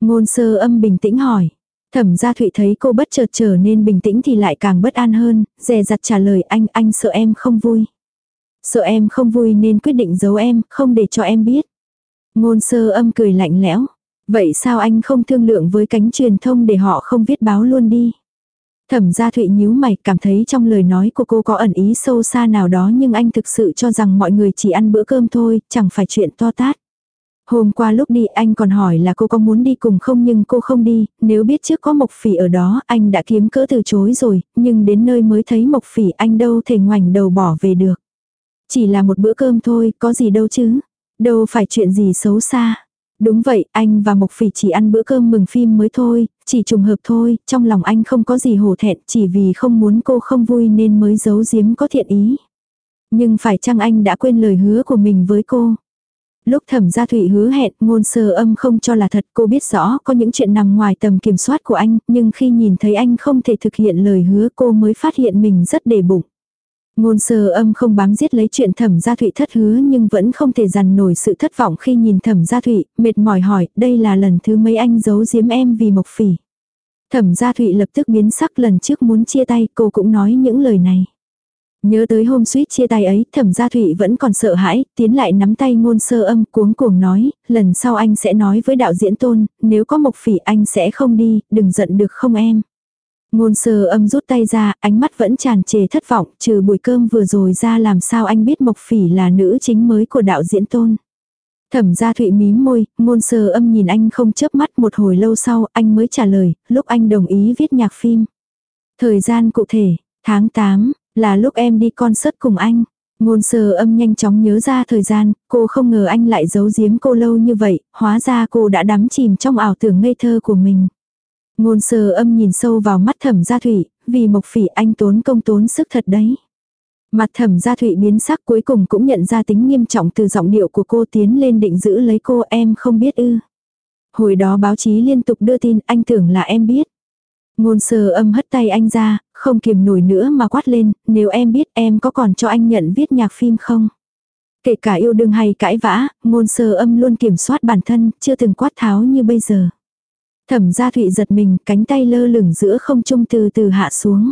Ngôn sơ âm bình tĩnh hỏi. Thẩm gia Thụy thấy cô bất chợt trở nên bình tĩnh thì lại càng bất an hơn, dè dặt trả lời anh, anh sợ em không vui. Sợ em không vui nên quyết định giấu em, không để cho em biết. Ngôn sơ âm cười lạnh lẽo. Vậy sao anh không thương lượng với cánh truyền thông để họ không viết báo luôn đi? Thẩm gia thụy nhíu mày cảm thấy trong lời nói của cô có ẩn ý sâu xa nào đó nhưng anh thực sự cho rằng mọi người chỉ ăn bữa cơm thôi, chẳng phải chuyện to tát. Hôm qua lúc đi anh còn hỏi là cô có muốn đi cùng không nhưng cô không đi, nếu biết trước có Mộc Phỉ ở đó anh đã kiếm cỡ từ chối rồi, nhưng đến nơi mới thấy Mộc Phỉ anh đâu thể ngoảnh đầu bỏ về được. Chỉ là một bữa cơm thôi, có gì đâu chứ. Đâu phải chuyện gì xấu xa. Đúng vậy, anh và Mộc Phỉ chỉ ăn bữa cơm mừng phim mới thôi, chỉ trùng hợp thôi, trong lòng anh không có gì hổ thẹn, chỉ vì không muốn cô không vui nên mới giấu giếm có thiện ý. Nhưng phải chăng anh đã quên lời hứa của mình với cô? Lúc thẩm gia thủy hứa hẹn, ngôn sơ âm không cho là thật, cô biết rõ có những chuyện nằm ngoài tầm kiểm soát của anh, nhưng khi nhìn thấy anh không thể thực hiện lời hứa cô mới phát hiện mình rất để bụng. Ngôn sơ âm không bám giết lấy chuyện thẩm gia thụy thất hứa nhưng vẫn không thể dằn nổi sự thất vọng khi nhìn thẩm gia thụy, mệt mỏi hỏi, đây là lần thứ mấy anh giấu giếm em vì mộc phỉ. Thẩm gia thụy lập tức biến sắc lần trước muốn chia tay cô cũng nói những lời này. Nhớ tới hôm suýt chia tay ấy, thẩm gia thụy vẫn còn sợ hãi, tiến lại nắm tay ngôn sơ âm cuống cuồng nói, lần sau anh sẽ nói với đạo diễn tôn, nếu có mộc phỉ anh sẽ không đi, đừng giận được không em. Ngôn sơ âm rút tay ra, ánh mắt vẫn tràn trề thất vọng, trừ buổi cơm vừa rồi ra làm sao anh biết Mộc Phỉ là nữ chính mới của đạo diễn tôn. Thẩm gia thụy mím môi, ngôn sơ âm nhìn anh không chớp mắt một hồi lâu sau, anh mới trả lời, lúc anh đồng ý viết nhạc phim. Thời gian cụ thể, tháng 8, là lúc em đi concert cùng anh. Ngôn sơ âm nhanh chóng nhớ ra thời gian, cô không ngờ anh lại giấu giếm cô lâu như vậy, hóa ra cô đã đắm chìm trong ảo tưởng ngây thơ của mình. Ngôn sơ âm nhìn sâu vào mắt thẩm gia thủy, vì mộc phỉ anh tốn công tốn sức thật đấy. Mặt thẩm gia thụy biến sắc cuối cùng cũng nhận ra tính nghiêm trọng từ giọng điệu của cô tiến lên định giữ lấy cô em không biết ư. Hồi đó báo chí liên tục đưa tin anh tưởng là em biết. Ngôn sơ âm hất tay anh ra, không kiềm nổi nữa mà quát lên, nếu em biết em có còn cho anh nhận viết nhạc phim không? Kể cả yêu đương hay cãi vã, ngôn sơ âm luôn kiểm soát bản thân, chưa từng quát tháo như bây giờ. Thẩm gia thụy giật mình, cánh tay lơ lửng giữa không trung từ từ hạ xuống.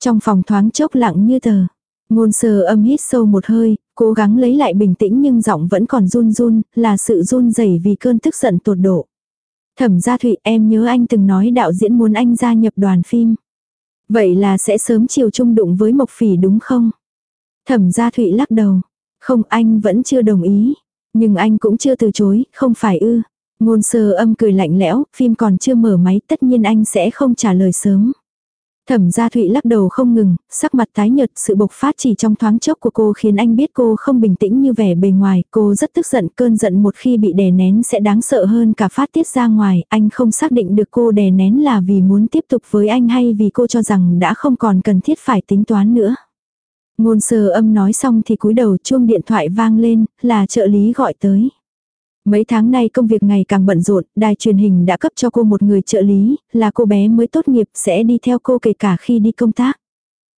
Trong phòng thoáng chốc lặng như tờ. Ngôn sơ âm hít sâu một hơi, cố gắng lấy lại bình tĩnh nhưng giọng vẫn còn run run, là sự run rẩy vì cơn tức giận tột độ. Thẩm gia thụy em nhớ anh từng nói đạo diễn muốn anh gia nhập đoàn phim. Vậy là sẽ sớm chiều chung đụng với Mộc Phỉ đúng không? Thẩm gia thụy lắc đầu. Không anh vẫn chưa đồng ý. Nhưng anh cũng chưa từ chối, không phải ư. Ngôn sơ âm cười lạnh lẽo, phim còn chưa mở máy tất nhiên anh sẽ không trả lời sớm. Thẩm gia Thụy lắc đầu không ngừng, sắc mặt tái nhợt sự bộc phát chỉ trong thoáng chốc của cô khiến anh biết cô không bình tĩnh như vẻ bề ngoài, cô rất tức giận, cơn giận một khi bị đè nén sẽ đáng sợ hơn cả phát tiết ra ngoài, anh không xác định được cô đè nén là vì muốn tiếp tục với anh hay vì cô cho rằng đã không còn cần thiết phải tính toán nữa. Ngôn sơ âm nói xong thì cúi đầu chuông điện thoại vang lên, là trợ lý gọi tới. Mấy tháng nay công việc ngày càng bận rộn, đài truyền hình đã cấp cho cô một người trợ lý, là cô bé mới tốt nghiệp sẽ đi theo cô kể cả khi đi công tác.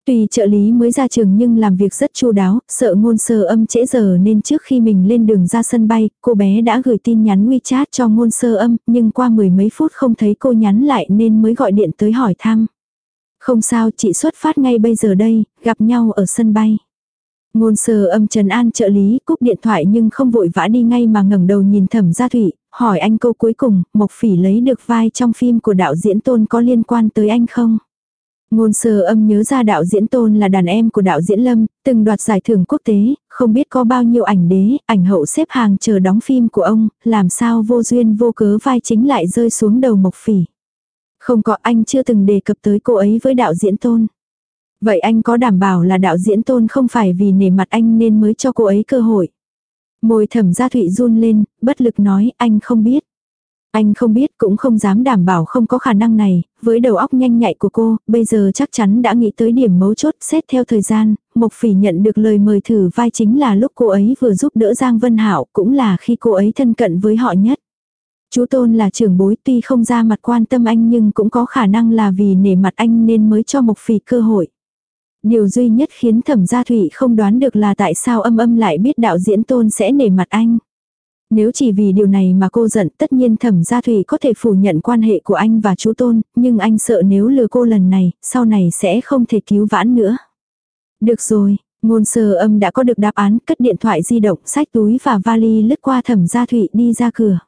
Tùy trợ lý mới ra trường nhưng làm việc rất chu đáo, sợ ngôn sơ âm trễ giờ nên trước khi mình lên đường ra sân bay, cô bé đã gửi tin nhắn WeChat cho ngôn sơ âm, nhưng qua mười mấy phút không thấy cô nhắn lại nên mới gọi điện tới hỏi thăm. Không sao, chị xuất phát ngay bây giờ đây, gặp nhau ở sân bay. Ngôn sơ âm trần an trợ lý cúp điện thoại nhưng không vội vã đi ngay mà ngẩng đầu nhìn thẩm gia thủy, hỏi anh câu cuối cùng, Mộc Phỉ lấy được vai trong phim của đạo diễn tôn có liên quan tới anh không? Ngôn sơ âm nhớ ra đạo diễn tôn là đàn em của đạo diễn lâm, từng đoạt giải thưởng quốc tế, không biết có bao nhiêu ảnh đế, ảnh hậu xếp hàng chờ đóng phim của ông, làm sao vô duyên vô cớ vai chính lại rơi xuống đầu Mộc Phỉ. Không có anh chưa từng đề cập tới cô ấy với đạo diễn tôn. Vậy anh có đảm bảo là đạo diễn tôn không phải vì nể mặt anh nên mới cho cô ấy cơ hội. Môi thẩm gia thụy run lên, bất lực nói anh không biết. Anh không biết cũng không dám đảm bảo không có khả năng này, với đầu óc nhanh nhạy của cô, bây giờ chắc chắn đã nghĩ tới điểm mấu chốt xét theo thời gian, Mộc Phỉ nhận được lời mời thử vai chính là lúc cô ấy vừa giúp đỡ Giang Vân hảo cũng là khi cô ấy thân cận với họ nhất. Chú Tôn là trưởng bối tuy không ra mặt quan tâm anh nhưng cũng có khả năng là vì nể mặt anh nên mới cho Mộc Phỉ cơ hội. Điều duy nhất khiến thẩm gia thủy không đoán được là tại sao âm âm lại biết đạo diễn tôn sẽ nể mặt anh. Nếu chỉ vì điều này mà cô giận tất nhiên thẩm gia thủy có thể phủ nhận quan hệ của anh và chú tôn, nhưng anh sợ nếu lừa cô lần này, sau này sẽ không thể cứu vãn nữa. Được rồi, ngôn sơ âm đã có được đáp án, cất điện thoại di động, sách túi và vali lướt qua thẩm gia thủy đi ra cửa.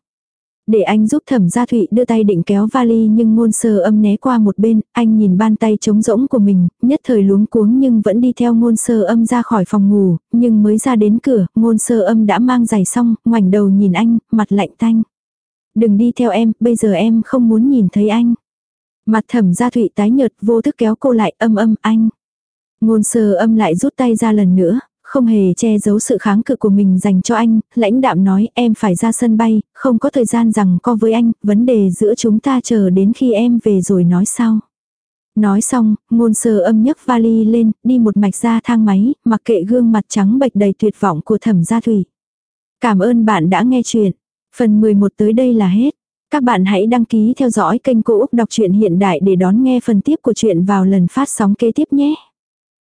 Để anh giúp thẩm gia thụy đưa tay định kéo vali nhưng ngôn sơ âm né qua một bên, anh nhìn bàn tay trống rỗng của mình, nhất thời luống cuống nhưng vẫn đi theo ngôn sơ âm ra khỏi phòng ngủ, nhưng mới ra đến cửa, ngôn sơ âm đã mang giày xong, ngoảnh đầu nhìn anh, mặt lạnh tanh. Đừng đi theo em, bây giờ em không muốn nhìn thấy anh. Mặt thẩm gia thụy tái nhợt vô thức kéo cô lại âm âm anh. Ngôn sơ âm lại rút tay ra lần nữa, không hề che giấu sự kháng cự của mình dành cho anh, lãnh đạm nói em phải ra sân bay, không có thời gian rằng co với anh, vấn đề giữa chúng ta chờ đến khi em về rồi nói sau. Nói xong, ngôn sơ âm nhấc vali lên, đi một mạch ra thang máy, mặc kệ gương mặt trắng bệch đầy tuyệt vọng của thẩm gia thủy. Cảm ơn bạn đã nghe chuyện. Phần 11 tới đây là hết. Các bạn hãy đăng ký theo dõi kênh Cô Úc Đọc truyện Hiện Đại để đón nghe phần tiếp của chuyện vào lần phát sóng kế tiếp nhé.